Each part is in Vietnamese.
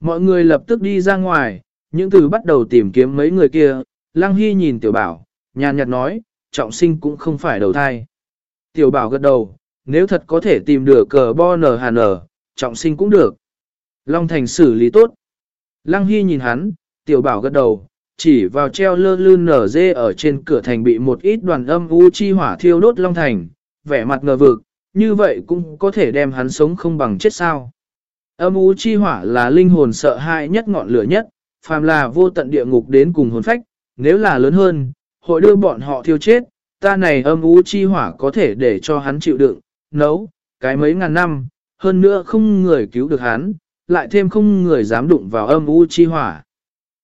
Mọi người lập tức đi ra ngoài, những từ bắt đầu tìm kiếm mấy người kia, Lăng Hy nhìn tiểu bảo, nhàn nhạt nói, trọng sinh cũng không phải đầu thai. Tiểu bảo gật đầu, nếu thật có thể tìm được cờ bo nở hà nở, trọng sinh cũng được. Long Thành xử lý tốt. Lăng Hy nhìn hắn, tiểu bảo gật đầu, chỉ vào treo lơ lư nở dê ở trên cửa thành bị một ít đoàn âm u chi hỏa thiêu đốt Long Thành, vẻ mặt ngờ vực, như vậy cũng có thể đem hắn sống không bằng chết sao. Âm u chi hỏa là linh hồn sợ hãi nhất ngọn lửa nhất, phàm là vô tận địa ngục đến cùng hồn phách, nếu là lớn hơn, hội đưa bọn họ thiêu chết, ta này âm u chi hỏa có thể để cho hắn chịu đựng, nấu, cái mấy ngàn năm, hơn nữa không người cứu được hắn, lại thêm không người dám đụng vào âm u chi hỏa.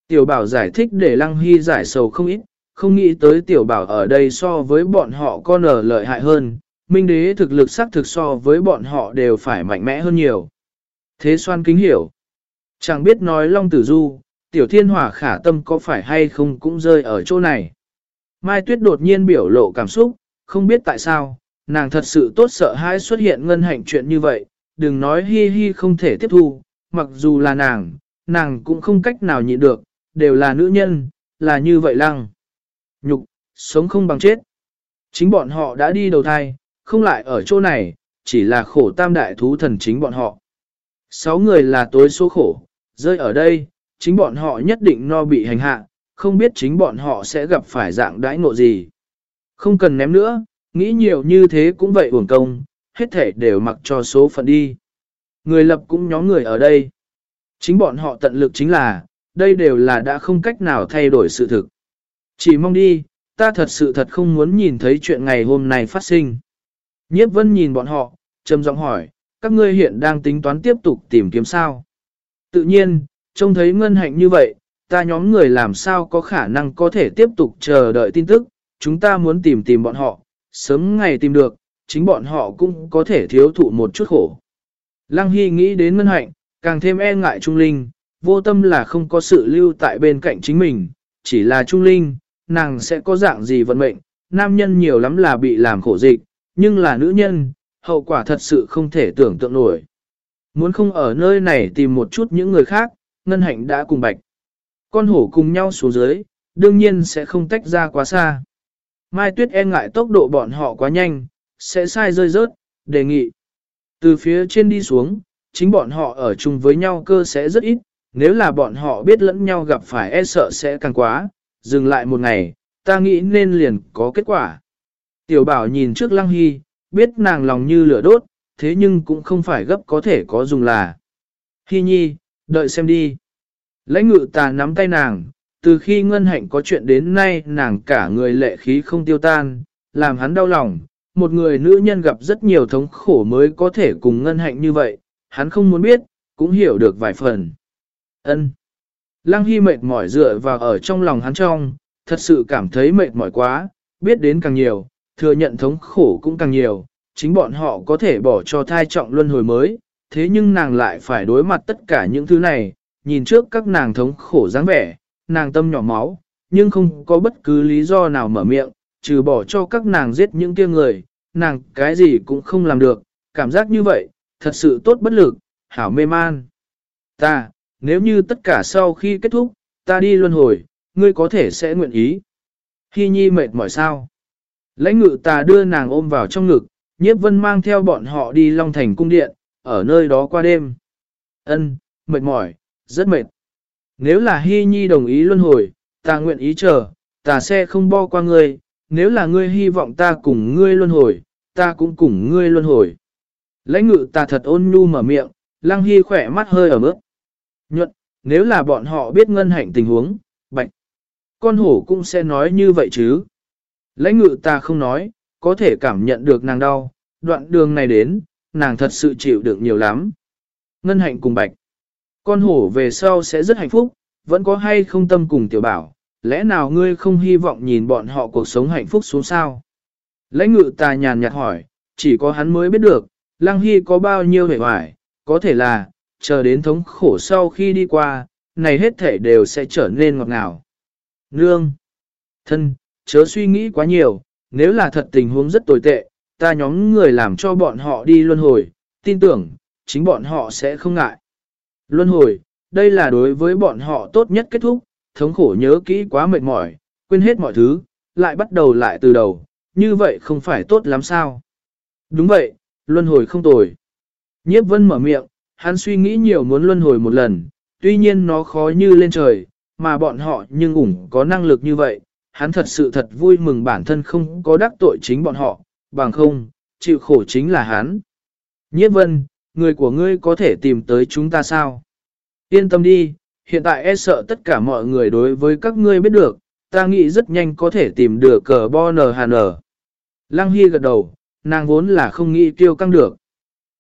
Tiểu bảo giải thích để Lăng Hy giải sầu không ít, không nghĩ tới tiểu bảo ở đây so với bọn họ con ở lợi hại hơn, minh đế thực lực sắc thực so với bọn họ đều phải mạnh mẽ hơn nhiều. Thế xoan kính hiểu. Chẳng biết nói Long Tử Du, tiểu thiên hỏa khả tâm có phải hay không cũng rơi ở chỗ này. Mai Tuyết đột nhiên biểu lộ cảm xúc, không biết tại sao, nàng thật sự tốt sợ hãi xuất hiện ngân hạnh chuyện như vậy, đừng nói hi hi không thể tiếp thu, mặc dù là nàng, nàng cũng không cách nào nhịn được, đều là nữ nhân, là như vậy lăng. Nhục, sống không bằng chết. Chính bọn họ đã đi đầu thai, không lại ở chỗ này, chỉ là khổ tam đại thú thần chính bọn họ. Sáu người là tối số khổ, rơi ở đây, chính bọn họ nhất định no bị hành hạ, không biết chính bọn họ sẽ gặp phải dạng đãi ngộ gì. Không cần ném nữa, nghĩ nhiều như thế cũng vậy uổng công, hết thể đều mặc cho số phận đi. Người lập cũng nhóm người ở đây. Chính bọn họ tận lực chính là, đây đều là đã không cách nào thay đổi sự thực. Chỉ mong đi, ta thật sự thật không muốn nhìn thấy chuyện ngày hôm nay phát sinh. Nhiếp vân nhìn bọn họ, trầm giọng hỏi, các ngươi hiện đang tính toán tiếp tục tìm kiếm sao? Tự nhiên, trông thấy ngân hạnh như vậy, ta nhóm người làm sao có khả năng có thể tiếp tục chờ đợi tin tức, chúng ta muốn tìm tìm bọn họ, sớm ngày tìm được, chính bọn họ cũng có thể thiếu thụ một chút khổ. Lăng Hy nghĩ đến ngân hạnh, càng thêm e ngại Trung Linh, vô tâm là không có sự lưu tại bên cạnh chính mình, chỉ là Trung Linh, nàng sẽ có dạng gì vận mệnh, nam nhân nhiều lắm là bị làm khổ dịch, nhưng là nữ nhân, hậu quả thật sự không thể tưởng tượng nổi. Muốn không ở nơi này tìm một chút những người khác, ngân hạnh đã cùng bạch. Con hổ cùng nhau xuống dưới, đương nhiên sẽ không tách ra quá xa. Mai Tuyết e ngại tốc độ bọn họ quá nhanh, sẽ sai rơi rớt, đề nghị. Từ phía trên đi xuống, chính bọn họ ở chung với nhau cơ sẽ rất ít, nếu là bọn họ biết lẫn nhau gặp phải e sợ sẽ càng quá, dừng lại một ngày, ta nghĩ nên liền có kết quả. Tiểu bảo nhìn trước lăng hy, biết nàng lòng như lửa đốt, thế nhưng cũng không phải gấp có thể có dùng là. hi nhi, đợi xem đi. Lãnh ngự tà nắm tay nàng, từ khi ngân hạnh có chuyện đến nay nàng cả người lệ khí không tiêu tan, làm hắn đau lòng. Một người nữ nhân gặp rất nhiều thống khổ mới có thể cùng ngân hạnh như vậy, hắn không muốn biết, cũng hiểu được vài phần. ân Lăng Hy mệt mỏi dựa vào ở trong lòng hắn trong, thật sự cảm thấy mệt mỏi quá, biết đến càng nhiều, thừa nhận thống khổ cũng càng nhiều, chính bọn họ có thể bỏ cho thai trọng luân hồi mới, thế nhưng nàng lại phải đối mặt tất cả những thứ này, nhìn trước các nàng thống khổ dáng vẻ, nàng tâm nhỏ máu, nhưng không có bất cứ lý do nào mở miệng, trừ bỏ cho các nàng giết những kia người, nàng cái gì cũng không làm được, cảm giác như vậy, thật sự tốt bất lực, hảo mê man. Ta, nếu như tất cả sau khi kết thúc, ta đi luân hồi, ngươi có thể sẽ nguyện ý. Hy nhi mệt mỏi sao? Lãnh ngự ta đưa nàng ôm vào trong ngực, nhiếp vân mang theo bọn họ đi Long Thành cung điện, ở nơi đó qua đêm. Ân, mệt mỏi, rất mệt. Nếu là Hy Nhi đồng ý luân hồi, ta nguyện ý chờ, ta sẽ không bo qua ngươi, nếu là ngươi hy vọng ta cùng ngươi luân hồi, ta cũng cùng ngươi luân hồi. Lãnh ngự ta thật ôn nhu mở miệng, Lăng Hy khỏe mắt hơi ở mức. Nhuận, nếu là bọn họ biết ngân hạnh tình huống, bạch. Con hổ cũng sẽ nói như vậy chứ. Lãnh ngự ta không nói, có thể cảm nhận được nàng đau, đoạn đường này đến, nàng thật sự chịu được nhiều lắm. Ngân hạnh cùng bạch. Con hổ về sau sẽ rất hạnh phúc, vẫn có hay không tâm cùng tiểu bảo, lẽ nào ngươi không hy vọng nhìn bọn họ cuộc sống hạnh phúc xuống sao? Lãnh ngự ta nhàn nhạt hỏi, chỉ có hắn mới biết được, Lăng Hy có bao nhiêu vẻ vải, có thể là, chờ đến thống khổ sau khi đi qua, này hết thể đều sẽ trở nên ngọt ngào. Nương! Thân, chớ suy nghĩ quá nhiều, nếu là thật tình huống rất tồi tệ, ta nhóm người làm cho bọn họ đi luân hồi, tin tưởng, chính bọn họ sẽ không ngại. Luân hồi, đây là đối với bọn họ tốt nhất kết thúc, thống khổ nhớ kỹ quá mệt mỏi, quên hết mọi thứ, lại bắt đầu lại từ đầu, như vậy không phải tốt lắm sao? Đúng vậy, luân hồi không tồi. Nhiếp vân mở miệng, hắn suy nghĩ nhiều muốn luân hồi một lần, tuy nhiên nó khó như lên trời, mà bọn họ nhưng ủng có năng lực như vậy, hắn thật sự thật vui mừng bản thân không có đắc tội chính bọn họ, bằng không, chịu khổ chính là hắn. Nhiếp vân, người của ngươi có thể tìm tới chúng ta sao? Yên tâm đi, hiện tại e sợ tất cả mọi người đối với các ngươi biết được, ta nghĩ rất nhanh có thể tìm được cờ bo nờ hà nở. Lăng Hy gật đầu, nàng vốn là không nghĩ tiêu căng được.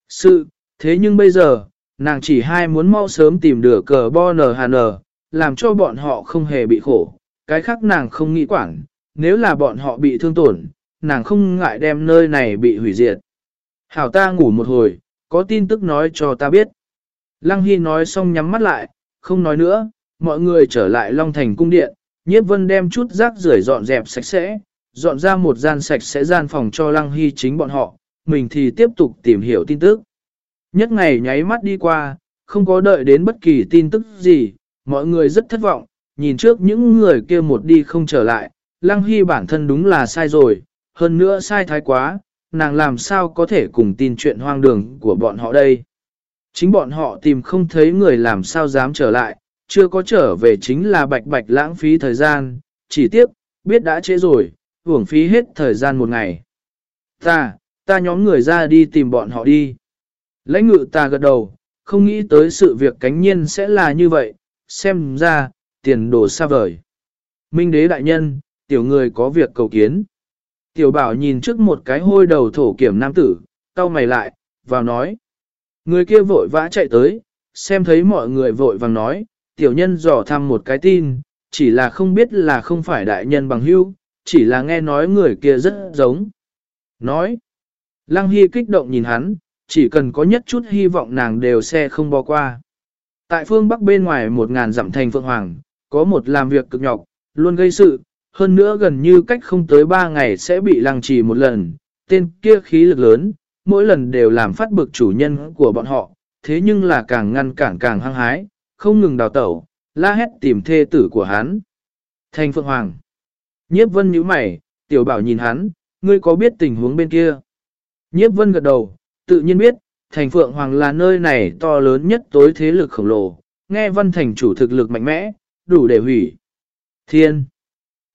Sự, thế nhưng bây giờ, nàng chỉ hai muốn mau sớm tìm được cờ bo nờ hà nở, làm cho bọn họ không hề bị khổ. Cái khác nàng không nghĩ quản, nếu là bọn họ bị thương tổn, nàng không ngại đem nơi này bị hủy diệt. Hảo ta ngủ một hồi, có tin tức nói cho ta biết. Lăng Hy nói xong nhắm mắt lại, không nói nữa, mọi người trở lại Long Thành cung điện, nhiếp vân đem chút rác rưởi dọn dẹp sạch sẽ, dọn ra một gian sạch sẽ gian phòng cho Lăng Hy chính bọn họ, mình thì tiếp tục tìm hiểu tin tức. Nhất ngày nháy mắt đi qua, không có đợi đến bất kỳ tin tức gì, mọi người rất thất vọng, nhìn trước những người kia một đi không trở lại, Lăng Hy bản thân đúng là sai rồi, hơn nữa sai thái quá, nàng làm sao có thể cùng tin chuyện hoang đường của bọn họ đây. Chính bọn họ tìm không thấy người làm sao dám trở lại, chưa có trở về chính là bạch bạch lãng phí thời gian, chỉ tiếc, biết đã trễ rồi, hưởng phí hết thời gian một ngày. Ta, ta nhóm người ra đi tìm bọn họ đi. Lãnh ngự ta gật đầu, không nghĩ tới sự việc cánh nhiên sẽ là như vậy, xem ra, tiền đồ xa vời. Minh đế đại nhân, tiểu người có việc cầu kiến. Tiểu bảo nhìn trước một cái hôi đầu thổ kiểm nam tử, cau mày lại, vào nói. Người kia vội vã chạy tới, xem thấy mọi người vội vàng nói, tiểu nhân dò thăm một cái tin, chỉ là không biết là không phải đại nhân bằng hưu, chỉ là nghe nói người kia rất giống. Nói, Lăng Hy kích động nhìn hắn, chỉ cần có nhất chút hy vọng nàng đều sẽ không bỏ qua. Tại phương Bắc bên ngoài một ngàn dặm thành Phượng Hoàng, có một làm việc cực nhọc, luôn gây sự, hơn nữa gần như cách không tới ba ngày sẽ bị lăng trì một lần, tên kia khí lực lớn, mỗi lần đều làm phát bực chủ nhân của bọn họ, thế nhưng là càng ngăn cản càng hăng hái, không ngừng đào tẩu, la hét tìm thê tử của hắn. Thành Phượng Hoàng. Nhiếp vân nhíu mày, tiểu bảo nhìn hắn, ngươi có biết tình huống bên kia? Nhiếp vân gật đầu, tự nhiên biết, thành Phượng Hoàng là nơi này to lớn nhất tối thế lực khổng lồ, nghe văn thành chủ thực lực mạnh mẽ, đủ để hủy. Thiên.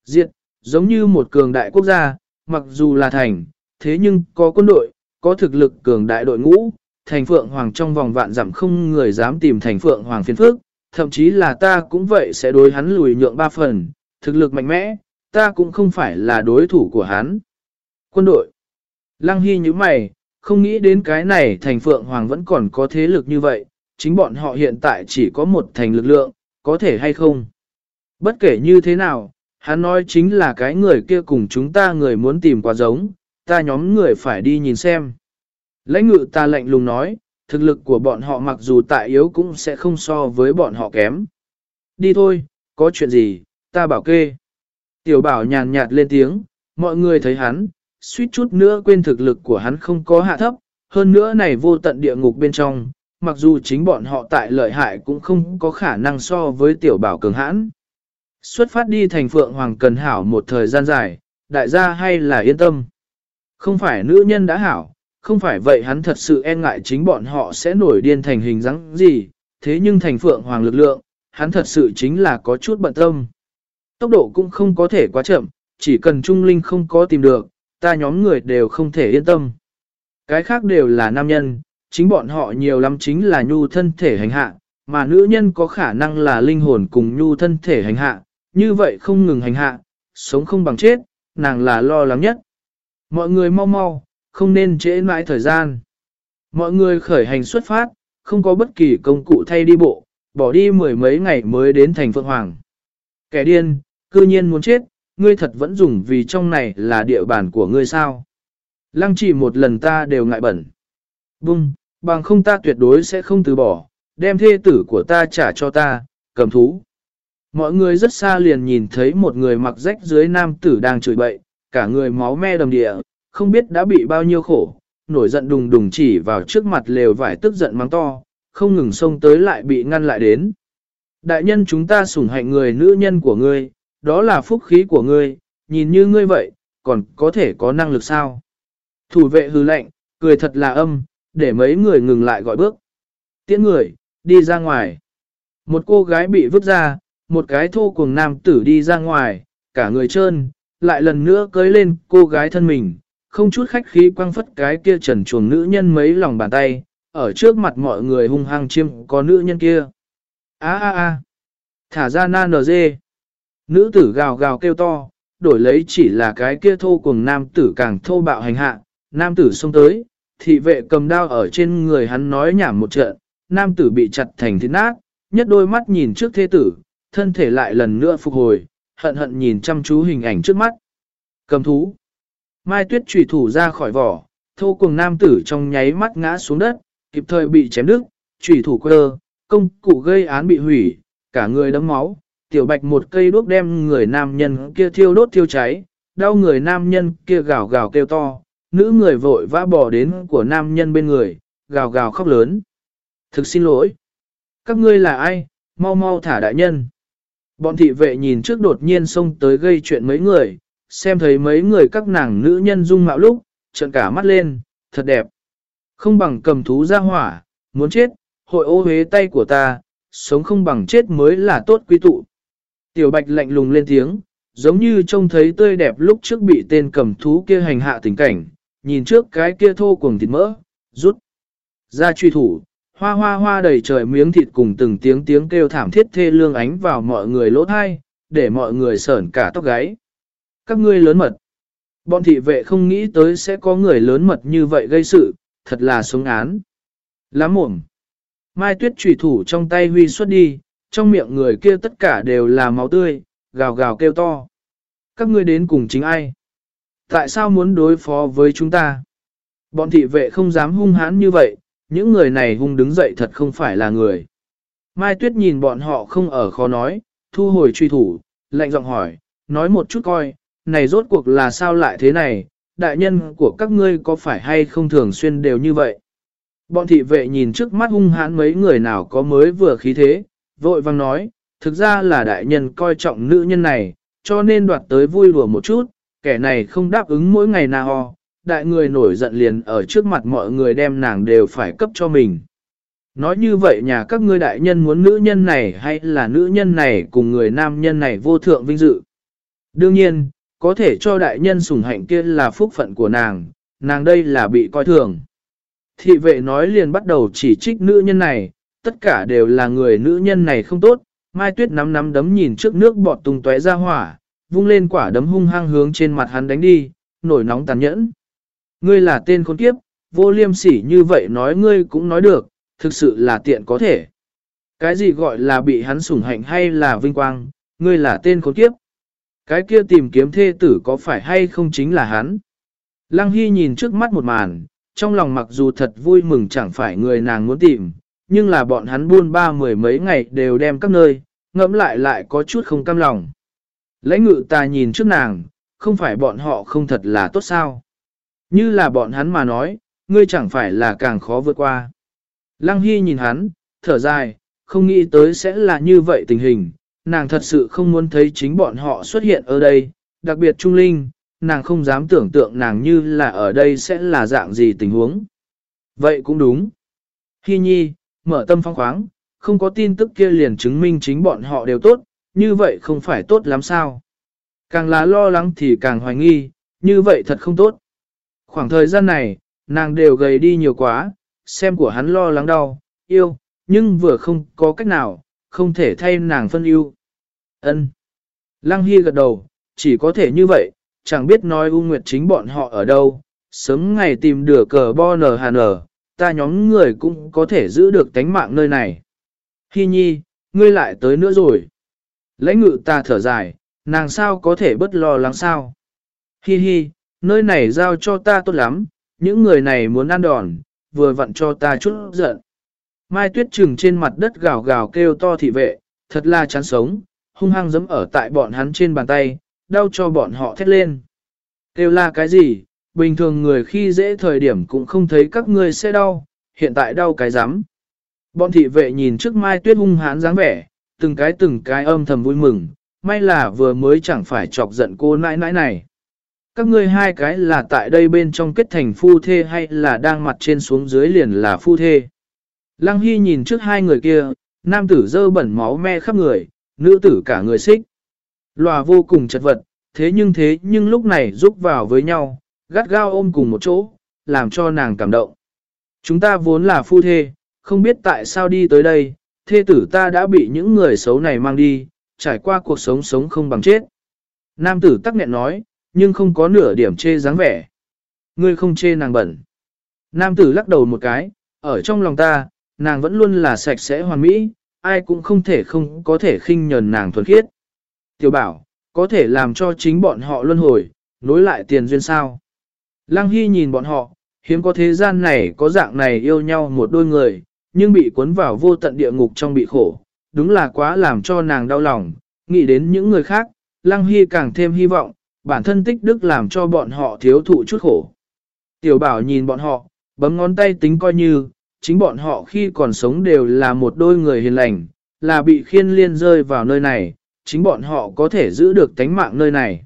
Diệt, giống như một cường đại quốc gia, mặc dù là thành, thế nhưng có quân đội, có thực lực cường đại đội ngũ, thành phượng hoàng trong vòng vạn dặm không người dám tìm thành phượng hoàng phiên phước, thậm chí là ta cũng vậy sẽ đối hắn lùi nhượng ba phần, thực lực mạnh mẽ, ta cũng không phải là đối thủ của hắn. Quân đội Lăng Hy như mày, không nghĩ đến cái này thành phượng hoàng vẫn còn có thế lực như vậy, chính bọn họ hiện tại chỉ có một thành lực lượng, có thể hay không. Bất kể như thế nào, hắn nói chính là cái người kia cùng chúng ta người muốn tìm quả giống, ta nhóm người phải đi nhìn xem. Lãnh ngự ta lạnh lùng nói, thực lực của bọn họ mặc dù tại yếu cũng sẽ không so với bọn họ kém. Đi thôi, có chuyện gì, ta bảo kê. Tiểu bảo nhàn nhạt lên tiếng, mọi người thấy hắn, suýt chút nữa quên thực lực của hắn không có hạ thấp, hơn nữa này vô tận địa ngục bên trong, mặc dù chính bọn họ tại lợi hại cũng không có khả năng so với tiểu bảo cường hãn. Xuất phát đi thành Phượng Hoàng cần hảo một thời gian dài, đại gia hay là yên tâm. Không phải nữ nhân đã hảo, không phải vậy hắn thật sự e ngại chính bọn họ sẽ nổi điên thành hình dáng gì, thế nhưng thành Phượng Hoàng lực lượng, hắn thật sự chính là có chút bận tâm. Tốc độ cũng không có thể quá chậm, chỉ cần Trung Linh không có tìm được, ta nhóm người đều không thể yên tâm. Cái khác đều là nam nhân, chính bọn họ nhiều lắm chính là nhu thân thể hành hạ, mà nữ nhân có khả năng là linh hồn cùng nhu thân thể hành hạ, như vậy không ngừng hành hạ, sống không bằng chết, nàng là lo lắng nhất. Mọi người mau mau, không nên trễ mãi thời gian. Mọi người khởi hành xuất phát, không có bất kỳ công cụ thay đi bộ, bỏ đi mười mấy ngày mới đến thành Phượng Hoàng. Kẻ điên, cư nhiên muốn chết, ngươi thật vẫn dùng vì trong này là địa bàn của ngươi sao. Lăng chỉ một lần ta đều ngại bẩn. Bung, bằng không ta tuyệt đối sẽ không từ bỏ, đem thê tử của ta trả cho ta, cầm thú. Mọi người rất xa liền nhìn thấy một người mặc rách dưới nam tử đang chửi bậy, cả người máu me đầm địa, không biết đã bị bao nhiêu khổ, nổi giận đùng đùng chỉ vào trước mặt lều vải tức giận mắng to, không ngừng xông tới lại bị ngăn lại đến. Đại nhân chúng ta sủng hạnh người nữ nhân của ngươi, đó là phúc khí của ngươi, nhìn như ngươi vậy, còn có thể có năng lực sao? Thủ vệ hư lệnh, cười thật là âm, để mấy người ngừng lại gọi bước. Tiễn người, đi ra ngoài. Một cô gái bị vứt ra, một cái thô cuồng nam tử đi ra ngoài, cả người trơn, lại lần nữa cưới lên cô gái thân mình, không chút khách khí quăng phất cái kia trần chuồng nữ nhân mấy lòng bàn tay, ở trước mặt mọi người hung hăng chiêm có nữ nhân kia. a a a thả ra na nờ dê. Nữ tử gào gào kêu to, đổi lấy chỉ là cái kia thô cuồng nam tử càng thô bạo hành hạ, nam tử xông tới, thị vệ cầm đao ở trên người hắn nói nhảm một trận, nam tử bị chặt thành thịt nát, nhất đôi mắt nhìn trước thế tử, thân thể lại lần nữa phục hồi, hận hận nhìn chăm chú hình ảnh trước mắt. Cầm thú. Mai tuyết trùy thủ ra khỏi vỏ, thô cùng nam tử trong nháy mắt ngã xuống đất, kịp thời bị chém đứt, trùy thủ quơ, công cụ gây án bị hủy, cả người đấm máu. Tiểu bạch một cây đuốc đem người nam nhân kia thiêu đốt thiêu cháy, đau người nam nhân kia gào gào kêu to, nữ người vội vã bỏ đến của nam nhân bên người, gào gào khóc lớn. Thực xin lỗi. Các ngươi là ai, mau mau thả đại nhân. Bọn thị vệ nhìn trước đột nhiên xông tới gây chuyện mấy người, xem thấy mấy người các nàng nữ nhân dung mạo lúc, trợn cả mắt lên, thật đẹp. Không bằng cầm thú ra hỏa, muốn chết, hội ô hế tay của ta, sống không bằng chết mới là tốt quý tụ. Tiểu bạch lạnh lùng lên tiếng, giống như trông thấy tươi đẹp lúc trước bị tên cầm thú kia hành hạ tình cảnh, nhìn trước cái kia thô cuồng thịt mỡ, rút ra truy thủ, hoa hoa hoa đầy trời miếng thịt cùng từng tiếng tiếng kêu thảm thiết thê lương ánh vào mọi người lỗ thai, để mọi người sởn cả tóc gáy. Các ngươi lớn mật. Bọn thị vệ không nghĩ tới sẽ có người lớn mật như vậy gây sự, thật là sống án. Lắm mồm. Mai tuyết trùy thủ trong tay huy xuất đi, trong miệng người kia tất cả đều là máu tươi, gào gào kêu to. Các ngươi đến cùng chính ai? Tại sao muốn đối phó với chúng ta? Bọn thị vệ không dám hung hãn như vậy, những người này hung đứng dậy thật không phải là người. Mai Tuyết nhìn bọn họ không ở khó nói, thu hồi truy thủ, lạnh giọng hỏi, nói một chút coi, này rốt cuộc là sao lại thế này, đại nhân của các ngươi có phải hay không thường xuyên đều như vậy? Bọn thị vệ nhìn trước mắt hung hãn mấy người nào có mới vừa khí thế, vội vang nói, thực ra là đại nhân coi trọng nữ nhân này, cho nên đoạt tới vui đùa một chút, kẻ này không đáp ứng mỗi ngày nào ho, đại người nổi giận liền ở trước mặt mọi người đem nàng đều phải cấp cho mình. Nói như vậy nhà các ngươi đại nhân muốn nữ nhân này hay là nữ nhân này cùng người nam nhân này vô thượng vinh dự. Đương nhiên, có thể cho đại nhân sủng hạnh kia là phúc phận của nàng, nàng đây là bị coi thường. Thị vệ nói liền bắt đầu chỉ trích nữ nhân này, tất cả đều là người nữ nhân này không tốt, Mai Tuyết nắm nắm đấm nhìn trước nước bọt tung tóe ra hỏa, vung lên quả đấm hung hăng hướng trên mặt hắn đánh đi, nổi nóng tàn nhẫn. Ngươi là tên khốn kiếp, vô liêm sỉ như vậy nói ngươi cũng nói được, thực sự là tiện có thể. Cái gì gọi là bị hắn sủng hạnh hay là vinh quang, ngươi là tên khốn kiếp. Cái kia tìm kiếm thê tử có phải hay không chính là hắn. Lăng Hy nhìn trước mắt một màn, trong lòng mặc dù thật vui mừng chẳng phải người nàng muốn tìm, nhưng là bọn hắn buôn ba mười mấy ngày đều đem các nơi, ngẫm lại lại có chút không cam lòng. Lãnh ngự ta nhìn trước nàng, không phải bọn họ không thật là tốt sao. Như là bọn hắn mà nói, ngươi chẳng phải là càng khó vượt qua. Lăng Hy nhìn hắn, thở dài, không nghĩ tới sẽ là như vậy tình hình, nàng thật sự không muốn thấy chính bọn họ xuất hiện ở đây, đặc biệt Trung Linh, nàng không dám tưởng tượng nàng như là ở đây sẽ là dạng gì tình huống. Vậy cũng đúng. Hy nhi, mở tâm phong khoáng, không có tin tức kia liền chứng minh chính bọn họ đều tốt, như vậy không phải tốt lắm sao. Càng là lo lắng thì càng hoài nghi, như vậy thật không tốt. Khoảng thời gian này, nàng đều gầy đi nhiều quá, xem của hắn lo lắng đau, yêu, nhưng vừa không có cách nào, không thể thay nàng phân ưu Ân. Lăng Hy gật đầu, chỉ có thể như vậy, chẳng biết nói U Nguyệt chính bọn họ ở đâu, sớm ngày tìm được cờ bo nở hà nở, ta nhóm người cũng có thể giữ được tánh mạng nơi này. Hy nhi, ngươi lại tới nữa rồi. Lãnh ngự ta thở dài, nàng sao có thể bất lo lắng sao. Hi hi, nơi này giao cho ta tốt lắm, những người này muốn ăn đòn, vừa vặn cho ta chút giận. Mai tuyết trừng trên mặt đất gào gào kêu to thị vệ, thật là chán sống, hung hăng giấm ở tại bọn hắn trên bàn tay, đau cho bọn họ thét lên. Kêu là cái gì, bình thường người khi dễ thời điểm cũng không thấy các ngươi sẽ đau, hiện tại đau cái rắm Bọn thị vệ nhìn trước mai tuyết hung hãn dáng vẻ, từng cái từng cái âm thầm vui mừng, may là vừa mới chẳng phải chọc giận cô nãi nãi này. Các ngươi hai cái là tại đây bên trong kết thành phu thê hay là đang mặt trên xuống dưới liền là phu thê. Lăng Hy nhìn trước hai người kia, nam tử dơ bẩn máu me khắp người, nữ tử cả người xích. Lòa vô cùng chật vật, thế nhưng thế nhưng lúc này giúp vào với nhau, gắt gao ôm cùng một chỗ, làm cho nàng cảm động. Chúng ta vốn là phu thê, không biết tại sao đi tới đây, thê tử ta đã bị những người xấu này mang đi, trải qua cuộc sống sống không bằng chết. Nam tử tắc nghẹn nói, nhưng không có nửa điểm chê dáng vẻ. Ngươi không chê nàng bẩn. Nam tử lắc đầu một cái, ở trong lòng ta, nàng vẫn luôn là sạch sẽ hoàn mỹ, ai cũng không thể không có thể khinh nhờn nàng thuần khiết. Tiểu bảo, có thể làm cho chính bọn họ luân hồi, nối lại tiền duyên sao. Lăng Hy nhìn bọn họ, hiếm có thế gian này có dạng này yêu nhau một đôi người, nhưng bị cuốn vào vô tận địa ngục trong bị khổ, đúng là quá làm cho nàng đau lòng, nghĩ đến những người khác, Lăng Hy càng thêm hy vọng, bản thân tích đức làm cho bọn họ thiếu thụ chút khổ. Tiểu bảo nhìn bọn họ, bấm ngón tay tính coi như, chính bọn họ khi còn sống đều là một đôi người hiền lành, là bị khiên liên rơi vào nơi này, chính bọn họ có thể giữ được tánh mạng nơi này.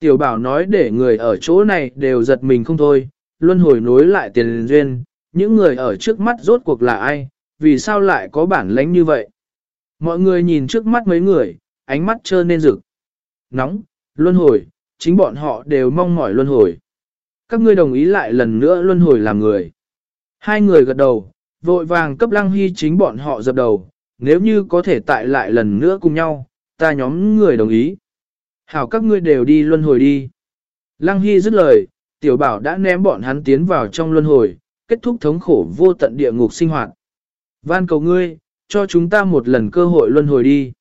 Tiểu bảo nói để người ở chỗ này đều giật mình không thôi, luân hồi nối lại tiền duyên, những người ở trước mắt rốt cuộc là ai, vì sao lại có bản lãnh như vậy. Mọi người nhìn trước mắt mấy người, ánh mắt trơ nên rực. Nóng, luân hồi, chính bọn họ đều mong mỏi luân hồi. Các ngươi đồng ý lại lần nữa luân hồi làm người. Hai người gật đầu, vội vàng cấp lăng hy chính bọn họ dập đầu, nếu như có thể tại lại lần nữa cùng nhau, ta nhóm người đồng ý. Hảo các ngươi đều đi luân hồi đi. Lăng hy dứt lời, tiểu bảo đã ném bọn hắn tiến vào trong luân hồi, kết thúc thống khổ vô tận địa ngục sinh hoạt. Van cầu ngươi, cho chúng ta một lần cơ hội luân hồi đi.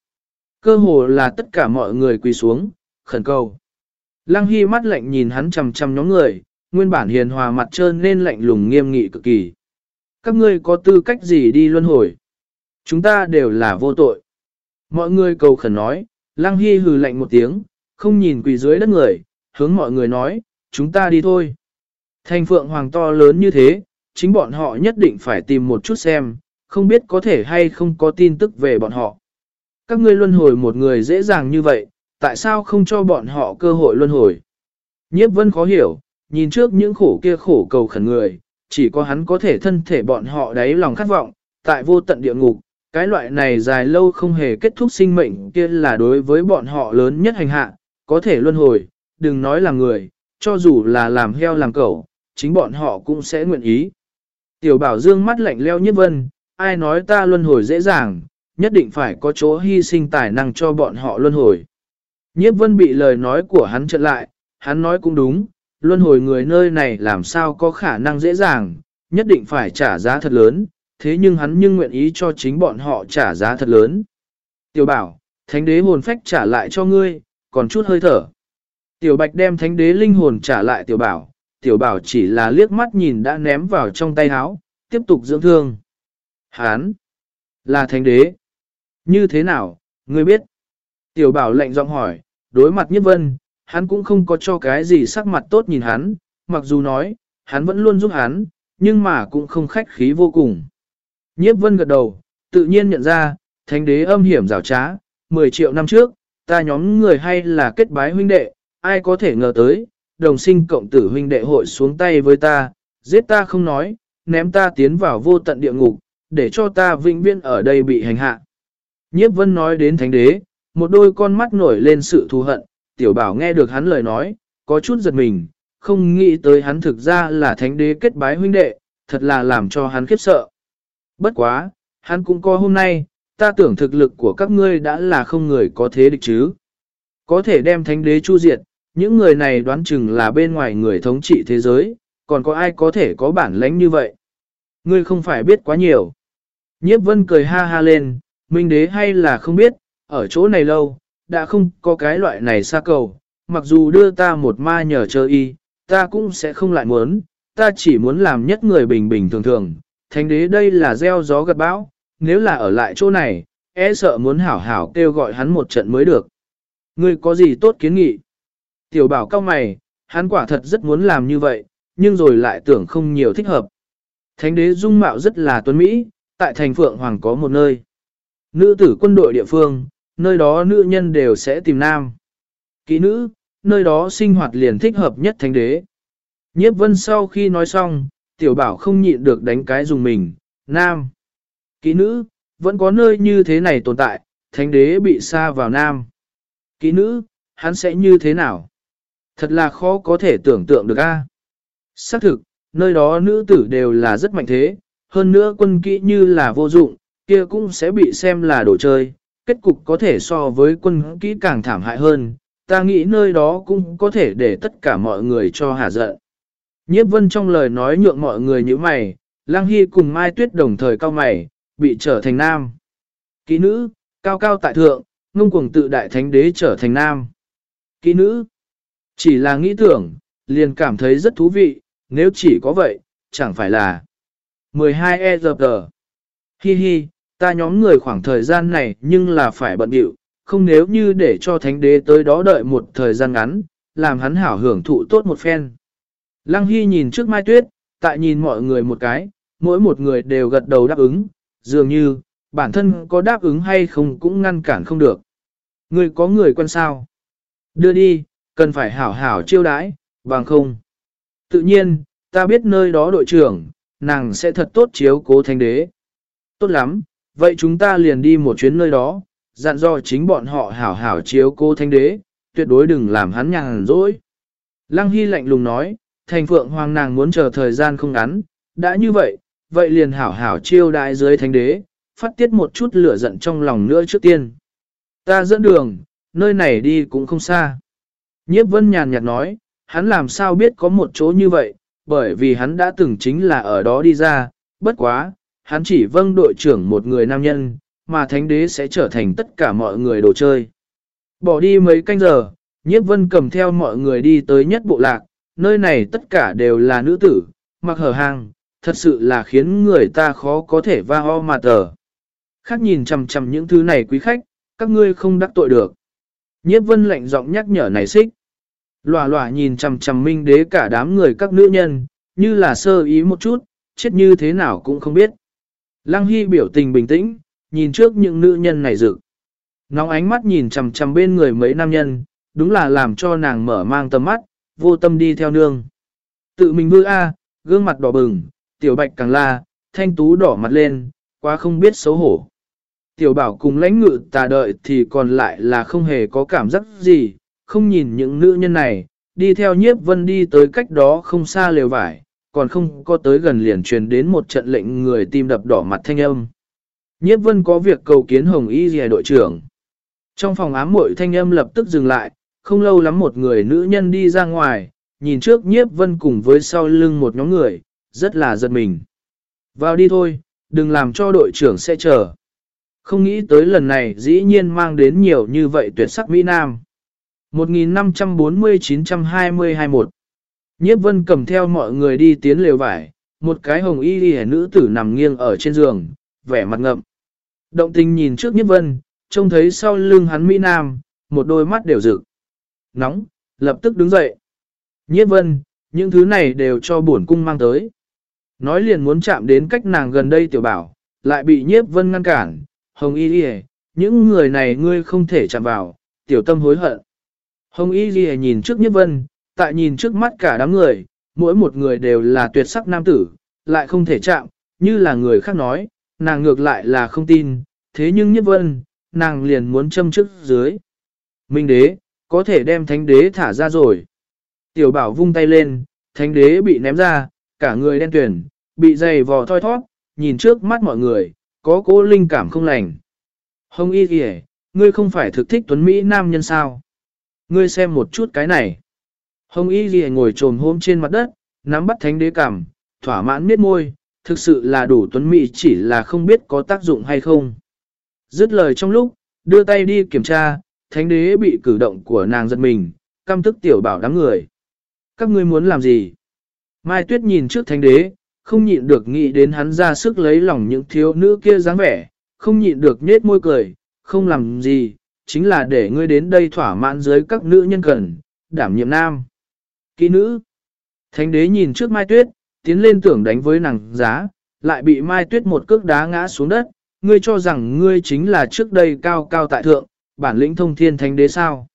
Cơ hội là tất cả mọi người quỳ xuống, khẩn cầu. Lăng Hy mắt lạnh nhìn hắn chằm chằm nhóm người, nguyên bản hiền hòa mặt trơn nên lạnh lùng nghiêm nghị cực kỳ. Các ngươi có tư cách gì đi luân hồi? Chúng ta đều là vô tội. Mọi người cầu khẩn nói, Lăng Hy hừ lạnh một tiếng, không nhìn quỳ dưới đất người, hướng mọi người nói, chúng ta đi thôi. Thành phượng hoàng to lớn như thế, chính bọn họ nhất định phải tìm một chút xem, không biết có thể hay không có tin tức về bọn họ. Các ngươi luân hồi một người dễ dàng như vậy, tại sao không cho bọn họ cơ hội luân hồi? Nhiếp vân khó hiểu, nhìn trước những khổ kia khổ cầu khẩn người, chỉ có hắn có thể thân thể bọn họ đáy lòng khát vọng, tại vô tận địa ngục, cái loại này dài lâu không hề kết thúc sinh mệnh kia là đối với bọn họ lớn nhất hành hạ, có thể luân hồi, đừng nói là người, cho dù là làm heo làm cẩu, chính bọn họ cũng sẽ nguyện ý. Tiểu bảo dương mắt lạnh leo nhất vân, ai nói ta luân hồi dễ dàng, nhất định phải có chỗ hy sinh tài năng cho bọn họ luân hồi. Nhiếp vân bị lời nói của hắn trận lại, hắn nói cũng đúng, luân hồi người nơi này làm sao có khả năng dễ dàng, nhất định phải trả giá thật lớn, thế nhưng hắn nhưng nguyện ý cho chính bọn họ trả giá thật lớn. Tiểu bảo, thánh đế hồn phách trả lại cho ngươi, còn chút hơi thở. Tiểu bạch đem thánh đế linh hồn trả lại tiểu bảo, tiểu bảo chỉ là liếc mắt nhìn đã ném vào trong tay áo, tiếp tục dưỡng thương. Hán, là thánh đế. Như thế nào, ngươi biết? Tiểu bảo lệnh giọng hỏi, đối mặt nhất vân, hắn cũng không có cho cái gì sắc mặt tốt nhìn hắn, mặc dù nói, hắn vẫn luôn giúp hắn, nhưng mà cũng không khách khí vô cùng. Nhiếp vân gật đầu, tự nhiên nhận ra, thánh đế âm hiểm rào trá, 10 triệu năm trước, ta nhóm người hay là kết bái huynh đệ, ai có thể ngờ tới, đồng sinh cộng tử huynh đệ hội xuống tay với ta, giết ta không nói, ném ta tiến vào vô tận địa ngục, để cho ta vĩnh viễn ở đây bị hành hạ. Nhiếp vân nói đến thánh đế, một đôi con mắt nổi lên sự thù hận, tiểu bảo nghe được hắn lời nói, có chút giật mình, không nghĩ tới hắn thực ra là thánh đế kết bái huynh đệ, thật là làm cho hắn khiếp sợ. Bất quá, hắn cũng có hôm nay, ta tưởng thực lực của các ngươi đã là không người có thế địch chứ. Có thể đem thánh đế chu diệt, những người này đoán chừng là bên ngoài người thống trị thế giới, còn có ai có thể có bản lãnh như vậy. Ngươi không phải biết quá nhiều. Nhiếp vân cười ha ha lên, minh đế hay là không biết, ở chỗ này lâu, đã không có cái loại này xa cầu, mặc dù đưa ta một ma nhờ chơi y, ta cũng sẽ không lại muốn, ta chỉ muốn làm nhất người bình bình thường thường, thánh đế đây là gieo gió gật bão, nếu là ở lại chỗ này, e sợ muốn hảo hảo kêu gọi hắn một trận mới được. Ngươi có gì tốt kiến nghị? Tiểu bảo cao mày, hắn quả thật rất muốn làm như vậy, nhưng rồi lại tưởng không nhiều thích hợp. Thánh đế dung mạo rất là tuấn Mỹ, tại thành Phượng Hoàng có một nơi. nữ tử quân đội địa phương, nơi đó nữ nhân đều sẽ tìm nam. Kỹ nữ, nơi đó sinh hoạt liền thích hợp nhất thánh đế. Nhiếp vân sau khi nói xong, tiểu bảo không nhịn được đánh cái dùng mình, nam. Kỹ nữ, vẫn có nơi như thế này tồn tại, thánh đế bị xa vào nam. Kỹ nữ, hắn sẽ như thế nào? Thật là khó có thể tưởng tượng được a. Xác thực, nơi đó nữ tử đều là rất mạnh thế, hơn nữa quân kỹ như là vô dụng, kia cũng sẽ bị xem là đồ chơi, kết cục có thể so với quân kỹ càng thảm hại hơn, ta nghĩ nơi đó cũng có thể để tất cả mọi người cho hà giận. Nhiếp vân trong lời nói nhượng mọi người như mày, Lang Hy cùng Mai Tuyết đồng thời cao mày, bị trở thành nam. Kỹ nữ, cao cao tại thượng, ngông cuồng tự đại thánh đế trở thành nam. Kỹ nữ, chỉ là nghĩ tưởng, liền cảm thấy rất thú vị, nếu chỉ có vậy, chẳng phải là 12 EZG. Hi hi, ta nhóm người khoảng thời gian này nhưng là phải bận điệu, không nếu như để cho thánh đế tới đó đợi một thời gian ngắn, làm hắn hảo hưởng thụ tốt một phen. Lăng Hy nhìn trước Mai Tuyết, tại nhìn mọi người một cái, mỗi một người đều gật đầu đáp ứng, dường như, bản thân có đáp ứng hay không cũng ngăn cản không được. Người có người quen sao? Đưa đi, cần phải hảo hảo chiêu đãi, bằng không. Tự nhiên, ta biết nơi đó đội trưởng, nàng sẽ thật tốt chiếu cố thánh đế. Tốt lắm, vậy chúng ta liền đi một chuyến nơi đó, dặn dò chính bọn họ hảo hảo chiếu cố thánh đế, tuyệt đối đừng làm hắn nhàn rỗi. Lăng Hy lạnh lùng nói, thành phượng hoàng nàng muốn chờ thời gian không ngắn, đã như vậy, vậy liền hảo hảo chiêu đại dưới thánh đế, phát tiết một chút lửa giận trong lòng nữa trước tiên. Ta dẫn đường, nơi này đi cũng không xa. Nhiếp vân nhàn nhạt nói, hắn làm sao biết có một chỗ như vậy, bởi vì hắn đã từng chính là ở đó đi ra, bất quá, hắn chỉ vâng đội trưởng một người nam nhân, mà thánh đế sẽ trở thành tất cả mọi người đồ chơi. Bỏ đi mấy canh giờ, nhiếp vân cầm theo mọi người đi tới nhất bộ lạc, nơi này tất cả đều là nữ tử, mặc hở hàng, thật sự là khiến người ta khó có thể va ho mà tờ. Khác nhìn chằm chằm những thứ này quý khách, các ngươi không đắc tội được. Nhiếp vân lạnh giọng nhắc nhở này xích. Lòa lòa nhìn chằm chằm minh đế cả đám người các nữ nhân, như là sơ ý một chút, chết như thế nào cũng không biết. Lăng Hy biểu tình bình tĩnh, nhìn trước những nữ nhân này dự. Nóng ánh mắt nhìn chằm chằm bên người mấy nam nhân, đúng là làm cho nàng mở mang tầm mắt, vô tâm đi theo nương. Tự mình vư A, gương mặt đỏ bừng, tiểu bạch càng la, thanh tú đỏ mặt lên, quá không biết xấu hổ. Tiểu bảo cùng lãnh ngự tà đợi thì còn lại là không hề có cảm giác gì, không nhìn những nữ nhân này, đi theo nhiếp vân đi tới cách đó không xa lều vải, còn không có tới gần liền truyền đến một trận lệnh người tim đập đỏ mặt thanh âm. Nhiếp vân có việc cầu kiến hồng y dì đội trưởng. Trong phòng ám muội thanh âm lập tức dừng lại, không lâu lắm một người nữ nhân đi ra ngoài, nhìn trước nhiếp vân cùng với sau lưng một nhóm người, rất là giật mình. Vào đi thôi, đừng làm cho đội trưởng sẽ chờ. Không nghĩ tới lần này dĩ nhiên mang đến nhiều như vậy tuyệt sắc Mỹ Nam. 1540-920-21 Nhiếp vân cầm theo mọi người đi tiến lều vải, một cái hồng y đi nữ tử nằm nghiêng ở trên giường, vẻ mặt ngậm. Động tình nhìn trước nhiếp vân, trông thấy sau lưng hắn Mỹ Nam, một đôi mắt đều rực. Nóng, lập tức đứng dậy. Nhiếp vân, những thứ này đều cho bổn cung mang tới. Nói liền muốn chạm đến cách nàng gần đây tiểu bảo, lại bị nhiếp vân ngăn cản. Hồng y đi những người này ngươi không thể chạm vào, tiểu tâm hối hận. Hồng y Ghi nhìn trước Nhất vân, tại nhìn trước mắt cả đám người, mỗi một người đều là tuyệt sắc nam tử, lại không thể chạm, như là người khác nói, nàng ngược lại là không tin, thế nhưng nhất vân, nàng liền muốn châm trước dưới. Minh đế, có thể đem thánh đế thả ra rồi. Tiểu bảo vung tay lên, thánh đế bị ném ra, cả người đen tuyển, bị dày vò thoi thoát, nhìn trước mắt mọi người, có cố linh cảm không lành. Hồng y kìa, ngươi không phải thực thích tuấn Mỹ nam nhân sao? Ngươi xem một chút cái này. Hồng y Ghi ngồi trồm hôm trên mặt đất, nắm bắt thánh đế cảm, thỏa mãn miết môi, thực sự là đủ tuấn mỹ chỉ là không biết có tác dụng hay không. Dứt lời trong lúc, đưa tay đi kiểm tra, thánh đế bị cử động của nàng giật mình, căm tức tiểu bảo đám người. Các ngươi muốn làm gì? Mai Tuyết nhìn trước thánh đế, không nhịn được nghĩ đến hắn ra sức lấy lòng những thiếu nữ kia dáng vẻ, không nhịn được nhết môi cười, không làm gì, chính là để ngươi đến đây thỏa mãn dưới các nữ nhân cần, đảm nhiệm nam. Kỹ nữ. Thánh đế nhìn trước Mai Tuyết, tiến lên tưởng đánh với nàng giá, lại bị Mai Tuyết một cước đá ngã xuống đất, ngươi cho rằng ngươi chính là trước đây cao cao tại thượng, bản lĩnh thông thiên thánh đế sao.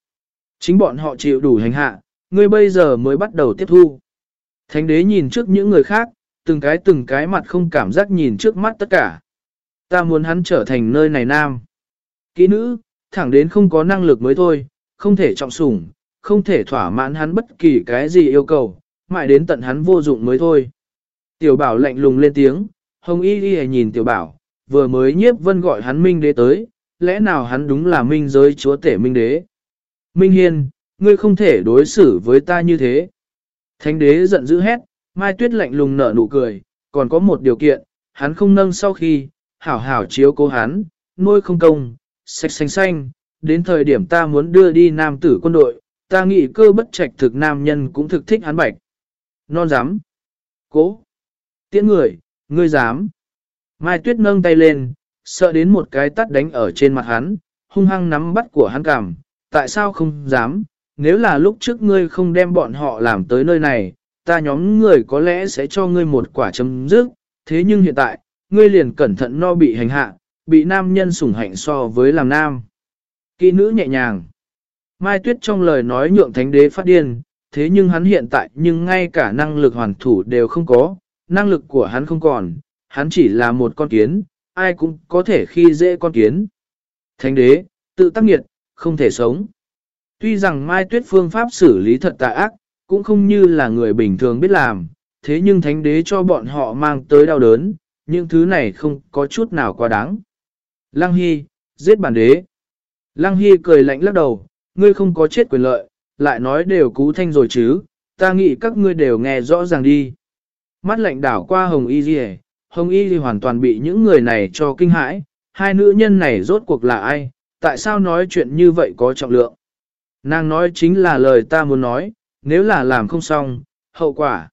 Chính bọn họ chịu đủ hành hạ, ngươi bây giờ mới bắt đầu tiếp thu. Thánh đế nhìn trước những người khác, từng cái từng cái mặt không cảm giác nhìn trước mắt tất cả. Ta muốn hắn trở thành nơi này nam. Kỹ nữ, thẳng đến không có năng lực mới thôi, không thể trọng sủng, không thể thỏa mãn hắn bất kỳ cái gì yêu cầu, mãi đến tận hắn vô dụng mới thôi. Tiểu bảo lạnh lùng lên tiếng, hồng y y nhìn tiểu bảo, vừa mới nhiếp vân gọi hắn minh đế tới, lẽ nào hắn đúng là minh giới chúa tể minh đế. Minh hiên, ngươi không thể đối xử với ta như thế. Thánh đế giận dữ hét, mai tuyết lạnh lùng nở nụ cười, còn có một điều kiện, hắn không nâng sau khi, hảo hảo chiếu cố hắn, nuôi không công, sạch xanh xanh, đến thời điểm ta muốn đưa đi nam tử quân đội, ta nghĩ cơ bất trạch thực nam nhân cũng thực thích hắn bạch. Non dám. Cố. Tiễn người, ngươi dám. Mai tuyết nâng tay lên, sợ đến một cái tắt đánh ở trên mặt hắn, hung hăng nắm bắt của hắn cảm. Tại sao không dám? Nếu là lúc trước ngươi không đem bọn họ làm tới nơi này, ta nhóm người có lẽ sẽ cho ngươi một quả chấm dứt. Thế nhưng hiện tại, ngươi liền cẩn thận no bị hành hạ, bị nam nhân sủng hạnh so với làm nam. Kỹ nữ nhẹ nhàng. Mai Tuyết trong lời nói nhượng thánh đế phát điên, thế nhưng hắn hiện tại nhưng ngay cả năng lực hoàn thủ đều không có, năng lực của hắn không còn, hắn chỉ là một con kiến, ai cũng có thể khi dễ con kiến. Thánh đế, tự tác nghiệt, không thể sống. Tuy rằng Mai Tuyết phương pháp xử lý thật tà ác, cũng không như là người bình thường biết làm, thế nhưng thánh đế cho bọn họ mang tới đau đớn, những thứ này không có chút nào quá đáng. Lăng Hy, giết bản đế. Lăng Hy cười lạnh lắc đầu, ngươi không có chết quyền lợi, lại nói đều cú thanh rồi chứ, ta nghĩ các ngươi đều nghe rõ ràng đi. Mắt lạnh đảo qua Hồng Y Ghi Hồng Y Ghi hoàn toàn bị những người này cho kinh hãi, hai nữ nhân này rốt cuộc là ai, tại sao nói chuyện như vậy có trọng lượng. Nàng nói chính là lời ta muốn nói, nếu là làm không xong, hậu quả.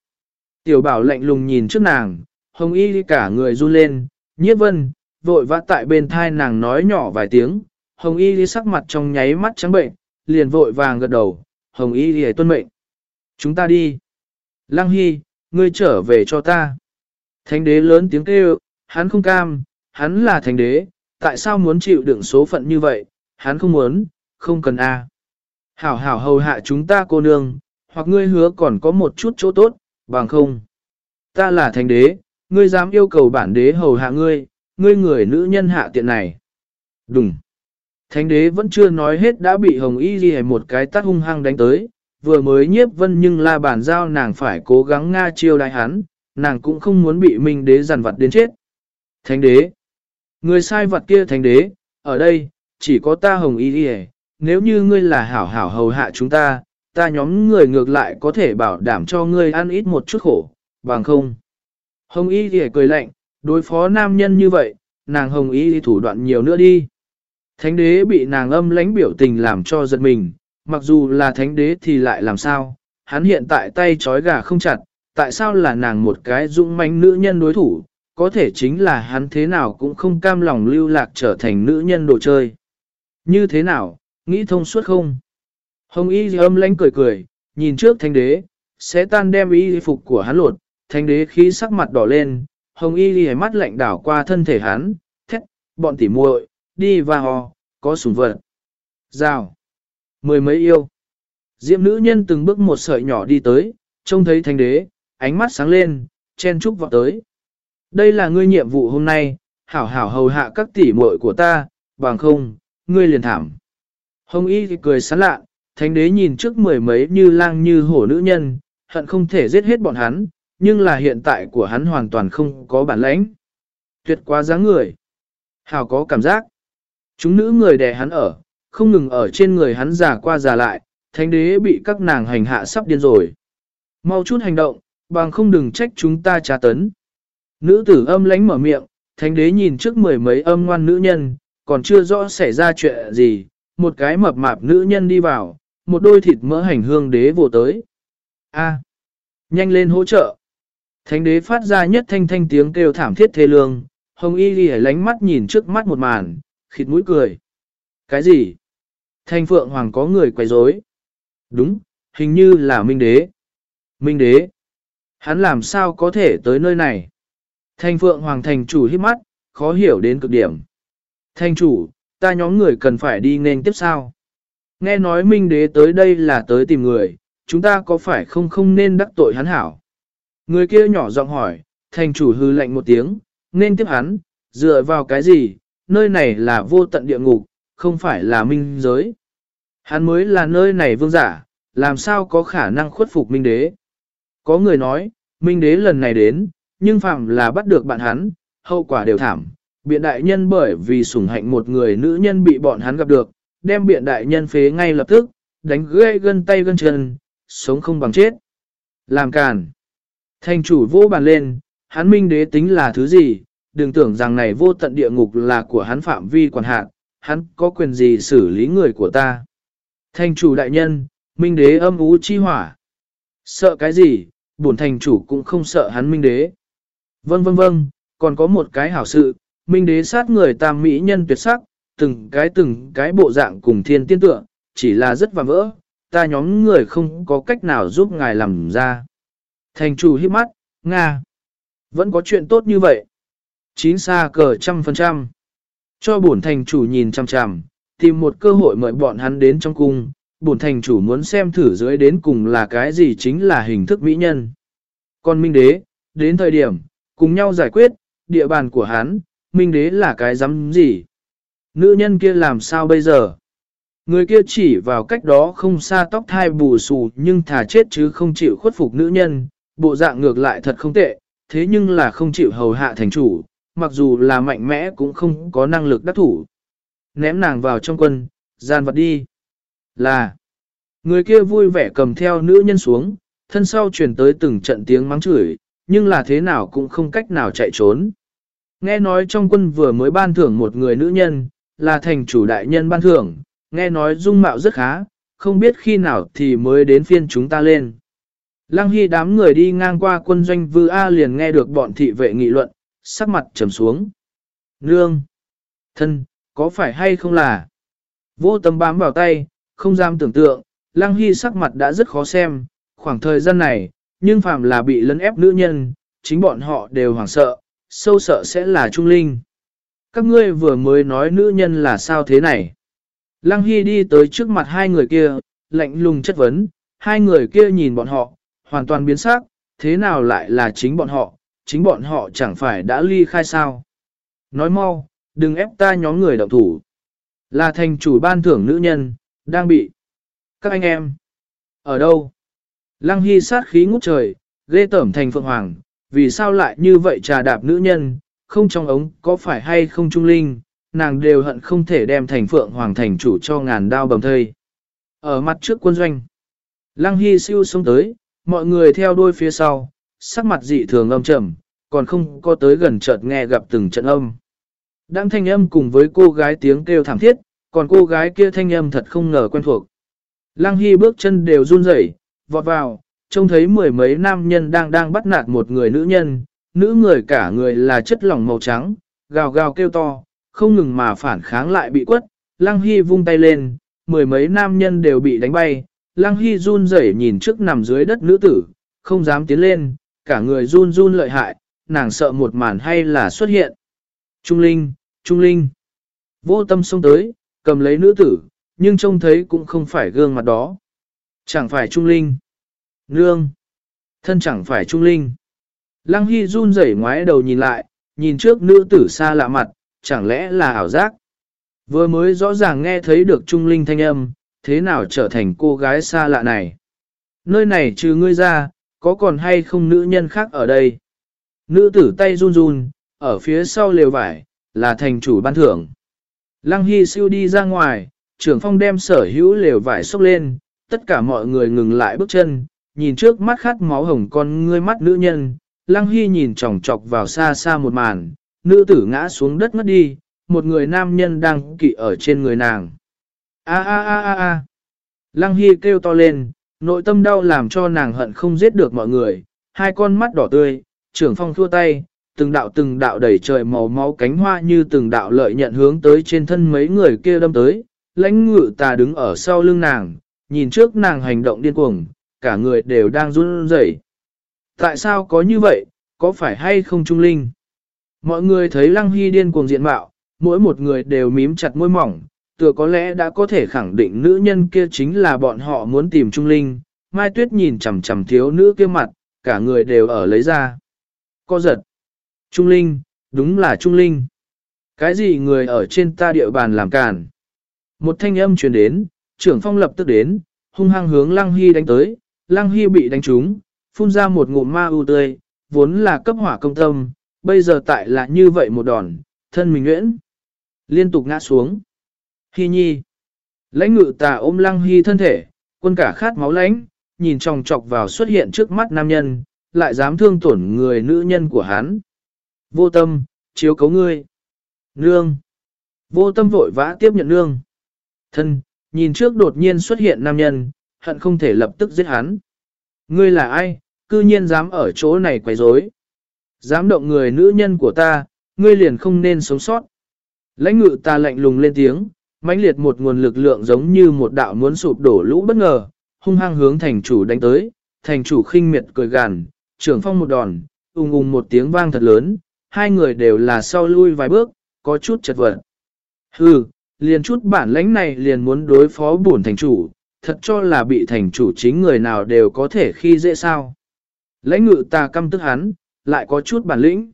Tiểu bảo lạnh lùng nhìn trước nàng, Hồng Y Ghi cả người run lên, nhiếp vân, vội vã tại bên thai nàng nói nhỏ vài tiếng, Hồng Y đi sắc mặt trong nháy mắt trắng bệnh, liền vội vàng gật đầu, Hồng Y đi tuân mệnh. Chúng ta đi. Lăng Hy, ngươi trở về cho ta. Thánh đế lớn tiếng kêu, hắn không cam, hắn là thánh đế, tại sao muốn chịu đựng số phận như vậy, hắn không muốn, không cần a. Hảo hảo hầu hạ chúng ta cô nương, hoặc ngươi hứa còn có một chút chỗ tốt, bằng không. Ta là thánh đế, ngươi dám yêu cầu bản đế hầu hạ ngươi, ngươi người nữ nhân hạ tiện này. Đúng. Thánh đế vẫn chưa nói hết đã bị hồng y ghi một cái tát hung hăng đánh tới, vừa mới nhiếp vân nhưng la bàn giao nàng phải cố gắng nga chiêu đại hắn, nàng cũng không muốn bị minh đế giàn vặt đến chết. Thánh đế, người sai vật kia thánh đế, ở đây, chỉ có ta hồng y ghi nếu như ngươi là hảo hảo hầu hạ chúng ta, ta nhóm người ngược lại có thể bảo đảm cho ngươi ăn ít một chút khổ, bằng không. Hồng y ghi cười lạnh, đối phó nam nhân như vậy, nàng hồng y thủ đoạn nhiều nữa đi. Thánh đế bị nàng âm lãnh biểu tình làm cho giật mình, mặc dù là thánh đế thì lại làm sao, hắn hiện tại tay trói gà không chặt, tại sao là nàng một cái dũng mãnh nữ nhân đối thủ, có thể chính là hắn thế nào cũng không cam lòng lưu lạc trở thành nữ nhân đồ chơi. Như thế nào, nghĩ thông suốt không? Hồng y âm lãnh cười cười, nhìn trước thánh đế, sẽ tan đem y phục của hắn lột, thánh đế khí sắc mặt đỏ lên, hồng y ghi mắt lạnh đảo qua thân thể hắn, thét, bọn tỉ muội đi và ho, có sùng vật. Rào. Mười mấy yêu. Diệm nữ nhân từng bước một sợi nhỏ đi tới, trông thấy thánh đế, ánh mắt sáng lên, chen chúc vào tới. Đây là ngươi nhiệm vụ hôm nay, hảo hảo hầu hạ các tỷ muội của ta, bằng không, ngươi liền thảm. Hồng y thì cười sán lạ, thánh đế nhìn trước mười mấy như lang như hổ nữ nhân, hận không thể giết hết bọn hắn, nhưng là hiện tại của hắn hoàn toàn không có bản lãnh. Tuyệt quá dáng người. hào có cảm giác. Chúng nữ người đè hắn ở, không ngừng ở trên người hắn già qua già lại, thánh đế bị các nàng hành hạ sắp điên rồi. Mau chút hành động, bằng không đừng trách chúng ta tra tấn. Nữ tử âm lánh mở miệng, thánh đế nhìn trước mười mấy âm ngoan nữ nhân, còn chưa rõ xảy ra chuyện gì, một cái mập mạp nữ nhân đi vào, một đôi thịt mỡ hành hương đế vô tới. A, nhanh lên hỗ trợ. Thánh đế phát ra nhất thanh thanh tiếng kêu thảm thiết thê lương, hồng y ghi lánh mắt nhìn trước mắt một màn, khịt mũi cười. Cái gì? Thanh phượng hoàng có người quay rối. Đúng, hình như là minh đế. Minh đế. Hắn làm sao có thể tới nơi này? Thanh phượng hoàng thành chủ hít mắt, khó hiểu đến cực điểm. Thanh chủ, ta nhóm người cần phải đi nên tiếp sao? Nghe nói Minh Đế tới đây là tới tìm người, chúng ta có phải không không nên đắc tội hắn hảo? Người kia nhỏ giọng hỏi, thành chủ hư lệnh một tiếng, nên tiếp hắn, dựa vào cái gì, nơi này là vô tận địa ngục, không phải là minh giới. Hắn mới là nơi này vương giả, làm sao có khả năng khuất phục minh đế. Có người nói, minh đế lần này đến, nhưng phạm là bắt được bạn hắn, hậu quả đều thảm. Biện đại nhân bởi vì sủng hạnh một người nữ nhân bị bọn hắn gặp được, đem biện đại nhân phế ngay lập tức, đánh ghê gân tay gân chân, sống không bằng chết. Làm càn. Thành chủ vô bàn lên, hắn minh đế tính là thứ gì, đừng tưởng rằng này vô tận địa ngục là của hắn phạm vi quản hạt, hắn có quyền gì xử lý người của ta. Thành chủ đại nhân, minh đế âm ú chi hỏa. Sợ cái gì, bổn thành chủ cũng không sợ hắn minh đế. Vâng vâng vâng, còn có một cái hảo sự, minh đế sát người tam mỹ nhân tuyệt sắc, từng cái từng cái bộ dạng cùng thiên tiên tượng, chỉ là rất và vỡ, ta nhóm người không có cách nào giúp ngài làm ra. Thành chủ hiếp mắt, Nga. Vẫn có chuyện tốt như vậy. Chín xa cờ trăm phần trăm. Cho bổn thành chủ nhìn chằm chằm, tìm một cơ hội mời bọn hắn đến trong cung. Bổn thành chủ muốn xem thử dưới đến cùng là cái gì chính là hình thức mỹ nhân. Còn Minh Đế, đến thời điểm, cùng nhau giải quyết, địa bàn của hắn, Minh Đế là cái dám gì? Nữ nhân kia làm sao bây giờ? Người kia chỉ vào cách đó không xa tóc thai bù xù nhưng thà chết chứ không chịu khuất phục nữ nhân, bộ dạng ngược lại thật không tệ, thế nhưng là không chịu hầu hạ thành chủ, mặc dù là mạnh mẽ cũng không có năng lực đắc thủ. Ném nàng vào trong quân, gian vật đi. Là, người kia vui vẻ cầm theo nữ nhân xuống, thân sau truyền tới từng trận tiếng mắng chửi, nhưng là thế nào cũng không cách nào chạy trốn. Nghe nói trong quân vừa mới ban thưởng một người nữ nhân, là thành chủ đại nhân ban thưởng, nghe nói dung mạo rất khá, không biết khi nào thì mới đến phiên chúng ta lên. Lăng Hy đám người đi ngang qua quân doanh Vư A liền nghe được bọn thị vệ nghị luận, sắc mặt trầm xuống. Nương! Thân, có phải hay không là? Vô tâm bám vào tay, không dám tưởng tượng, Lăng Hy sắc mặt đã rất khó xem, khoảng thời gian này, nhưng phạm là bị lấn ép nữ nhân, chính bọn họ đều hoảng sợ, sâu sợ sẽ là trung linh. Các ngươi vừa mới nói nữ nhân là sao thế này? Lăng Hy đi tới trước mặt hai người kia, lạnh lùng chất vấn, hai người kia nhìn bọn họ, hoàn toàn biến sắc, thế nào lại là chính bọn họ, chính bọn họ chẳng phải đã ly khai sao. Nói mau, đừng ép ta nhóm người động thủ. Là thành chủ ban thưởng nữ nhân, đang bị. Các anh em, ở đâu? Lăng Hy sát khí ngút trời, ghê tẩm thành phượng hoàng, vì sao lại như vậy trà đạp nữ nhân, không trong ống có phải hay không trung linh, nàng đều hận không thể đem thành phượng hoàng thành chủ cho ngàn đao bầm thây. Ở mặt trước quân doanh, Lăng Hy siêu xuống tới, mọi người theo đuôi phía sau, sắc mặt dị thường âm trầm, còn không có tới gần chợt nghe gặp từng trận âm. Đang thanh âm cùng với cô gái tiếng kêu thảm thiết, còn cô gái kia thanh âm thật không ngờ quen thuộc. Lăng Hy bước chân đều run rẩy, vọt vào, trông thấy mười mấy nam nhân đang đang bắt nạt một người nữ nhân, nữ người cả người là chất lỏng màu trắng, gào gào kêu to, không ngừng mà phản kháng lại bị quất, Lăng Hy vung tay lên, mười mấy nam nhân đều bị đánh bay, Lăng Hy run rẩy nhìn trước nằm dưới đất nữ tử, không dám tiến lên, cả người run run lợi hại, nàng sợ một màn hay là xuất hiện. Trung Linh, Trung Linh. Vô tâm xông tới, cầm lấy nữ tử, nhưng trông thấy cũng không phải gương mặt đó. Chẳng phải Trung Linh. Nương. Thân chẳng phải Trung Linh. Lăng Hy run rẩy ngoái đầu nhìn lại, nhìn trước nữ tử xa lạ mặt, chẳng lẽ là ảo giác. Vừa mới rõ ràng nghe thấy được Trung Linh thanh âm, thế nào trở thành cô gái xa lạ này. Nơi này trừ ngươi ra, có còn hay không nữ nhân khác ở đây? Nữ tử tay run run, ở phía sau lều vải, là thành chủ ban thưởng. Lăng Hy siêu đi ra ngoài, trưởng phong đem sở hữu lều vải xốc lên, tất cả mọi người ngừng lại bước chân, nhìn trước mắt khát máu hồng con ngươi mắt nữ nhân. Lăng Hy nhìn chòng chọc vào xa xa một màn, nữ tử ngã xuống đất ngất đi, một người nam nhân đang kỵ ở trên người nàng. A a a a a. Lăng Hy kêu to lên, nội tâm đau làm cho nàng hận không giết được mọi người, hai con mắt đỏ tươi, trưởng phong thua tay, từng đạo từng đạo đẩy trời màu máu cánh hoa như từng đạo lợi nhận hướng tới trên thân mấy người kia đâm tới, lãnh ngự tà đứng ở sau lưng nàng, nhìn trước nàng hành động điên cuồng, cả người đều đang run rẩy. Tại sao có như vậy, có phải hay không trung linh? Mọi người thấy Lăng Hy điên cuồng diện mạo, mỗi một người đều mím chặt môi mỏng, tựa có lẽ đã có thể khẳng định nữ nhân kia chính là bọn họ muốn tìm Trung Linh. Mai Tuyết nhìn chằm chằm thiếu nữ kia mặt, cả người đều ở lấy ra. Co giật. Trung Linh, đúng là Trung Linh. Cái gì người ở trên ta địa bàn làm cản? Một thanh âm truyền đến, trưởng phong lập tức đến, hung hăng hướng Lăng Hy đánh tới, Lăng Hy bị đánh trúng, phun ra một ngụm ma u tươi, vốn là cấp hỏa công tâm, bây giờ tại là như vậy một đòn, thân mình nguyễn, liên tục ngã xuống. Hy nhi, lãnh ngự tà ôm Lăng Hy thân thể, quân cả khát máu lãnh, nhìn tròng trọc vào xuất hiện trước mắt nam nhân, lại dám thương tổn người nữ nhân của hắn. Vô tâm, chiếu cấu ngươi. Nương. Vô tâm vội vã tiếp nhận nương. Thân, nhìn trước đột nhiên xuất hiện nam nhân, hận không thể lập tức giết hắn. Ngươi là ai, cư nhiên dám ở chỗ này quấy rối, Dám động người nữ nhân của ta, ngươi liền không nên sống sót. Lãnh ngự ta lạnh lùng lên tiếng, mãnh liệt một nguồn lực lượng giống như một đạo muốn sụp đổ lũ bất ngờ, hung hăng hướng thành chủ đánh tới, thành chủ khinh miệt cười gằn, trưởng phong một đòn, ung ung một tiếng vang thật lớn, hai người đều là sau lui vài bước, có chút chật vật. Hừ, liền chút bản lãnh này liền muốn đối phó bổn thành chủ, thật cho là bị thành chủ chính người nào đều có thể khi dễ sao. Lãnh ngự ta căm tức hắn, lại có chút bản lĩnh.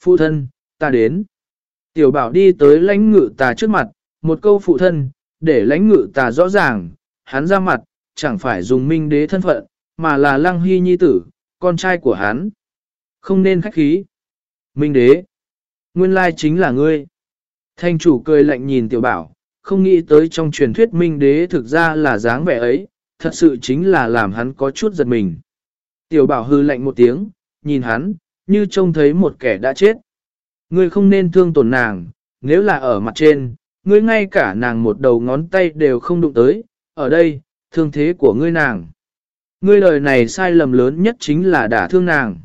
Phụ thân, ta đến. Tiểu bảo đi tới lãnh ngự ta trước mặt, một câu phụ thân, để lãnh ngự tà rõ ràng, hắn ra mặt, chẳng phải dùng minh đế thân phận, mà là lăng hy nhi tử, con trai của hắn. Không nên khách khí. Minh đế. Nguyên lai chính là ngươi. Thanh chủ cười lạnh nhìn tiểu bảo, không nghĩ tới trong truyền thuyết minh đế thực ra là dáng vẻ ấy, thật sự chính là làm hắn có chút giật mình. Tiểu bảo hư lạnh một tiếng, nhìn hắn, như trông thấy một kẻ đã chết. Ngươi không nên thương tổn nàng, nếu là ở mặt trên, ngươi ngay cả nàng một đầu ngón tay đều không đụng tới, ở đây, thương thế của ngươi nàng. Ngươi lời này sai lầm lớn nhất chính là đả thương nàng.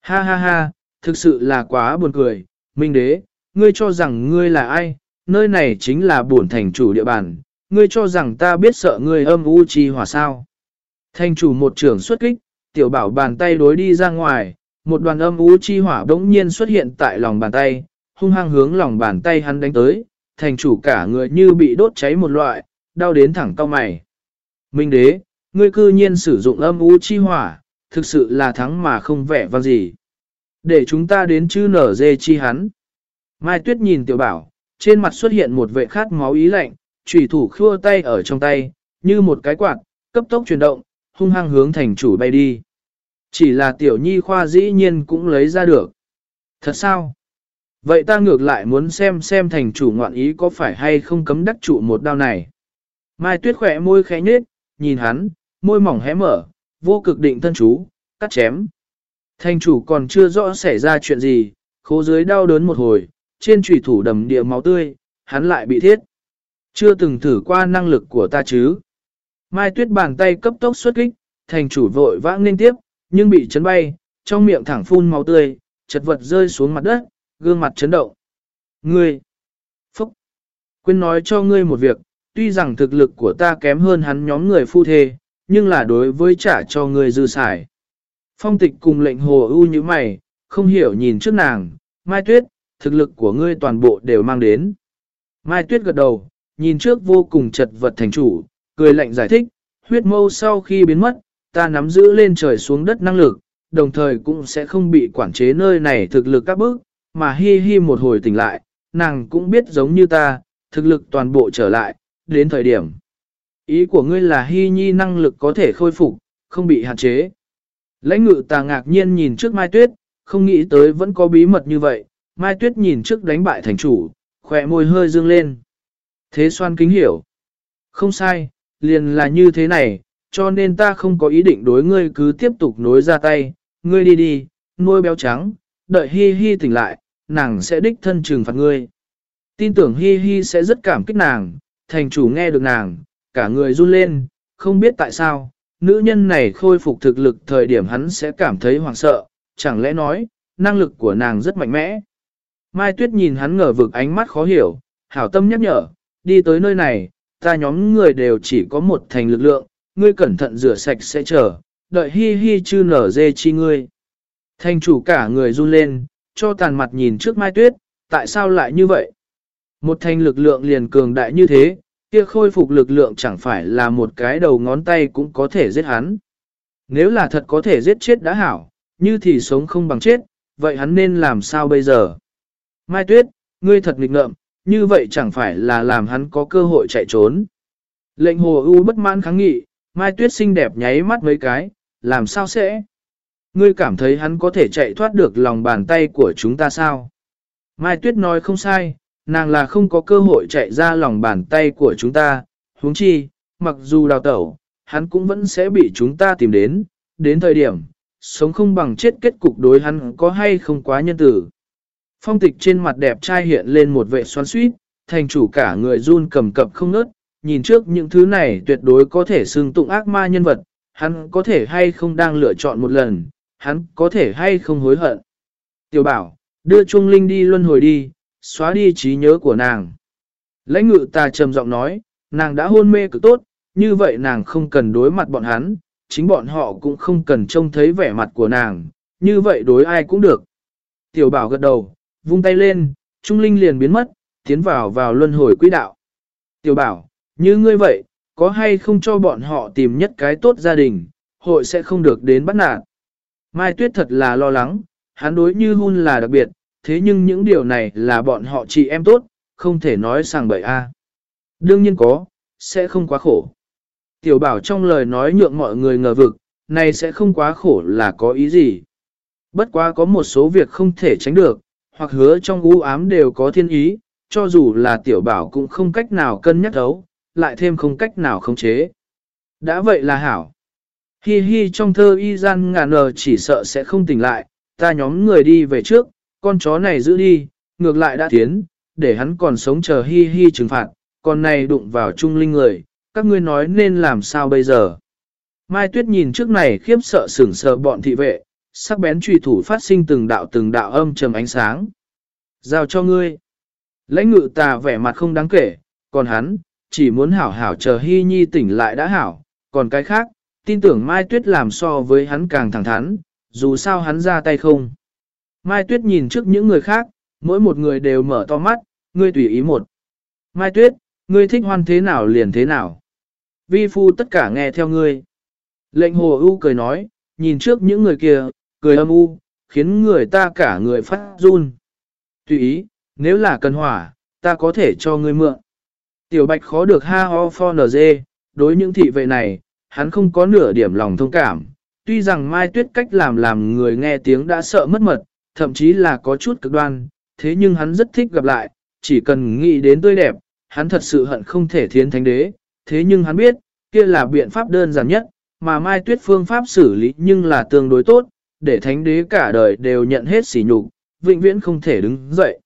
Ha ha ha, thực sự là quá buồn cười, Minh Đế, ngươi cho rằng ngươi là ai, nơi này chính là bổn thành chủ địa bàn, ngươi cho rằng ta biết sợ ngươi âm u chi hỏa sao. Thành chủ một trưởng xuất kích, tiểu bảo bàn tay đối đi ra ngoài, một đoàn âm u chi hỏa đống nhiên xuất hiện tại lòng bàn tay, hung hăng hướng lòng bàn tay hắn đánh tới, thành chủ cả người như bị đốt cháy một loại, đau đến thẳng cao mày. Minh đế, ngươi cư nhiên sử dụng âm u chi hỏa, thực sự là thắng mà không vẻ vang gì. Để chúng ta đến chư nở dê chi hắn. Mai Tuyết nhìn tiểu bảo, trên mặt xuất hiện một vệ khát máu ý lạnh, trùy thủ khua tay ở trong tay, như một cái quạt, cấp tốc chuyển động, hung hăng hướng thành chủ bay đi. Chỉ là tiểu nhi khoa dĩ nhiên cũng lấy ra được. Thật sao? Vậy ta ngược lại muốn xem xem thành chủ ngoạn ý có phải hay không cấm đắc trụ một đao này. Mai tuyết khỏe môi khẽ nhết, nhìn hắn, môi mỏng hé mở, vô cực định thân chú, cắt chém. Thành chủ còn chưa rõ xảy ra chuyện gì, khố dưới đau đớn một hồi, trên trùy thủ đầm địa máu tươi, hắn lại bị thiết. Chưa từng thử qua năng lực của ta chứ. Mai tuyết bàn tay cấp tốc xuất kích, thành chủ vội vã nên tiếp, nhưng bị chấn bay, trong miệng thẳng phun máu tươi, chật vật rơi xuống mặt đất, gương mặt chấn động. Ngươi! Phúc! Quên nói cho ngươi một việc, tuy rằng thực lực của ta kém hơn hắn nhóm người phu thê, nhưng là đối với trả cho ngươi dư xài. Phong tịch cùng lệnh hồ ưu như mày, không hiểu nhìn trước nàng, Mai Tuyết, thực lực của ngươi toàn bộ đều mang đến. Mai Tuyết gật đầu, nhìn trước vô cùng chật vật thành chủ, cười lạnh giải thích, huyết mâu sau khi biến mất, ta nắm giữ lên trời xuống đất năng lực, đồng thời cũng sẽ không bị quản chế nơi này thực lực các bước, mà hi hi một hồi tỉnh lại, nàng cũng biết giống như ta, thực lực toàn bộ trở lại, đến thời điểm. Ý của ngươi là hi nhi năng lực có thể khôi phục, không bị hạn chế. Lãnh ngự ta ngạc nhiên nhìn trước Mai Tuyết, không nghĩ tới vẫn có bí mật như vậy, Mai Tuyết nhìn trước đánh bại thành chủ, khỏe môi hơi dương lên. Thế xoan kính hiểu. Không sai, liền là như thế này, cho nên ta không có ý định đối ngươi cứ tiếp tục nối ra tay, ngươi đi đi, nuôi béo trắng, đợi Hi Hi tỉnh lại, nàng sẽ đích thân trừng phạt ngươi. Tin tưởng Hi Hi sẽ rất cảm kích nàng, thành chủ nghe được nàng, cả người run lên, không biết tại sao, nữ nhân này khôi phục thực lực thời điểm hắn sẽ cảm thấy hoảng sợ, chẳng lẽ nói, năng lực của nàng rất mạnh mẽ. Mai Tuyết nhìn hắn ngờ vực ánh mắt khó hiểu, hảo tâm nhắc nhở, đi tới nơi này, ta nhóm người đều chỉ có một thành lực lượng, ngươi cẩn thận rửa sạch sẽ chờ, đợi hi hi chư nở dê chi ngươi. Thành chủ cả người run lên, cho tàn mặt nhìn trước Mai Tuyết, tại sao lại như vậy? Một thanh lực lượng liền cường đại như thế, kia khôi phục lực lượng chẳng phải là một cái đầu ngón tay cũng có thể giết hắn. Nếu là thật có thể giết chết đã hảo, như thì sống không bằng chết, vậy hắn nên làm sao bây giờ? Mai Tuyết, ngươi thật nghịch ngợm, như vậy chẳng phải là làm hắn có cơ hội chạy trốn. Lệnh hồ ưu bất mãn kháng nghị, Mai Tuyết xinh đẹp nháy mắt mấy cái, làm sao sẽ? Ngươi cảm thấy hắn có thể chạy thoát được lòng bàn tay của chúng ta sao? Mai Tuyết nói không sai, nàng là không có cơ hội chạy ra lòng bàn tay của chúng ta, huống chi, mặc dù đào tẩu, hắn cũng vẫn sẽ bị chúng ta tìm đến, đến thời điểm, sống không bằng chết kết cục đối hắn có hay không quá nhân tử. Phong tịch trên mặt đẹp trai hiện lên một vệ xoắn suýt, thành chủ cả người run cầm cập không nớt, nhìn trước những thứ này tuyệt đối có thể xưng tụng ác ma nhân vật, hắn có thể hay không đang lựa chọn một lần, hắn có thể hay không hối hận. Tiểu bảo, đưa Trung Linh đi luân hồi đi, xóa đi trí nhớ của nàng. Lãnh ngự ta trầm giọng nói, nàng đã hôn mê cực tốt, như vậy nàng không cần đối mặt bọn hắn, chính bọn họ cũng không cần trông thấy vẻ mặt của nàng, như vậy đối ai cũng được. Tiểu bảo gật đầu, vung tay lên, Trung Linh liền biến mất, tiến vào vào luân hồi quỹ đạo. Tiểu bảo, như ngươi vậy, có hay không cho bọn họ tìm nhất cái tốt gia đình, hội sẽ không được đến bắt nạt. Mai Tuyết thật là lo lắng, hắn đối như hun là đặc biệt, thế nhưng những điều này là bọn họ chị em tốt, không thể nói sang bậy a. Đương nhiên có, sẽ không quá khổ. Tiểu bảo trong lời nói nhượng mọi người ngờ vực, này sẽ không quá khổ là có ý gì. Bất quá có một số việc không thể tránh được, hoặc hứa trong u ám đều có thiên ý, cho dù là tiểu bảo cũng không cách nào cân nhắc đấu, lại thêm không cách nào khống chế. Đã vậy là hảo. Hi hi trong thơ y gian ngàn nờ chỉ sợ sẽ không tỉnh lại, ta nhóm người đi về trước, con chó này giữ đi, ngược lại đã tiến, để hắn còn sống chờ hi hi trừng phạt, con này đụng vào trung linh người, các ngươi nói nên làm sao bây giờ. Mai Tuyết nhìn trước này khiếp sợ sửng sợ bọn thị vệ, sắc bén truy thủ phát sinh từng đạo từng đạo âm trầm ánh sáng. Giao cho ngươi. Lãnh ngự tà vẻ mặt không đáng kể, còn hắn, chỉ muốn hảo hảo chờ Hy Nhi tỉnh lại đã hảo, còn cái khác, tin tưởng Mai Tuyết làm so với hắn càng thẳng thắn, dù sao hắn ra tay không. Mai Tuyết nhìn trước những người khác, mỗi một người đều mở to mắt, ngươi tùy ý một. Mai Tuyết, ngươi thích hoan thế nào liền thế nào. Vi phu tất cả nghe theo ngươi. Lệnh hồ ưu cười nói, nhìn trước những người kia, cười âm u, khiến người ta cả người phát run. Tùy ý, nếu là cần hỏa, ta có thể cho ngươi mượn. Tiểu bạch khó được ha ho for nz, đối những thị vệ này, hắn không có nửa điểm lòng thông cảm. Tuy rằng Mai Tuyết cách làm làm người nghe tiếng đã sợ mất mật, thậm chí là có chút cực đoan, thế nhưng hắn rất thích gặp lại, chỉ cần nghĩ đến tươi đẹp, hắn thật sự hận không thể thiến thánh đế, thế nhưng hắn biết, kia là biện pháp đơn giản nhất, mà Mai Tuyết phương pháp xử lý nhưng là tương đối tốt, để thánh đế cả đời đều nhận hết sỉ nhục, vĩnh viễn không thể đứng dậy.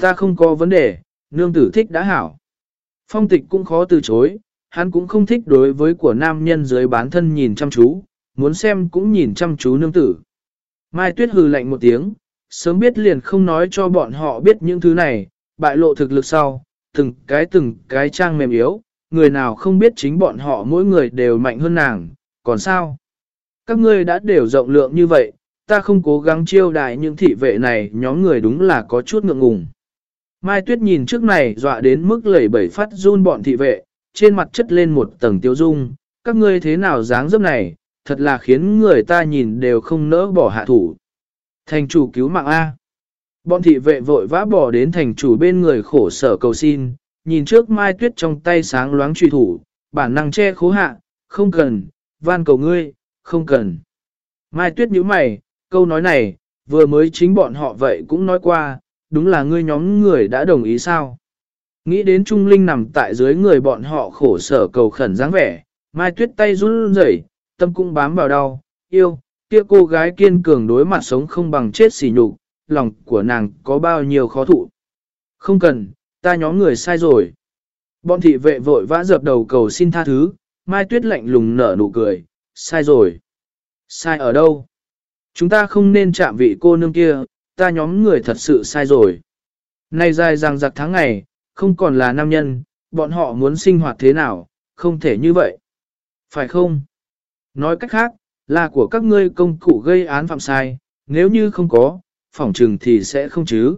Ta không có vấn đề, nương tử thích đã hảo. Phong tịch cũng khó từ chối, hắn cũng không thích đối với của nam nhân dưới bán thân nhìn chăm chú, muốn xem cũng nhìn chăm chú nương tử. Mai Tuyết hừ lạnh một tiếng, sớm biết liền không nói cho bọn họ biết những thứ này, bại lộ thực lực sau, từng cái từng cái trang mềm yếu, người nào không biết chính bọn họ mỗi người đều mạnh hơn nàng, còn sao? Các ngươi đã đều rộng lượng như vậy, ta không cố gắng chiêu đại những thị vệ này nhóm người đúng là có chút ngượng ngùng. Mai Tuyết nhìn trước này dọa đến mức lẩy bẩy phát run bọn thị vệ, trên mặt chất lên một tầng tiêu dung, các ngươi thế nào dáng dấp này, thật là khiến người ta nhìn đều không nỡ bỏ hạ thủ. Thành chủ cứu mạng A. Bọn thị vệ vội vã bỏ đến thành chủ bên người khổ sở cầu xin, nhìn trước Mai Tuyết trong tay sáng loáng truy thủ, bản năng che khố hạ, không cần, van cầu ngươi, không cần. Mai Tuyết nhíu mày, câu nói này, vừa mới chính bọn họ vậy cũng nói qua, đúng là ngươi nhóm người đã đồng ý sao. Nghĩ đến Trung Linh nằm tại dưới người bọn họ khổ sở cầu khẩn dáng vẻ, Mai Tuyết tay run rẩy, tâm cũng bám vào đau, yêu, kia cô gái kiên cường đối mặt sống không bằng chết xỉ nhục, lòng của nàng có bao nhiêu khó thụ. Không cần, ta nhóm người sai rồi. Bọn thị vệ vội vã dập đầu cầu xin tha thứ, Mai Tuyết lạnh lùng nở nụ cười, sai rồi. Sai ở đâu? Chúng ta không nên chạm vị cô nương kia, ta nhóm người thật sự sai rồi. nay dài rằng giặc tháng ngày, không còn là nam nhân, bọn họ muốn sinh hoạt thế nào, không thể như vậy. Phải không? Nói cách khác, là của các ngươi công cụ gây án phạm sai, nếu như không có, phỏng trừng thì sẽ không chứ.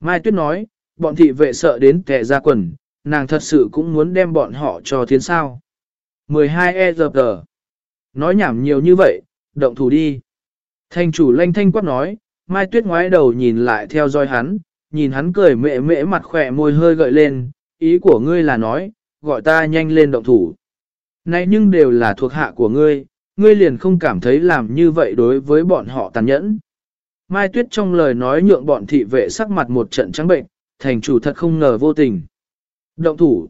Mai Tuyết nói, bọn thị vệ sợ đến kẻ ra quần, nàng thật sự cũng muốn đem bọn họ cho thiến sao. 12 EZG Nói nhảm nhiều như vậy, động thủ đi. Thành chủ lanh thanh quát nói, Mai Tuyết ngoái đầu nhìn lại theo dõi hắn, nhìn hắn cười mệ mệ mặt khỏe môi hơi gợi lên, ý của ngươi là nói, gọi ta nhanh lên động thủ. Này nhưng đều là thuộc hạ của ngươi, ngươi liền không cảm thấy làm như vậy đối với bọn họ tàn nhẫn. Mai Tuyết trong lời nói nhượng bọn thị vệ sắc mặt một trận trắng bệnh, thành chủ thật không ngờ vô tình. Động thủ.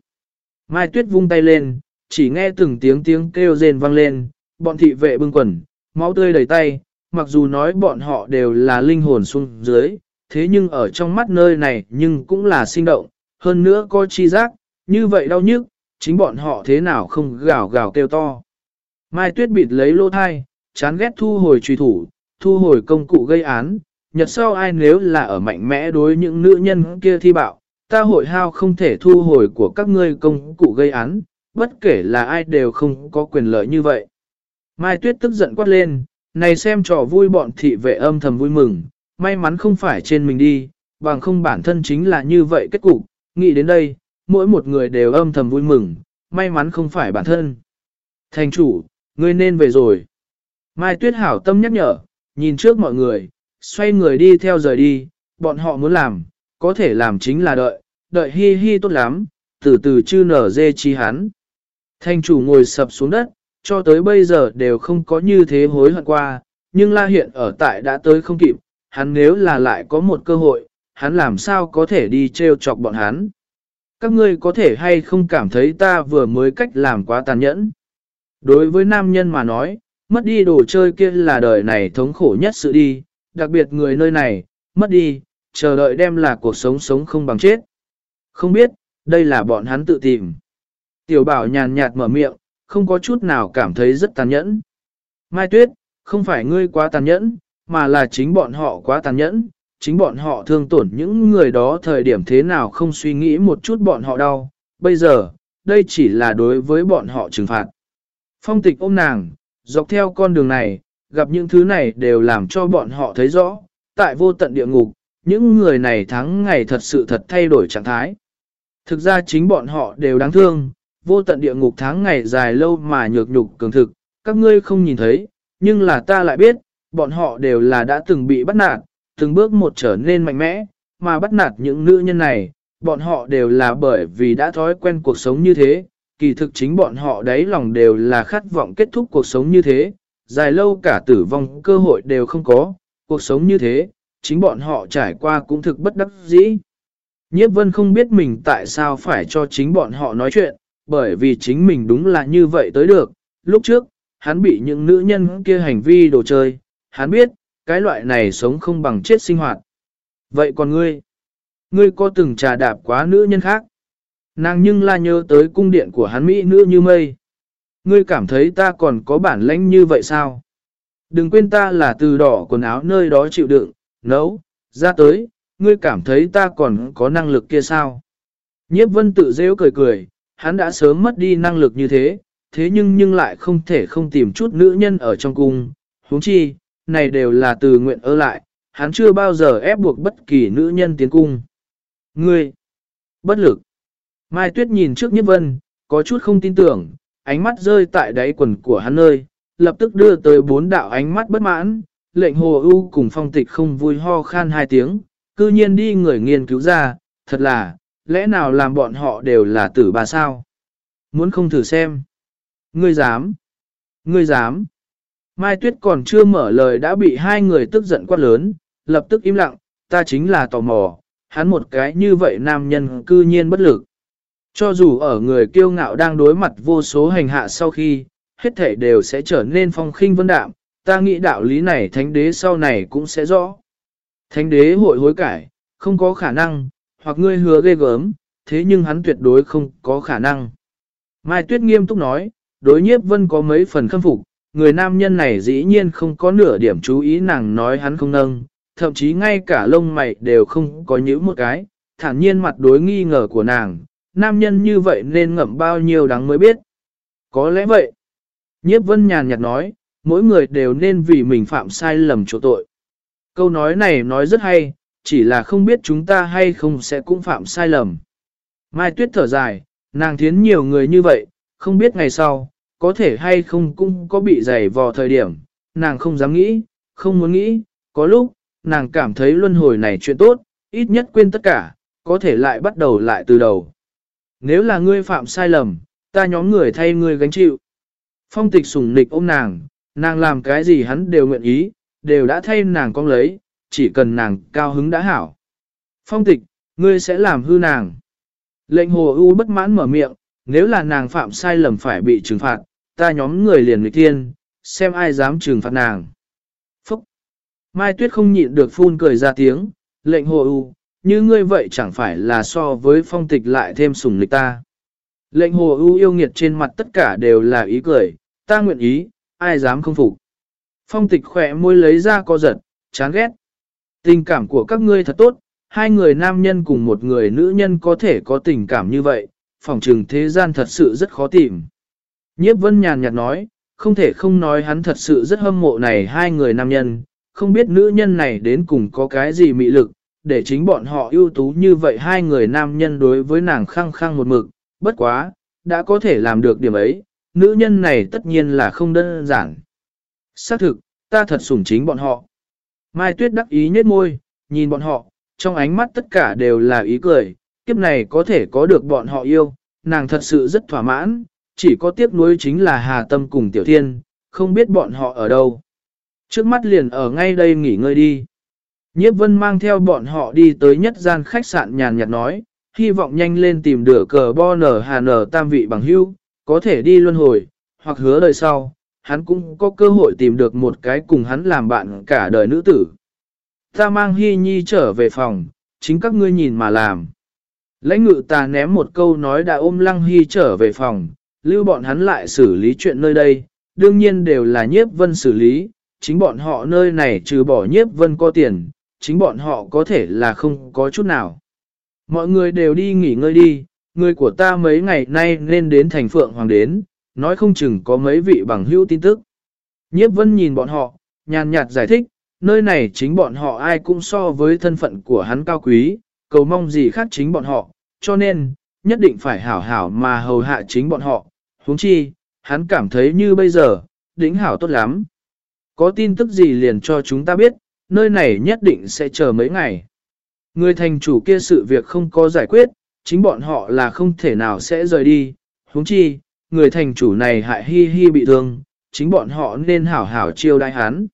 Mai Tuyết vung tay lên, chỉ nghe từng tiếng tiếng kêu rên vang lên, bọn thị vệ bưng quần, máu tươi đầy tay, mặc dù nói bọn họ đều là linh hồn xuống dưới, thế nhưng ở trong mắt nơi này nhưng cũng là sinh động, hơn nữa có chi giác, như vậy đau nhức, chính bọn họ thế nào không gào gào kêu to. Mai Tuyết bịt lấy lô thai, chán ghét thu hồi truy thủ, thu hồi công cụ gây án, nhật sau ai nếu là ở mạnh mẽ đối những nữ nhân kia thi bạo, ta hội hao không thể thu hồi của các ngươi công cụ gây án, bất kể là ai đều không có quyền lợi như vậy. Mai Tuyết tức giận quát lên, này xem trò vui bọn thị vệ âm thầm vui mừng, may mắn không phải trên mình đi, bằng không bản thân chính là như vậy kết cục, nghĩ đến đây, mỗi một người đều âm thầm vui mừng, may mắn không phải bản thân. Thành chủ, ngươi nên về rồi. Mai Tuyết hảo tâm nhắc nhở, nhìn trước mọi người, xoay người đi theo rời đi, bọn họ muốn làm, có thể làm chính là đợi, đợi hi hi tốt lắm, từ từ chư nở dê chi hắn. Thành chủ ngồi sập xuống đất, cho tới bây giờ đều không có như thế hối hận qua, nhưng la hiện ở tại đã tới không kịp, hắn nếu là lại có một cơ hội, hắn làm sao có thể đi treo chọc bọn hắn. Các ngươi có thể hay không cảm thấy ta vừa mới cách làm quá tàn nhẫn. Đối với nam nhân mà nói, mất đi đồ chơi kia là đời này thống khổ nhất sự đi, đặc biệt người nơi này, mất đi, chờ đợi đem là cuộc sống sống không bằng chết. Không biết, đây là bọn hắn tự tìm. Tiểu bảo nhàn nhạt mở miệng, không có chút nào cảm thấy rất tàn nhẫn. Mai Tuyết, không phải ngươi quá tàn nhẫn, mà là chính bọn họ quá tàn nhẫn, chính bọn họ thương tổn những người đó thời điểm thế nào không suy nghĩ một chút bọn họ đau. Bây giờ, đây chỉ là đối với bọn họ trừng phạt. Phong tịch ôm nàng, dọc theo con đường này, gặp những thứ này đều làm cho bọn họ thấy rõ, tại vô tận địa ngục, những người này tháng ngày thật sự thật thay đổi trạng thái. Thực ra chính bọn họ đều đáng thương, vô tận địa ngục tháng ngày dài lâu mà nhược nhục cường thực, các ngươi không nhìn thấy, nhưng là ta lại biết, bọn họ đều là đã từng bị bắt nạt, từng bước một trở nên mạnh mẽ, mà bắt nạt những nữ nhân này, bọn họ đều là bởi vì đã thói quen cuộc sống như thế, kỳ thực chính bọn họ đấy lòng đều là khát vọng kết thúc cuộc sống như thế, dài lâu cả tử vong cơ hội đều không có, cuộc sống như thế, chính bọn họ trải qua cũng thực bất đắc dĩ. Nhiếp vân không biết mình tại sao phải cho chính bọn họ nói chuyện, bởi vì chính mình đúng là như vậy tới được. Lúc trước, hắn bị những nữ nhân kia hành vi đồ chơi, hắn biết, cái loại này sống không bằng chết sinh hoạt. Vậy còn ngươi? Ngươi có từng trà đạp quá nữ nhân khác? Nàng nhưng là nhớ tới cung điện của hắn Mỹ nữ như mây. Ngươi cảm thấy ta còn có bản lãnh như vậy sao? Đừng quên ta là từ đỏ quần áo nơi đó chịu đựng, nấu, ra tới, ngươi cảm thấy ta còn có năng lực kia sao? Nhiếp vân tự rêu cười cười, hắn đã sớm mất đi năng lực như thế, thế nhưng nhưng lại không thể không tìm chút nữ nhân ở trong cung. huống chi, này đều là từ nguyện ơ lại, hắn chưa bao giờ ép buộc bất kỳ nữ nhân tiến cung. Ngươi, bất lực. Mai Tuyết nhìn trước Nhất Vân, có chút không tin tưởng, ánh mắt rơi tại đáy quần của hắn nơi, lập tức đưa tới bốn đạo ánh mắt bất mãn, lệnh hồ ưu cùng phong tịch không vui ho khan hai tiếng, cư nhiên đi người nghiên cứu ra, thật là, lẽ nào làm bọn họ đều là tử bà sao? Muốn không thử xem? Ngươi dám? Ngươi dám? Mai Tuyết còn chưa mở lời đã bị hai người tức giận quát lớn, lập tức im lặng, ta chính là tò mò, hắn một cái như vậy nam nhân cư nhiên bất lực. Cho dù ở người kiêu ngạo đang đối mặt vô số hành hạ sau khi, hết thể đều sẽ trở nên phong khinh vân đạm, ta nghĩ đạo lý này thánh đế sau này cũng sẽ rõ. Thánh đế hội hối cải, không có khả năng, hoặc ngươi hứa ghê gớm, thế nhưng hắn tuyệt đối không có khả năng. Mai Tuyết nghiêm túc nói, đối nhiếp vân có mấy phần khâm phục, người nam nhân này dĩ nhiên không có nửa điểm chú ý nàng nói hắn không nâng, thậm chí ngay cả lông mày đều không có nhíu một cái, thản nhiên mặt đối nghi ngờ của nàng, nam nhân như vậy nên ngậm bao nhiêu đáng mới biết. Có lẽ vậy. Nhiếp vân nhàn nhạt nói, mỗi người đều nên vì mình phạm sai lầm chỗ tội. Câu nói này nói rất hay, chỉ là không biết chúng ta hay không sẽ cũng phạm sai lầm. Mai Tuyết thở dài, nàng thiến nhiều người như vậy, không biết ngày sau, có thể hay không cũng có bị dày vò thời điểm, nàng không dám nghĩ, không muốn nghĩ, có lúc, nàng cảm thấy luân hồi này chuyện tốt, ít nhất quên tất cả, có thể lại bắt đầu lại từ đầu. Nếu là ngươi phạm sai lầm, ta nhóm người thay ngươi gánh chịu. Phong tịch sủng nịch ôm nàng, nàng làm cái gì hắn đều nguyện ý, đều đã thay nàng con lấy, chỉ cần nàng cao hứng đã hảo. Phong tịch, ngươi sẽ làm hư nàng. Lệnh hồ ưu bất mãn mở miệng, nếu là nàng phạm sai lầm phải bị trừng phạt, ta nhóm người liền nghịch thiên, xem ai dám trừng phạt nàng. Phúc! Mai Tuyết không nhịn được phun cười ra tiếng, lệnh hồ ưu, như ngươi vậy chẳng phải là so với phong tịch lại thêm sủng lịch ta. Lệnh hồ ưu yêu nghiệt trên mặt tất cả đều là ý cười, ta nguyện ý, ai dám không phục. Phong tịch khỏe môi lấy ra co giật, chán ghét. Tình cảm của các ngươi thật tốt, hai người nam nhân cùng một người nữ nhân có thể có tình cảm như vậy, phòng trừng thế gian thật sự rất khó tìm. Nhiếp vân nhàn nhạt nói, không thể không nói hắn thật sự rất hâm mộ này hai người nam nhân, không biết nữ nhân này đến cùng có cái gì mị lực, để chính bọn họ ưu tú như vậy hai người nam nhân đối với nàng khăng khăng một mực, bất quá, đã có thể làm được điểm ấy, nữ nhân này tất nhiên là không đơn giản. Xác thực, ta thật sủng chính bọn họ. Mai Tuyết đắc ý nhếch môi, nhìn bọn họ, trong ánh mắt tất cả đều là ý cười, kiếp này có thể có được bọn họ yêu, nàng thật sự rất thỏa mãn, chỉ có tiếc nuối chính là Hà Tâm cùng Tiểu Thiên, không biết bọn họ ở đâu. Trước mắt liền ở ngay đây nghỉ ngơi đi. Nhiếp vân mang theo bọn họ đi tới nhất gian khách sạn nhàn nhạt nói, hy vọng nhanh lên tìm được cờ bo nở hà nở tam vị bằng hưu, có thể đi luân hồi, hoặc hứa đời sau, hắn cũng có cơ hội tìm được một cái cùng hắn làm bạn cả đời nữ tử. Ta mang Hy Nhi trở về phòng, chính các ngươi nhìn mà làm. Lãnh ngự ta ném một câu nói đã ôm Lăng Hy trở về phòng, lưu bọn hắn lại xử lý chuyện nơi đây, đương nhiên đều là nhiếp vân xử lý, chính bọn họ nơi này trừ bỏ nhiếp vân có tiền, chính bọn họ có thể là không có chút nào. Mọi người đều đi nghỉ ngơi đi, người của ta mấy ngày nay nên đến thành phượng hoàng đến, nói không chừng có mấy vị bằng hữu tin tức. Nhiếp vân nhìn bọn họ, nhàn nhạt giải thích, nơi này chính bọn họ ai cũng so với thân phận của hắn cao quý, cầu mong gì khác chính bọn họ, cho nên, nhất định phải hảo hảo mà hầu hạ chính bọn họ, huống chi, hắn cảm thấy như bây giờ, đỉnh hảo tốt lắm. Có tin tức gì liền cho chúng ta biết, nơi này nhất định sẽ chờ mấy ngày. Người thành chủ kia sự việc không có giải quyết, chính bọn họ là không thể nào sẽ rời đi, huống chi, người thành chủ này hại hi hi bị thương, chính bọn họ nên hảo hảo chiêu đai hắn.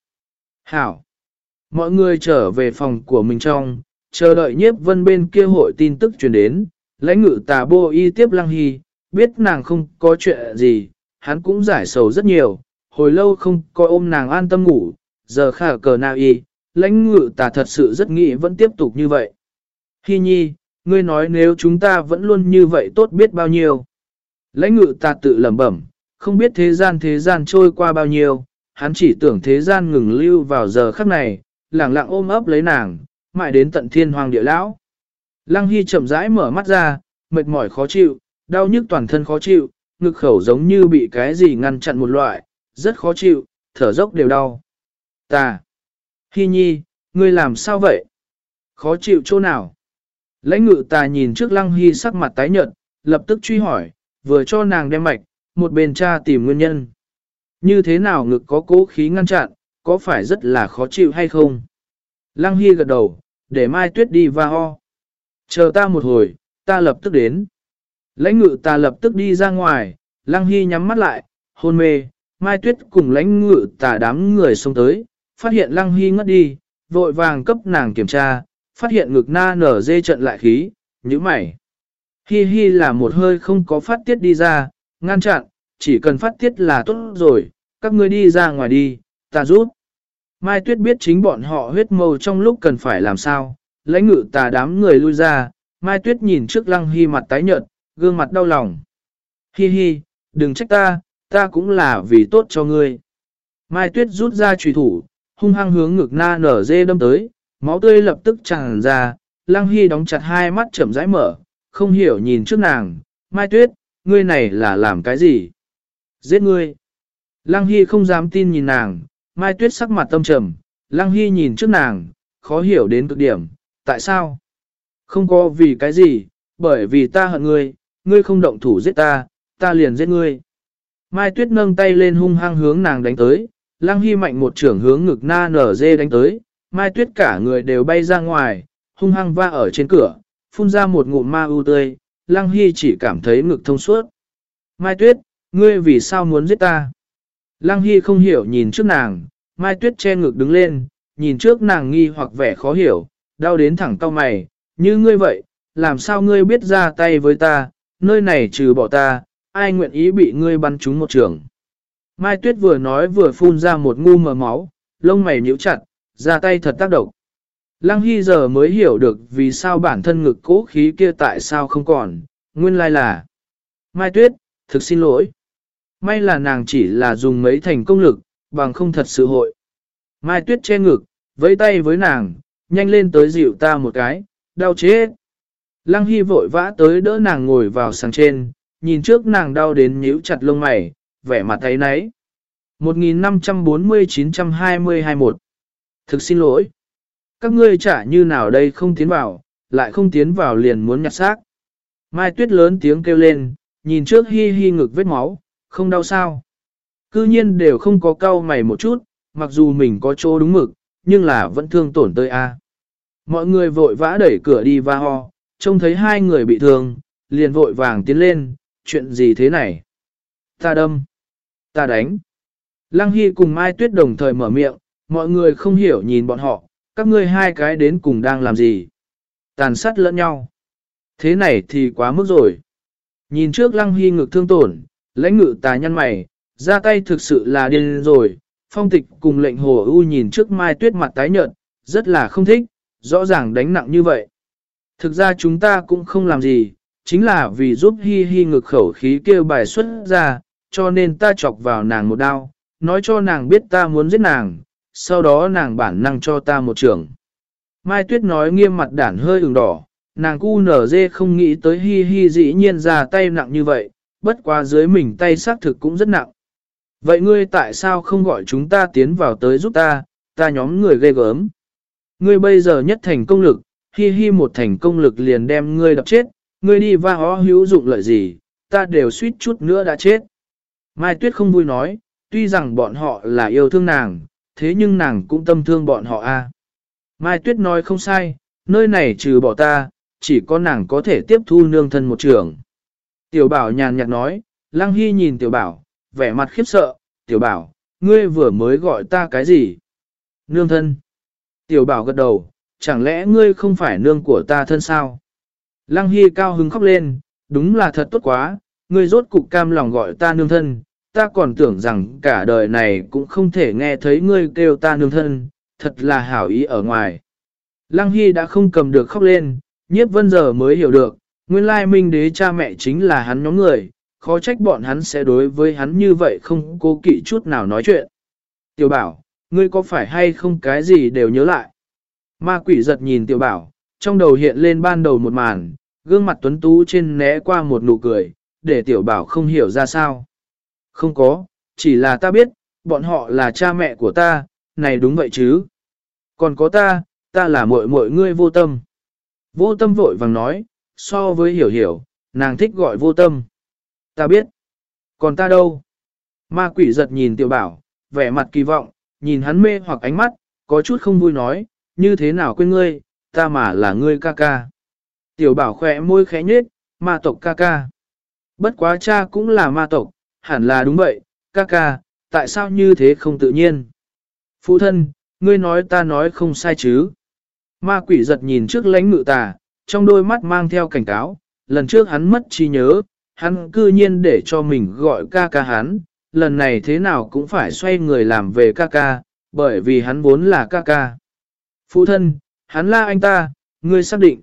Hảo! Mọi người trở về phòng của mình trong, chờ đợi nhiếp vân bên kia hội tin tức truyền đến, lãnh ngự tà bô y tiếp lăng hy, biết nàng không có chuyện gì, hắn cũng giải sầu rất nhiều, hồi lâu không coi ôm nàng an tâm ngủ, giờ khả cờ nào y, lãnh ngự tà thật sự rất nghĩ vẫn tiếp tục như vậy. Hy nhi, ngươi nói nếu chúng ta vẫn luôn như vậy tốt biết bao nhiêu. Lãnh ngự tà tự lẩm bẩm, không biết thế gian thế gian trôi qua bao nhiêu, hắn chỉ tưởng thế gian ngừng lưu vào giờ khắc này, lẳng lặng ôm ấp lấy nàng, mãi đến tận thiên hoàng địa lão. Lăng Hy chậm rãi mở mắt ra, mệt mỏi khó chịu, đau nhức toàn thân khó chịu, ngực khẩu giống như bị cái gì ngăn chặn một loại, rất khó chịu, thở dốc đều đau. Ta! Hy nhi, ngươi làm sao vậy? Khó chịu chỗ nào? Lãnh ngự ta nhìn trước lăng hy sắc mặt tái nhợt, lập tức truy hỏi, vừa cho nàng đem mạch, một bên tra tìm nguyên nhân. Như thế nào ngực có cố khí ngăn chặn, có phải rất là khó chịu hay không? Lăng hy gật đầu, để mai tuyết đi va ho. Chờ ta một hồi, ta lập tức đến. Lãnh ngự ta lập tức đi ra ngoài, lăng hy nhắm mắt lại, hôn mê, mai tuyết cùng lãnh ngự ta đám người xông tới, phát hiện lăng hy ngất đi, vội vàng cấp nàng kiểm tra, phát hiện ngực na nở dê trận lại khí, như mày. Hi hi là một hơi không có phát tiết đi ra, ngăn chặn, chỉ cần phát tiết là tốt rồi, các ngươi đi ra ngoài đi, ta giúp. Mai Tuyết biết chính bọn họ huyết mâu trong lúc cần phải làm sao, lãnh ngự tà đám người lui ra, Mai Tuyết nhìn trước lăng hy mặt tái nhợt, gương mặt đau lòng. Hi hi, đừng trách ta, ta cũng là vì tốt cho ngươi. Mai Tuyết rút ra trùy thủ, hung hăng hướng ngực na nở dê đâm tới, máu tươi lập tức tràn ra, lăng hy đóng chặt hai mắt chậm rãi mở, không hiểu nhìn trước nàng, Mai Tuyết, ngươi này là làm cái gì? Giết ngươi! Lăng hy không dám tin nhìn nàng, Mai Tuyết sắc mặt tâm trầm, Lăng Hy nhìn trước nàng, khó hiểu đến cực điểm, tại sao? Không có vì cái gì, bởi vì ta hận ngươi, ngươi không động thủ giết ta, ta liền giết ngươi. Mai Tuyết nâng tay lên hung hăng hướng nàng đánh tới, Lăng Hy mạnh một trưởng hướng ngực na nở dê đánh tới, Mai Tuyết cả người đều bay ra ngoài, hung hăng va ở trên cửa, phun ra một ngụm ma u tươi, Lăng Hy chỉ cảm thấy ngực thông suốt. Mai Tuyết, ngươi vì sao muốn giết ta? Lăng Hy không hiểu nhìn trước nàng, Mai Tuyết che ngực đứng lên, nhìn trước nàng nghi hoặc vẻ khó hiểu, đau đến thẳng cau mày, như ngươi vậy, làm sao ngươi biết ra tay với ta, nơi này trừ bỏ ta, ai nguyện ý bị ngươi bắn trúng một trường. Mai Tuyết vừa nói vừa phun ra một ngu mờ máu, lông mày nhíu chặt, ra tay thật tác động. Lăng Hy giờ mới hiểu được vì sao bản thân ngực cố khí kia tại sao không còn, nguyên lai là. Mai Tuyết, thực xin lỗi. May là nàng chỉ là dùng mấy thành công lực, bằng không thật sự hội. Mai Tuyết che ngực, vẫy tay với nàng, nhanh lên tới dịu ta một cái, đau chết. Lăng Hy vội vã tới đỡ nàng ngồi vào sàng trên, nhìn trước nàng đau đến nhíu chặt lông mày, vẻ mặt thấy nấy. 1540-920-21 Thực xin lỗi. Các ngươi trả như nào đây không tiến vào, lại không tiến vào liền muốn nhặt xác. Mai Tuyết lớn tiếng kêu lên, nhìn trước hi hi ngực vết máu, không đau sao. Cư nhiên đều không có cau mày một chút, mặc dù mình có chỗ đúng mực, nhưng là vẫn thương tổn tới a. Mọi người vội vã đẩy cửa đi va ho, trông thấy hai người bị thương, liền vội vàng tiến lên, chuyện gì thế này? Ta đâm, ta đánh. Lăng Hy cùng Mai Tuyết đồng thời mở miệng, mọi người không hiểu nhìn bọn họ, các ngươi hai cái đến cùng đang làm gì? Tàn sát lẫn nhau. Thế này thì quá mức rồi. Nhìn trước Lăng Hy ngực thương tổn, lãnh ngự tà nhân mày, ra tay thực sự là điên rồi. Phong tịch cùng lệnh hồ ưu nhìn trước Mai Tuyết mặt tái nhợt, rất là không thích, rõ ràng đánh nặng như vậy. Thực ra chúng ta cũng không làm gì, chính là vì giúp hi hi ngực khẩu khí kêu bài xuất ra, cho nên ta chọc vào nàng một đao, nói cho nàng biết ta muốn giết nàng, sau đó nàng bản năng cho ta một trường. Mai Tuyết nói nghiêm mặt đản hơi ửng đỏ, nàng cu nở dê không nghĩ tới hi hi dĩ nhiên ra tay nặng như vậy, bất quá dưới mình tay xác thực cũng rất nặng. Vậy ngươi tại sao không gọi chúng ta tiến vào tới giúp ta, ta nhóm người ghê gớm. Ngươi bây giờ nhất thành công lực, hi hi một thành công lực liền đem ngươi đập chết, ngươi đi va hó hữu dụng lợi gì, ta đều suýt chút nữa đã chết. Mai Tuyết không vui nói, tuy rằng bọn họ là yêu thương nàng, thế nhưng nàng cũng tâm thương bọn họ a. Mai Tuyết nói không sai, nơi này trừ bỏ ta, chỉ có nàng có thể tiếp thu nương thân một trường. Tiểu bảo nhàn nhạt nói, Lăng Hy nhìn tiểu bảo, vẻ mặt khiếp sợ, tiểu bảo, ngươi vừa mới gọi ta cái gì? Nương thân. Tiểu bảo gật đầu, chẳng lẽ ngươi không phải nương của ta thân sao? Lăng Hy cao hứng khóc lên, đúng là thật tốt quá, ngươi rốt cục cam lòng gọi ta nương thân, ta còn tưởng rằng cả đời này cũng không thể nghe thấy ngươi kêu ta nương thân, thật là hảo ý ở ngoài. Lăng Hy đã không cầm được khóc lên, nhiếp vân giờ mới hiểu được, nguyên lai minh đế cha mẹ chính là hắn nhóm người, khó trách bọn hắn sẽ đối với hắn như vậy không cố kỵ chút nào nói chuyện. Tiểu bảo, ngươi có phải hay không cái gì đều nhớ lại. Ma quỷ giật nhìn tiểu bảo, trong đầu hiện lên ban đầu một màn, gương mặt tuấn tú trên né qua một nụ cười, để tiểu bảo không hiểu ra sao. Không có, chỉ là ta biết, bọn họ là cha mẹ của ta, này đúng vậy chứ. Còn có ta, ta là muội muội ngươi vô tâm. Vô tâm vội vàng nói, so với hiểu hiểu, nàng thích gọi vô tâm. Ta biết. Còn ta đâu? Ma quỷ giật nhìn tiểu bảo, vẻ mặt kỳ vọng, nhìn hắn mê hoặc ánh mắt, có chút không vui nói, như thế nào quên ngươi, ta mà là ngươi ca ca. Tiểu bảo khỏe môi khẽ nhết, ma tộc ca ca. Bất quá cha cũng là ma tộc, hẳn là đúng vậy, ca ca, tại sao như thế không tự nhiên? Phụ thân, ngươi nói ta nói không sai chứ? Ma quỷ giật nhìn trước lãnh ngự tà, trong đôi mắt mang theo cảnh cáo, lần trước hắn mất trí nhớ, hắn cư nhiên để cho mình gọi ca ca hắn, lần này thế nào cũng phải xoay người làm về ca ca, bởi vì hắn vốn là ca ca. Phụ thân, hắn là anh ta, ngươi xác định.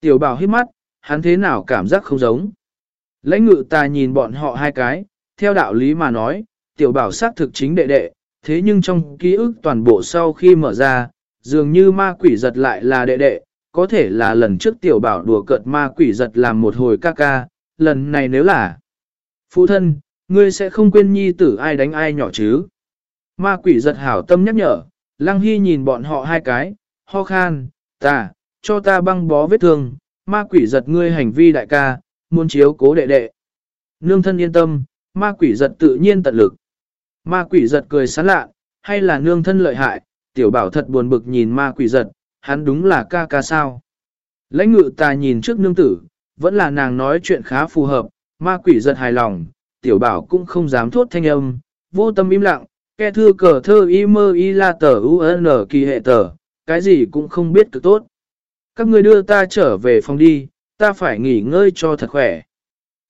Tiểu bảo hít mắt, hắn thế nào cảm giác không giống. Lãnh ngự ta nhìn bọn họ hai cái, theo đạo lý mà nói, tiểu bảo xác thực chính đệ đệ, thế nhưng trong ký ức toàn bộ sau khi mở ra, dường như ma quỷ giật lại là đệ đệ, có thể là lần trước tiểu bảo đùa cợt ma quỷ giật làm một hồi ca ca, lần này nếu là Phụ thân, ngươi sẽ không quên nhi tử ai đánh ai nhỏ chứ. Ma quỷ giật hảo tâm nhắc nhở, Lăng Hy nhìn bọn họ hai cái, ho khan, ta, cho ta băng bó vết thương, ma quỷ giật ngươi hành vi đại ca, muốn chiếu cố đệ đệ. Nương thân yên tâm, ma quỷ giật tự nhiên tận lực. Ma quỷ giật cười sán lạ, hay là nương thân lợi hại, tiểu bảo thật buồn bực nhìn ma quỷ giật, hắn đúng là ca ca sao. Lãnh ngự ta nhìn trước nương tử, vẫn là nàng nói chuyện khá phù hợp, ma quỷ giật hài lòng, tiểu bảo cũng không dám thốt thanh âm, vô tâm im lặng, ke thư cờ thơ y mơ y la tờ u n kỳ hệ tờ, cái gì cũng không biết cực tốt. Các người đưa ta trở về phòng đi, ta phải nghỉ ngơi cho thật khỏe.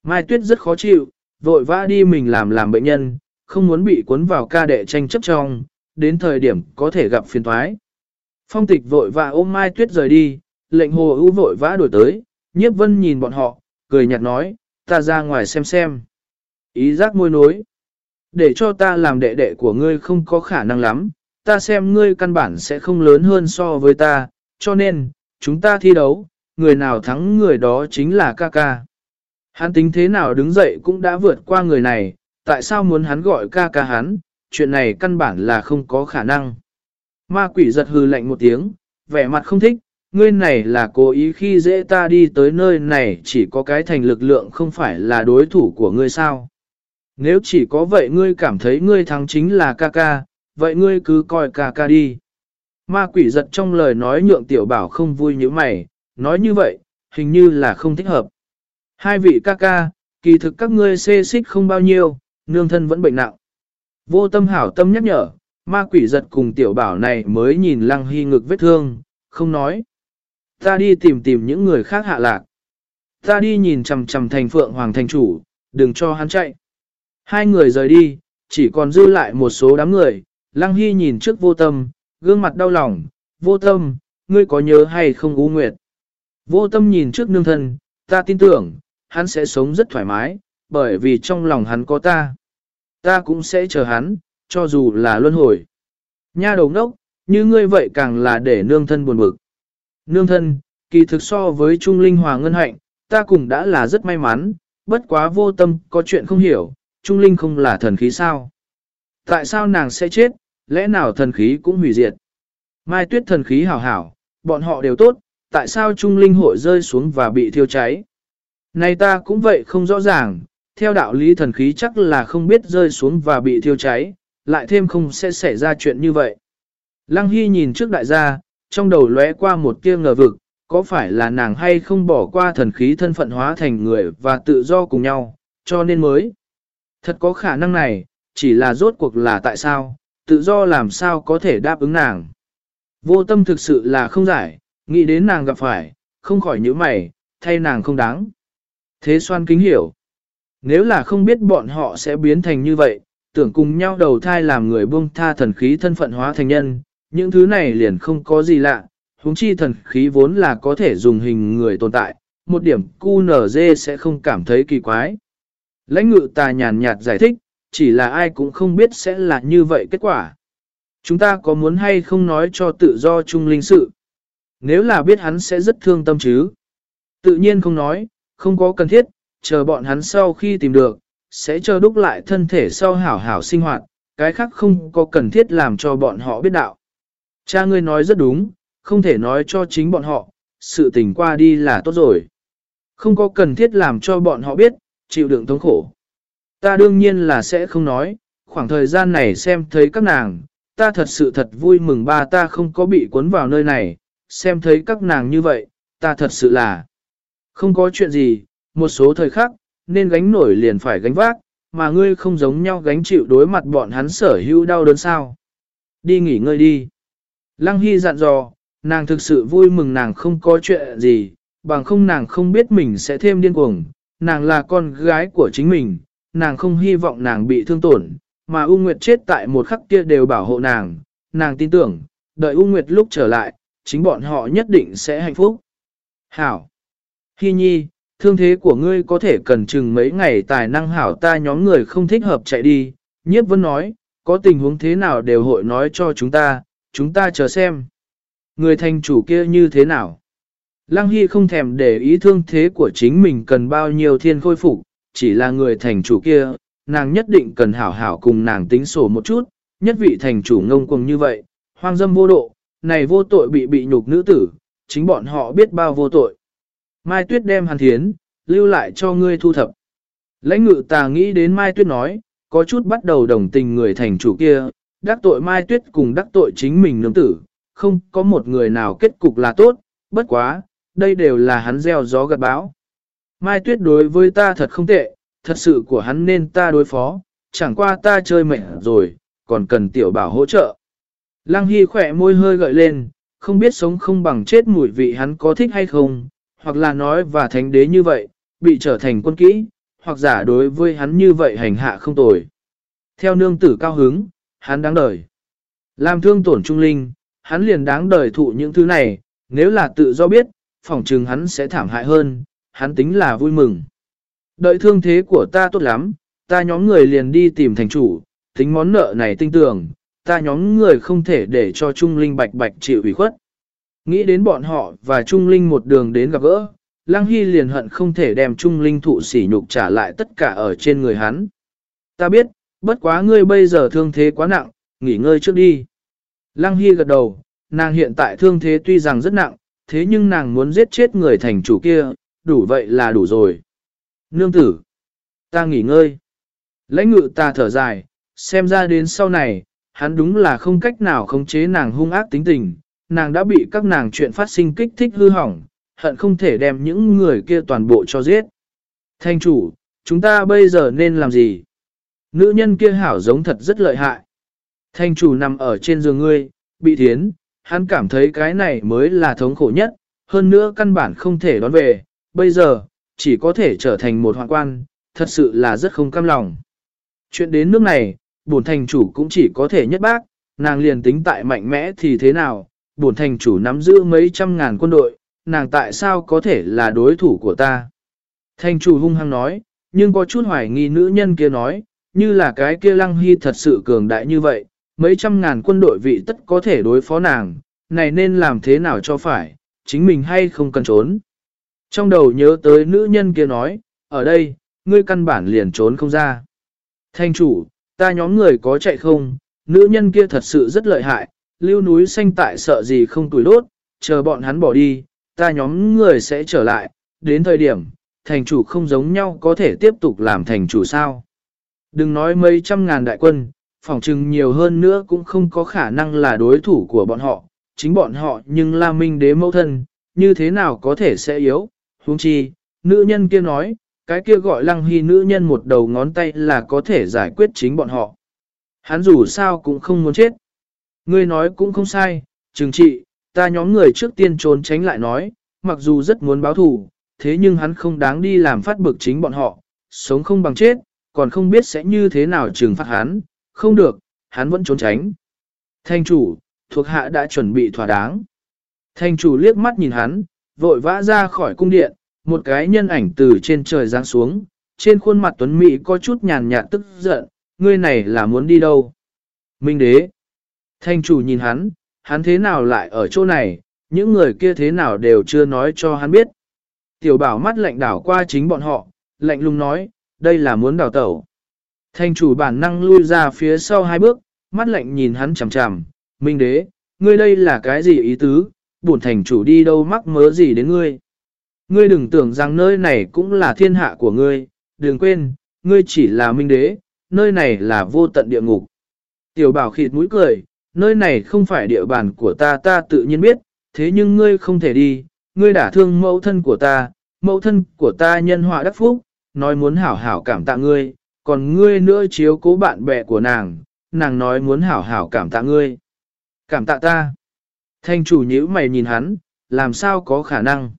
Mai Tuyết rất khó chịu, vội vã đi mình làm làm bệnh nhân, không muốn bị cuốn vào ca đệ tranh chấp trong, đến thời điểm có thể gặp phiền thoái. Phong tịch vội vã ôm Mai Tuyết rời đi, lệnh hồ ưu vội vã đuổi tới, nhiếp vân nhìn bọn họ, cười nhạt nói, ta ra ngoài xem xem. Ý giác môi nối. Để cho ta làm đệ đệ của ngươi không có khả năng lắm, ta xem ngươi căn bản sẽ không lớn hơn so với ta, cho nên, chúng ta thi đấu, người nào thắng người đó chính là ca ca. Hắn tính thế nào đứng dậy cũng đã vượt qua người này, tại sao muốn hắn gọi ca ca hắn, chuyện này căn bản là không có khả năng. Ma quỷ giật hừ lạnh một tiếng, vẻ mặt không thích, ngươi này là cố ý khi dễ ta đi tới nơi này chỉ có cái thành lực lượng không phải là đối thủ của ngươi sao. Nếu chỉ có vậy ngươi cảm thấy ngươi thắng chính là ca ca, vậy ngươi cứ coi ca ca đi. Ma quỷ giật trong lời nói nhượng tiểu bảo không vui như mày, nói như vậy, hình như là không thích hợp. Hai vị ca ca, kỳ thực các ngươi xê xích không bao nhiêu, nương thân vẫn bệnh nặng. Vô tâm hảo tâm nhắc nhở, ma quỷ giật cùng tiểu bảo này mới nhìn lăng hy ngực vết thương, không nói. Ta đi tìm tìm những người khác hạ lạc. Ta đi nhìn chằm chằm thành phượng hoàng thành chủ, đừng cho hắn chạy. Hai người rời đi, chỉ còn dư lại một số đám người, lăng hy nhìn trước vô tâm, gương mặt đau lòng, vô tâm, ngươi có nhớ hay không u nguyệt. Vô tâm nhìn trước nương thân, ta tin tưởng, hắn sẽ sống rất thoải mái, bởi vì trong lòng hắn có ta. Ta cũng sẽ chờ hắn, cho dù là luân hồi. Nha đầu ngốc, như ngươi vậy càng là để nương thân buồn bực. Nương thân, kỳ thực so với Trung Linh Hòa Ngân Hạnh, ta cũng đã là rất may mắn, bất quá vô tâm, có chuyện không hiểu, Trung Linh không là thần khí sao? Tại sao nàng sẽ chết, lẽ nào thần khí cũng hủy diệt? Mai tuyết thần khí hảo hảo, bọn họ đều tốt, tại sao Trung Linh hội rơi xuống và bị thiêu cháy? Này ta cũng vậy không rõ ràng, theo đạo lý thần khí chắc là không biết rơi xuống và bị thiêu cháy, lại thêm không sẽ xảy ra chuyện như vậy. Lăng Hy nhìn trước đại gia, trong đầu lóe qua một tia ngờ vực, có phải là nàng hay không bỏ qua thần khí thân phận hóa thành người và tự do cùng nhau, cho nên mới. Thật có khả năng này, chỉ là rốt cuộc là tại sao, tự do làm sao có thể đáp ứng nàng. Vô tâm thực sự là không giải, nghĩ đến nàng gặp phải, không khỏi những mày, thay nàng không đáng. Thế xoan kính hiểu. Nếu là không biết bọn họ sẽ biến thành như vậy, tưởng cùng nhau đầu thai làm người buông tha thần khí thân phận hóa thành nhân, những thứ này liền không có gì lạ, huống chi thần khí vốn là có thể dùng hình người tồn tại, một điểm QNZ sẽ không cảm thấy kỳ quái. Lãnh ngự tà nhàn nhạt giải thích, chỉ là ai cũng không biết sẽ là như vậy kết quả. Chúng ta có muốn hay không nói cho tự do trung linh sự? Nếu là biết hắn sẽ rất thương tâm chứ? Tự nhiên không nói, không có cần thiết, chờ bọn hắn sau khi tìm được, sẽ chờ đúc lại thân thể sau hảo hảo sinh hoạt, cái khác không có cần thiết làm cho bọn họ biết đạo. Cha ngươi nói rất đúng, không thể nói cho chính bọn họ, sự tình qua đi là tốt rồi. Không có cần thiết làm cho bọn họ biết, chịu đựng thống khổ. Ta đương nhiên là sẽ không nói, khoảng thời gian này xem thấy các nàng, ta thật sự thật vui mừng ba ta không có bị cuốn vào nơi này, xem thấy các nàng như vậy, ta thật sự là không có chuyện gì, một số thời khắc, nên gánh nổi liền phải gánh vác, mà ngươi không giống nhau gánh chịu đối mặt bọn hắn sở hữu đau đớn sao. Đi nghỉ ngơi đi. Lăng Hy dặn dò, nàng thực sự vui mừng nàng không có chuyện gì, bằng không nàng không biết mình sẽ thêm điên cuồng, nàng là con gái của chính mình, nàng không hy vọng nàng bị thương tổn, mà U Nguyệt chết tại một khắc kia đều bảo hộ nàng, nàng tin tưởng, đợi U Nguyệt lúc trở lại, chính bọn họ nhất định sẽ hạnh phúc. Hảo! Hy nhi, thương thế của ngươi có thể cần chừng mấy ngày tài năng hảo ta nhóm người không thích hợp chạy đi, nhiếp vân nói, có tình huống thế nào đều hội nói cho chúng ta, chúng ta chờ xem. Người thành chủ kia như thế nào? Lăng Hy không thèm để ý thương thế của chính mình cần bao nhiêu thiên khôi phục, chỉ là người thành chủ kia, nàng nhất định cần hảo hảo cùng nàng tính sổ một chút, nhất vị thành chủ ngông cuồng như vậy, hoang dâm vô độ, này vô tội bị bị nhục nữ tử, chính bọn họ biết bao vô tội. Mai Tuyết đem hàn thiến, lưu lại cho ngươi thu thập. Lãnh ngự tà nghĩ đến Mai Tuyết nói, có chút bắt đầu đồng tình người thành chủ kia, đắc tội Mai Tuyết cùng đắc tội chính mình nương tử, không có một người nào kết cục là tốt, bất quá, đây đều là hắn gieo gió gặt bão. Mai Tuyết đối với ta thật không tệ, thật sự của hắn nên ta đối phó, chẳng qua ta chơi mệt rồi, còn cần tiểu bảo hỗ trợ. Lăng Hy khỏe môi hơi gợi lên, không biết sống không bằng chết mùi vị hắn có thích hay không, hoặc là nói và thánh đế như vậy, bị trở thành quân kỹ, hoặc giả đối với hắn như vậy hành hạ không tồi. Theo nương tử cao hứng, hắn đáng đời. Làm thương tổn trung linh, hắn liền đáng đời thụ những thứ này, nếu là tự do biết, phỏng chừng hắn sẽ thảm hại hơn, hắn tính là vui mừng. Đợi thương thế của ta tốt lắm, ta nhóm người liền đi tìm thành chủ, tính món nợ này tinh tưởng, ta nhóm người không thể để cho Trung Linh bạch bạch chịu ủy khuất. Nghĩ đến bọn họ và Trung Linh một đường đến gặp gỡ, Lăng Hy liền hận không thể đem Trung Linh thụ sỉ nhục trả lại tất cả ở trên người hắn. Ta biết, bất quá ngươi bây giờ thương thế quá nặng, nghỉ ngơi trước đi. Lăng Hy gật đầu, nàng hiện tại thương thế tuy rằng rất nặng, thế nhưng nàng muốn giết chết người thành chủ kia, đủ vậy là đủ rồi. Nương tử, ta nghỉ ngơi. Lãnh ngự ta thở dài, xem ra đến sau này, hắn đúng là không cách nào khống chế nàng hung ác tính tình, nàng đã bị các nàng chuyện phát sinh kích thích hư hỏng, hận không thể đem những người kia toàn bộ cho giết. Thanh chủ, chúng ta bây giờ nên làm gì? Nữ nhân kia hảo giống thật rất lợi hại. Thanh chủ nằm ở trên giường ngươi, bị thiến, hắn cảm thấy cái này mới là thống khổ nhất, hơn nữa căn bản không thể đón về, bây giờ, chỉ có thể trở thành một hoạn quan, thật sự là rất không cam lòng. Chuyện đến nước này, bổn thành chủ cũng chỉ có thể nhất bác, nàng liền tính tại mạnh mẽ thì thế nào, bổn thành chủ nắm giữ mấy trăm ngàn quân đội, nàng tại sao có thể là đối thủ của ta. Thành chủ hung hăng nói, nhưng có chút hoài nghi nữ nhân kia nói, như là cái kia lăng hy thật sự cường đại như vậy, mấy trăm ngàn quân đội vị tất có thể đối phó nàng, này nên làm thế nào cho phải, chính mình hay không cần trốn. Trong đầu nhớ tới nữ nhân kia nói, ở đây, ngươi căn bản liền trốn không ra. Thanh chủ, ta nhóm người có chạy không, nữ nhân kia thật sự rất lợi hại, lưu núi xanh tại sợ gì không tuổi đốt, chờ bọn hắn bỏ đi, ta nhóm người sẽ trở lại, đến thời điểm, thành chủ không giống nhau có thể tiếp tục làm thành chủ sao. Đừng nói mấy trăm ngàn đại quân, phỏng chừng nhiều hơn nữa cũng không có khả năng là đối thủ của bọn họ, chính bọn họ nhưng là minh đế mẫu thân, như thế nào có thể sẽ yếu, huống chi, nữ nhân kia nói, cái kia gọi lăng hy nữ nhân một đầu ngón tay là có thể giải quyết chính bọn họ. Hắn dù sao cũng không muốn chết. Ngươi nói cũng không sai, trừng trị, ta nhóm người trước tiên trốn tránh lại nói, mặc dù rất muốn báo thù, thế nhưng hắn không đáng đi làm phát bực chính bọn họ, sống không bằng chết, còn không biết sẽ như thế nào trừng phạt hắn, không được, hắn vẫn trốn tránh. Thanh chủ, thuộc hạ đã chuẩn bị thỏa đáng. Thanh chủ liếc mắt nhìn hắn, vội vã ra khỏi cung điện, một cái nhân ảnh từ trên trời giáng xuống, trên khuôn mặt tuấn mỹ có chút nhàn nhạt tức giận, ngươi này là muốn đi đâu? Minh đế. Thanh chủ nhìn hắn, hắn thế nào lại ở chỗ này, những người kia thế nào đều chưa nói cho hắn biết. Tiểu bảo mắt lạnh đảo qua chính bọn họ, lạnh lùng nói, đây là muốn đào tẩu. thành chủ bản năng lui ra phía sau hai bước, mắt lạnh nhìn hắn chằm chằm, Minh đế, ngươi đây là cái gì ý tứ, bổn thành chủ đi đâu mắc mớ gì đến ngươi. Ngươi đừng tưởng rằng nơi này cũng là thiên hạ của ngươi, đừng quên, ngươi chỉ là minh đế, nơi này là vô tận địa ngục. Tiểu bảo khịt mũi cười, nơi này không phải địa bàn của ta ta tự nhiên biết, thế nhưng ngươi không thể đi, ngươi đã thương mẫu thân của ta, mẫu thân của ta nhân họa đắc phúc, nói muốn hảo hảo cảm tạ ngươi, còn ngươi nữa chiếu cố bạn bè của nàng, nàng nói muốn hảo hảo cảm tạ ngươi. Cảm tạ ta. Thanh chủ nhíu mày nhìn hắn, làm sao có khả năng.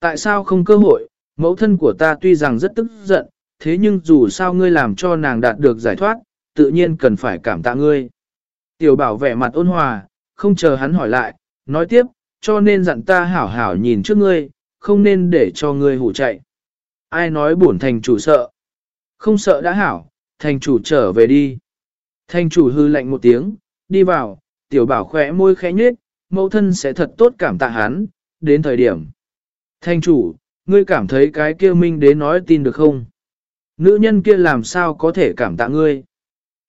Tại sao không cơ hội, mẫu thân của ta tuy rằng rất tức giận, thế nhưng dù sao ngươi làm cho nàng đạt được giải thoát, tự nhiên cần phải cảm tạ ngươi. Tiểu bảo vẻ mặt ôn hòa, không chờ hắn hỏi lại, nói tiếp, cho nên dặn ta hảo hảo nhìn trước ngươi, không nên để cho ngươi hủ chạy. Ai nói bổn thành chủ sợ? Không sợ đã hảo, thành chủ trở về đi. Thành chủ hư lạnh một tiếng, đi vào, tiểu bảo khỏe môi khẽ nhếch, mẫu thân sẽ thật tốt cảm tạ hắn, đến thời điểm. thành chủ, ngươi cảm thấy cái kia minh đế nói tin được không? Nữ nhân kia làm sao có thể cảm tạ ngươi?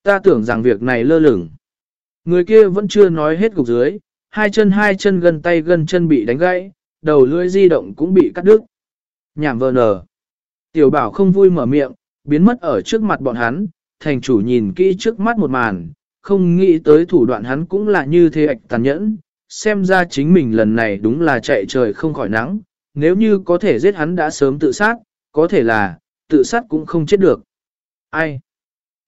Ta tưởng rằng việc này lơ lửng. Người kia vẫn chưa nói hết gục dưới, hai chân hai chân gần tay gần chân bị đánh gãy, đầu lưỡi di động cũng bị cắt đứt. Nhảm vờ nở. Tiểu bảo không vui mở miệng, biến mất ở trước mặt bọn hắn, thành chủ nhìn kỹ trước mắt một màn, không nghĩ tới thủ đoạn hắn cũng là như thế ạch tàn nhẫn, xem ra chính mình lần này đúng là chạy trời không khỏi nắng, nếu như có thể giết hắn đã sớm tự sát, có thể là, tự sát cũng không chết được. Ai?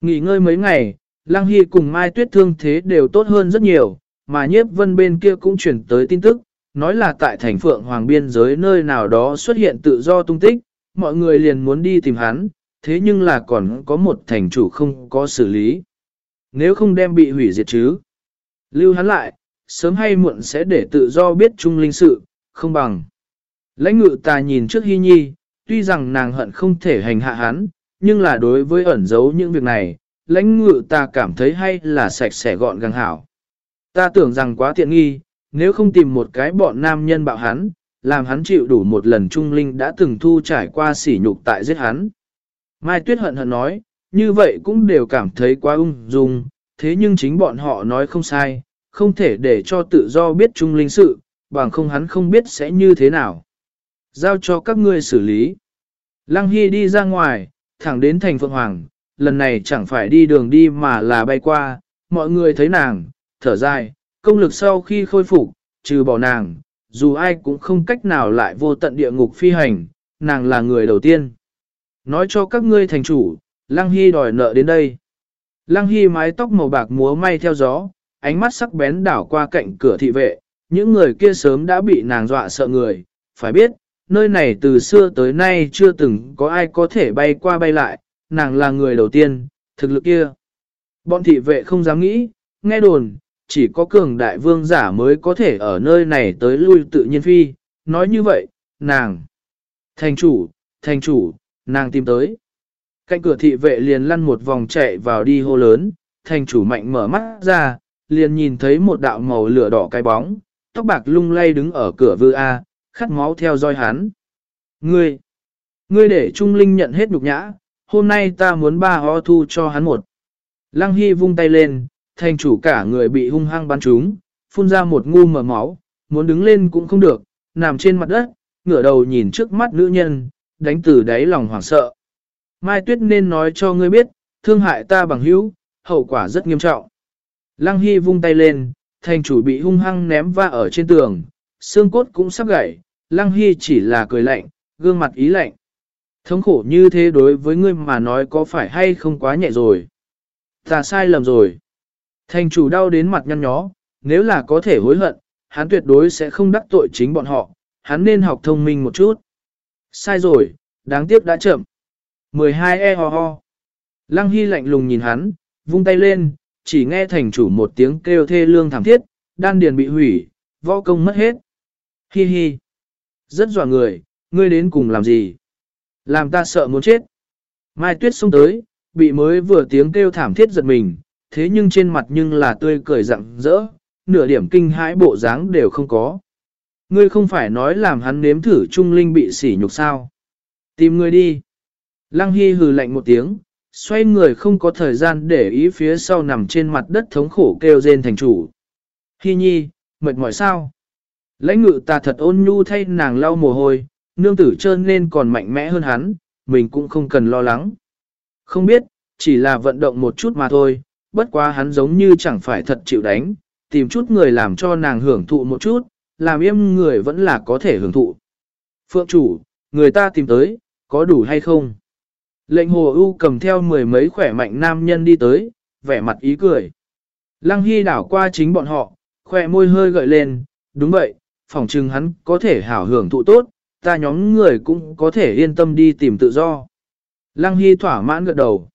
Nghỉ ngơi mấy ngày, Lăng Hy cùng Mai Tuyết thương thế đều tốt hơn rất nhiều, mà nhiếp vân bên kia cũng chuyển tới tin tức, nói là tại thành phượng hoàng biên giới nơi nào đó xuất hiện tự do tung tích, mọi người liền muốn đi tìm hắn, thế nhưng là còn có một thành chủ không có xử lý. Nếu không đem bị hủy diệt chứ, lưu hắn lại, sớm hay muộn sẽ để tự do biết chung linh sự, không bằng. Lãnh ngự ta nhìn trước hy nhi, tuy rằng nàng hận không thể hành hạ hắn, nhưng là đối với ẩn giấu những việc này, lãnh ngự ta cảm thấy hay là sạch sẽ gọn gàng hảo. Ta tưởng rằng quá tiện nghi, nếu không tìm một cái bọn nam nhân bạo hắn, làm hắn chịu đủ một lần trung linh đã từng thu trải qua sỉ nhục tại giết hắn. Mai Tuyết hận hận nói, như vậy cũng đều cảm thấy quá ung dung, thế nhưng chính bọn họ nói không sai, không thể để cho tự do biết trung linh sự, bằng không hắn không biết sẽ như thế nào. Giao cho các ngươi xử lý. Lăng Hy đi ra ngoài, thẳng đến thành Phượng Hoàng, lần này chẳng phải đi đường đi mà là bay qua, mọi người thấy nàng, thở dài, công lực sau khi khôi phục, trừ bỏ nàng, dù ai cũng không cách nào lại vô tận địa ngục phi hành, nàng là người đầu tiên. Nói cho các ngươi thành chủ, Lăng Hy đòi nợ đến đây. Lăng Hy mái tóc màu bạc múa may theo gió, ánh mắt sắc bén đảo qua cạnh cửa thị vệ, những người kia sớm đã bị nàng dọa sợ người, phải biết, nơi này từ xưa tới nay chưa từng có ai có thể bay qua bay lại, nàng là người đầu tiên, thực lực kia. Bọn thị vệ không dám nghĩ, nghe đồn, chỉ có cường đại vương giả mới có thể ở nơi này tới lui tự nhiên phi, nói như vậy, nàng. Thành chủ, thành chủ, nàng tìm tới. Cạnh cửa thị vệ liền lăn một vòng chạy vào đi hô lớn, thành chủ mạnh mở mắt ra, liền nhìn thấy một đạo màu lửa đỏ cái bóng, tóc bạc lung lay đứng ở cửa vư A, khát máu theo dõi hắn. Ngươi, ngươi để Trung Linh nhận hết nhục nhã, hôm nay ta muốn ba ho thu cho hắn một. Lăng Hy vung tay lên, thành chủ cả người bị hung hăng bắn trúng, phun ra một ngu mở máu, muốn đứng lên cũng không được, nằm trên mặt đất, ngửa đầu nhìn trước mắt nữ nhân, đánh từ đáy lòng hoảng sợ. Mai Tuyết nên nói cho ngươi biết, thương hại ta bằng hữu, hậu quả rất nghiêm trọng. Lăng Hy vung tay lên, thành chủ bị hung hăng ném va ở trên tường, xương cốt cũng sắp gãy, Lăng Hy chỉ là cười lạnh, gương mặt ý lạnh. Thống khổ như thế đối với ngươi mà nói có phải hay không quá nhẹ rồi. Ta sai lầm rồi. Thành chủ đau đến mặt nhăn nhó, nếu là có thể hối hận, hắn tuyệt đối sẽ không đắc tội chính bọn họ, hắn nên học thông minh một chút. Sai rồi, đáng tiếc đã chậm. 12 e ho ho. Lăng Hy lạnh lùng nhìn hắn, vung tay lên, chỉ nghe thành chủ một tiếng kêu thê lương thảm thiết, đan điền bị hủy, võ công mất hết. Hi hi. Rất dọa người, ngươi đến cùng làm gì? Làm ta sợ muốn chết. Mai tuyết xông tới, bị mới vừa tiếng kêu thảm thiết giật mình, thế nhưng trên mặt nhưng là tươi cười rặng rỡ, nửa điểm kinh hãi bộ dáng đều không có. Ngươi không phải nói làm hắn nếm thử trung linh bị sỉ nhục sao. Tìm ngươi đi. Lăng Hy hừ lạnh một tiếng, xoay người không có thời gian để ý phía sau nằm trên mặt đất thống khổ kêu rên thành chủ. Hy nhi, mệt mỏi sao? Lãnh ngự ta thật ôn nhu thay nàng lau mồ hôi, nương tử trơn nên còn mạnh mẽ hơn hắn, mình cũng không cần lo lắng. Không biết, chỉ là vận động một chút mà thôi, bất quá hắn giống như chẳng phải thật chịu đánh, tìm chút người làm cho nàng hưởng thụ một chút, làm im người vẫn là có thể hưởng thụ. Phượng chủ, người ta tìm tới, có đủ hay không? Lệnh hồ ưu cầm theo mười mấy khỏe mạnh nam nhân đi tới, vẻ mặt ý cười. Lăng Hy đảo qua chính bọn họ, khỏe môi hơi gợi lên, đúng vậy, phỏng chừng hắn có thể hảo hưởng thụ tốt, ta nhóm người cũng có thể yên tâm đi tìm tự do. Lăng Hy thỏa mãn gật đầu.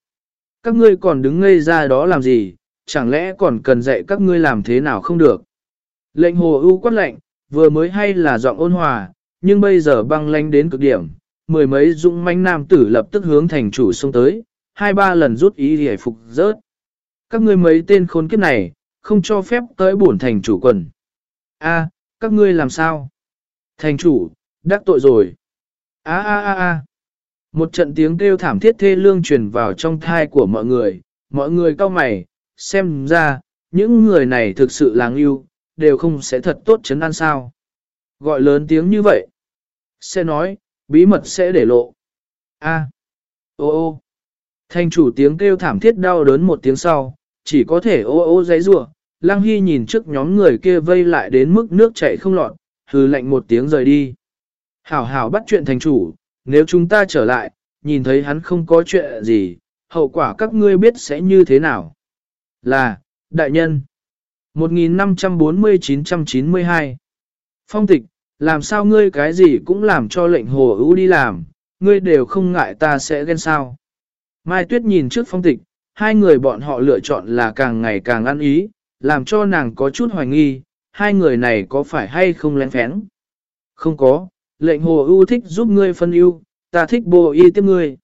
Các ngươi còn đứng ngây ra đó làm gì, chẳng lẽ còn cần dạy các ngươi làm thế nào không được. Lệnh hồ ưu quát lệnh, vừa mới hay là giọng ôn hòa, nhưng bây giờ băng lanh đến cực điểm, mười mấy dũng manh nam tử lập tức hướng thành chủ xông tới, hai ba lần rút ý để phục rớt. Các ngươi mấy tên khốn kiếp này, không cho phép tới bổn thành chủ quần. A, các ngươi làm sao? Thành chủ, đắc tội rồi. A a a a. Một trận tiếng kêu thảm thiết thê lương truyền vào trong thai của mọi người, mọi người cao mày, xem ra, những người này thực sự làng yêu, đều không sẽ thật tốt chấn an sao. Gọi lớn tiếng như vậy. Sẽ nói, bí mật sẽ để lộ. A. Ô ô. Thanh chủ tiếng kêu thảm thiết đau đớn một tiếng sau, chỉ có thể ô ô giấy rủa. Lăng Hy nhìn trước nhóm người kia vây lại đến mức nước chảy không lọt, hừ lạnh một tiếng rời đi. Hảo hảo bắt chuyện thành chủ, nếu chúng ta trở lại, nhìn thấy hắn không có chuyện gì, hậu quả các ngươi biết sẽ như thế nào. Là, đại nhân. 1540-992 Phong tịch, làm sao ngươi cái gì cũng làm cho lệnh hồ ưu đi làm, ngươi đều không ngại ta sẽ ghen sao. Mai Tuyết nhìn trước phong tịch, hai người bọn họ lựa chọn là càng ngày càng ăn ý, làm cho nàng có chút hoài nghi, hai người này có phải hay không lén phén. Không có, lệnh hồ ưu thích giúp ngươi phân ưu, ta thích bô y tiếp ngươi.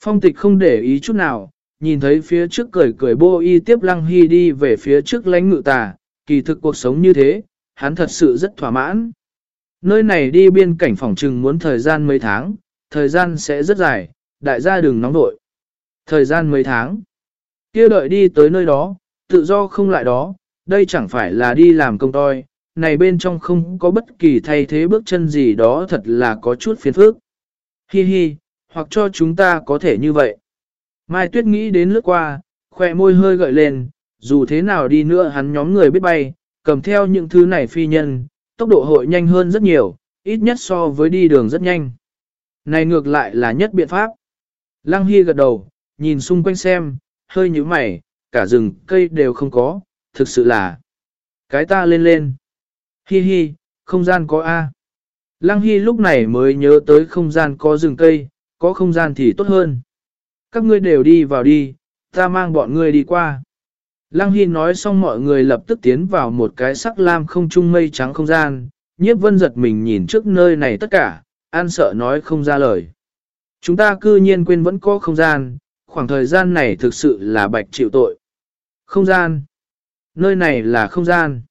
Phong tịch không để ý chút nào, nhìn thấy phía trước cười cười bô y tiếp lăng hy đi về phía trước lãnh ngự tà, kỳ thực cuộc sống như thế, hắn thật sự rất thỏa mãn. Nơi này đi biên cảnh phòng trừng muốn thời gian mấy tháng, thời gian sẽ rất dài, đại gia đừng nóng đội. Thời gian mấy tháng, kia đợi đi tới nơi đó, tự do không lại đó, đây chẳng phải là đi làm công toi, này bên trong không có bất kỳ thay thế bước chân gì đó thật là có chút phiền phức. Hi hi, hoặc cho chúng ta có thể như vậy. Mai Tuyết nghĩ đến lướt qua, khoe môi hơi gợi lên, dù thế nào đi nữa hắn nhóm người biết bay, cầm theo những thứ này phi nhân, tốc độ hội nhanh hơn rất nhiều, ít nhất so với đi đường rất nhanh. Này ngược lại là nhất biện pháp. Lăng Hy gật đầu, nhìn xung quanh xem, hơi như mày, cả rừng cây đều không có, thực sự là. Cái ta lên lên. Hi hi, không gian có A. Lăng Hy lúc này mới nhớ tới không gian có rừng cây, có không gian thì tốt hơn. Các ngươi đều đi vào đi, ta mang bọn ngươi đi qua. Lăng Hy nói xong mọi người lập tức tiến vào một cái sắc lam không trung mây trắng không gian, nhiếp vân giật mình nhìn trước nơi này tất cả, an sợ nói không ra lời. Chúng ta cư nhiên quên vẫn có không gian, khoảng thời gian này thực sự là bạch chịu tội. Không gian. Nơi này là không gian.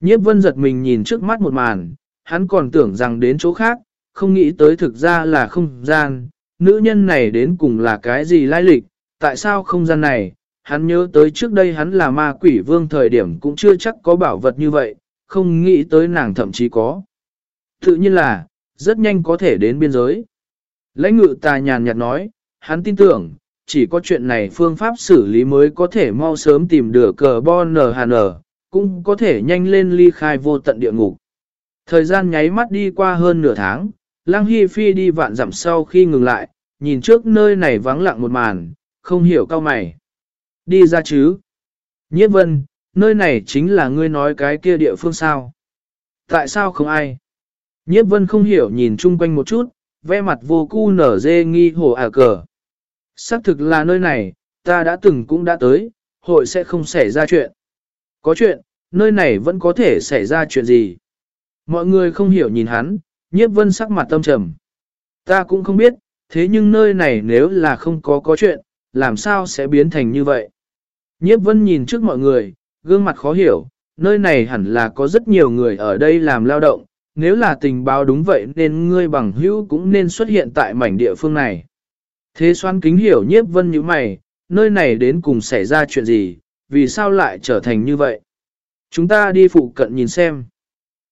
Nhiếp vân giật mình nhìn trước mắt một màn, hắn còn tưởng rằng đến chỗ khác, không nghĩ tới thực ra là không gian, nữ nhân này đến cùng là cái gì lai lịch, tại sao không gian này, hắn nhớ tới trước đây hắn là ma quỷ vương thời điểm cũng chưa chắc có bảo vật như vậy, không nghĩ tới nàng thậm chí có. Tự nhiên là, rất nhanh có thể đến biên giới. Lãnh ngự tà nhàn nhạt nói, hắn tin tưởng, chỉ có chuyện này phương pháp xử lý mới có thể mau sớm tìm được cờ bon nở hà nở, cũng có thể nhanh lên ly khai vô tận địa ngục. Thời gian nháy mắt đi qua hơn nửa tháng, Lăng Hy Phi đi vạn dặm sau khi ngừng lại, nhìn trước nơi này vắng lặng một màn, không hiểu cao mày. Đi ra chứ? Nhiếp vân, nơi này chính là ngươi nói cái kia địa phương sao? Tại sao không ai? Nhiếp vân không hiểu nhìn chung quanh một chút, ve mặt vô cu nở dê nghi hồ à cờ. Xác thực là nơi này, ta đã từng cũng đã tới, hội sẽ không xảy ra chuyện. Có chuyện, nơi này vẫn có thể xảy ra chuyện gì? Mọi người không hiểu nhìn hắn, nhiếp vân sắc mặt tâm trầm. Ta cũng không biết, thế nhưng nơi này nếu là không có có chuyện, làm sao sẽ biến thành như vậy? Nhiếp vân nhìn trước mọi người, gương mặt khó hiểu, nơi này hẳn là có rất nhiều người ở đây làm lao động, nếu là tình báo đúng vậy nên ngươi bằng hữu cũng nên xuất hiện tại mảnh địa phương này. Thế xoan kính hiểu nhiếp vân như mày, nơi này đến cùng xảy ra chuyện gì, vì sao lại trở thành như vậy? Chúng ta đi phụ cận nhìn xem.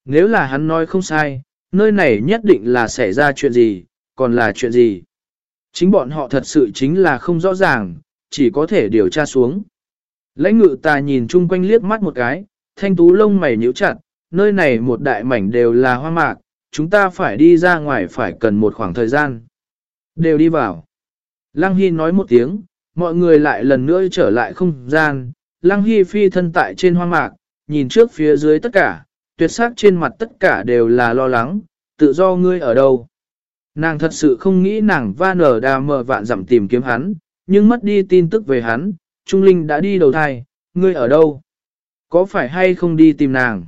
Nếu là hắn nói không sai, nơi này nhất định là xảy ra chuyện gì, còn là chuyện gì? Chính bọn họ thật sự chính là không rõ ràng, chỉ có thể điều tra xuống. Lãnh ngự ta nhìn chung quanh liếc mắt một cái, thanh tú lông mày nhíu chặt, nơi này một đại mảnh đều là hoa mạc, chúng ta phải đi ra ngoài phải cần một khoảng thời gian. Đều đi vào. Lăng Hy nói một tiếng, mọi người lại lần nữa trở lại không gian. Lăng Hy phi thân tại trên hoa mạc, nhìn trước phía dưới tất cả, tuyệt sắc trên mặt tất cả đều là lo lắng, tự do ngươi ở đâu. Nàng thật sự không nghĩ nàng va nở đà mờ vạn dặm tìm kiếm hắn, nhưng mất đi tin tức về hắn, Trung Linh đã đi đầu thai, ngươi ở đâu? Có phải hay không đi tìm nàng?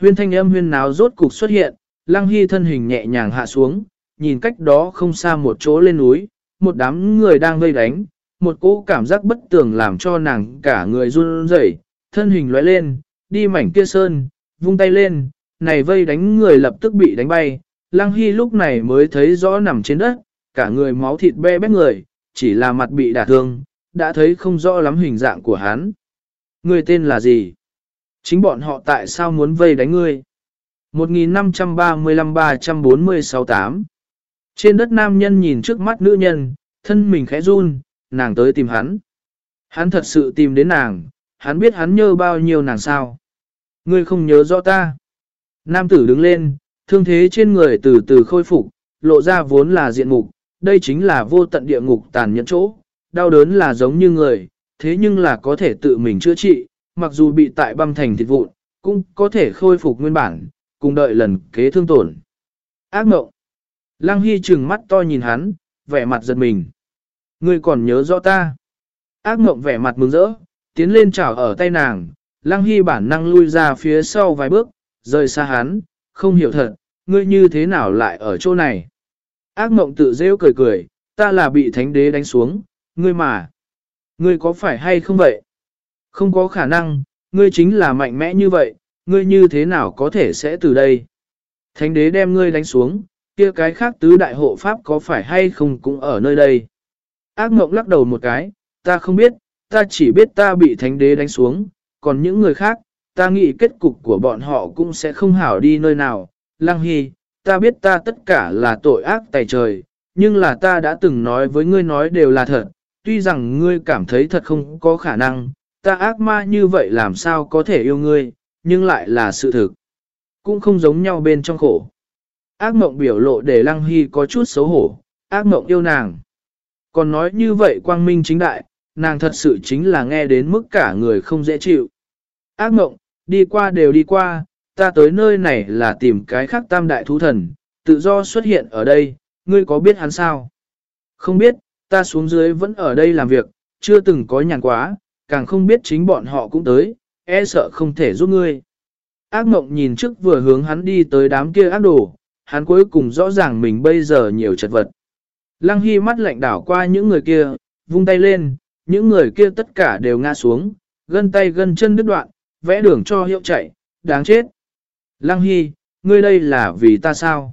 Huyên thanh âm huyên náo rốt cục xuất hiện, lăng hy thân hình nhẹ nhàng hạ xuống, nhìn cách đó không xa một chỗ lên núi, một đám người đang vây đánh, một cỗ cảm giác bất tường làm cho nàng cả người run rẩy, thân hình lóe lên, đi mảnh kia sơn, vung tay lên, này vây đánh người lập tức bị đánh bay, Lăng Hy lúc này mới thấy rõ nằm trên đất, cả người máu thịt be bét người, chỉ là mặt bị đả thương, đã thấy không rõ lắm hình dạng của hắn. Người tên là gì? Chính bọn họ tại sao muốn vây đánh ngươi? 1535-346-8 Trên đất nam nhân nhìn trước mắt nữ nhân, thân mình khẽ run, nàng tới tìm hắn. Hắn thật sự tìm đến nàng, hắn biết hắn nhớ bao nhiêu nàng sao. Ngươi không nhớ rõ ta. Nam tử đứng lên, thương thế trên người từ từ khôi phục, lộ ra vốn là diện mục, đây chính là vô tận địa ngục tàn nhẫn chỗ, đau đớn là giống như người, thế nhưng là có thể tự mình chữa trị, mặc dù bị tại băm thành thịt vụn, cũng có thể khôi phục nguyên bản, cùng đợi lần kế thương tổn. Ác mộng. Lăng Hy trừng mắt to nhìn hắn, vẻ mặt giật mình. Ngươi còn nhớ rõ ta. Ác mộng vẻ mặt mừng rỡ, tiến lên chảo ở tay nàng, Lăng Hy bản năng lui ra phía sau vài bước, rời xa hắn, không hiểu thật, ngươi như thế nào lại ở chỗ này. Ác mộng tự rêu cười cười, ta là bị thánh đế đánh xuống, ngươi mà. Ngươi có phải hay không vậy? Không có khả năng, ngươi chính là mạnh mẽ như vậy, ngươi như thế nào có thể sẽ từ đây? Thánh đế đem ngươi đánh xuống, kia cái khác tứ đại hộ pháp có phải hay không cũng ở nơi đây? Ác mộng lắc đầu một cái, ta không biết, ta chỉ biết ta bị thánh đế đánh xuống, còn những người khác, ta nghĩ kết cục của bọn họ cũng sẽ không hảo đi nơi nào. Lăng Hy, ta biết ta tất cả là tội ác tài trời, nhưng là ta đã từng nói với ngươi nói đều là thật, tuy rằng ngươi cảm thấy thật không có khả năng, ta ác ma như vậy làm sao có thể yêu ngươi, nhưng lại là sự thực. Cũng không giống nhau bên trong khổ. Ác mộng biểu lộ để Lăng Hy có chút xấu hổ, ác mộng yêu nàng. Còn nói như vậy quang minh chính đại, nàng thật sự chính là nghe đến mức cả người không dễ chịu. Ác mộng, đi qua đều đi qua, ta tới nơi này là tìm cái khác tam đại thú thần, tự do xuất hiện ở đây, ngươi có biết hắn sao? Không biết, ta xuống dưới vẫn ở đây làm việc, chưa từng có nhàn quá, càng không biết chính bọn họ cũng tới, e sợ không thể giúp ngươi. Ác mộng nhìn trước vừa hướng hắn đi tới đám kia ác đồ, hắn cuối cùng rõ ràng mình bây giờ nhiều chật vật. Lăng Hy mắt lạnh đảo qua những người kia, vung tay lên, những người kia tất cả đều ngã xuống, gân tay gân chân đứt đoạn, vẽ đường cho hiệu chạy, đáng chết. Lăng Hy, ngươi đây là vì ta sao?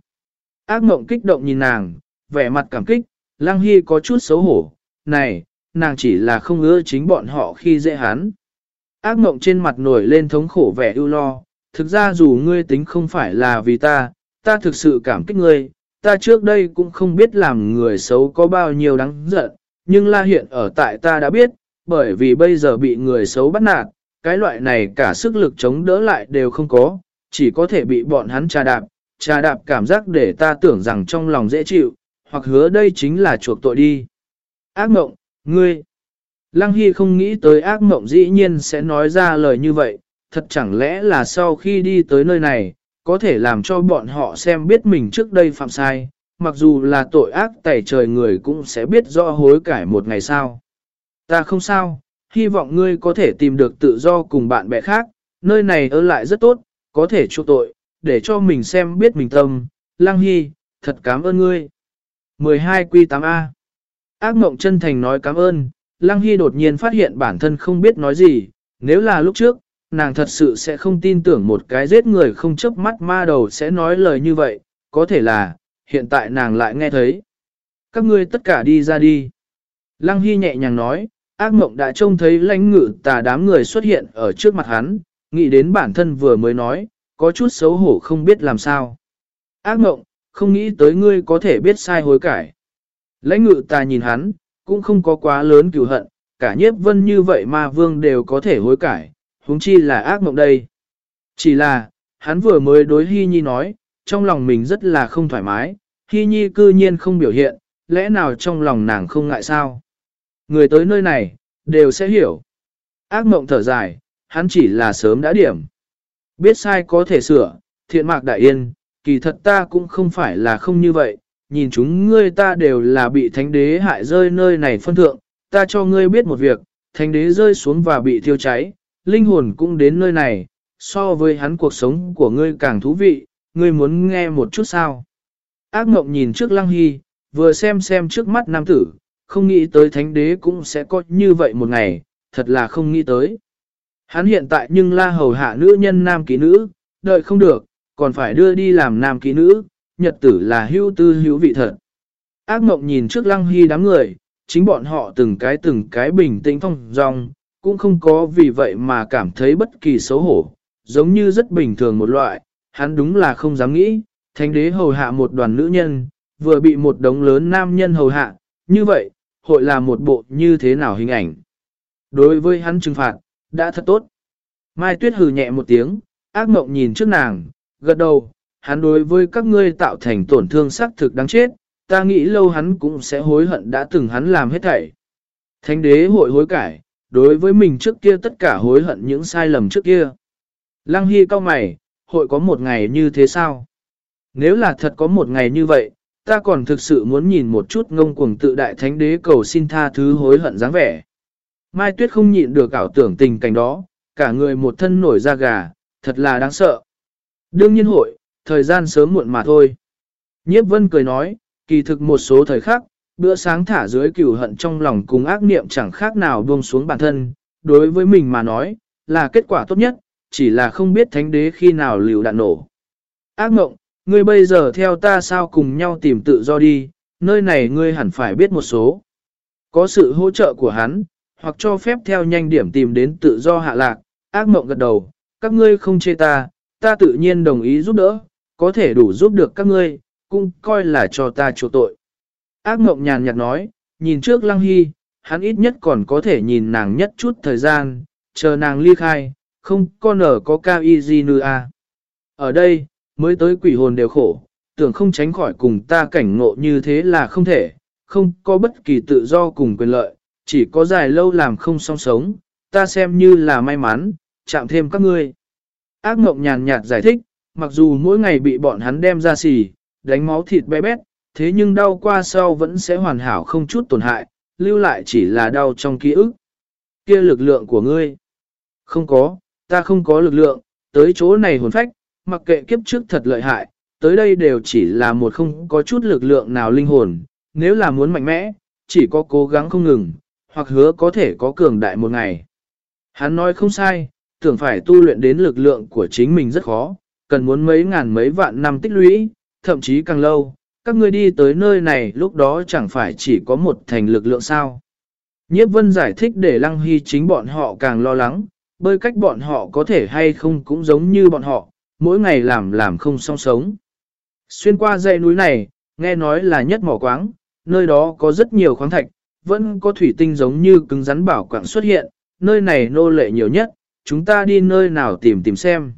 Ác mộng kích động nhìn nàng, vẻ mặt cảm kích, Lăng Hy có chút xấu hổ, này, nàng chỉ là không ưa chính bọn họ khi dễ hắn. Ác mộng trên mặt nổi lên thống khổ vẻ ưu lo, thực ra dù ngươi tính không phải là vì ta, ta thực sự cảm kích ngươi, ta trước đây cũng không biết làm người xấu có bao nhiêu đáng giận, nhưng la hiện ở tại ta đã biết, bởi vì bây giờ bị người xấu bắt nạt, cái loại này cả sức lực chống đỡ lại đều không có, chỉ có thể bị bọn hắn trà đạp, trà đạp cảm giác để ta tưởng rằng trong lòng dễ chịu, hoặc hứa đây chính là chuộc tội đi. Ác mộng, ngươi. Lăng Hy không nghĩ tới ác mộng dĩ nhiên sẽ nói ra lời như vậy, thật chẳng lẽ là sau khi đi tới nơi này, có thể làm cho bọn họ xem biết mình trước đây phạm sai, mặc dù là tội ác tẩy trời người cũng sẽ biết rõ hối cải một ngày sau. Ta không sao, hy vọng ngươi có thể tìm được tự do cùng bạn bè khác, nơi này ở lại rất tốt, có thể chu tội, để cho mình xem biết mình tâm. Lăng Hy, thật cảm ơn ngươi. 12 Quy 8A Ác mộng chân thành nói cảm ơn, Lăng Hy đột nhiên phát hiện bản thân không biết nói gì, nếu là lúc trước, nàng thật sự sẽ không tin tưởng một cái giết người không chớp mắt ma đầu sẽ nói lời như vậy, có thể là, hiện tại nàng lại nghe thấy. Các ngươi tất cả đi ra đi. Lăng Hy nhẹ nhàng nói, ác mộng đã trông thấy lãnh ngự tà đám người xuất hiện ở trước mặt hắn, nghĩ đến bản thân vừa mới nói, có chút xấu hổ không biết làm sao. Ác mộng, không nghĩ tới ngươi có thể biết sai hối cải. Lãnh ngự tà nhìn hắn, cũng không có quá lớn cựu hận, cả nhiếp vân như vậy mà vương đều có thể hối cải, huống chi là ác mộng đây. Chỉ là, hắn vừa mới đối Hy Nhi nói, trong lòng mình rất là không thoải mái, Hy Nhi cư nhiên không biểu hiện, lẽ nào trong lòng nàng không ngại sao? Người tới nơi này, đều sẽ hiểu. Ác mộng thở dài, hắn chỉ là sớm đã điểm. Biết sai có thể sửa, thiện mạc đại yên, kỳ thật ta cũng không phải là không như vậy, nhìn chúng ngươi ta đều là bị thánh đế hại rơi nơi này phân thượng, ta cho ngươi biết một việc, thánh đế rơi xuống và bị thiêu cháy, linh hồn cũng đến nơi này, so với hắn cuộc sống của ngươi càng thú vị, ngươi muốn nghe một chút sao. Ác mộng nhìn trước lăng hy, vừa xem xem trước mắt nam tử, không nghĩ tới thánh đế cũng sẽ có như vậy một ngày, thật là không nghĩ tới. Hắn hiện tại nhưng la hầu hạ nữ nhân nam ký nữ, đợi không được, còn phải đưa đi làm nam ký nữ, nhật tử là hưu tư hữu vị thật. Ác mộng nhìn trước lăng hy đám người, chính bọn họ từng cái từng cái bình tĩnh phong dong, cũng không có vì vậy mà cảm thấy bất kỳ xấu hổ, giống như rất bình thường một loại, hắn đúng là không dám nghĩ, thánh đế hầu hạ một đoàn nữ nhân, vừa bị một đống lớn nam nhân hầu hạ, như vậy, hội là một bộ như thế nào hình ảnh. Đối với hắn trừng phạt, đã thật tốt. Mai Tuyết hừ nhẹ một tiếng, ác mộng nhìn trước nàng, gật đầu, hắn đối với các ngươi tạo thành tổn thương xác thực đáng chết, ta nghĩ lâu hắn cũng sẽ hối hận đã từng hắn làm hết thảy. Thánh đế hội hối cải, đối với mình trước kia tất cả hối hận những sai lầm trước kia. Lăng Hy cao mày, hội có một ngày như thế sao? Nếu là thật có một ngày như vậy, ta còn thực sự muốn nhìn một chút ngông cuồng tự đại thánh đế cầu xin tha thứ hối hận dáng vẻ. Mai Tuyết không nhịn được ảo tưởng tình cảnh đó, cả người một thân nổi da gà, thật là đáng sợ. Đương nhiên hội, thời gian sớm muộn mà thôi. Nhiếp Vân cười nói, kỳ thực một số thời khắc, bữa sáng thả dưới cửu hận trong lòng cùng ác niệm chẳng khác nào buông xuống bản thân, đối với mình mà nói, là kết quả tốt nhất, chỉ là không biết thánh đế khi nào liều đạn nổ. Ác mộng, ngươi bây giờ theo ta sao cùng nhau tìm tự do đi, nơi này ngươi hẳn phải biết một số. Có sự hỗ trợ của hắn, hoặc cho phép theo nhanh điểm tìm đến tự do hạ lạc, ác mộng gật đầu, các ngươi không chê ta, ta tự nhiên đồng ý giúp đỡ, có thể đủ giúp được các ngươi, cũng coi là cho ta chỗ tội. Ác mộng nhàn nhạt nói, nhìn trước lăng hy, hắn ít nhất còn có thể nhìn nàng nhất chút thời gian, chờ nàng ly khai, không con ở có cao y gì nữa à. Ở đây, mới tới quỷ hồn đều khổ, tưởng không tránh khỏi cùng ta cảnh ngộ như thế là không thể, không có bất kỳ tự do cùng quyền lợi, chỉ có dài lâu làm không song sống, ta xem như là may mắn, chạm thêm các ngươi. Ác mộng nhàn nhạt giải thích, mặc dù mỗi ngày bị bọn hắn đem ra xì, đánh máu thịt bé bét, thế nhưng đau qua sau vẫn sẽ hoàn hảo không chút tổn hại, lưu lại chỉ là đau trong ký ức. Kia lực lượng của ngươi. Không có, ta không có lực lượng, tới chỗ này hồn phách, mặc kệ kiếp trước thật lợi hại, tới đây đều chỉ là một không có chút lực lượng nào linh hồn, nếu là muốn mạnh mẽ, chỉ có cố gắng không ngừng, hoặc hứa có thể có cường đại một ngày. Hắn nói không sai, tưởng phải tu luyện đến lực lượng của chính mình rất khó, cần muốn mấy ngàn mấy vạn năm tích lũy, thậm chí càng lâu, các ngươi đi tới nơi này lúc đó chẳng phải chỉ có một thành lực lượng sao. Nhiếp vân giải thích để Lăng Hy chính bọn họ càng lo lắng, bơi cách bọn họ có thể hay không cũng giống như bọn họ, mỗi ngày làm làm không song sống. Xuyên qua dãy núi này, nghe nói là nhất mỏ quáng, nơi đó có rất nhiều khoáng thạch, vẫn có thủy tinh giống như cứng rắn bảo quảng xuất hiện, nơi này nô lệ nhiều nhất, chúng ta đi nơi nào tìm tìm xem.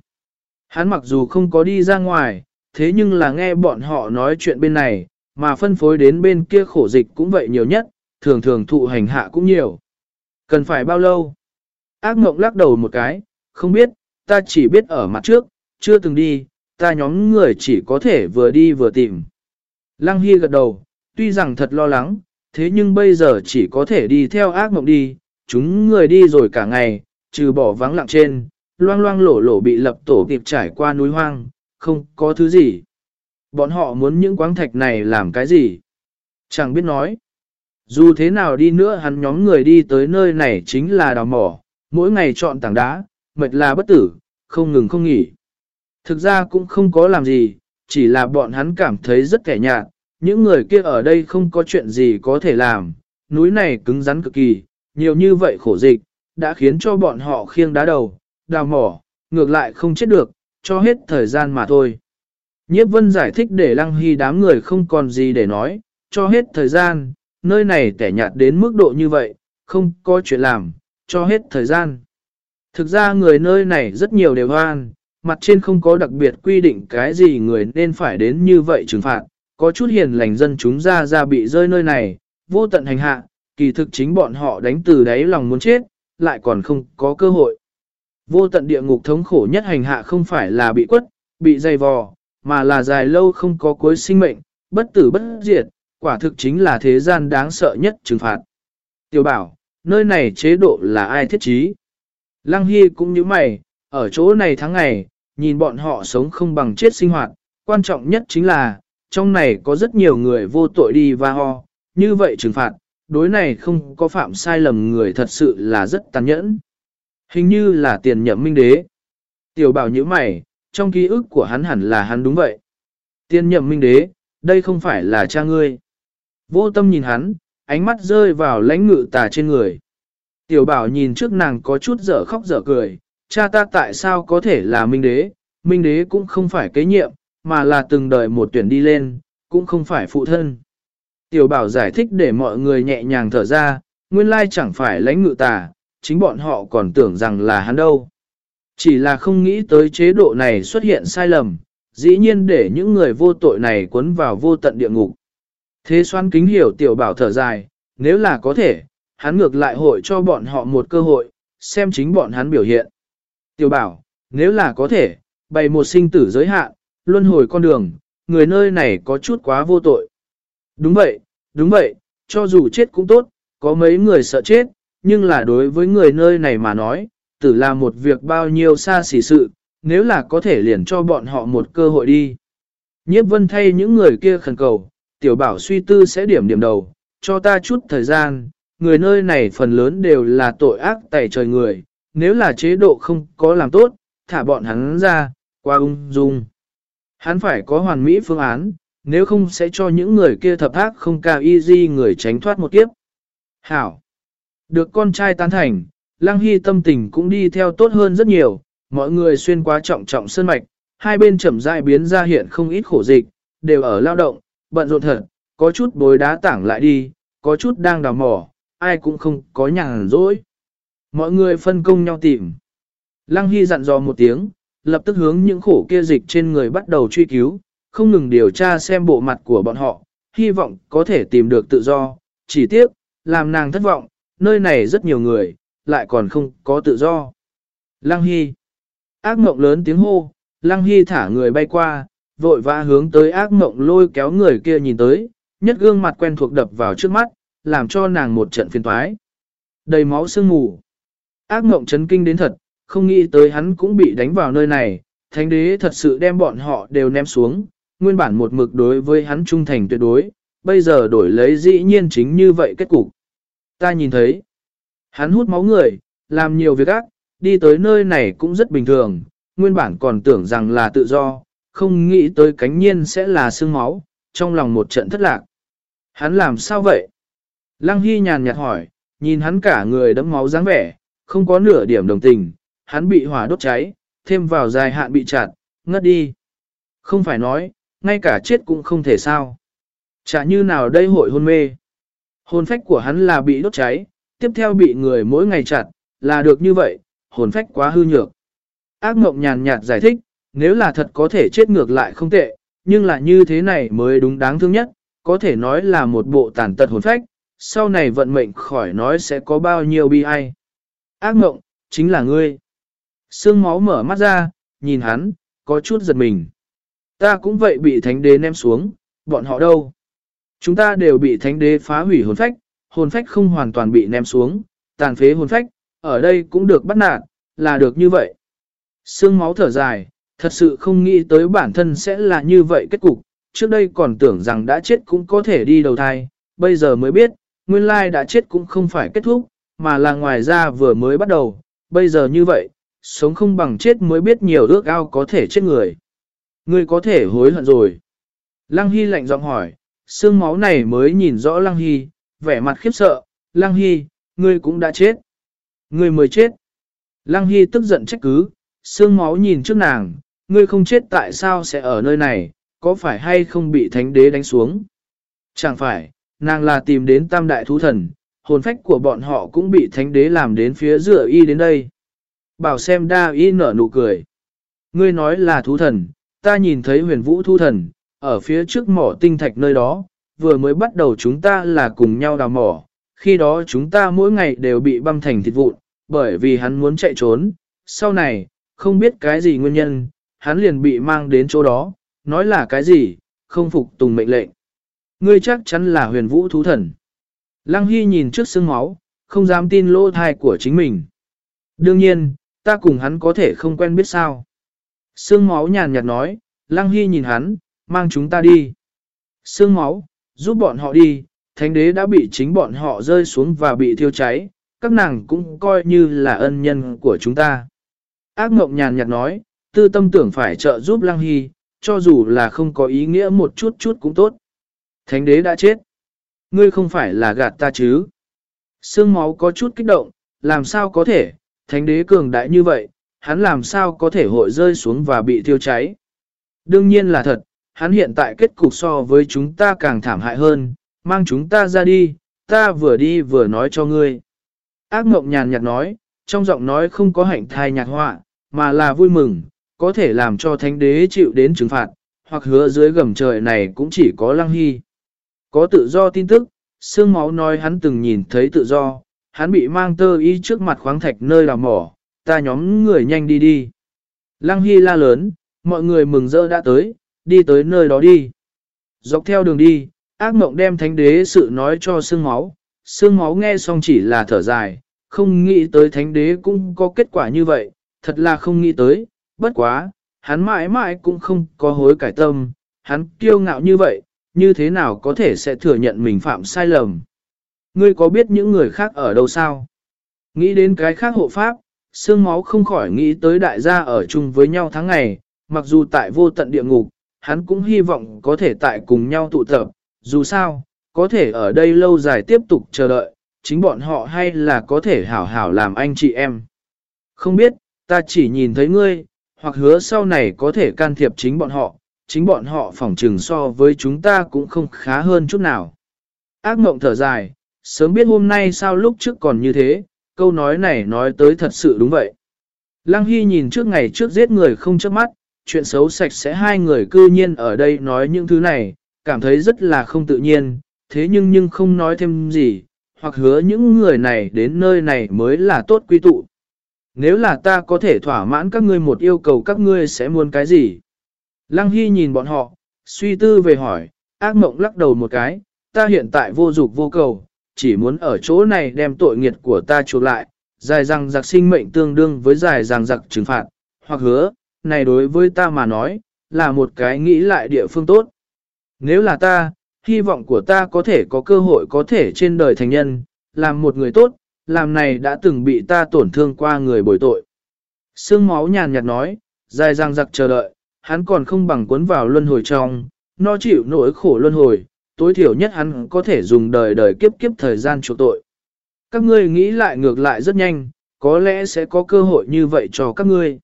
Hắn mặc dù không có đi ra ngoài, thế nhưng là nghe bọn họ nói chuyện bên này, mà phân phối đến bên kia khổ dịch cũng vậy nhiều nhất, thường thường thụ hành hạ cũng nhiều. Cần phải bao lâu? Ác mộng lắc đầu một cái, không biết, ta chỉ biết ở mặt trước, chưa từng đi, ta nhóm người chỉ có thể vừa đi vừa tìm. Lăng Hy gật đầu, tuy rằng thật lo lắng, thế nhưng bây giờ chỉ có thể đi theo ác mộng đi, chúng người đi rồi cả ngày, trừ bỏ vắng lặng trên, loang loang lổ lổ bị lập tổ kịp trải qua núi hoang, không có thứ gì. Bọn họ muốn những quáng thạch này làm cái gì? Chẳng biết nói. Dù thế nào đi nữa hắn nhóm người đi tới nơi này chính là đào mỏ, mỗi ngày chọn tảng đá, mệt là bất tử, không ngừng không nghỉ. Thực ra cũng không có làm gì, chỉ là bọn hắn cảm thấy rất kẻ nhạt, những người kia ở đây không có chuyện gì có thể làm, núi này cứng rắn cực kỳ, nhiều như vậy khổ dịch, đã khiến cho bọn họ khiêng đá đầu, đào mỏ, ngược lại không chết được, cho hết thời gian mà thôi. Nhiếp vân giải thích để lăng hy đám người không còn gì để nói, cho hết thời gian, nơi này tẻ nhạt đến mức độ như vậy, không có chuyện làm, cho hết thời gian. Thực ra người nơi này rất nhiều đều hoan, mặt trên không có đặc biệt quy định cái gì người nên phải đến như vậy trừng phạt, có chút hiền lành dân chúng ra ra bị rơi nơi này, vô tận hành hạ, kỳ thực chính bọn họ đánh từ đáy lòng muốn chết, lại còn không có cơ hội. Vô tận địa ngục thống khổ nhất hành hạ không phải là bị quất, bị dày vò, mà là dài lâu không có cuối sinh mệnh, bất tử bất diệt, quả thực chính là thế gian đáng sợ nhất trừng phạt. Tiểu bảo, nơi này chế độ là ai thiết trí? Lăng Hy cũng như mày, ở chỗ này tháng ngày, nhìn bọn họ sống không bằng chết sinh hoạt, quan trọng nhất chính là, trong này có rất nhiều người vô tội đi và ho, như vậy trừng phạt, đối này không có phạm sai lầm người thật sự là rất tàn nhẫn. Hình như là tiền nhậm minh đế. Tiểu bảo như mày, trong ký ức của hắn hẳn là hắn đúng vậy. Tiền nhậm minh đế, đây không phải là cha ngươi. Vô tâm nhìn hắn, ánh mắt rơi vào lãnh ngự tà trên người. Tiểu bảo nhìn trước nàng có chút dở khóc dở cười, cha ta tại sao có thể là minh đế, minh đế cũng không phải kế nhiệm, mà là từng đời một tuyển đi lên, cũng không phải phụ thân. Tiểu bảo giải thích để mọi người nhẹ nhàng thở ra, nguyên lai chẳng phải lãnh ngự tà, chính bọn họ còn tưởng rằng là hắn đâu. Chỉ là không nghĩ tới chế độ này xuất hiện sai lầm, dĩ nhiên để những người vô tội này cuốn vào vô tận địa ngục. Thế xoan kính hiểu tiểu bảo thở dài, nếu là có thể, hắn ngược lại hội cho bọn họ một cơ hội, xem chính bọn hắn biểu hiện. Tiểu bảo, nếu là có thể, bày một sinh tử giới hạn, luân hồi con đường, người nơi này có chút quá vô tội. Đúng vậy, đúng vậy, cho dù chết cũng tốt, có mấy người sợ chết, nhưng là đối với người nơi này mà nói, tử là một việc bao nhiêu xa xỉ sự, nếu là có thể liền cho bọn họ một cơ hội đi. Nhiếp vân thay những người kia khẩn cầu, tiểu bảo suy tư sẽ điểm điểm đầu, cho ta chút thời gian, người nơi này phần lớn đều là tội ác tẩy trời người, nếu là chế độ không có làm tốt, thả bọn hắn ra, qua ung dung. Hắn phải có hoàn mỹ phương án, nếu không sẽ cho những người kia thập ác không cao y di người tránh thoát một kiếp. Hảo! Được con trai tán thành, Lăng Hy tâm tình cũng đi theo tốt hơn rất nhiều, mọi người xuyên qua trọng trọng sơn mạch, hai bên chậm rãi biến ra hiện không ít khổ dịch, đều ở lao động, bận rộn thật, có chút bối đá tảng lại đi, có chút đang đào mỏ, ai cũng không có nhàn rỗi. Mọi người phân công nhau tìm. Lăng Hy dặn dò một tiếng, lập tức hướng những khổ kia dịch trên người bắt đầu truy cứu, không ngừng điều tra xem bộ mặt của bọn họ, hy vọng có thể tìm được tự do, chỉ tiếc, làm nàng thất vọng, nơi này rất nhiều người, lại còn không có tự do. Lăng Hy Ác mộng lớn tiếng hô, Lăng Hy thả người bay qua, vội vã hướng tới ác mộng lôi kéo người kia nhìn tới, nhất gương mặt quen thuộc đập vào trước mắt, làm cho nàng một trận phiền toái. Đầy máu sương mù. Ác mộng chấn kinh đến thật, không nghĩ tới hắn cũng bị đánh vào nơi này, thánh đế thật sự đem bọn họ đều ném xuống, nguyên bản một mực đối với hắn trung thành tuyệt đối, bây giờ đổi lấy dĩ nhiên chính như vậy kết cục. Ta nhìn thấy, hắn hút máu người, làm nhiều việc ác, đi tới nơi này cũng rất bình thường, nguyên bản còn tưởng rằng là tự do, không nghĩ tới cánh nhiên sẽ là sương máu, trong lòng một trận thất lạc. Hắn làm sao vậy? Lăng Hy nhàn nhạt hỏi, nhìn hắn cả người đẫm máu dáng vẻ, không có nửa điểm đồng tình, hắn bị hỏa đốt cháy, thêm vào dài hạn bị chặt, ngất đi. Không phải nói, ngay cả chết cũng không thể sao. Chả như nào đây hội hôn mê. Hồn phách của hắn là bị đốt cháy, tiếp theo bị người mỗi ngày chặt, là được như vậy, hồn phách quá hư nhược. Ác mộng nhàn nhạt giải thích, nếu là thật có thể chết ngược lại không tệ, nhưng là như thế này mới đúng đáng thương nhất, có thể nói là một bộ tàn tật hồn phách, sau này vận mệnh khỏi nói sẽ có bao nhiêu bi ai. Ác mộng, chính là ngươi. Sương máu mở mắt ra, nhìn hắn, có chút giật mình. Ta cũng vậy bị thánh đế ném xuống, bọn họ đâu? Chúng ta đều bị thánh đế phá hủy hồn phách, hồn phách không hoàn toàn bị ném xuống, tàn phế hồn phách, ở đây cũng được bắt nạt, là được như vậy. Sương máu thở dài, thật sự không nghĩ tới bản thân sẽ là như vậy kết cục, trước đây còn tưởng rằng đã chết cũng có thể đi đầu thai, bây giờ mới biết, nguyên lai đã chết cũng không phải kết thúc, mà là ngoài ra vừa mới bắt đầu, bây giờ như vậy, sống không bằng chết mới biết nhiều ước ao có thể chết người. Ngươi có thể hối hận rồi. Lăng Hy lạnh giọng hỏi, xương máu này mới nhìn rõ Lăng Hy, vẻ mặt khiếp sợ, Lăng Hy, ngươi cũng đã chết. Ngươi mới chết. Lăng Hy tức giận trách cứ, xương máu nhìn trước nàng, ngươi không chết tại sao sẽ ở nơi này, có phải hay không bị thánh đế đánh xuống? Chẳng phải, nàng là tìm đến tam đại thú thần, hồn phách của bọn họ cũng bị thánh đế làm đến phía giữa y đến đây. Bảo xem đa y nở nụ cười. Ngươi nói là thú thần, ta nhìn thấy huyền vũ thú thần, ở phía trước mỏ tinh thạch nơi đó, vừa mới bắt đầu chúng ta là cùng nhau đào mỏ, khi đó chúng ta mỗi ngày đều bị băm thành thịt vụn, bởi vì hắn muốn chạy trốn, sau này, không biết cái gì nguyên nhân, hắn liền bị mang đến chỗ đó, nói là cái gì, không phục tùng mệnh lệnh. Ngươi chắc chắn là huyền vũ thú thần. Lăng Hy nhìn trước xương máu, không dám tin lỗ thai của chính mình. Đương nhiên, ta cùng hắn có thể không quen biết sao. Sương máu nhàn nhạt nói, Lăng Hy nhìn hắn, mang chúng ta đi. Sương máu, giúp bọn họ đi, thánh đế đã bị chính bọn họ rơi xuống và bị thiêu cháy, các nàng cũng coi như là ân nhân của chúng ta. Ác mộng nhàn nhạt nói, tư tâm tưởng phải trợ giúp Lăng Hy, cho dù là không có ý nghĩa một chút chút cũng tốt. Thánh đế đã chết. Ngươi không phải là gạt ta chứ? Sương máu có chút kích động, làm sao có thể, thánh đế cường đại như vậy, hắn làm sao có thể hội rơi xuống và bị thiêu cháy. Đương nhiên là thật, hắn hiện tại kết cục so với chúng ta càng thảm hại hơn, mang chúng ta ra đi, ta vừa đi vừa nói cho ngươi. Ác mộng nhàn nhạt nói, trong giọng nói không có hạnh thai nhạc họa, mà là vui mừng, có thể làm cho thánh đế chịu đến trừng phạt, hoặc hứa dưới gầm trời này cũng chỉ có lăng hy. Có tự do tin tức, xương máu nói hắn từng nhìn thấy tự do, hắn bị mang tơ y trước mặt khoáng thạch nơi đào mỏ, ta nhóm người nhanh đi đi. Lăng hy la lớn, mọi người mừng rỡ đã tới, đi tới nơi đó đi. Dọc theo đường đi, ác mộng đem thánh đế sự nói cho xương máu, xương máu nghe xong chỉ là thở dài, không nghĩ tới thánh đế cũng có kết quả như vậy, thật là không nghĩ tới, bất quá, hắn mãi mãi cũng không có hối cải tâm, hắn kiêu ngạo như vậy, như thế nào có thể sẽ thừa nhận mình phạm sai lầm. Ngươi có biết những người khác ở đâu sao? Nghĩ đến cái khác hộ pháp, xương máu không khỏi nghĩ tới đại gia ở chung với nhau tháng ngày, mặc dù tại vô tận địa ngục, hắn cũng hy vọng có thể tại cùng nhau tụ tập, dù sao, có thể ở đây lâu dài tiếp tục chờ đợi, chính bọn họ hay là có thể hảo hảo làm anh chị em. Không biết, ta chỉ nhìn thấy ngươi, hoặc hứa sau này có thể can thiệp chính bọn họ, chính bọn họ phỏng trừng so với chúng ta cũng không khá hơn chút nào. Ác mộng thở dài, sớm biết hôm nay sao lúc trước còn như thế, câu nói này nói tới thật sự đúng vậy. Lăng Hy nhìn trước ngày trước giết người không chớp mắt, chuyện xấu sạch sẽ hai người cư nhiên ở đây nói những thứ này, cảm thấy rất là không tự nhiên, thế nhưng nhưng không nói thêm gì, hoặc hứa những người này đến nơi này mới là tốt quy tụ. Nếu là ta có thể thỏa mãn các ngươi một yêu cầu các ngươi sẽ muốn cái gì? Lăng Hy nhìn bọn họ, suy tư về hỏi, ác mộng lắc đầu một cái, ta hiện tại vô dục vô cầu, chỉ muốn ở chỗ này đem tội nghiệt của ta chuộc lại, dài rằng giặc sinh mệnh tương đương với dài rằng giặc trừng phạt, hoặc hứa, này đối với ta mà nói, là một cái nghĩ lại địa phương tốt. Nếu là ta, hy vọng của ta có thể có cơ hội có thể trên đời thành nhân, làm một người tốt, làm này đã từng bị ta tổn thương qua người bồi tội. Sương máu nhàn nhạt nói, dài răng giặc chờ đợi, hắn còn không bằng cuốn vào luân hồi trong, nó chịu nỗi khổ luân hồi, tối thiểu nhất hắn có thể dùng đời đời kiếp kiếp thời gian chuộc tội. Các ngươi nghĩ lại ngược lại rất nhanh, có lẽ sẽ có cơ hội như vậy cho các ngươi.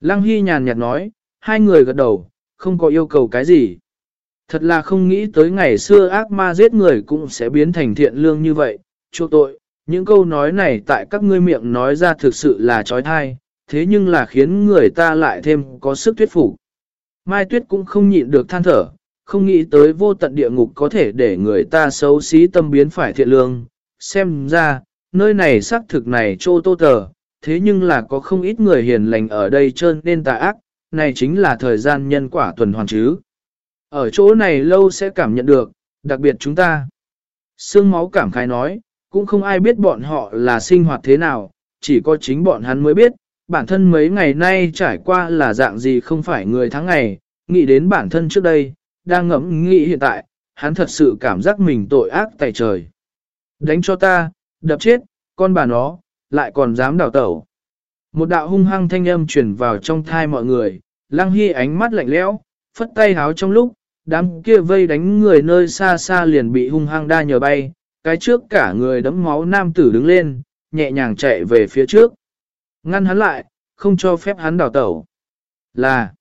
Lăng Hy nhàn nhạt nói, hai người gật đầu, không có yêu cầu cái gì. Thật là không nghĩ tới ngày xưa ác ma giết người cũng sẽ biến thành thiện lương như vậy, chuộc tội, những câu nói này tại các ngươi miệng nói ra thực sự là trói thai, thế nhưng là khiến người ta lại thêm có sức thuyết phục. Mai Tuyết cũng không nhịn được than thở, không nghĩ tới vô tận địa ngục có thể để người ta xấu xí tâm biến phải thiện lương. Xem ra, nơi này xác thực này trô tô tờ, thế nhưng là có không ít người hiền lành ở đây trơn nên tà ác, này chính là thời gian nhân quả tuần hoàn chứ. Ở chỗ này lâu sẽ cảm nhận được, đặc biệt chúng ta. Sương máu cảm khái nói, cũng không ai biết bọn họ là sinh hoạt thế nào, chỉ có chính bọn hắn mới biết, bản thân mấy ngày nay trải qua là dạng gì không phải người tháng ngày, nghĩ đến bản thân trước đây, đang ngẫm nghĩ hiện tại, hắn thật sự cảm giác mình tội ác tại trời. Đánh cho ta, đập chết, con bà nó, lại còn dám đào tẩu. Một đạo hung hăng thanh âm truyền vào trong thai mọi người, lăng hy ánh mắt lạnh lẽo, phất tay háo trong lúc, đám kia vây đánh người nơi xa xa liền bị hung hăng đa nhờ bay, cái trước cả người đấm máu nam tử đứng lên, nhẹ nhàng chạy về phía trước. Ngăn hắn lại, không cho phép hắn đào tẩu. Là,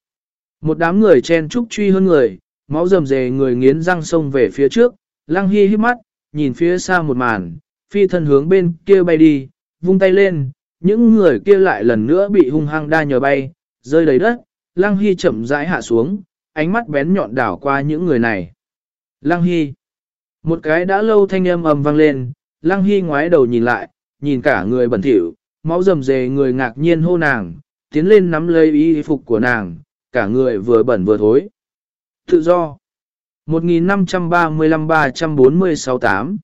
một đám người chen trúc truy hơn người, máu rầm rề người nghiến răng sông về phía trước, lăng hy hít mắt, nhìn phía xa một màn, phi thân hướng bên kia bay đi, vung tay lên, những người kia lại lần nữa bị hung hăng đa nhờ bay, rơi đầy đất, lăng hy chậm rãi hạ xuống, ánh mắt bén nhọn đảo qua những người này. Lăng hy, một cái đã lâu thanh âm ầm vang lên, Lăng Hy ngoái đầu nhìn lại, nhìn cả người bẩn thỉu, máu rầm rề người ngạc nhiên hô nàng, tiến lên nắm lấy y phục của nàng, cả người vừa bẩn vừa thối. Tự do 1535-3468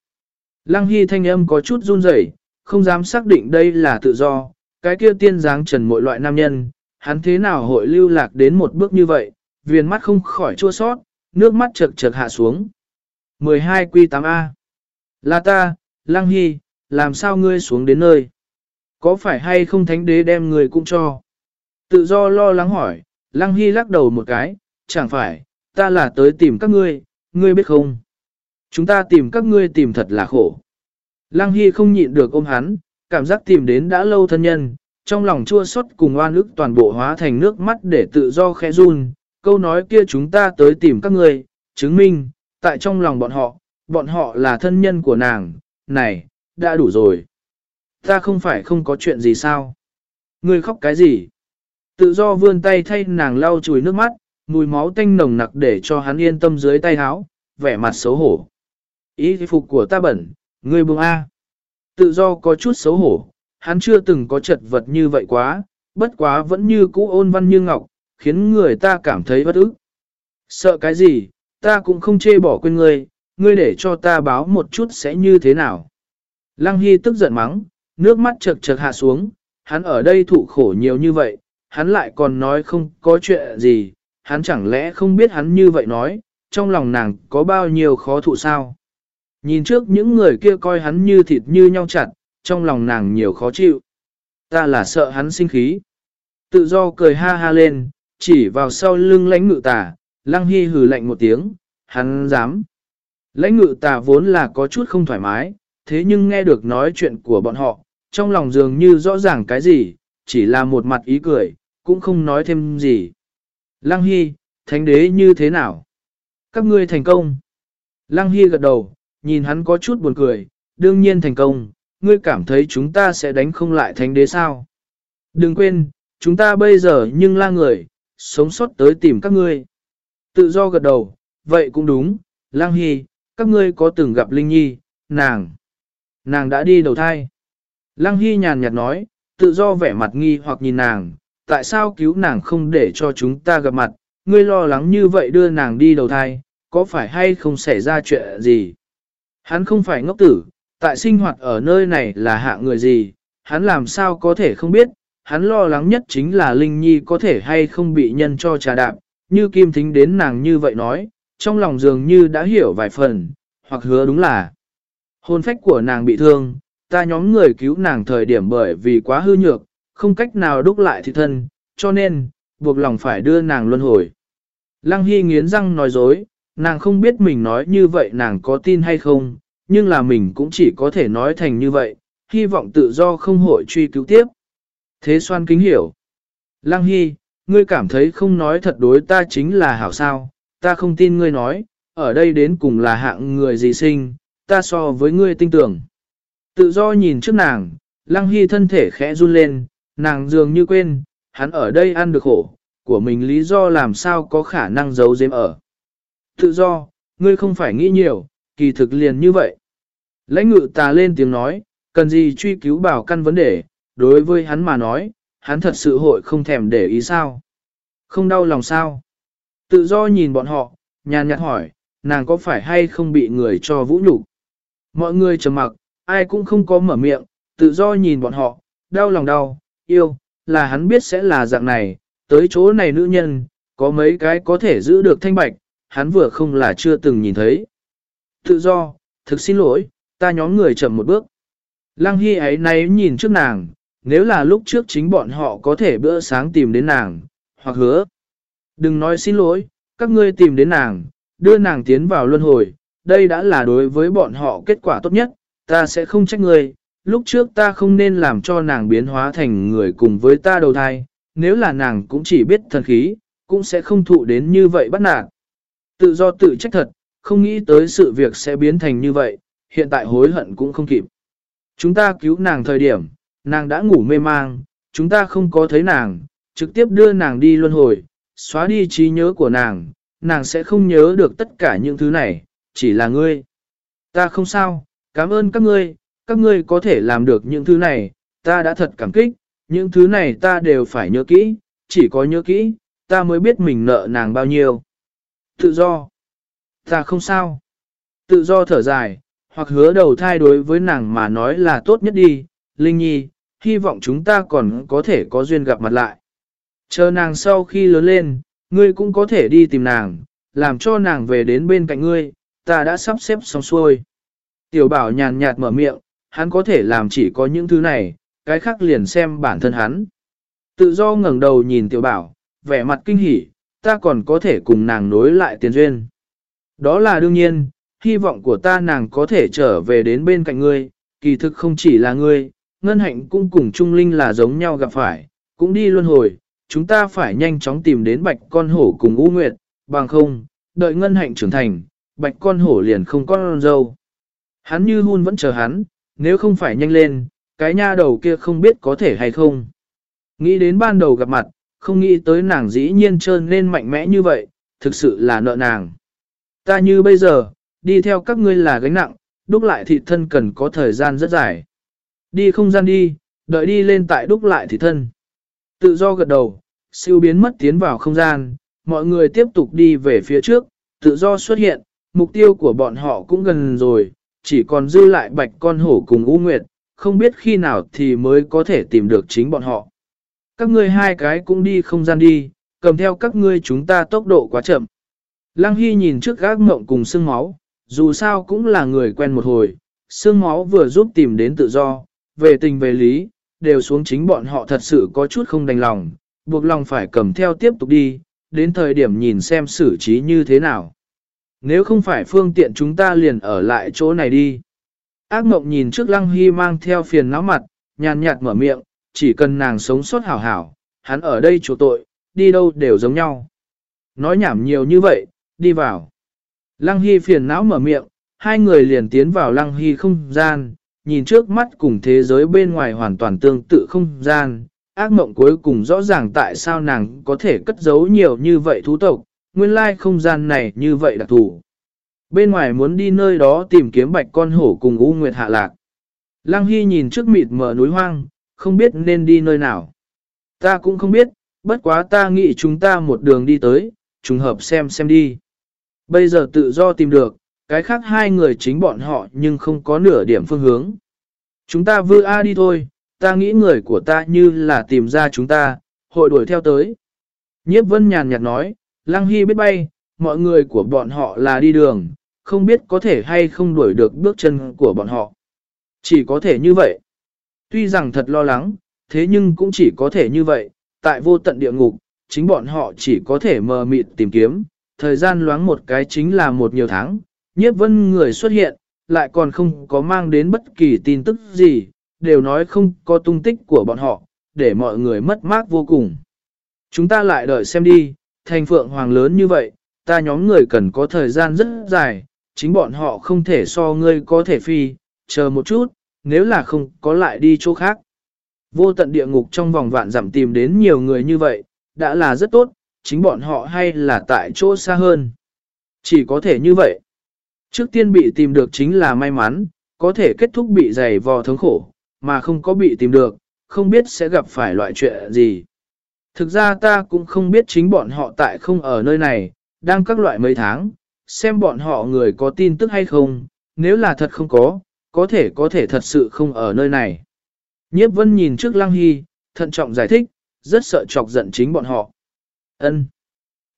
Lăng Hy thanh âm có chút run rẩy, không dám xác định đây là tự do, cái kia tiên dáng trần mọi loại nam nhân, hắn thế nào hội lưu lạc đến một bước như vậy, viền mắt không khỏi chua sót, nước mắt chật chật hạ xuống. 12 quy 8A. Là ta, Lăng Hy, làm sao ngươi xuống đến nơi? Có phải hay không thánh đế đem người cũng cho? Tự do lo lắng hỏi, Lăng Hy lắc đầu một cái, chẳng phải, ta là tới tìm các ngươi, ngươi biết không? Chúng ta tìm các ngươi tìm thật là khổ. Lăng Hy không nhịn được ôm hắn, cảm giác tìm đến đã lâu thân nhân, trong lòng chua xót cùng oan ức toàn bộ hóa thành nước mắt để tự do khẽ run, câu nói kia chúng ta tới tìm các người, chứng minh, tại trong lòng bọn họ, bọn họ là thân nhân của nàng, này, đã đủ rồi. Ta không phải không có chuyện gì sao? Ngươi khóc cái gì? Tự do vươn tay thay nàng lau chùi nước mắt, mùi máu tanh nồng nặc để cho hắn yên tâm dưới tay háo, vẻ mặt xấu hổ. Ý phục của ta bẩn, ngươi buông A. Tự do có chút xấu hổ, hắn chưa từng có chật vật như vậy quá, bất quá vẫn như cũ ôn văn như ngọc, khiến người ta cảm thấy bất ức. Sợ cái gì, ta cũng không chê bỏ quên ngươi, ngươi để cho ta báo một chút sẽ như thế nào. Lăng Hy tức giận mắng, nước mắt chật chật hạ xuống, hắn ở đây thụ khổ nhiều như vậy, hắn lại còn nói không có chuyện gì, hắn chẳng lẽ không biết hắn như vậy nói, trong lòng nàng có bao nhiêu khó thụ sao. Nhìn trước những người kia coi hắn như thịt như nhau chặt, trong lòng nàng nhiều khó chịu. Ta là sợ hắn sinh khí. Tự do cười ha ha lên, chỉ vào sau lưng lãnh ngự tà, lăng hy hừ lạnh một tiếng, hắn dám. Lãnh ngự tà vốn là có chút không thoải mái, thế nhưng nghe được nói chuyện của bọn họ, trong lòng dường như rõ ràng cái gì, chỉ là một mặt ý cười, cũng không nói thêm gì. Lăng Hy, thánh đế như thế nào? Các ngươi thành công. Lăng Hy gật đầu, nhìn hắn có chút buồn cười, đương nhiên thành công, ngươi cảm thấy chúng ta sẽ đánh không lại thánh đế sao? Đừng quên, chúng ta bây giờ nhưng la người, sống sót tới tìm các ngươi. Tự do gật đầu, vậy cũng đúng, Lang Hy, các ngươi có từng gặp Linh Nhi, nàng. Nàng đã đi đầu thai. Lăng Hy nhàn nhạt nói, tự do vẻ mặt nghi hoặc nhìn nàng, tại sao cứu nàng không để cho chúng ta gặp mặt, ngươi lo lắng như vậy đưa nàng đi đầu thai, có phải hay không xảy ra chuyện gì? Hắn không phải ngốc tử, tại sinh hoạt ở nơi này là hạ người gì, hắn làm sao có thể không biết, hắn lo lắng nhất chính là Linh Nhi có thể hay không bị nhân cho trà đạp, như Kim Thính đến nàng như vậy nói, trong lòng dường như đã hiểu vài phần, hoặc hứa đúng là hôn phách của nàng bị thương, ta nhóm người cứu nàng thời điểm bởi vì quá hư nhược, không cách nào đúc lại thị thân, cho nên, buộc lòng phải đưa nàng luân hồi. Lăng Hy nghiến răng nói dối, nàng không biết mình nói như vậy nàng có tin hay không, nhưng là mình cũng chỉ có thể nói thành như vậy, hy vọng tự do không hội truy cứu tiếp. Thế xoan kính hiểu. Lăng Hy, ngươi cảm thấy không nói thật đối ta chính là hảo sao, ta không tin ngươi nói, ở đây đến cùng là hạng người gì sinh, ta so với ngươi tin tưởng. Tự do nhìn trước nàng, Lăng Hy thân thể khẽ run lên, nàng dường như quên, hắn ở đây ăn được khổ, của mình lý do làm sao có khả năng giấu giếm ở. Tự do, ngươi không phải nghĩ nhiều, kỳ thực liền như vậy. Lãnh ngự tà lên tiếng nói, cần gì truy cứu bảo căn vấn đề, đối với hắn mà nói, hắn thật sự hội không thèm để ý sao. Không đau lòng sao. Tự do nhìn bọn họ, nhàn nhạt hỏi, nàng có phải hay không bị người cho vũ nhục Mọi người trầm mặc, ai cũng không có mở miệng, tự do nhìn bọn họ, đau lòng đau, yêu, là hắn biết sẽ là dạng này, tới chỗ này nữ nhân, có mấy cái có thể giữ được thanh bạch, hắn vừa không là chưa từng nhìn thấy. Tự do, thực xin lỗi, ta nhóm người chậm một bước. Lăng Hy ấy nay nhìn trước nàng, nếu là lúc trước chính bọn họ có thể bữa sáng tìm đến nàng, hoặc hứa. Đừng nói xin lỗi, các ngươi tìm đến nàng, đưa nàng tiến vào luân hồi, đây đã là đối với bọn họ kết quả tốt nhất, ta sẽ không trách ngươi, lúc trước ta không nên làm cho nàng biến hóa thành người cùng với ta đầu thai, nếu là nàng cũng chỉ biết thần khí, cũng sẽ không thụ đến như vậy bắt nạt. Tự do tự trách thật, không nghĩ tới sự việc sẽ biến thành như vậy, hiện tại hối hận cũng không kịp. Chúng ta cứu nàng thời điểm, nàng đã ngủ mê mang, chúng ta không có thấy nàng, trực tiếp đưa nàng đi luân hồi, xóa đi trí nhớ của nàng, nàng sẽ không nhớ được tất cả những thứ này, chỉ là ngươi. Ta không sao, cảm ơn các ngươi, các ngươi có thể làm được những thứ này, ta đã thật cảm kích, những thứ này ta đều phải nhớ kỹ, chỉ có nhớ kỹ, ta mới biết mình nợ nàng bao nhiêu. Tự do. Ta không sao. Tự do thở dài, hoặc hứa đầu thai đối với nàng mà nói là tốt nhất đi, Linh Nhi, hy vọng chúng ta còn có thể có duyên gặp mặt lại. Chờ nàng sau khi lớn lên, ngươi cũng có thể đi tìm nàng, làm cho nàng về đến bên cạnh ngươi, ta đã sắp xếp xong xuôi. Tiểu bảo nhàn nhạt mở miệng, hắn có thể làm chỉ có những thứ này, cái khác liền xem bản thân hắn. Tự do ngẩng đầu nhìn tiểu bảo, vẻ mặt kinh hỉ, ta còn có thể cùng nàng nối lại tiền duyên. Đó là đương nhiên, hy vọng của ta nàng có thể trở về đến bên cạnh ngươi, kỳ thực không chỉ là ngươi, ngân hạnh cũng cùng Trung Linh là giống nhau gặp phải, cũng đi luân hồi, chúng ta phải nhanh chóng tìm đến bạch con hổ cùng U Nguyệt, bằng không, đợi ngân hạnh trưởng thành, bạch con hổ liền không con dâu. Hắn như hun vẫn chờ hắn, nếu không phải nhanh lên, cái nha đầu kia không biết có thể hay không. Nghĩ đến ban đầu gặp mặt, không nghĩ tới nàng dĩ nhiên trơn nên mạnh mẽ như vậy, thực sự là nợ nàng. Ta như bây giờ, đi theo các ngươi là gánh nặng, đúc lại thị thân cần có thời gian rất dài. Đi không gian đi, đợi đi lên tại đúc lại thị thân. Tự do gật đầu, siêu biến mất tiến vào không gian, mọi người tiếp tục đi về phía trước, tự do xuất hiện, mục tiêu của bọn họ cũng gần rồi, chỉ còn dư lại bạch con hổ cùng U Nguyệt, không biết khi nào thì mới có thể tìm được chính bọn họ. Các ngươi hai cái cũng đi không gian đi, cầm theo các ngươi chúng ta tốc độ quá chậm. Lăng Hy nhìn trước gác mộng cùng sương máu, dù sao cũng là người quen một hồi, sương máu vừa giúp tìm đến tự do, về tình về lý, đều xuống chính bọn họ thật sự có chút không đành lòng, buộc lòng phải cầm theo tiếp tục đi, đến thời điểm nhìn xem xử trí như thế nào. Nếu không phải phương tiện chúng ta liền ở lại chỗ này đi. Ác mộng nhìn trước lăng hy mang theo phiền não mặt, nhàn nhạt mở miệng, chỉ cần nàng sống sót hảo hảo, hắn ở đây chỗ tội, đi đâu đều giống nhau. Nói nhảm nhiều như vậy, đi vào. Lăng hy phiền não mở miệng, hai người liền tiến vào lăng hy không gian, nhìn trước mắt cùng thế giới bên ngoài hoàn toàn tương tự không gian. Ác mộng cuối cùng rõ ràng tại sao nàng có thể cất giấu nhiều như vậy thú tộc, nguyên lai không gian này như vậy đặc thủ. Bên ngoài muốn đi nơi đó tìm kiếm bạch con hổ cùng U Nguyệt hạ lạc. Lăng Hy nhìn trước mịt mở núi hoang, không biết nên đi nơi nào. Ta cũng không biết, bất quá ta nghĩ chúng ta một đường đi tới, trùng hợp xem xem đi. Bây giờ tự do tìm được, cái khác hai người chính bọn họ nhưng không có nửa điểm phương hướng. Chúng ta vư A đi thôi, ta nghĩ người của ta như là tìm ra chúng ta, hội đuổi theo tới. Nhiếp vân nhàn nhạt nói, Lăng Hy biết bay, mọi người của bọn họ là đi đường, không biết có thể hay không đuổi được bước chân của bọn họ. Chỉ có thể như vậy. Tuy rằng thật lo lắng, thế nhưng cũng chỉ có thể như vậy, tại vô tận địa ngục, chính bọn họ chỉ có thể mờ mịt tìm kiếm, thời gian loáng một cái chính là một nhiều tháng, nhiếp vân người xuất hiện, lại còn không có mang đến bất kỳ tin tức gì, đều nói không có tung tích của bọn họ, để mọi người mất mát vô cùng. Chúng ta lại đợi xem đi, thành phượng hoàng lớn như vậy, ta nhóm người cần có thời gian rất dài, chính bọn họ không thể so ngươi có thể phi, chờ một chút, nếu là không có lại đi chỗ khác. Vô tận địa ngục trong vòng vạn dặm tìm đến nhiều người như vậy, đã là rất tốt, chính bọn họ hay là tại chỗ xa hơn. Chỉ có thể như vậy. Trước tiên bị tìm được chính là may mắn, có thể kết thúc bị dày vò thống khổ, mà không có bị tìm được, không biết sẽ gặp phải loại chuyện gì. Thực ra ta cũng không biết chính bọn họ tại không ở nơi này, đang các loại mấy tháng, xem bọn họ người có tin tức hay không, nếu là thật không có, có thể có thể thật sự không ở nơi này. Nhiếp vân nhìn trước Lăng Hy, thận trọng giải thích, rất sợ chọc giận chính bọn họ. Ân.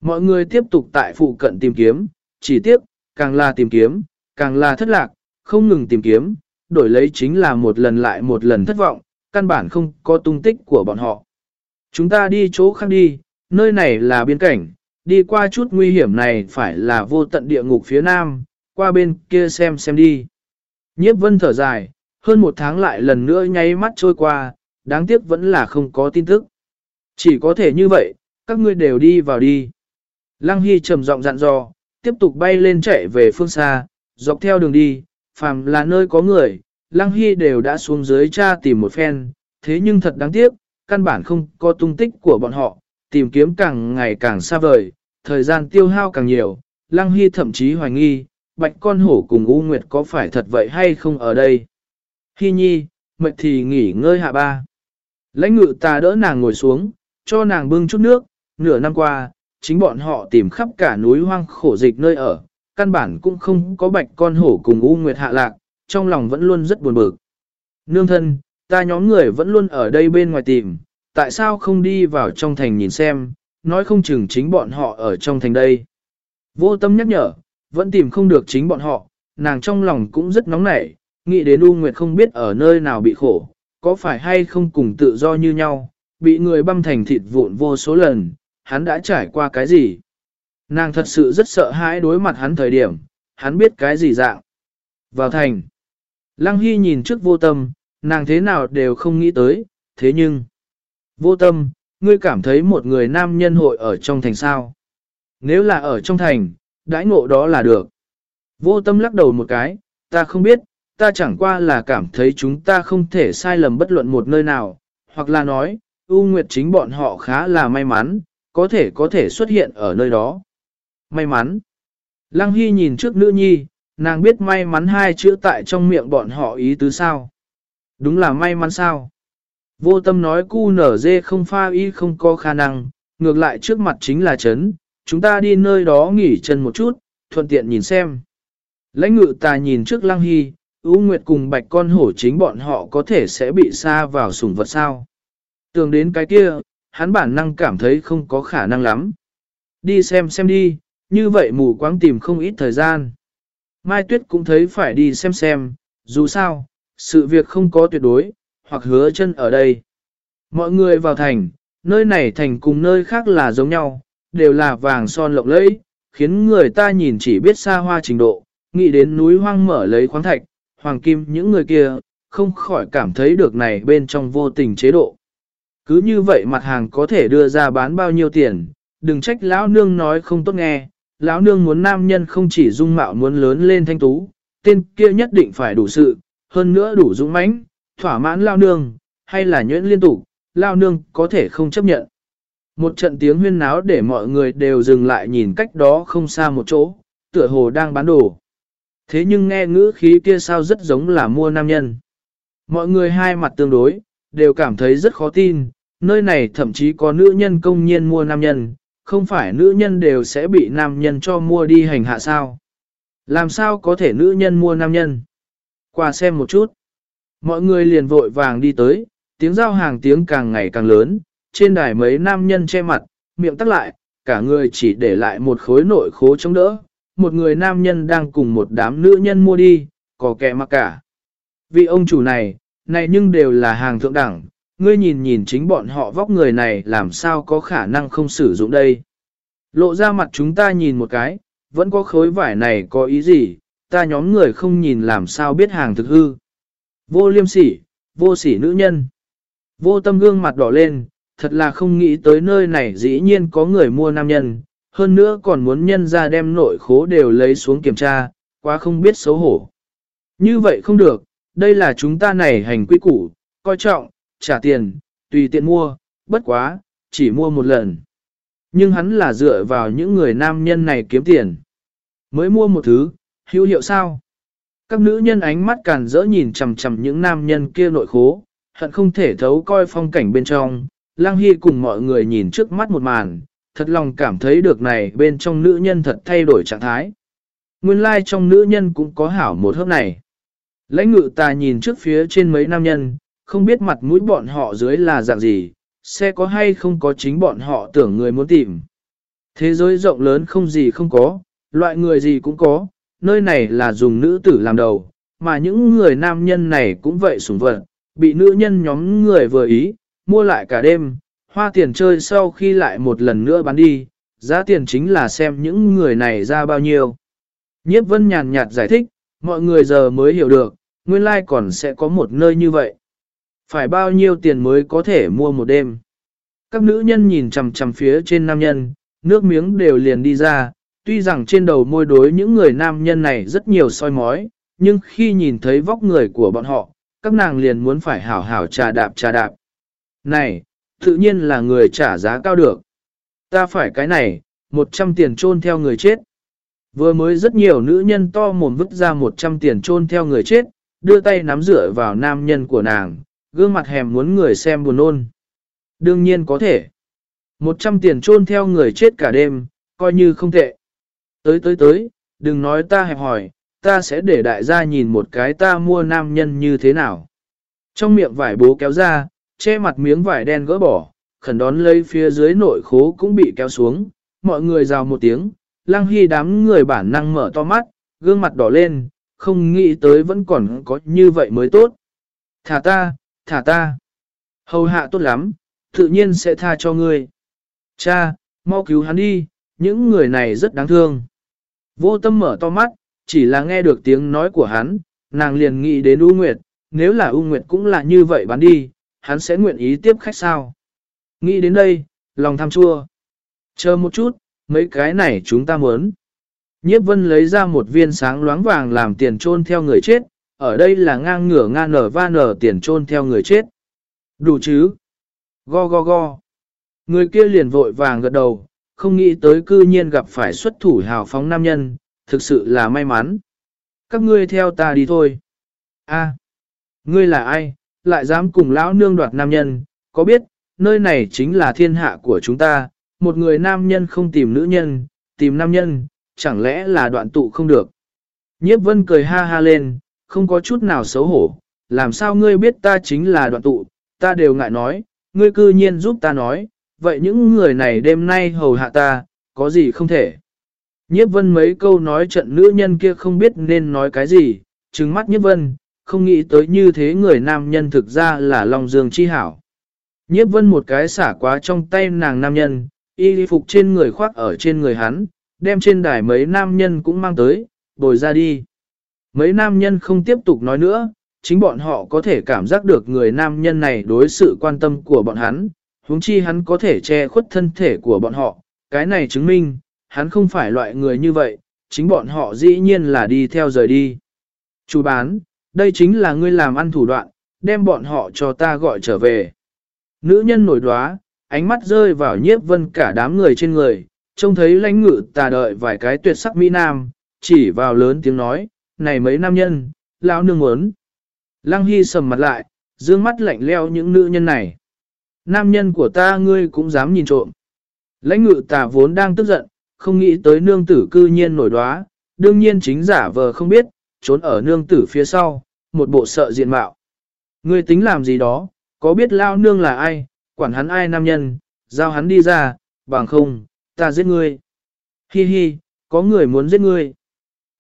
Mọi người tiếp tục tại phụ cận tìm kiếm, chỉ tiếp, càng là tìm kiếm, càng là thất lạc, không ngừng tìm kiếm, đổi lấy chính là một lần lại một lần thất vọng, căn bản không có tung tích của bọn họ. Chúng ta đi chỗ khác đi, nơi này là biên cảnh, đi qua chút nguy hiểm này phải là vô tận địa ngục phía nam, qua bên kia xem xem đi. Nhiếp vân thở dài, hơn một tháng lại lần nữa nháy mắt trôi qua, đáng tiếc vẫn là không có tin tức. Chỉ có thể như vậy, các ngươi đều đi vào đi. Lăng Hy trầm giọng dặn dò, tiếp tục bay lên chạy về phương xa, dọc theo đường đi, phàm là nơi có người, Lăng Hy đều đã xuống dưới tra tìm một phen, thế nhưng thật đáng tiếc, căn bản không có tung tích của bọn họ, tìm kiếm càng ngày càng xa vời, thời gian tiêu hao càng nhiều, Lăng Hy thậm chí hoài nghi, bạch con hổ cùng U Nguyệt có phải thật vậy hay không ở đây. Hy nhi, mệt thì nghỉ ngơi hạ ba. Lãnh ngự ta đỡ nàng ngồi xuống, cho nàng bưng chút nước, nửa năm qua, chính bọn họ tìm khắp cả núi hoang khổ dịch nơi ở, căn bản cũng không có bạch con hổ cùng U Nguyệt hạ lạc, trong lòng vẫn luôn rất buồn bực. Nương thân, ta nhóm người vẫn luôn ở đây bên ngoài tìm, tại sao không đi vào trong thành nhìn xem, nói không chừng chính bọn họ ở trong thành đây. Vô tâm nhắc nhở, vẫn tìm không được chính bọn họ, nàng trong lòng cũng rất nóng nảy, nghĩ đến U Nguyệt không biết ở nơi nào bị khổ, có phải hay không cùng tự do như nhau, bị người băm thành thịt vụn vô số lần, hắn đã trải qua cái gì. Nàng thật sự rất sợ hãi đối mặt hắn thời điểm, hắn biết cái gì dạng. Vào thành, Lăng Hy nhìn trước vô tâm, nàng thế nào đều không nghĩ tới, thế nhưng... Vô tâm, ngươi cảm thấy một người nam nhân hội ở trong thành sao? Nếu là ở trong thành, đãi ngộ đó là được. Vô tâm lắc đầu một cái, ta không biết, ta chẳng qua là cảm thấy chúng ta không thể sai lầm bất luận một nơi nào, hoặc là nói, U Nguyệt chính bọn họ khá là may mắn, có thể có thể xuất hiện ở nơi đó. May mắn. Lăng Hy nhìn trước nữ nhi, nàng biết may mắn hai chữ tại trong miệng bọn họ ý tứ sao. Đúng là may mắn sao. Vô tâm nói cu nở dê không pha y không có khả năng, ngược lại trước mặt chính là chấn, chúng ta đi nơi đó nghỉ chân một chút, thuận tiện nhìn xem. Lãnh ngự ta nhìn trước lăng hy, U Nguyệt cùng bạch con hổ chính bọn họ có thể sẽ bị xa vào sủng vật sao. Tưởng đến cái kia, hắn bản năng cảm thấy không có khả năng lắm. Đi xem xem đi, như vậy mù quáng tìm không ít thời gian. Mai Tuyết cũng thấy phải đi xem xem, dù sao, sự việc không có tuyệt đối, hoặc hứa chân ở đây. Mọi người vào thành, nơi này thành cùng nơi khác là giống nhau, đều là vàng son lộng lẫy, khiến người ta nhìn chỉ biết xa hoa trình độ, nghĩ đến núi hoang mở lấy khoáng thạch, hoàng kim những người kia, không khỏi cảm thấy được này bên trong vô tình chế độ. Cứ như vậy mặt hàng có thể đưa ra bán bao nhiêu tiền, đừng trách lão nương nói không tốt nghe, lão nương muốn nam nhân không chỉ dung mạo muốn lớn lên thanh tú, tên kia nhất định phải đủ sự, hơn nữa đủ dũng mãnh, thỏa mãn lao nương, hay là nhuyễn liên tục, lao nương có thể không chấp nhận. Một trận tiếng huyên náo để mọi người đều dừng lại nhìn cách đó không xa một chỗ, tựa hồ đang bán đồ. Thế nhưng nghe ngữ khí kia sao rất giống là mua nam nhân. Mọi người hai mặt tương đối, đều cảm thấy rất khó tin, nơi này thậm chí có nữ nhân công nhiên mua nam nhân, không phải nữ nhân đều sẽ bị nam nhân cho mua đi hành hạ sao. Làm sao có thể nữ nhân mua nam nhân? Qua xem một chút. Mọi người liền vội vàng đi tới, tiếng giao hàng tiếng càng ngày càng lớn, trên đài mấy nam nhân che mặt, miệng tắt lại, cả người chỉ để lại một khối nội khố chống đỡ. Một người nam nhân đang cùng một đám nữ nhân mua đi, có kẻ mặc cả. Vị ông chủ này, này nhưng đều là hàng thượng đẳng, ngươi nhìn nhìn chính bọn họ vóc người này làm sao có khả năng không sử dụng đây. Lộ ra mặt chúng ta nhìn một cái, vẫn có khối vải này có ý gì, ta nhóm người không nhìn làm sao biết hàng thực hư. Vô liêm sỉ, vô sỉ nữ nhân. Vô tâm gương mặt đỏ lên, thật là không nghĩ tới nơi này dĩ nhiên có người mua nam nhân, hơn nữa còn muốn nhân ra đem nội khố đều lấy xuống kiểm tra, quá không biết xấu hổ. Như vậy không được, đây là chúng ta này hành quy củ, coi trọng, trả tiền, tùy tiện mua, bất quá, chỉ mua một lần. Nhưng hắn là dựa vào những người nam nhân này kiếm tiền. Mới mua một thứ, hữu hiệu sao? Các nữ nhân ánh mắt càn rỡ nhìn chằm chằm những nam nhân kia nội khố, hận không thể thấu coi phong cảnh bên trong. Lăng Hy cùng mọi người nhìn trước mắt một màn, thật lòng cảm thấy được này bên trong nữ nhân thật thay đổi trạng thái. Nguyên lai like trong nữ nhân cũng có hảo một hớp này. Lãnh ngự ta nhìn trước phía trên mấy nam nhân, không biết mặt mũi bọn họ dưới là dạng gì, sẽ có hay không có chính bọn họ tưởng người muốn tìm. Thế giới rộng lớn không gì không có, loại người gì cũng có, nơi này là dùng nữ tử làm đầu, mà những người nam nhân này cũng vậy sủng vật, bị nữ nhân nhóm người vừa ý, mua lại cả đêm, hoa tiền chơi sau khi lại một lần nữa bán đi, giá tiền chính là xem những người này ra bao nhiêu. Nhiếp vân nhàn nhạt giải thích, mọi người giờ mới hiểu được, nguyên lai like còn sẽ có một nơi như vậy. Phải bao nhiêu tiền mới có thể mua một đêm. Các nữ nhân nhìn chằm chằm phía trên nam nhân, nước miếng đều liền đi ra, tuy rằng trên đầu môi đối những người nam nhân này rất nhiều soi mói, nhưng khi nhìn thấy vóc người của bọn họ, các nàng liền muốn phải hảo hảo trà đạp trà đạp. Này, tự nhiên là người trả giá cao được. Ta phải cái này, 100 tiền chôn theo người chết. Vừa mới rất nhiều nữ nhân to mồm vứt ra 100 tiền chôn theo người chết, đưa tay nắm rửa vào nam nhân của nàng, gương mặt hèm muốn người xem buồn ôn. Đương nhiên có thể. 100 tiền chôn theo người chết cả đêm, coi như không tệ. Tới tới tới, đừng nói ta hẹp hỏi, ta sẽ để đại gia nhìn một cái ta mua nam nhân như thế nào. Trong miệng vải bố kéo ra, che mặt miếng vải đen gỡ bỏ, khẩn đón lấy phía dưới nội khố cũng bị kéo xuống, mọi người rào một tiếng, lăng hy đám người bản năng mở to mắt, gương mặt đỏ lên, không nghĩ tới vẫn còn có như vậy mới tốt. Thả ta, thả ta. Hầu hạ tốt lắm, tự nhiên sẽ tha cho ngươi. Cha, mau cứu hắn đi, những người này rất đáng thương. Vô tâm mở to mắt, chỉ là nghe được tiếng nói của hắn, nàng liền nghĩ đến U Nguyệt, nếu là U Nguyệt cũng là như vậy bán đi, hắn sẽ nguyện ý tiếp khách sao. Nghĩ đến đây, lòng tham chua. Chờ một chút, mấy cái này chúng ta muốn. Nhiếp vân lấy ra một viên sáng loáng vàng làm tiền trôn theo người chết, ở đây là ngang ngửa ngang nở va nở tiền trôn theo người chết. Đủ chứ? Go go go. Người kia liền vội vàng gật đầu, không nghĩ tới cư nhiên gặp phải xuất thủ hào phóng nam nhân, thực sự là may mắn. Các ngươi theo ta đi thôi. A, ngươi là ai, lại dám cùng lão nương đoạt nam nhân, có biết, nơi này chính là thiên hạ của chúng ta, một người nam nhân không tìm nữ nhân, tìm nam nhân, chẳng lẽ là đoạn tụ không được. Nhiếp vân cười ha ha lên, không có chút nào xấu hổ, làm sao ngươi biết ta chính là đoạn tụ, ta đều ngại nói, ngươi cư nhiên giúp ta nói, vậy những người này đêm nay hầu hạ ta, có gì không thể. Nhiếp vân mấy câu nói trận nữ nhân kia không biết nên nói cái gì, trừng mắt nhiếp vân, không nghĩ tới như thế người nam nhân thực ra là Long Dương chi hảo. Nhiếp vân một cái xả quá trong tay nàng nam nhân, y phục trên người khoác ở trên người hắn, đem trên đài mấy nam nhân cũng mang tới, bồi ra đi. Mấy nam nhân không tiếp tục nói nữa, chính bọn họ có thể cảm giác được người nam nhân này đối sự quan tâm của bọn hắn, huống chi hắn có thể che khuất thân thể của bọn họ, cái này chứng minh, hắn không phải loại người như vậy, chính bọn họ dĩ nhiên là đi theo rời đi. Chú bán, đây chính là ngươi làm ăn thủ đoạn, đem bọn họ cho ta gọi trở về. Nữ nhân nổi đoá, ánh mắt rơi vào nhiếp vân cả đám người trên người, trông thấy lãnh ngự tà đợi vài cái tuyệt sắc Mỹ Nam, chỉ vào lớn tiếng nói, này mấy nam nhân, lão nương muốn. Lăng Hy sầm mặt lại, dương mắt lạnh leo những nữ nhân này. Nam nhân của ta ngươi cũng dám nhìn trộm. Lãnh ngự tà vốn đang tức giận, không nghĩ tới nương tử cư nhiên nổi đoá, đương nhiên chính giả vờ không biết, trốn ở nương tử phía sau, một bộ sợ diện mạo. Ngươi tính làm gì đó, có biết lao nương là ai, quản hắn ai nam nhân, giao hắn đi ra, bằng không, ta giết ngươi. Hi hi, có người muốn giết ngươi.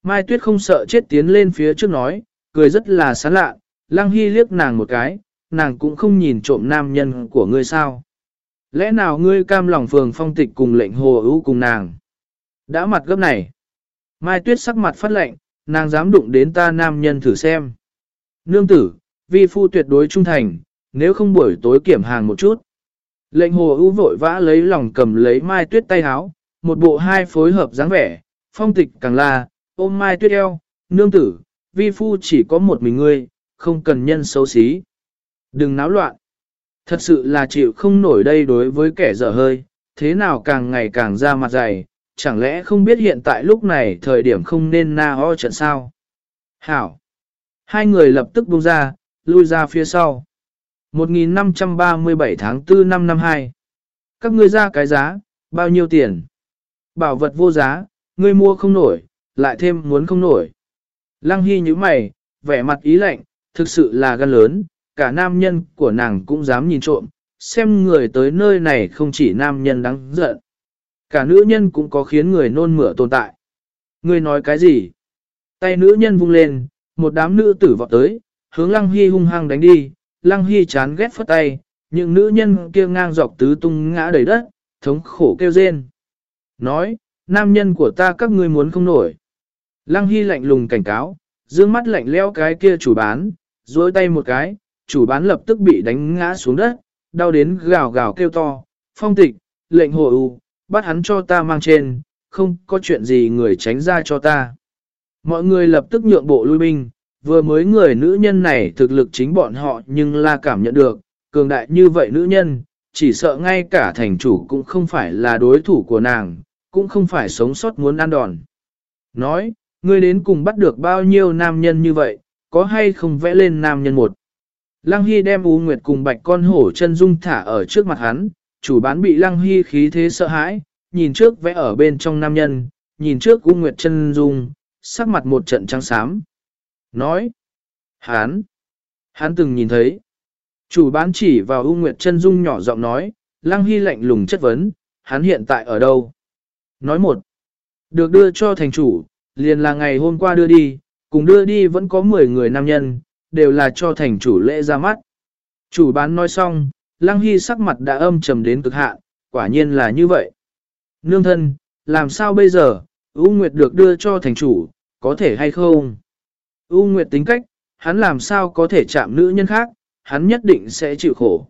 Mai Tuyết không sợ chết tiến lên phía trước nói, cười rất là sán lạ, Lăng Hy liếc nàng một cái, nàng cũng không nhìn trộm nam nhân của ngươi sao. Lẽ nào ngươi cam lòng phường phong tịch cùng lệnh hồ ưu cùng nàng? Đã mặt gấp này. Mai Tuyết sắc mặt phát lệnh, nàng dám đụng đến ta nam nhân thử xem. Nương tử, vi phu tuyệt đối trung thành, nếu không buổi tối kiểm hàng một chút. Lệnh hồ ưu vội vã lấy lòng cầm lấy Mai Tuyết tay háo, một bộ hai phối hợp dáng vẻ, phong tịch càng là, ôm Mai Tuyết eo, nương tử, vi phu chỉ có một mình ngươi, không cần nhân xấu xí. Đừng náo loạn. Thật sự là chịu không nổi đây đối với kẻ dở hơi, thế nào càng ngày càng ra mặt dày, chẳng lẽ không biết hiện tại lúc này thời điểm không nên na ho trận sao? Hảo! Hai người lập tức buông ra, lui ra phía sau. 1537 tháng 4 năm năm 2. Các ngươi ra cái giá, bao nhiêu tiền? Bảo vật vô giá, ngươi mua không nổi, lại thêm muốn không nổi. Lăng Hy như mày, vẻ mặt ý lạnh, thực sự là gan lớn, cả nam nhân của nàng cũng dám nhìn trộm, xem người tới nơi này không chỉ nam nhân đáng giận. Cả nữ nhân cũng có khiến người nôn mửa tồn tại. Ngươi nói cái gì? Tay nữ nhân vung lên, một đám nữ tử vọt tới, hướng Lăng Hy hung hăng đánh đi, Lăng Hy chán ghét phất tay, những nữ nhân kia ngang dọc tứ tung ngã đầy đất, thống khổ kêu rên. Nói, nam nhân của ta các ngươi muốn không nổi. Lăng Hy lạnh lùng cảnh cáo, dương mắt lạnh leo cái kia chủ bán, duỗi tay một cái, chủ bán lập tức bị đánh ngã xuống đất, đau đến gào gào kêu to, phong tịch, lệnh hồ u, bắt hắn cho ta mang trên, không có chuyện gì người tránh ra cho ta. Mọi người lập tức nhượng bộ lui binh, vừa mới người nữ nhân này thực lực chính bọn họ nhưng là cảm nhận được, cường đại như vậy nữ nhân, chỉ sợ ngay cả thành chủ cũng không phải là đối thủ của nàng, cũng không phải sống sót muốn ăn đòn. Nói, ngươi đến cùng bắt được bao nhiêu nam nhân như vậy, có hay không vẽ lên nam nhân một. Lăng Hy đem U Nguyệt cùng bạch con hổ chân dung thả ở trước mặt hắn, chủ bán bị Lăng Hy khí thế sợ hãi, nhìn trước vẽ ở bên trong nam nhân, nhìn trước U Nguyệt chân dung, sắc mặt một trận trắng xám. Nói, hắn, hắn từng nhìn thấy. Chủ bán chỉ vào U Nguyệt chân dung nhỏ giọng nói, Lăng Hy lạnh lùng chất vấn, hắn hiện tại ở đâu? Nói một, được đưa cho thành chủ, liền là ngày hôm qua đưa đi, cùng đưa đi vẫn có 10 người nam nhân, đều là cho thành chủ lễ ra mắt. Chủ bán nói xong, Lăng Hy sắc mặt đã âm trầm đến cực hạn, quả nhiên là như vậy. Nương thân, làm sao bây giờ, U Nguyệt được đưa cho thành chủ, có thể hay không? U Nguyệt tính cách, hắn làm sao có thể chạm nữ nhân khác, hắn nhất định sẽ chịu khổ.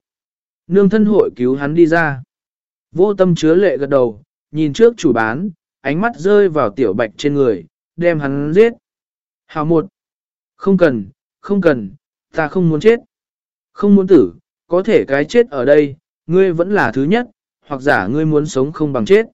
Nương thân hội cứu hắn đi ra. Vô tâm chứa lệ gật đầu, nhìn trước chủ bán, ánh mắt rơi vào tiểu bạch trên người, đem hắn giết. Hào một. Không cần, không cần, ta không muốn chết. Không muốn tử, có thể cái chết ở đây, ngươi vẫn là thứ nhất, hoặc giả ngươi muốn sống không bằng chết.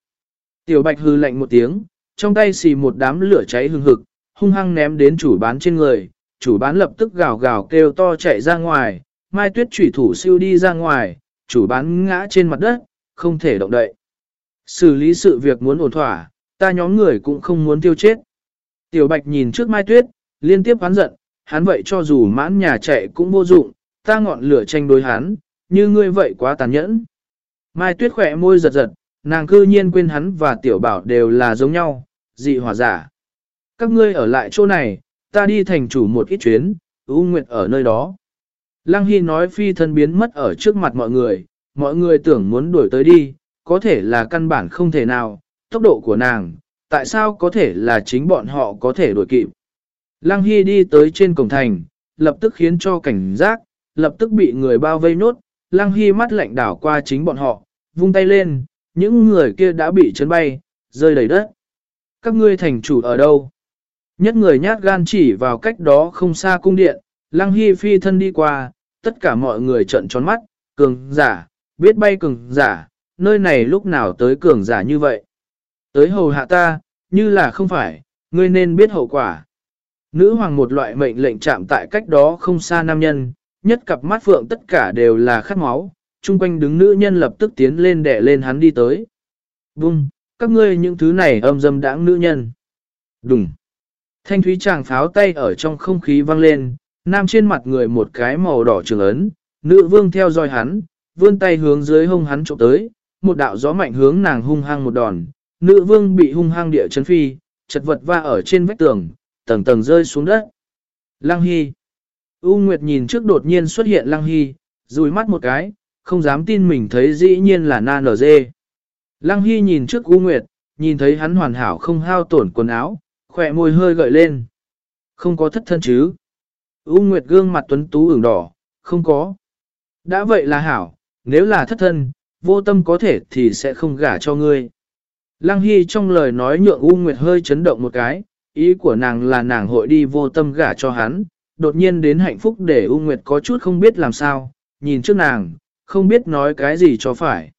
Tiểu bạch hư lạnh một tiếng, trong tay xì một đám lửa cháy hừng hực, hung hăng ném đến chủ bán trên người, chủ bán lập tức gào gào kêu to chạy ra ngoài, mai tuyết chủy thủ siêu đi ra ngoài, chủ bán ngã trên mặt đất, không thể động đậy. Xử lý sự việc muốn ổn thỏa, ta nhóm người cũng không muốn tiêu chết. Tiểu bạch nhìn trước mai tuyết, liên tiếp hắn giận, hắn vậy cho dù mãn nhà chạy cũng vô dụng, ta ngọn lửa tranh đối hắn, như ngươi vậy quá tàn nhẫn. Mai tuyết khỏe môi giật giật, nàng cư nhiên quên hắn và tiểu bảo đều là giống nhau, dị hỏa giả. Các ngươi ở lại chỗ này, ta đi thành chủ một ít chuyến, ưu nguyệt ở nơi đó. Lăng Hy nói phi thân biến mất ở trước mặt mọi người, mọi người tưởng muốn đuổi tới đi, có thể là căn bản không thể nào, tốc độ của nàng, tại sao có thể là chính bọn họ có thể đuổi kịp. Lăng Hy đi tới trên cổng thành, lập tức khiến cho cảnh giác, lập tức bị người bao vây nốt, Lăng Hy mắt lạnh đảo qua chính bọn họ, vung tay lên, những người kia đã bị chấn bay, rơi đầy đất. Các ngươi thành chủ ở đâu? Nhất người nhát gan chỉ vào cách đó không xa cung điện, Lăng Hy phi thân đi qua, tất cả mọi người trợn tròn mắt, cường giả, biết bay cường giả, nơi này lúc nào tới cường giả như vậy. Tới hầu hạ ta, như là không phải, ngươi nên biết hậu quả. Nữ hoàng một loại mệnh lệnh chạm tại cách đó không xa nam nhân, nhất cặp mắt phượng tất cả đều là khát máu, chung quanh đứng nữ nhân lập tức tiến lên đẻ lên hắn đi tới. Vung, các ngươi những thứ này âm dâm đãng nữ nhân. Đùng. Thanh thúy chàng pháo tay ở trong không khí vang lên, nam trên mặt người một cái màu đỏ trường ấn, nữ vương theo dõi hắn, vươn tay hướng dưới hông hắn trộm tới, một đạo gió mạnh hướng nàng hung hăng một đòn, nữ vương bị hung hăng địa chấn phi, chật vật va ở trên vách tường, tầng tầng rơi xuống đất. Lăng Hy U Nguyệt nhìn trước đột nhiên xuất hiện Lăng Hy, rùi mắt một cái, không dám tin mình thấy dĩ nhiên là na nở dê. Lăng Hy nhìn trước U Nguyệt, nhìn thấy hắn hoàn hảo không hao tổn quần áo, khỏe môi hơi gợi lên. Không có thất thân chứ. U Nguyệt gương mặt tuấn tú ửng đỏ, không có. Đã vậy là hảo, nếu là thất thân, vô tâm có thể thì sẽ không gả cho ngươi. Lăng Hy trong lời nói nhượng U Nguyệt hơi chấn động một cái, ý của nàng là nàng hội đi vô tâm gả cho hắn, đột nhiên đến hạnh phúc để U Nguyệt có chút không biết làm sao, nhìn trước nàng, không biết nói cái gì cho phải.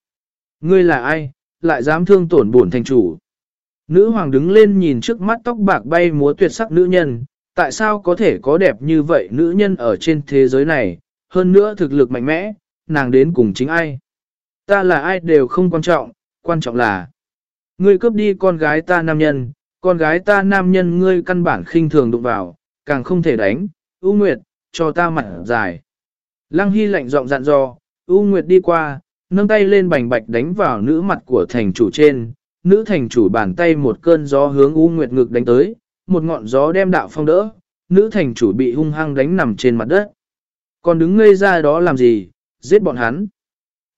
Ngươi là ai, lại dám thương tổn bổn thành chủ. Nữ hoàng đứng lên nhìn trước mắt tóc bạc bay múa tuyệt sắc nữ nhân, tại sao có thể có đẹp như vậy nữ nhân ở trên thế giới này, hơn nữa thực lực mạnh mẽ, nàng đến cùng chính ai. Ta là ai đều không quan trọng, quan trọng là Ngươi cướp đi con gái ta nam nhân, con gái ta nam nhân ngươi căn bản khinh thường đụng vào, càng không thể đánh, ưu Nguyệt, cho ta mặt dài. Lăng Hy lạnh giọng dặn dò, U Nguyệt đi qua, nâng tay lên bành bạch đánh vào nữ mặt của thành chủ trên, nữ thành chủ bàn tay một cơn gió hướng U Nguyệt ngực đánh tới, một ngọn gió đem đạo phong đỡ, nữ thành chủ bị hung hăng đánh nằm trên mặt đất. Còn đứng ngây ra đó làm gì, giết bọn hắn.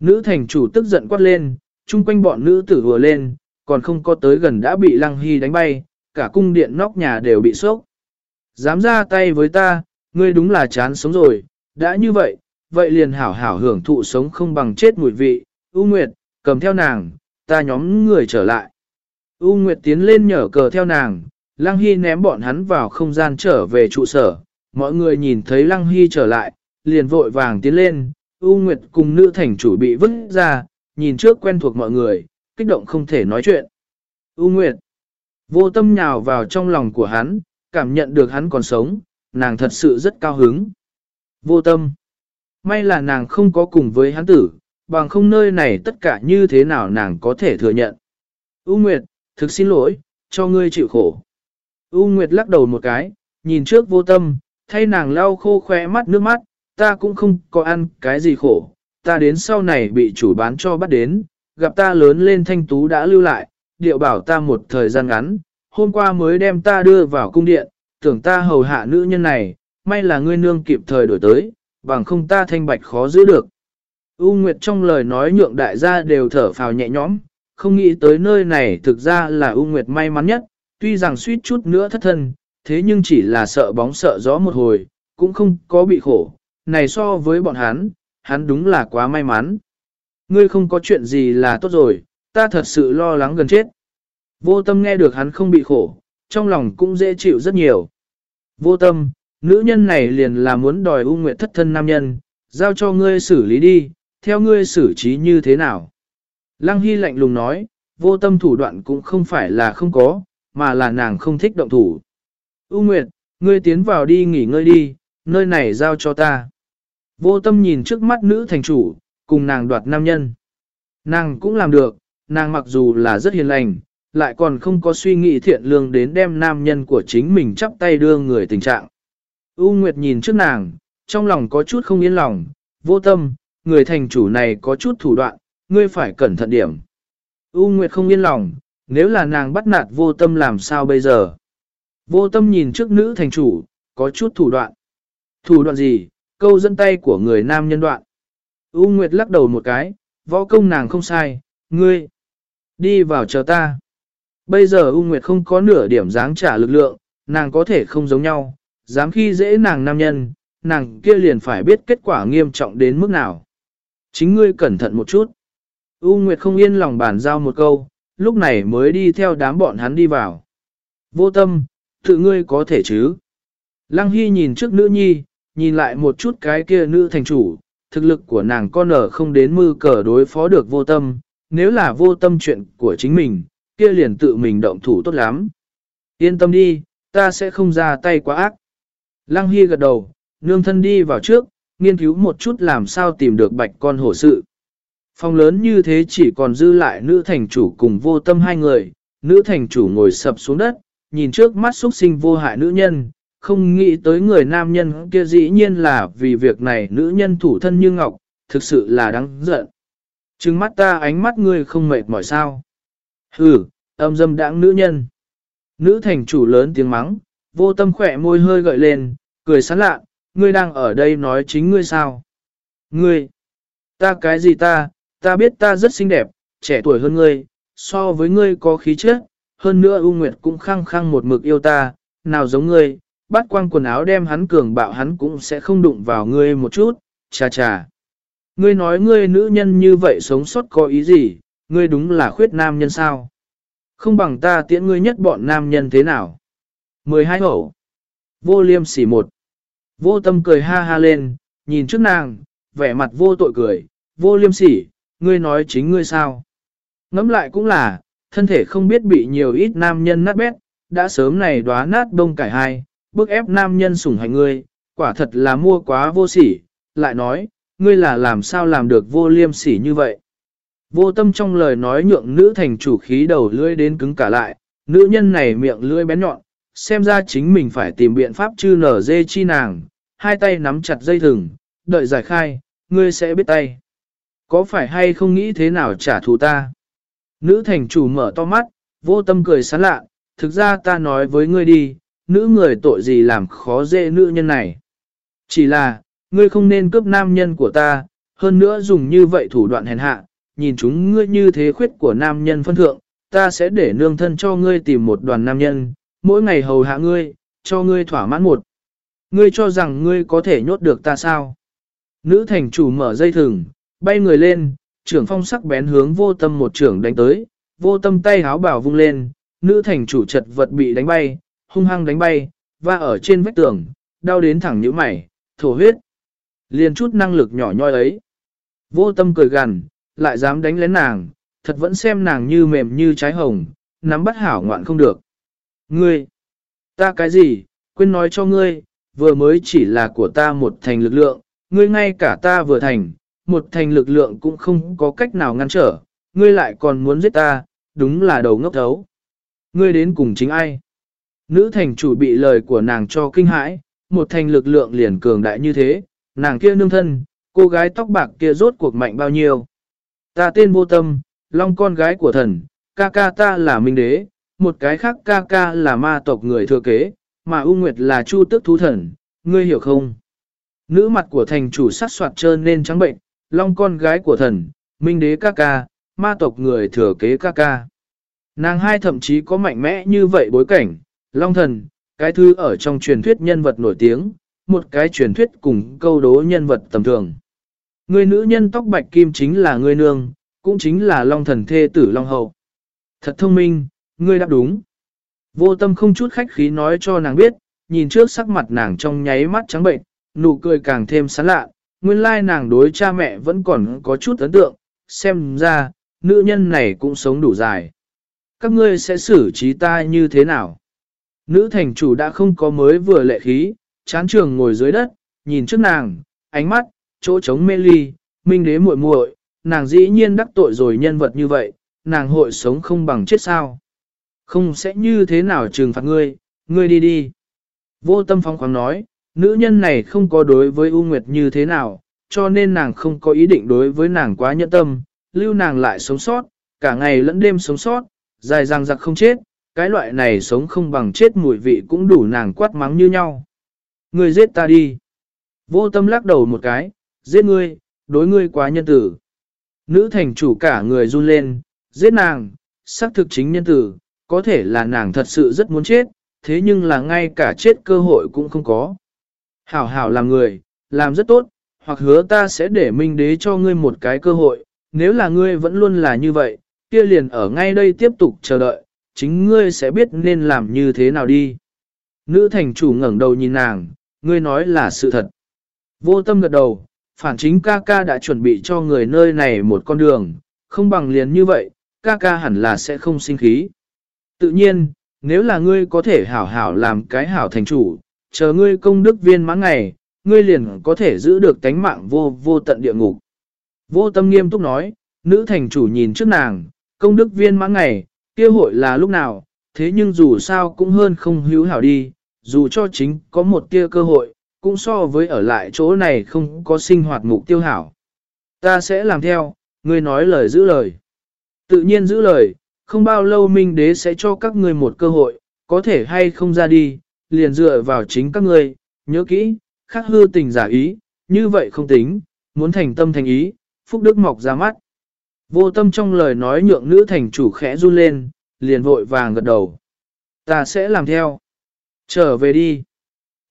Nữ thành chủ tức giận quát lên, chung quanh bọn nữ tử vừa lên, còn không có tới gần đã bị Lăng Hy đánh bay, cả cung điện nóc nhà đều bị sốc. Dám ra tay với ta, ngươi đúng là chán sống rồi, đã như vậy, vậy liền hảo hảo hưởng thụ sống không bằng chết mùi vị, U Nguyệt, cầm theo nàng, ta nhóm người trở lại. U Nguyệt tiến lên nhở cờ theo nàng, Lăng Hy ném bọn hắn vào không gian trở về trụ sở, mọi người nhìn thấy Lăng Hy trở lại, liền vội vàng tiến lên, U Nguyệt cùng nữ thành chủ bị vứt ra, nhìn trước quen thuộc mọi người, kích động không thể nói chuyện. U Nguyệt, vô tâm nhào vào trong lòng của hắn, cảm nhận được hắn còn sống, nàng thật sự rất cao hứng. Vô tâm, may là nàng không có cùng với hắn tử, bằng không nơi này tất cả như thế nào nàng có thể thừa nhận. U Nguyệt, thực xin lỗi, cho ngươi chịu khổ. U Nguyệt lắc đầu một cái, nhìn trước vô tâm, thay nàng lau khô khóe mắt nước mắt, ta cũng không có ăn cái gì khổ, ta đến sau này bị chủ bán cho bắt đến, gặp ta lớn lên thanh tú đã lưu lại, điệu bảo ta một thời gian ngắn, hôm qua mới đem ta đưa vào cung điện, tưởng ta hầu hạ nữ nhân này, may là ngươi nương kịp thời đổi tới, bằng không ta thanh bạch khó giữ được. U Nguyệt trong lời nói nhượng đại gia đều thở phào nhẹ nhõm, không nghĩ tới nơi này thực ra là U Nguyệt may mắn nhất, tuy rằng suýt chút nữa thất thân, thế nhưng chỉ là sợ bóng sợ gió một hồi, cũng không có bị khổ, này so với bọn hắn, hắn đúng là quá may mắn. Ngươi không có chuyện gì là tốt rồi, ta thật sự lo lắng gần chết. Vô tâm nghe được hắn không bị khổ, trong lòng cũng dễ chịu rất nhiều. Vô tâm, nữ nhân này liền là muốn đòi U Nguyệt thất thân nam nhân, giao cho ngươi xử lý đi, theo ngươi xử trí như thế nào. Lăng Hy lạnh lùng nói, vô tâm thủ đoạn cũng không phải là không có, mà là nàng không thích động thủ. U Nguyệt, ngươi tiến vào đi nghỉ ngơi đi, nơi này giao cho ta. Vô tâm nhìn trước mắt nữ thành chủ, cùng nàng đoạt nam nhân. Nàng cũng làm được, nàng mặc dù là rất hiền lành, lại còn không có suy nghĩ thiện lương đến đem nam nhân của chính mình chắp tay đưa người tình trạng. U Nguyệt nhìn trước nàng, trong lòng có chút không yên lòng, vô tâm, người thành chủ này có chút thủ đoạn, ngươi phải cẩn thận điểm. U Nguyệt không yên lòng, nếu là nàng bắt nạt vô tâm làm sao bây giờ? Vô tâm nhìn trước nữ thành chủ, có chút thủ đoạn. Thủ đoạn gì? Câu dẫn tay của người nam nhân đoạn. U Nguyệt lắc đầu một cái, võ công nàng không sai, ngươi. Đi vào chờ ta. Bây giờ U Nguyệt không có nửa điểm dáng trả lực lượng, nàng có thể không giống nhau, dám khi dễ nàng nam nhân, nàng kia liền phải biết kết quả nghiêm trọng đến mức nào. Chính ngươi cẩn thận một chút. U Nguyệt không yên lòng bản giao một câu, lúc này mới đi theo đám bọn hắn đi vào. Vô tâm, tự ngươi có thể chứ. Lăng Hy nhìn trước nữ nhi, nhìn lại một chút cái kia nữ thành chủ, thực lực của nàng con ở không đến mư cờ đối phó được vô tâm, nếu là vô tâm chuyện của chính mình, kia liền tự mình động thủ tốt lắm. Yên tâm đi, ta sẽ không ra tay quá ác. Lăng Hy gật đầu, nương thân đi vào trước, nghiên cứu một chút làm sao tìm được bạch con hổ sự. Phòng lớn như thế chỉ còn dư lại nữ thành chủ cùng vô tâm hai người, nữ thành chủ ngồi sập xuống đất, nhìn trước mắt xuất sinh vô hại nữ nhân, không nghĩ tới người nam nhân kia dĩ nhiên là vì việc này nữ nhân thủ thân như ngọc, thực sự là đáng giận. Trừng mắt ta ánh mắt ngươi không mệt mỏi sao. Hừ, âm dâm đãng nữ nhân. Nữ thành chủ lớn tiếng mắng, vô tâm khỏe môi hơi gợi lên, cười sán lạ, ngươi đang ở đây nói chính ngươi sao. Ngươi, ta cái gì ta, ta biết ta rất xinh đẹp, trẻ tuổi hơn ngươi, so với ngươi có khí chất, hơn nữa U Nguyệt cũng khăng khăng một mực yêu ta, nào giống ngươi, bắt quang quần áo đem hắn cường bạo hắn cũng sẽ không đụng vào ngươi một chút, chà chà. Ngươi nói ngươi nữ nhân như vậy sống sót có ý gì, ngươi đúng là khuyết nam nhân sao? Không bằng ta tiễn ngươi nhất bọn nam nhân thế nào? 12 hậu. Vô liêm sỉ một. Vô tâm cười ha ha lên, nhìn trước nàng, vẻ mặt vô tội cười, vô liêm sỉ, ngươi nói chính ngươi sao? Ngắm lại cũng là, thân thể không biết bị nhiều ít nam nhân nát bét, đã sớm này đóa nát đông cải hai, bức ép nam nhân sủng hành ngươi, quả thật là mua quá vô sỉ, lại nói, ngươi là làm sao làm được vô liêm sỉ như vậy. Vô tâm trong lời nói nhượng nữ thành chủ khí đầu lưỡi đến cứng cả lại, nữ nhân này miệng lưỡi bén nhọn, xem ra chính mình phải tìm biện pháp chư nở dê chi nàng, hai tay nắm chặt dây thừng, đợi giải khai, ngươi sẽ biết tay. Có phải hay không nghĩ thế nào trả thù ta? Nữ thành chủ mở to mắt, vô tâm cười sán lạ, thực ra ta nói với ngươi đi, nữ người tội gì làm khó dễ nữ nhân này. Chỉ là, ngươi không nên cướp nam nhân của ta, hơn nữa dùng như vậy thủ đoạn hèn hạ, nhìn chúng ngươi như thế khuyết của nam nhân phân thượng, ta sẽ để nương thân cho ngươi tìm một đoàn nam nhân, mỗi ngày hầu hạ ngươi, cho ngươi thỏa mãn một. Ngươi cho rằng ngươi có thể nhốt được ta sao? Nữ thành chủ mở dây thừng, bay người lên, trưởng phong sắc bén hướng vô tâm một trưởng đánh tới, vô tâm tay háo bảo vung lên, nữ thành chủ chật vật bị đánh bay, hung hăng đánh bay, và ở trên vách tường, đau đến thẳng như mày, thổ huyết. Liền chút năng lực nhỏ nhoi ấy. Vô tâm cười gằn, lại dám đánh lén nàng, thật vẫn xem nàng như mềm như trái hồng, nắm bắt hảo ngoạn không được. Ngươi, ta cái gì, quên nói cho ngươi, vừa mới chỉ là của ta một thành lực lượng, ngươi ngay cả ta vừa thành, một thành lực lượng cũng không có cách nào ngăn trở, ngươi lại còn muốn giết ta, đúng là đầu ngốc thấu. Ngươi đến cùng chính ai? Nữ thành chủ bị lời của nàng cho kinh hãi, một thành lực lượng liền cường đại như thế, nàng kia nương thân, cô gái tóc bạc kia rốt cuộc mạnh bao nhiêu. Ta tên vô tâm, long con gái của thần, ca ca ta là minh đế, một cái khác ca ca là ma tộc người thừa kế, mà U Nguyệt là chu tức thú thần, ngươi hiểu không? Nữ mặt của thành chủ sát soạt trơn nên trắng bệnh, long con gái của thần, minh đế ca ca, ma tộc người thừa kế ca ca. Nàng hai thậm chí có mạnh mẽ như vậy bối cảnh, long thần, cái thứ ở trong truyền thuyết nhân vật nổi tiếng, một cái truyền thuyết cùng câu đố nhân vật tầm thường. Người nữ nhân tóc bạch kim chính là người nương, cũng chính là long thần thê tử long hậu. Thật thông minh, ngươi đáp đúng. Vô tâm không chút khách khí nói cho nàng biết, nhìn trước sắc mặt nàng trong nháy mắt trắng bệnh, nụ cười càng thêm sán lạ, nguyên lai nàng đối cha mẹ vẫn còn có chút ấn tượng, xem ra, nữ nhân này cũng sống đủ dài. Các ngươi sẽ xử trí ta như thế nào? Nữ thành chủ đã không có mới vừa lệ khí, chán trường ngồi dưới đất, nhìn trước nàng, ánh mắt, chỗ trống mê ly, minh đế muội muội, nàng dĩ nhiên đắc tội rồi nhân vật như vậy, nàng hội sống không bằng chết sao. Không sẽ như thế nào trừng phạt ngươi, ngươi đi đi. Vô tâm phóng khoáng nói, nữ nhân này không có đối với U Nguyệt như thế nào, cho nên nàng không có ý định đối với nàng quá nhẫn tâm, lưu nàng lại sống sót, cả ngày lẫn đêm sống sót, dài răng giặc không chết, cái loại này sống không bằng chết mùi vị cũng đủ nàng quát mắng như nhau. Ngươi giết ta đi. Vô tâm lắc đầu một cái, giết ngươi, đối ngươi quá nhân tử. Nữ thành chủ cả người run lên, giết nàng, xác thực chính nhân tử, có thể là nàng thật sự rất muốn chết, thế nhưng là ngay cả chết cơ hội cũng không có. Hảo hảo làm người, làm rất tốt, hoặc hứa ta sẽ để minh đế cho ngươi một cái cơ hội, nếu là ngươi vẫn luôn là như vậy, kia liền ở ngay đây tiếp tục chờ đợi, chính ngươi sẽ biết nên làm như thế nào đi. Nữ thành chủ ngẩng đầu nhìn nàng, ngươi nói là sự thật. Vô tâm gật đầu, phản chính ca ca đã chuẩn bị cho người nơi này một con đường, không bằng liền như vậy, ca ca hẳn là sẽ không sinh khí. Tự nhiên, nếu là ngươi có thể hảo hảo làm cái hảo thành chủ, chờ ngươi công đức viên mãn ngày, ngươi liền có thể giữ được tánh mạng vô vô tận địa ngục. Vô tâm nghiêm túc nói, nữ thành chủ nhìn trước nàng, công đức viên mãn ngày, kia hội là lúc nào, thế nhưng dù sao cũng hơn không hữu hảo đi, dù cho chính có một tia cơ hội, cũng so với ở lại chỗ này không có sinh hoạt mục tiêu hảo. Ta sẽ làm theo, ngươi nói lời giữ lời. Tự nhiên giữ lời, không bao lâu Minh Đế sẽ cho các ngươi một cơ hội, có thể hay không ra đi, liền dựa vào chính các ngươi, nhớ kỹ, khắc hư tình giả ý, như vậy không tính, muốn thành tâm thành ý, phúc đức mọc ra mắt. Vô tâm trong lời nói nhượng nữ thành chủ khẽ run lên, liền vội vàng gật đầu. Ta sẽ làm theo. Trở về đi.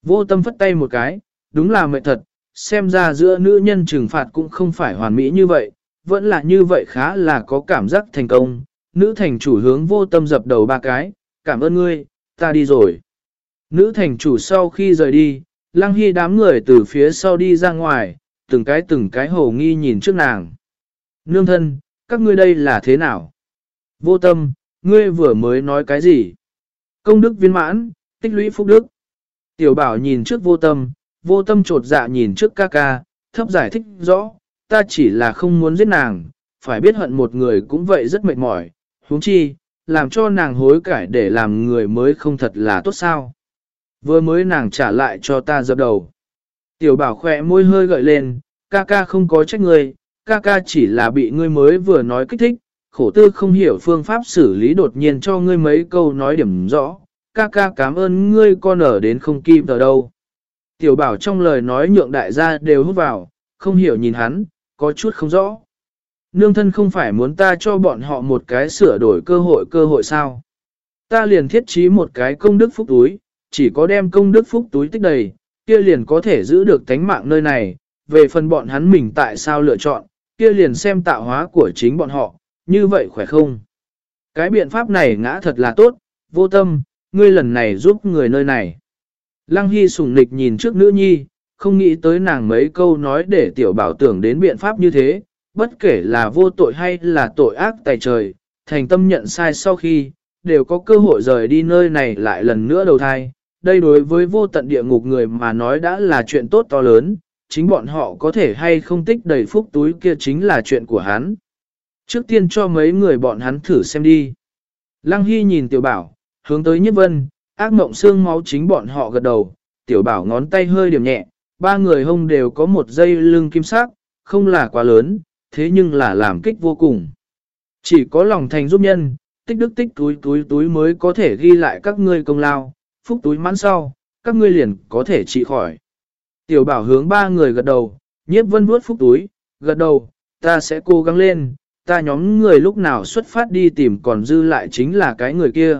Vô tâm phất tay một cái, đúng là mệt thật, xem ra giữa nữ nhân trừng phạt cũng không phải hoàn mỹ như vậy, vẫn là như vậy khá là có cảm giác thành công. Nữ thành chủ hướng vô tâm dập đầu ba cái, cảm ơn ngươi, ta đi rồi. Nữ thành chủ sau khi rời đi, lăng hy đám người từ phía sau đi ra ngoài, từng cái từng cái hồ nghi nhìn trước nàng. Nương thân, các ngươi đây là thế nào? Vô tâm, ngươi vừa mới nói cái gì? Công đức viên mãn, tích lũy phúc đức. Tiểu bảo nhìn trước vô tâm, vô tâm trột dạ nhìn trước ca ca, thấp giải thích rõ, ta chỉ là không muốn giết nàng, phải biết hận một người cũng vậy rất mệt mỏi, huống chi, làm cho nàng hối cải để làm người mới không thật là tốt sao. Vừa mới nàng trả lại cho ta dập đầu. Tiểu bảo khỏe môi hơi gợi lên, ca ca không có trách ngươi, ca ca chỉ là bị ngươi mới vừa nói kích thích, khổ tư không hiểu phương pháp xử lý đột nhiên cho ngươi mấy câu nói điểm rõ, ca ca cảm ơn ngươi con ở đến không kim ở đâu. Tiểu bảo trong lời nói nhượng đại gia đều hút vào, không hiểu nhìn hắn, có chút không rõ. Nương thân không phải muốn ta cho bọn họ một cái sửa đổi cơ hội cơ hội sao. Ta liền thiết trí một cái công đức phúc túi, chỉ có đem công đức phúc túi tích đầy, kia liền có thể giữ được tánh mạng nơi này, về phần bọn hắn mình tại sao lựa chọn, kia liền xem tạo hóa của chính bọn họ, như vậy khỏe không? Cái biện pháp này ngã thật là tốt, vô tâm, ngươi lần này giúp người nơi này. Lăng Hy sùng nịch nhìn trước nữ nhi, không nghĩ tới nàng mấy câu nói để tiểu bảo tưởng đến biện pháp như thế, bất kể là vô tội hay là tội ác tài trời, thành tâm nhận sai sau khi, đều có cơ hội rời đi nơi này lại lần nữa đầu thai. Đây đối với vô tận địa ngục người mà nói đã là chuyện tốt to lớn, chính bọn họ có thể hay không tích đầy phúc túi kia chính là chuyện của hắn. Trước tiên cho mấy người bọn hắn thử xem đi. Lăng Hy nhìn tiểu bảo, hướng tới nhất vân, ác mộng xương máu chính bọn họ gật đầu, tiểu bảo ngón tay hơi điểm nhẹ, ba người hông đều có một dây lưng kim sắc, không là quá lớn, thế nhưng là làm kích vô cùng. Chỉ có lòng thành giúp nhân, tích đức tích túi túi túi mới có thể ghi lại các ngươi công lao, phúc túi mãn sau, các ngươi liền có thể trị khỏi. Tiểu bảo hướng ba người gật đầu, nhiếp vân vuốt phúc túi, gật đầu, ta sẽ cố gắng lên, ta nhóm người lúc nào xuất phát đi tìm còn dư lại chính là cái người kia.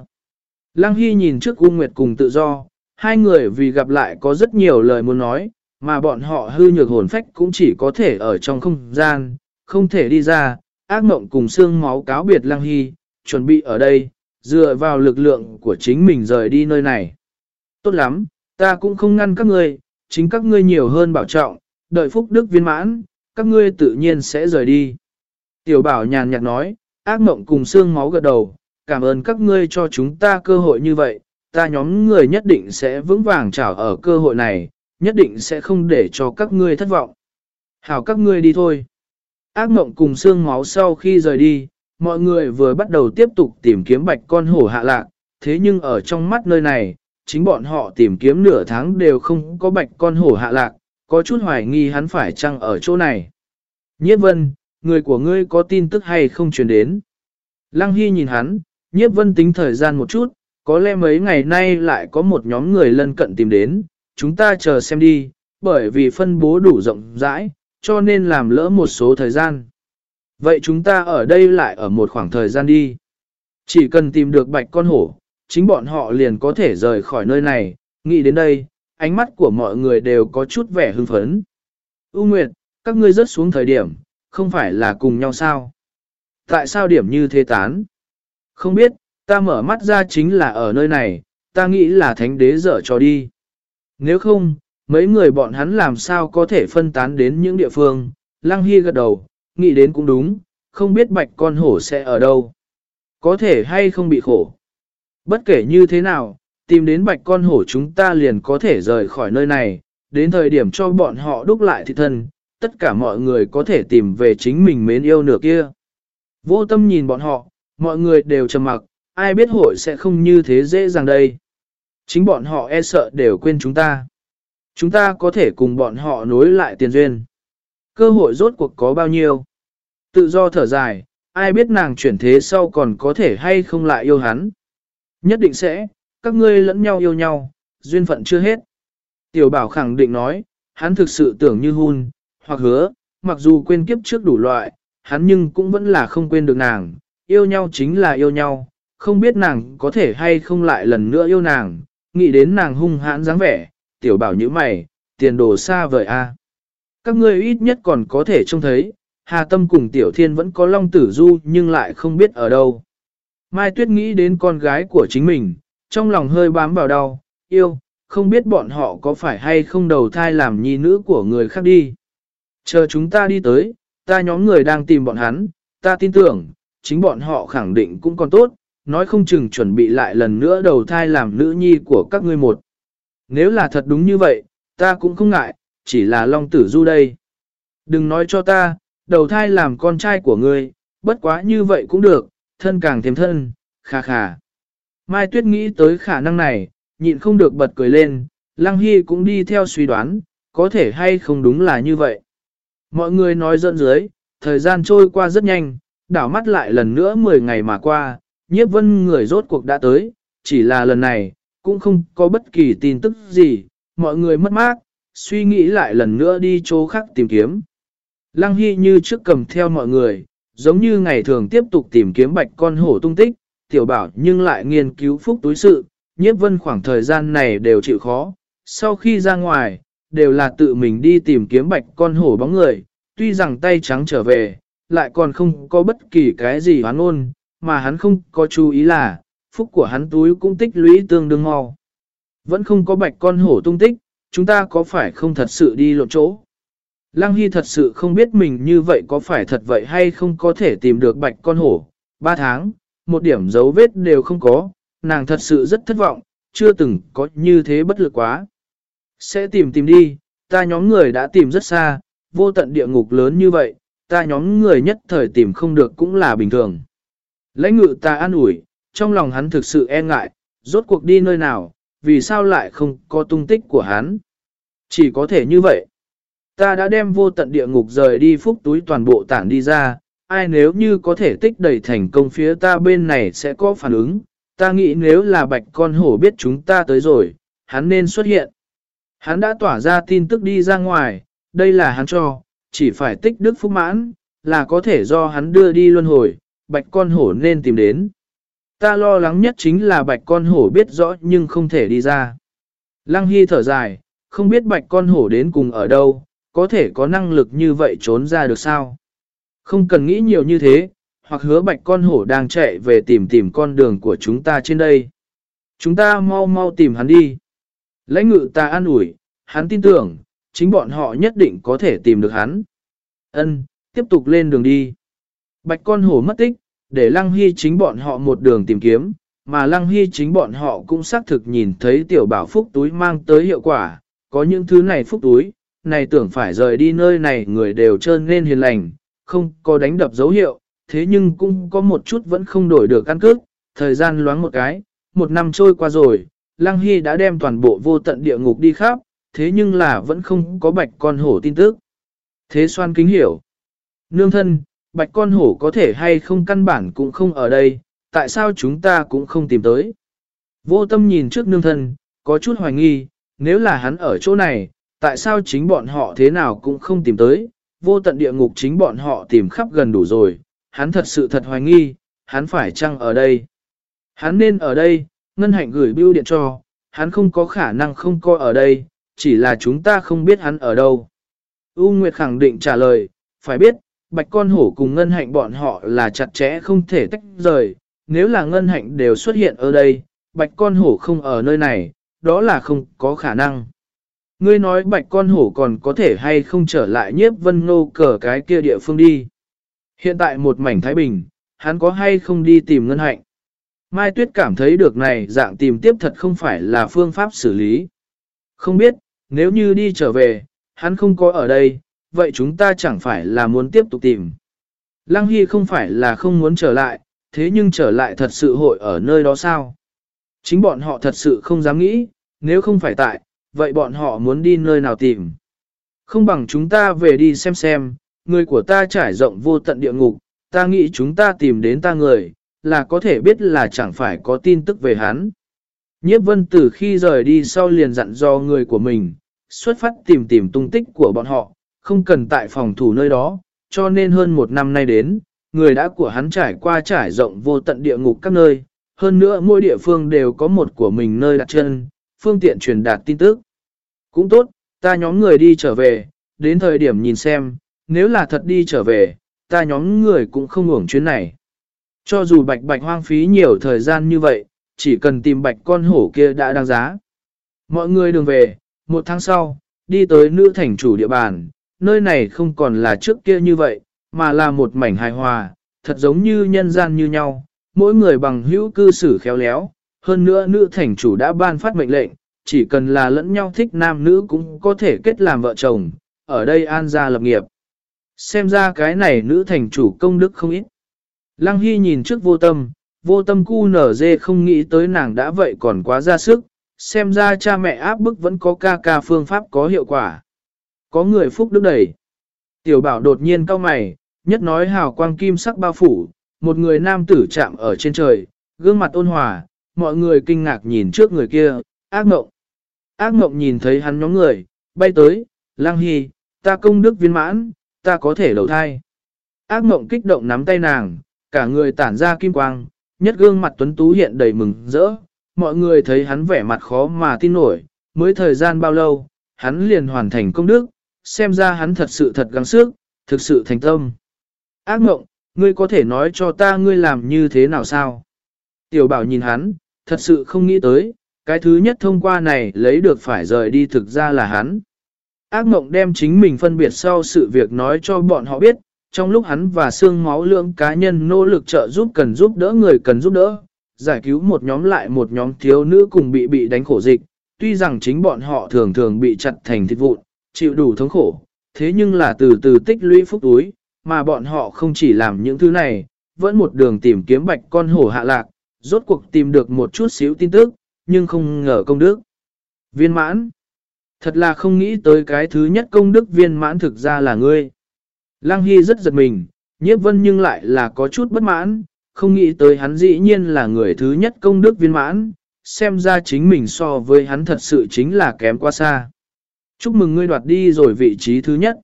Lăng Hy nhìn trước U Nguyệt cùng tự do, hai người vì gặp lại có rất nhiều lời muốn nói, mà bọn họ hư nhược hồn phách cũng chỉ có thể ở trong không gian, không thể đi ra, ác mộng cùng xương máu cáo biệt Lăng Hy, chuẩn bị ở đây, dựa vào lực lượng của chính mình rời đi nơi này. Tốt lắm, ta cũng không ngăn các ngươi, chính các ngươi nhiều hơn bảo trọng, đợi phúc đức viên mãn, các ngươi tự nhiên sẽ rời đi. Tiểu bảo nhàn nhạt nói, ác mộng cùng xương máu gật đầu, cảm ơn các ngươi cho chúng ta cơ hội như vậy, ta nhóm người nhất định sẽ vững vàng trảo ở cơ hội này, nhất định sẽ không để cho các ngươi thất vọng. Hảo các ngươi đi thôi. Ác mộng cùng xương máu sau khi rời đi, mọi người vừa bắt đầu tiếp tục tìm kiếm bạch con hổ hạ lạc, thế nhưng ở trong mắt nơi này, chính bọn họ tìm kiếm nửa tháng đều không có bạch con hổ hạ lạc, có chút hoài nghi hắn phải chăng ở chỗ này. Nhiếp vân, người của ngươi có tin tức hay không truyền đến? Lăng Hy nhìn hắn, nhiếp vân tính thời gian một chút, có lẽ mấy ngày nay lại có một nhóm người lân cận tìm đến, chúng ta chờ xem đi, bởi vì phân bố đủ rộng rãi, cho nên làm lỡ một số thời gian. Vậy chúng ta ở đây lại ở một khoảng thời gian đi. Chỉ cần tìm được bạch con hổ, chính bọn họ liền có thể rời khỏi nơi này, nghĩ đến đây, ánh mắt của mọi người đều có chút vẻ hưng phấn. U Nguyệt, các ngươi rớt xuống thời điểm, không phải là cùng nhau sao? Tại sao điểm như thế tán? Không biết, ta mở mắt ra chính là ở nơi này, ta nghĩ là thánh đế dở cho đi. Nếu không, mấy người bọn hắn làm sao có thể phân tán đến những địa phương, Lăng Hy gật đầu, nghĩ đến cũng đúng, không biết bạch con hổ sẽ ở đâu. Có thể hay không bị khổ. Bất kể như thế nào, tìm đến bạch con hổ chúng ta liền có thể rời khỏi nơi này, đến thời điểm cho bọn họ đúc lại thị thân, tất cả mọi người có thể tìm về chính mình mến yêu nửa kia. Vô tâm nhìn bọn họ, mọi người đều trầm mặc, ai biết hội sẽ không như thế dễ dàng đây. Chính bọn họ e sợ đều quên chúng ta. Chúng ta có thể cùng bọn họ nối lại tiền duyên. Cơ hội rốt cuộc có bao nhiêu? Tự do thở dài, ai biết nàng chuyển thế sau còn có thể hay không lại yêu hắn. Nhất định sẽ, các ngươi lẫn nhau yêu nhau, duyên phận chưa hết. Tiểu bảo khẳng định nói, hắn thực sự tưởng như hôn, hoặc hứa, mặc dù quên kiếp trước đủ loại, hắn nhưng cũng vẫn là không quên được nàng, yêu nhau chính là yêu nhau, không biết nàng có thể hay không lại lần nữa yêu nàng, nghĩ đến nàng hung hãn dáng vẻ, tiểu bảo như mày, tiền đồ xa vời a. Các ngươi ít nhất còn có thể trông thấy, Hà Tâm cùng Tiểu Thiên vẫn có Long Tử Du nhưng lại không biết ở đâu. Mai Tuyết nghĩ đến con gái của chính mình, trong lòng hơi bám vào đau, yêu, không biết bọn họ có phải hay không đầu thai làm nhi nữ của người khác đi. Chờ chúng ta đi tới, ta nhóm người đang tìm bọn hắn, ta tin tưởng, chính bọn họ khẳng định cũng còn tốt, nói không chừng chuẩn bị lại lần nữa đầu thai làm nữ nhi của các ngươi một. Nếu là thật đúng như vậy, ta cũng không ngại, chỉ là Long Tử Du đây. Đừng nói cho ta, đầu thai làm con trai của ngươi, bất quá như vậy cũng được, thân càng thêm thân, khà khà. Mai Tuyết nghĩ tới khả năng này, nhịn không được bật cười lên, Lăng Hy cũng đi theo suy đoán, có thể hay không đúng là như vậy. Mọi người nói dẫn dưới, thời gian trôi qua rất nhanh, đảo mắt lại lần nữa 10 ngày mà qua, nhiếp vân người rốt cuộc đã tới, chỉ là lần này, cũng không có bất kỳ tin tức gì, mọi người mất mát, suy nghĩ lại lần nữa đi chỗ khác tìm kiếm. Lăng Hy như trước cầm theo mọi người, giống như ngày thường tiếp tục tìm kiếm bạch con hổ tung tích, tiểu bảo nhưng lại nghiên cứu phúc túi sự, nhiếp vân khoảng thời gian này đều chịu khó. Sau khi ra ngoài, đều là tự mình đi tìm kiếm bạch con hổ bóng người, tuy rằng tay trắng trở về, lại còn không có bất kỳ cái gì hoán ôn, mà hắn không có chú ý là, phúc của hắn túi cũng tích lũy tương đương mau. Vẫn không có bạch con hổ tung tích, chúng ta có phải không thật sự đi lộn chỗ? Lăng Hy thật sự không biết mình như vậy có phải thật vậy hay không có thể tìm được bạch con hổ. Ba tháng, một điểm dấu vết đều không có, nàng thật sự rất thất vọng, chưa từng có như thế bất lực quá. Sẽ tìm tìm đi, ta nhóm người đã tìm rất xa, vô tận địa ngục lớn như vậy, ta nhóm người nhất thời tìm không được cũng là bình thường. Lãnh ngự ta an ủi, trong lòng hắn thực sự e ngại, rốt cuộc đi nơi nào, vì sao lại không có tung tích của hắn. Chỉ có thể như vậy. Ta đã đem vô tận địa ngục rời đi phúc túi toàn bộ tản đi ra, ai nếu như có thể tích đầy thành công phía ta bên này sẽ có phản ứng. Ta nghĩ nếu là bạch con hổ biết chúng ta tới rồi, hắn nên xuất hiện. Hắn đã tỏa ra tin tức đi ra ngoài, đây là hắn cho, chỉ phải tích đức phúc mãn, là có thể do hắn đưa đi luân hồi, bạch con hổ nên tìm đến. Ta lo lắng nhất chính là bạch con hổ biết rõ nhưng không thể đi ra. Lăng Hy thở dài, không biết bạch con hổ đến cùng ở đâu, có thể có năng lực như vậy trốn ra được sao? Không cần nghĩ nhiều như thế, hoặc hứa bạch con hổ đang chạy về tìm tìm con đường của chúng ta trên đây. Chúng ta mau mau tìm hắn đi. Lãnh ngự ta an ủi, hắn tin tưởng, chính bọn họ nhất định có thể tìm được hắn. Ân, tiếp tục lên đường đi. Bạch con hổ mất tích, để Lăng Hy chính bọn họ một đường tìm kiếm, mà Lăng Hy chính bọn họ cũng xác thực nhìn thấy tiểu bảo phúc túi mang tới hiệu quả, có những thứ này phúc túi, này tưởng phải rời đi nơi này người đều trơn nên hiền lành, không có đánh đập dấu hiệu, thế nhưng cũng có một chút vẫn không đổi được căn cước, thời gian loáng một cái, một năm trôi qua rồi, Lăng Hy đã đem toàn bộ vô tận địa ngục đi khắp, thế nhưng là vẫn không có bạch con hổ tin tức. Thế xoan kính hiểu. Nương thân, bạch con hổ có thể hay không căn bản cũng không ở đây, tại sao chúng ta cũng không tìm tới. Vô tâm nhìn trước nương thân, có chút hoài nghi, nếu là hắn ở chỗ này, tại sao chính bọn họ thế nào cũng không tìm tới, vô tận địa ngục chính bọn họ tìm khắp gần đủ rồi, hắn thật sự thật hoài nghi, hắn phải chăng ở đây. Hắn nên ở đây, ngân hạnh gửi bưu điện cho, hắn không có khả năng không coi ở đây, chỉ là chúng ta không biết hắn ở đâu. U Nguyệt khẳng định trả lời, phải biết, bạch con hổ cùng ngân hạnh bọn họ là chặt chẽ không thể tách rời, nếu là ngân hạnh đều xuất hiện ở đây, bạch con hổ không ở nơi này, đó là không có khả năng. Ngươi nói bạch con hổ còn có thể hay không trở lại nhiếp vân ngô cờ cái kia địa phương đi. Hiện tại một mảnh Thái Bình, hắn có hay không đi tìm ngân hạnh. Mai Tuyết cảm thấy được này dạng tìm tiếp thật không phải là phương pháp xử lý. Không biết, nếu như đi trở về, hắn không có ở đây, vậy chúng ta chẳng phải là muốn tiếp tục tìm. Lăng Hy không phải là không muốn trở lại, thế nhưng trở lại thật sự hội ở nơi đó sao? Chính bọn họ thật sự không dám nghĩ, nếu không phải tại, vậy bọn họ muốn đi nơi nào tìm. Không bằng chúng ta về đi xem xem, người của ta trải rộng vô tận địa ngục, ta nghĩ chúng ta tìm đến ta người, là có thể biết là chẳng phải có tin tức về hắn. Nhiếp vân từ khi rời đi sau liền dặn do người của mình, xuất phát tìm tìm tung tích của bọn họ, không cần tại phòng thủ nơi đó, cho nên hơn một năm nay đến, người đã của hắn trải qua trải rộng vô tận địa ngục các nơi, hơn nữa mỗi địa phương đều có một của mình nơi đặt chân, phương tiện truyền đạt tin tức. Cũng tốt, ta nhóm người đi trở về, đến thời điểm nhìn xem, nếu là thật đi trở về, ta nhóm người cũng không hưởng chuyến này. Cho dù bạch bạch hoang phí nhiều thời gian như vậy, chỉ cần tìm bạch con hổ kia đã đáng giá. Mọi người đường về, một tháng sau, đi tới nữ thành chủ địa bàn, nơi này không còn là trước kia như vậy, mà là một mảnh hài hòa, thật giống như nhân gian như nhau, mỗi người bằng hữu cư xử khéo léo, hơn nữa nữ thành chủ đã ban phát mệnh lệnh, chỉ cần là lẫn nhau thích nam nữ cũng có thể kết làm vợ chồng, ở đây an gia lập nghiệp. Xem ra cái này nữ thành chủ công đức không ít. Lăng Hy nhìn trước vô tâm, vô tâm cu nở dê không nghĩ tới nàng đã vậy còn quá ra sức, xem ra cha mẹ áp bức vẫn có ca ca phương pháp có hiệu quả. Có người phúc đức đẩy. Tiểu bảo đột nhiên cao mày, nhất nói hào quang kim sắc bao phủ, một người nam tử chạm ở trên trời, gương mặt ôn hòa, mọi người kinh ngạc nhìn trước người kia, ác mộng. Ác mộng nhìn thấy hắn nhóm người, bay tới, lang hy, ta công đức viên mãn, ta có thể đầu thai. Ác mộng kích động nắm tay nàng, cả người tản ra kim quang, nhất gương mặt tuấn tú hiện đầy mừng rỡ. Mọi người thấy hắn vẻ mặt khó mà tin nổi, mới thời gian bao lâu, hắn liền hoàn thành công đức, xem ra hắn thật sự thật gắng sức, thực sự thành tâm. Ác mộng, ngươi có thể nói cho ta ngươi làm như thế nào sao? Tiểu bảo nhìn hắn, thật sự không nghĩ tới, cái thứ nhất thông qua này lấy được phải rời đi thực ra là hắn. Ác mộng đem chính mình phân biệt sau sự việc nói cho bọn họ biết, trong lúc hắn và xương máu lượng cá nhân nỗ lực trợ giúp cần giúp đỡ người cần giúp đỡ, giải cứu một nhóm lại một nhóm thiếu nữ cùng bị bị đánh khổ dịch, tuy rằng chính bọn họ thường thường bị chặt thành thịt vụn, chịu đủ thống khổ, thế nhưng là từ từ tích lũy phúc túi, mà bọn họ không chỉ làm những thứ này, vẫn một đường tìm kiếm bạch con hổ hạ lạc, rốt cuộc tìm được một chút xíu tin tức, nhưng không ngờ công đức. Viên mãn. Thật là không nghĩ tới cái thứ nhất công đức viên mãn thực ra là ngươi. Lăng Hy rất giật mình, nhiếp vân nhưng lại là có chút bất mãn, không nghĩ tới hắn dĩ nhiên là người thứ nhất công đức viên mãn, xem ra chính mình so với hắn thật sự chính là kém quá xa. Chúc mừng ngươi đoạt đi rồi vị trí thứ nhất.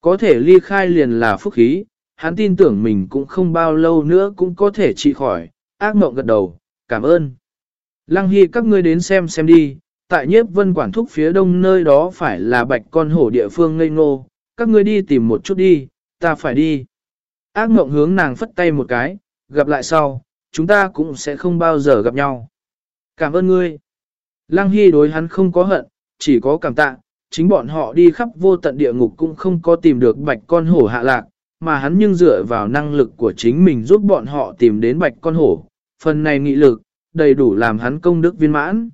Có thể ly khai liền là phúc khí, hắn tin tưởng mình cũng không bao lâu nữa cũng có thể trị khỏi, ác mộng gật đầu, cảm ơn. Lăng Hy các ngươi đến xem xem đi, tại nhiếp vân quản thúc phía đông nơi đó phải là bạch con hổ địa phương ngây ngô, các ngươi đi tìm một chút đi, ta phải đi. Ác mộng hướng nàng phất tay một cái, gặp lại sau, chúng ta cũng sẽ không bao giờ gặp nhau. Cảm ơn ngươi. Lăng Hy đối hắn không có hận, chỉ có cảm tạ, chính bọn họ đi khắp vô tận địa ngục cũng không có tìm được bạch con hổ hạ lạc, mà hắn nhưng dựa vào năng lực của chính mình giúp bọn họ tìm đến bạch con hổ, phần này nghị lực, đầy đủ làm hắn công đức viên mãn.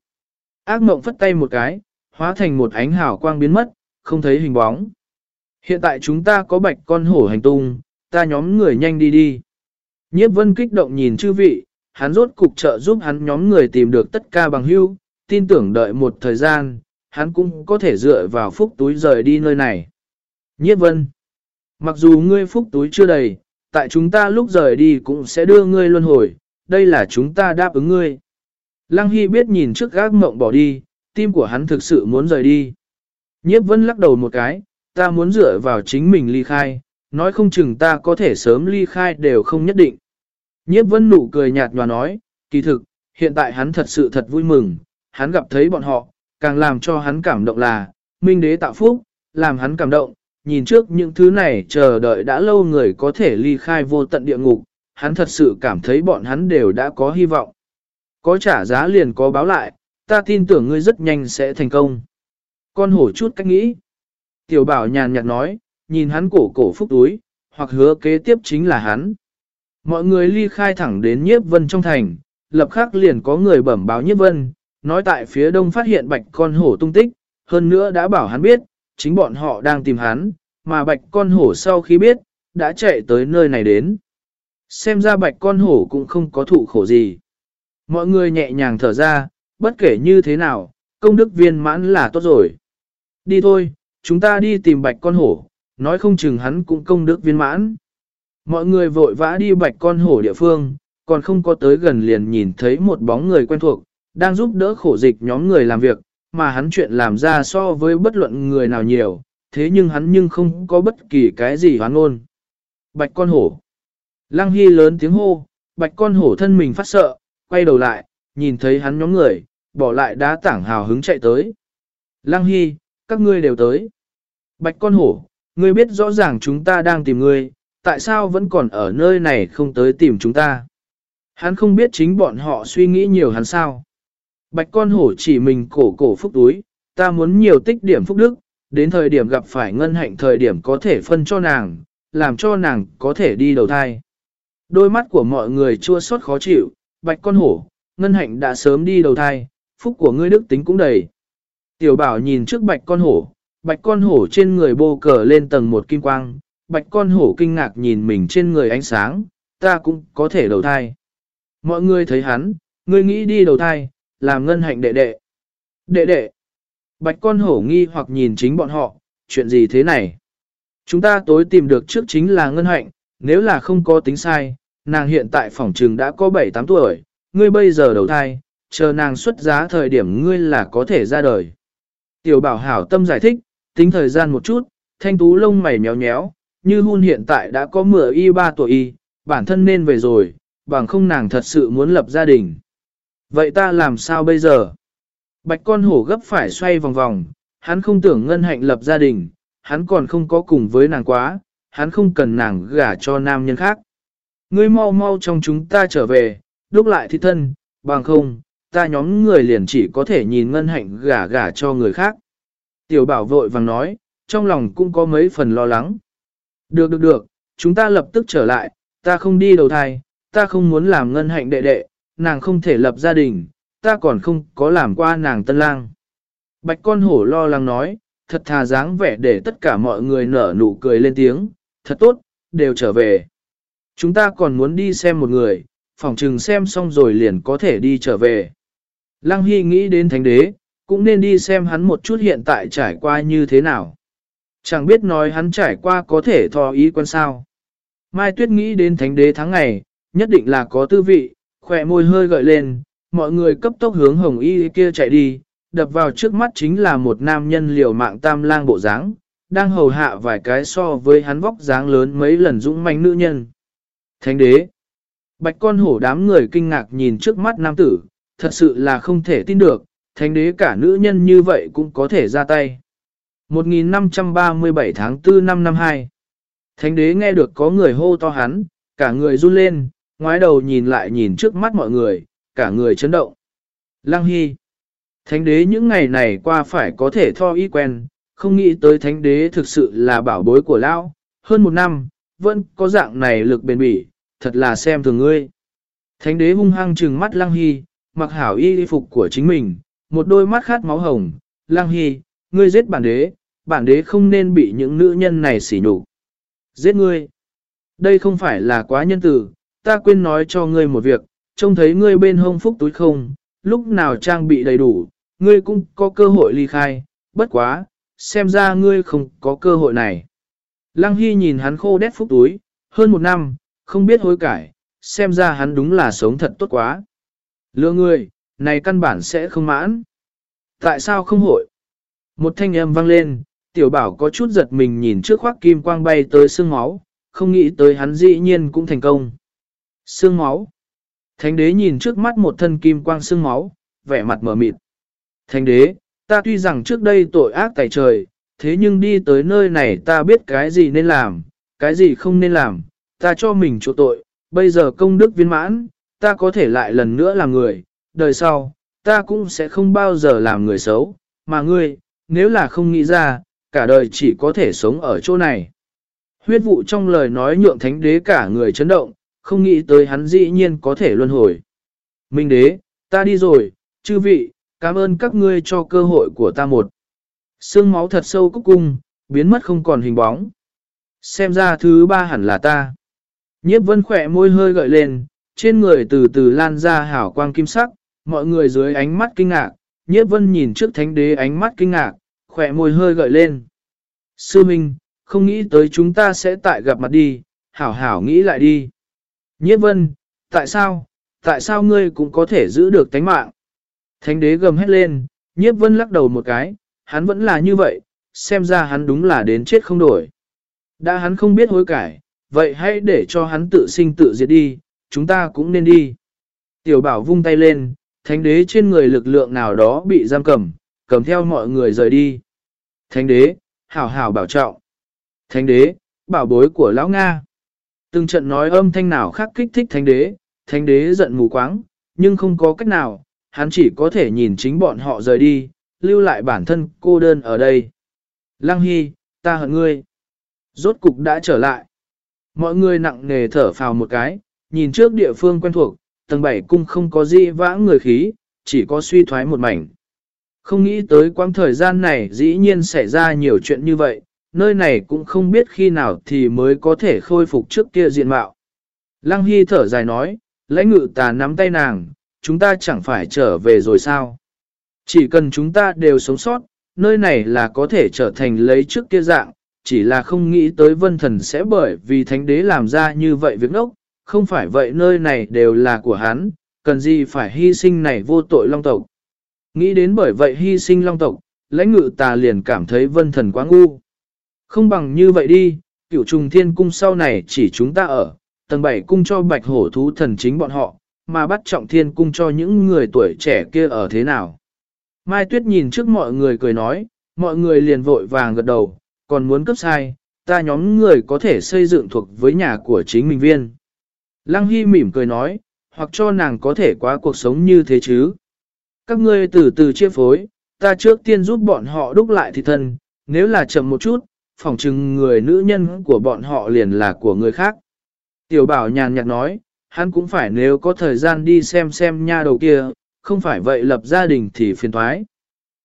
Ác mộng phất tay một cái, hóa thành một ánh hào quang biến mất, không thấy hình bóng. Hiện tại chúng ta có bạch con hổ hành tung, ta nhóm người nhanh đi đi. Nhiếp vân kích động nhìn chư vị, hắn rốt cục trợ giúp hắn nhóm người tìm được tất cả bằng hưu, tin tưởng đợi một thời gian, hắn cũng có thể dựa vào phúc túi rời đi nơi này. Nhiếp vân, mặc dù ngươi phúc túi chưa đầy, tại chúng ta lúc rời đi cũng sẽ đưa ngươi luân hồi, đây là chúng ta đáp ứng ngươi. Lăng Hy biết nhìn trước gác mộng bỏ đi, tim của hắn thực sự muốn rời đi. Nhiếp vân lắc đầu một cái, ta muốn dựa vào chính mình ly khai, nói không chừng ta có thể sớm ly khai đều không nhất định. Nhiếp vân nụ cười nhạt nhòa nói, kỳ thực, hiện tại hắn thật sự thật vui mừng, hắn gặp thấy bọn họ, càng làm cho hắn cảm động là, minh đế tạo phúc, làm hắn cảm động, nhìn trước những thứ này chờ đợi đã lâu người có thể ly khai vô tận địa ngục, hắn thật sự cảm thấy bọn hắn đều đã có hy vọng. Có trả giá liền có báo lại, ta tin tưởng ngươi rất nhanh sẽ thành công. Con hổ chút cách nghĩ. Tiểu bảo nhàn nhạt nói, nhìn hắn cổ cổ phúc túi, hoặc hứa kế tiếp chính là hắn. Mọi người ly khai thẳng đến nhiếp vân trong thành, lập khắc liền có người bẩm báo nhiếp vân, nói tại phía đông phát hiện bạch con hổ tung tích, hơn nữa đã bảo hắn biết, chính bọn họ đang tìm hắn, mà bạch con hổ sau khi biết, đã chạy tới nơi này đến. Xem ra bạch con hổ cũng không có thụ khổ gì. Mọi người nhẹ nhàng thở ra, bất kể như thế nào, công đức viên mãn là tốt rồi. Đi thôi, chúng ta đi tìm bạch con hổ, nói không chừng hắn cũng công đức viên mãn. Mọi người vội vã đi bạch con hổ địa phương, còn không có tới gần liền nhìn thấy một bóng người quen thuộc, đang giúp đỡ khổ dịch nhóm người làm việc, mà hắn chuyện làm ra so với bất luận người nào nhiều, thế nhưng hắn nhưng không có bất kỳ cái gì hoán ngôn. Bạch con hổ. Lăng Hy lớn tiếng hô, bạch con hổ thân mình phát sợ, quay đầu lại, nhìn thấy hắn nhóm người, bỏ lại đá tảng hào hứng chạy tới. Lăng Hy, các ngươi đều tới. Bạch con hổ, ngươi biết rõ ràng chúng ta đang tìm ngươi, tại sao vẫn còn ở nơi này không tới tìm chúng ta? Hắn không biết chính bọn họ suy nghĩ nhiều hắn sao. Bạch con hổ chỉ mình cổ cổ phúc túi, ta muốn nhiều tích điểm phúc đức, đến thời điểm gặp phải ngân hạnh thời điểm có thể phân cho nàng, làm cho nàng có thể đi đầu thai. Đôi mắt của mọi người chua xót khó chịu, bạch con hổ, ngân hạnh đã sớm đi đầu thai, phúc của ngươi đức tính cũng đầy. Tiểu bảo nhìn trước bạch con hổ, bạch con hổ trên người bô cờ lên tầng một kim quang, bạch con hổ kinh ngạc nhìn mình trên người ánh sáng, ta cũng có thể đầu thai. Mọi người thấy hắn, ngươi nghĩ đi đầu thai, làm ngân hạnh đệ đệ. Đệ đệ. Bạch con hổ nghi hoặc nhìn chính bọn họ, chuyện gì thế này? Chúng ta tối tìm được trước chính là ngân hạnh, nếu là không có tính sai, nàng hiện tại phòng trừng đã có 7-8 tuổi, ngươi bây giờ đầu thai, chờ nàng xuất giá thời điểm ngươi là có thể ra đời. Tiểu bảo hảo tâm giải thích, tính thời gian một chút, thanh tú lông mày méo méo, như hun hiện tại đã có mửa y 3 tuổi y, bản thân nên về rồi, bằng không nàng thật sự muốn lập gia đình. Vậy ta làm sao bây giờ? Bạch con hổ gấp phải xoay vòng vòng, hắn không tưởng ngân hạnh lập gia đình, hắn còn không có cùng với nàng quá, hắn không cần nàng gả cho nam nhân khác. Ngươi mau mau trong chúng ta trở về, đúc lại thi thân, bằng không, ta nhóm người liền chỉ có thể nhìn ngân hạnh gả gả cho người khác. Tiểu bảo vội vàng nói, trong lòng cũng có mấy phần lo lắng. Được được được, chúng ta lập tức trở lại, ta không đi đầu thai, ta không muốn làm ngân hạnh đệ đệ, nàng không thể lập gia đình, ta còn không có làm qua nàng tân lang. Bạch con hổ lo lắng nói, thật thà dáng vẻ để tất cả mọi người nở nụ cười lên tiếng, thật tốt, đều trở về. Chúng ta còn muốn đi xem một người, phòng trừng xem xong rồi liền có thể đi trở về. Lăng Hy nghĩ đến thánh đế, cũng nên đi xem hắn một chút hiện tại trải qua như thế nào. Chẳng biết nói hắn trải qua có thể thò ý quan sao. Mai Tuyết nghĩ đến thánh đế tháng ngày, nhất định là có tư vị, khỏe môi hơi gợi lên, mọi người cấp tốc hướng hồng y kia chạy đi, đập vào trước mắt chính là một nam nhân liều mạng tam lang bộ dáng, đang hầu hạ vài cái so với hắn vóc dáng lớn mấy lần dũng manh nữ nhân. Thánh đế. Bạch con hổ đám người kinh ngạc nhìn trước mắt nam tử, thật sự là không thể tin được, thánh đế cả nữ nhân như vậy cũng có thể ra tay. 1537 tháng 4 năm năm 2 Thánh đế nghe được có người hô to hắn, cả người run lên, ngoái đầu nhìn lại nhìn trước mắt mọi người, cả người chấn động. Lăng Hy Thánh đế những ngày này qua phải có thể tho y quen, không nghĩ tới thánh đế thực sự là bảo bối của lão, hơn một năm, vẫn có dạng này lực bền bỉ, thật là xem thường ngươi. Thánh đế hung hăng trừng mắt Lăng Hy, mặc hảo y phục của chính mình, một đôi mắt khát máu hồng, Lăng Hy, ngươi giết bản đế, bản đế không nên bị những nữ nhân này xỉ nhục. Giết ngươi. Đây không phải là quá nhân tử, ta quên nói cho ngươi một việc, trông thấy ngươi bên hông phúc túi không, lúc nào trang bị đầy đủ, ngươi cũng có cơ hội ly khai, bất quá, xem ra ngươi không có cơ hội này. Lăng Hy nhìn hắn khô đét phúc túi, hơn một năm, không biết hối cải, xem ra hắn đúng là sống thật tốt quá. Lừa ngươi, này căn bản sẽ không mãn. Tại sao không hội? Một thanh âm vang lên, tiểu bảo có chút giật mình nhìn trước khoác kim quang bay tới xương máu, không nghĩ tới hắn dĩ nhiên cũng thành công sương máu. Thánh đế nhìn trước mắt một thân kim quang sương máu, vẻ mặt mở mịt. Thánh đế, ta tuy rằng trước đây tội ác tại trời, thế nhưng đi tới nơi này ta biết cái gì nên làm, cái gì không nên làm, ta cho mình chỗ tội, bây giờ công đức viên mãn, ta có thể lại lần nữa làm người, đời sau, ta cũng sẽ không bao giờ làm người xấu, mà ngươi, nếu là không nghĩ ra, cả đời chỉ có thể sống ở chỗ này. Huyết vụ trong lời nói nhượng thánh đế cả người chấn động, không nghĩ tới hắn dĩ nhiên có thể luân hồi. Minh đế, ta đi rồi, chư vị, cảm ơn các ngươi cho cơ hội của ta một. Sương máu thật sâu cúc cung, biến mất không còn hình bóng. Xem ra thứ ba hẳn là ta. Nhiếp vân khỏe môi hơi gợi lên, trên người từ từ lan ra hảo quang kim sắc, mọi người dưới ánh mắt kinh ngạc, nhiếp vân nhìn trước thánh đế ánh mắt kinh ngạc, khỏe môi hơi gợi lên. Sư Minh, không nghĩ tới chúng ta sẽ tại gặp mặt đi, hảo hảo nghĩ lại đi. Nhiếp vân, tại sao, tại sao ngươi cũng có thể giữ được tánh mạng? Thánh đế gầm hét lên, nhiếp vân lắc đầu một cái, hắn vẫn là như vậy, xem ra hắn đúng là đến chết không đổi. Đã hắn không biết hối cải, vậy hãy để cho hắn tự sinh tự diệt đi, chúng ta cũng nên đi. Tiểu bảo vung tay lên, thánh đế trên người lực lượng nào đó bị giam cầm, cầm theo mọi người rời đi. Thánh đế, hảo hảo bảo trọng. Thánh đế, bảo bối của lão Nga. Từng trận nói âm thanh nào khác kích thích thánh đế, thánh đế giận mù quáng, nhưng không có cách nào, hắn chỉ có thể nhìn chính bọn họ rời đi, lưu lại bản thân cô đơn ở đây. Lăng Hy, ta hận ngươi. Rốt cục đã trở lại. Mọi người nặng nề thở phào một cái, nhìn trước địa phương quen thuộc, tầng 7 cung không có gì vãng người khí, chỉ có suy thoái một mảnh. Không nghĩ tới quãng thời gian này dĩ nhiên xảy ra nhiều chuyện như vậy, nơi này cũng không biết khi nào thì mới có thể khôi phục trước kia diện mạo. Lăng Hy thở dài nói, lãnh ngự tà nắm tay nàng, chúng ta chẳng phải trở về rồi sao? Chỉ cần chúng ta đều sống sót, nơi này là có thể trở thành lấy trước kia dạng, chỉ là không nghĩ tới vân thần sẽ bởi vì thánh đế làm ra như vậy việc ngốc, không phải vậy nơi này đều là của hắn, cần gì phải hy sinh này vô tội long tộc. Nghĩ đến bởi vậy hy sinh long tộc, lãnh ngự tà liền cảm thấy vân thần quá ngu. Không bằng như vậy đi, cửu trùng thiên cung sau này chỉ chúng ta ở, tầng 7 cung cho bạch hổ thú thần chính bọn họ, mà bắt trọng thiên cung cho những người tuổi trẻ kia ở thế nào. Mai Tuyết nhìn trước mọi người cười nói, mọi người liền vội vàng gật đầu, còn muốn cấp sai, ta nhóm người có thể xây dựng thuộc với nhà của chính mình viên. Lăng Hy mỉm cười nói, hoặc cho nàng có thể quá cuộc sống như thế chứ. Các ngươi từ từ chia phối, ta trước tiên giúp bọn họ đúc lại thì thân, nếu là chậm một chút, phỏng chừng người nữ nhân của bọn họ liền là của người khác. Tiểu bảo nhàn nhạt nói, hắn cũng phải nếu có thời gian đi xem xem nha đầu kia, không phải vậy lập gia đình thì phiền thoái.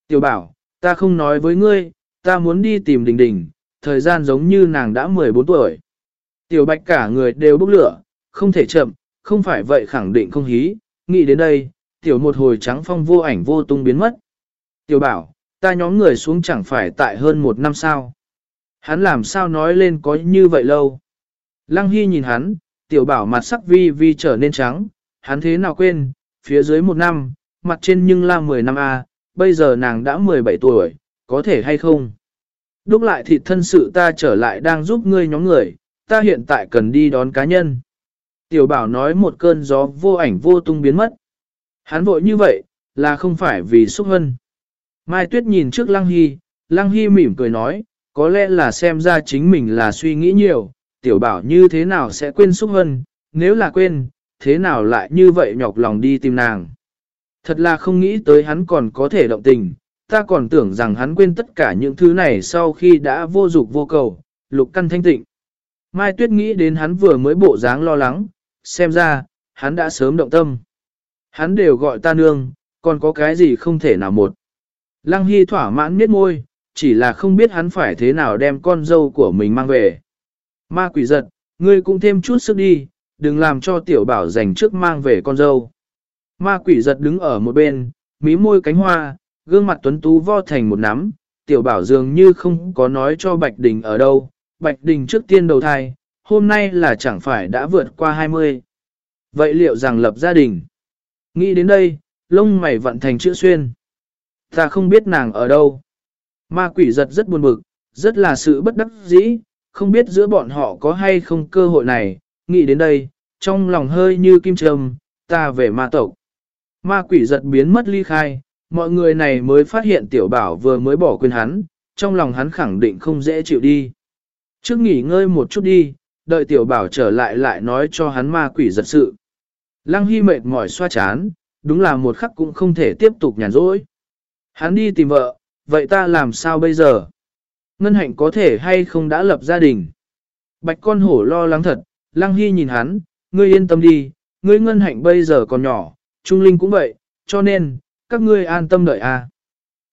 Tiểu bảo, ta không nói với ngươi, ta muốn đi tìm đình đình, thời gian giống như nàng đã 14 tuổi. Tiểu bạch cả người đều bốc lửa, không thể chậm, không phải vậy khẳng định không hí, nghĩ đến đây, tiểu một hồi trắng phong vô ảnh vô tung biến mất. Tiểu bảo, ta nhóm người xuống chẳng phải tại hơn một năm sao. Hắn làm sao nói lên có như vậy lâu. Lăng Hy nhìn hắn, tiểu bảo mặt sắc vi vi trở nên trắng, hắn thế nào quên, phía dưới một năm, mặt trên nhưng là 10 năm A, bây giờ nàng đã 17 tuổi, có thể hay không? Đúc lại thịt thân sự ta trở lại đang giúp ngươi nhóm người, ta hiện tại cần đi đón cá nhân. Tiểu bảo nói một cơn gió vô ảnh vô tung biến mất. Hắn vội như vậy, là không phải vì xúc hân. Mai Tuyết nhìn trước Lăng Hy, Lăng Hy mỉm cười nói, có lẽ là xem ra chính mình là suy nghĩ nhiều, tiểu bảo như thế nào sẽ quên xúc hân, nếu là quên, thế nào lại như vậy nhọc lòng đi tìm nàng. Thật là không nghĩ tới hắn còn có thể động tình, ta còn tưởng rằng hắn quên tất cả những thứ này sau khi đã vô dục vô cầu, lục căn thanh tịnh. Mai Tuyết nghĩ đến hắn vừa mới bộ dáng lo lắng, xem ra, hắn đã sớm động tâm. Hắn đều gọi ta nương, còn có cái gì không thể nào một. Lăng Hy thỏa mãn miết môi, chỉ là không biết hắn phải thế nào đem con dâu của mình mang về. Ma quỷ giật, ngươi cũng thêm chút sức đi, đừng làm cho tiểu bảo dành trước mang về con dâu. Ma quỷ giật đứng ở một bên, mí môi cánh hoa, gương mặt tuấn tú vo thành một nắm, tiểu bảo dường như không có nói cho Bạch Đình ở đâu. Bạch Đình trước tiên đầu thai, hôm nay là chẳng phải đã vượt qua 20. Vậy liệu rằng lập gia đình? Nghĩ đến đây, lông mày vận thành chữ xuyên. Ta không biết nàng ở đâu. Ma quỷ giật rất buồn bực, rất là sự bất đắc dĩ, không biết giữa bọn họ có hay không cơ hội này. Nghĩ đến đây, trong lòng hơi như kim trầm, ta về ma tộc. Ma quỷ giật biến mất ly khai, mọi người này mới phát hiện tiểu bảo vừa mới bỏ quên hắn, trong lòng hắn khẳng định không dễ chịu đi. Trước nghỉ ngơi một chút đi, đợi tiểu bảo trở lại lại nói cho hắn ma quỷ giật sự. Lăng Hy mệt mỏi xoa chán, đúng là một khắc cũng không thể tiếp tục nhàn rỗi. Hắn đi tìm vợ, vậy ta làm sao bây giờ? Ngân hạnh có thể hay không đã lập gia đình? Bạch con hổ lo lắng thật, Lăng Hy nhìn hắn, ngươi yên tâm đi, ngươi ngân hạnh bây giờ còn nhỏ, Trung Linh cũng vậy, cho nên, các ngươi an tâm đợi a.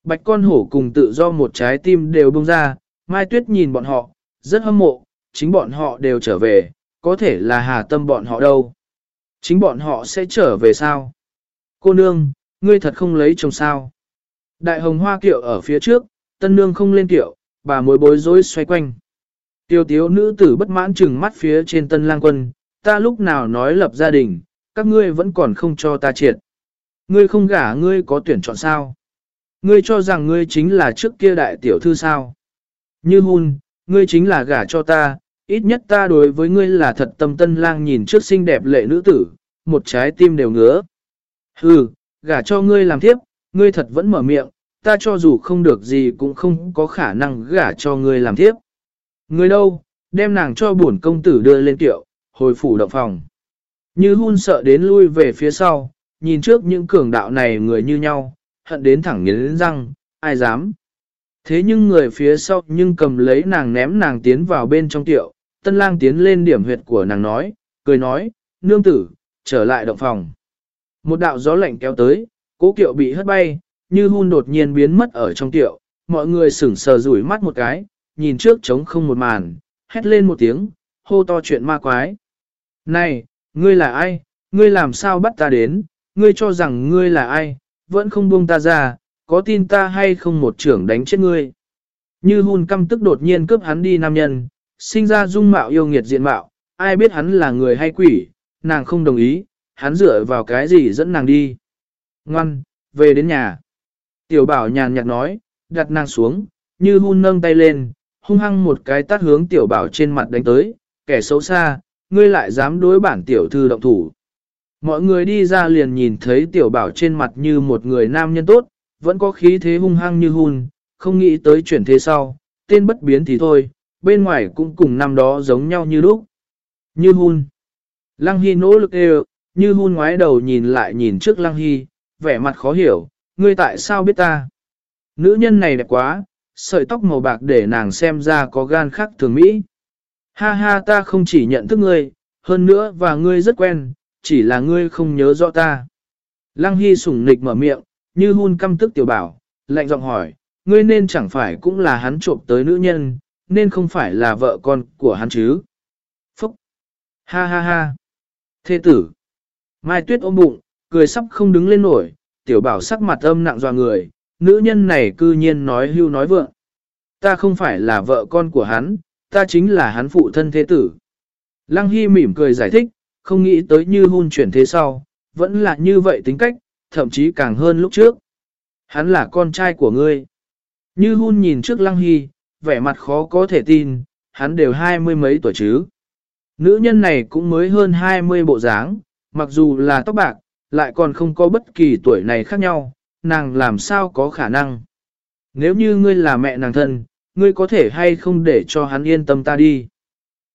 Bạch con hổ cùng tự do một trái tim đều bông ra, Mai Tuyết nhìn bọn họ, rất hâm mộ, chính bọn họ đều trở về, có thể là hà tâm bọn họ đâu. Chính bọn họ sẽ trở về sao? Cô nương, ngươi thật không lấy chồng sao? Đại hồng hoa kiệu ở phía trước, tân nương không lên kiệu, bà mối bối rối xoay quanh. Tiêu tiếu nữ tử bất mãn chừng mắt phía trên tân lang quân, ta lúc nào nói lập gia đình, các ngươi vẫn còn không cho ta triệt. Ngươi không gả ngươi có tuyển chọn sao? Ngươi cho rằng ngươi chính là trước kia đại tiểu thư sao? Như hôn, ngươi chính là gả cho ta, ít nhất ta đối với ngươi là thật tâm tân lang nhìn trước xinh đẹp lệ nữ tử, một trái tim đều ngứa. Hừ, gả cho ngươi làm tiếp, ngươi thật vẫn mở miệng, ta cho dù không được gì cũng không có khả năng gả cho ngươi làm tiếp. Ngươi đâu, đem nàng cho bổn công tử đưa lên tiệu, hồi phủ động phòng. Như hun sợ đến lui về phía sau, nhìn trước những cường đạo này người như nhau, hận đến thẳng nghiến răng, ai dám. Thế nhưng người phía sau nhưng cầm lấy nàng ném nàng tiến vào bên trong tiệu, tân lang tiến lên điểm huyệt của nàng nói, cười nói, nương tử, trở lại động phòng. Một đạo gió lạnh kéo tới, cố kiệu bị hất bay, như hun đột nhiên biến mất ở trong tiệu, mọi người sửng sờ rủi mắt một cái, nhìn trước trống không một màn, hét lên một tiếng, hô to chuyện ma quái. Này, ngươi là ai, ngươi làm sao bắt ta đến, ngươi cho rằng ngươi là ai, vẫn không buông ta ra, có tin ta hay không một trưởng đánh chết ngươi. Như hun căm tức đột nhiên cướp hắn đi nam nhân, sinh ra dung mạo yêu nghiệt diện mạo, ai biết hắn là người hay quỷ, nàng không đồng ý, hắn dựa vào cái gì dẫn nàng đi. Ngoan, về đến nhà. Tiểu bảo nhàn nhạt nói, đặt nàng xuống, như hun nâng tay lên, hung hăng một cái tát hướng tiểu bảo trên mặt đánh tới, kẻ xấu xa, ngươi lại dám đối bản tiểu thư động thủ. Mọi người đi ra liền nhìn thấy tiểu bảo trên mặt như một người nam nhân tốt, vẫn có khí thế hung hăng như hun, không nghĩ tới chuyển thế sau, tên bất biến thì thôi, bên ngoài cũng cùng năm đó giống nhau như lúc. Như hun. Lăng Hy nỗ lực đều, như hun ngoái đầu nhìn lại nhìn trước Lăng Hy, vẻ mặt khó hiểu, ngươi tại sao biết ta? Nữ nhân này đẹp quá, sợi tóc màu bạc để nàng xem ra có gan khác thường Mỹ. Ha ha ta không chỉ nhận thức ngươi, hơn nữa và ngươi rất quen, chỉ là ngươi không nhớ rõ ta. Lăng Hy sủng nịch mở miệng, như hun căm tức tiểu bảo, lạnh giọng hỏi, ngươi nên chẳng phải cũng là hắn trộm tới nữ nhân, nên không phải là vợ con của hắn chứ. Phúc! Ha ha ha! Thế tử! Mai Tuyết ôm bụng, cười sắp không đứng lên nổi, tiểu bảo sắc mặt âm nặng dò người, nữ nhân này cư nhiên nói hưu nói vượng. Ta không phải là vợ con của hắn, ta chính là hắn phụ thân thế tử. Lăng Hy mỉm cười giải thích, không nghĩ tới như hôn chuyển thế sau, vẫn là như vậy tính cách, thậm chí càng hơn lúc trước. Hắn là con trai của ngươi. Như hôn nhìn trước Lăng Hy, vẻ mặt khó có thể tin, hắn đều hai mươi mấy tuổi chứ. Nữ nhân này cũng mới hơn hai mươi bộ dáng, mặc dù là tóc bạc, lại còn không có bất kỳ tuổi này khác nhau, nàng làm sao có khả năng. Nếu như ngươi là mẹ nàng thân, ngươi có thể hay không để cho hắn yên tâm ta đi.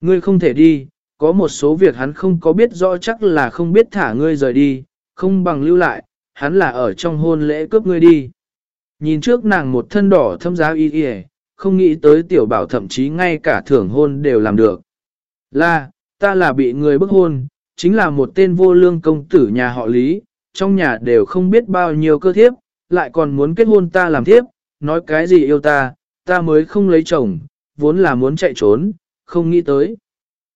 Ngươi không thể đi, có một số việc hắn không có biết rõ chắc là không biết thả ngươi rời đi, không bằng lưu lại, hắn là ở trong hôn lễ cướp ngươi đi. Nhìn trước nàng một thân đỏ thâm giá y y, không nghĩ tới tiểu bảo thậm chí ngay cả thưởng hôn đều làm được. Là, ta là bị người bức hôn, chính là một tên vô lương công tử nhà họ Lý, trong nhà đều không biết bao nhiêu cơ thiếp, lại còn muốn kết hôn ta làm thiếp, nói cái gì yêu ta, ta mới không lấy chồng, vốn là muốn chạy trốn, không nghĩ tới.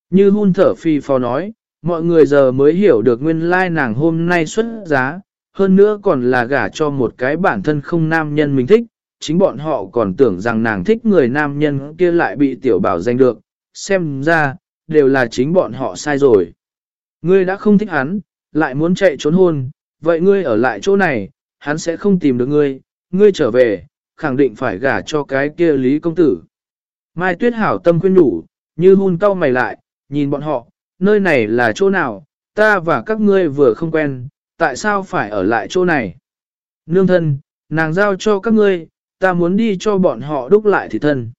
Như hun thở phi phò nói, mọi người giờ mới hiểu được nguyên lai nàng hôm nay xuất giá, hơn nữa còn là gả cho một cái bản thân không nam nhân mình thích, chính bọn họ còn tưởng rằng nàng thích người nam nhân kia lại bị tiểu bảo danh được, xem ra, đều là chính bọn họ sai rồi. Ngươi đã không thích hắn, lại muốn chạy trốn hôn, vậy ngươi ở lại chỗ này, hắn sẽ không tìm được ngươi, ngươi trở về, khẳng định phải gả cho cái kia Lý Công Tử. Mai Tuyết hảo tâm khuyên nhủ, như hun cau mày lại, nhìn bọn họ, nơi này là chỗ nào, ta và các ngươi vừa không quen, tại sao phải ở lại chỗ này? Nương thân, nàng giao cho các ngươi, ta muốn đi cho bọn họ đúc lại thì thân.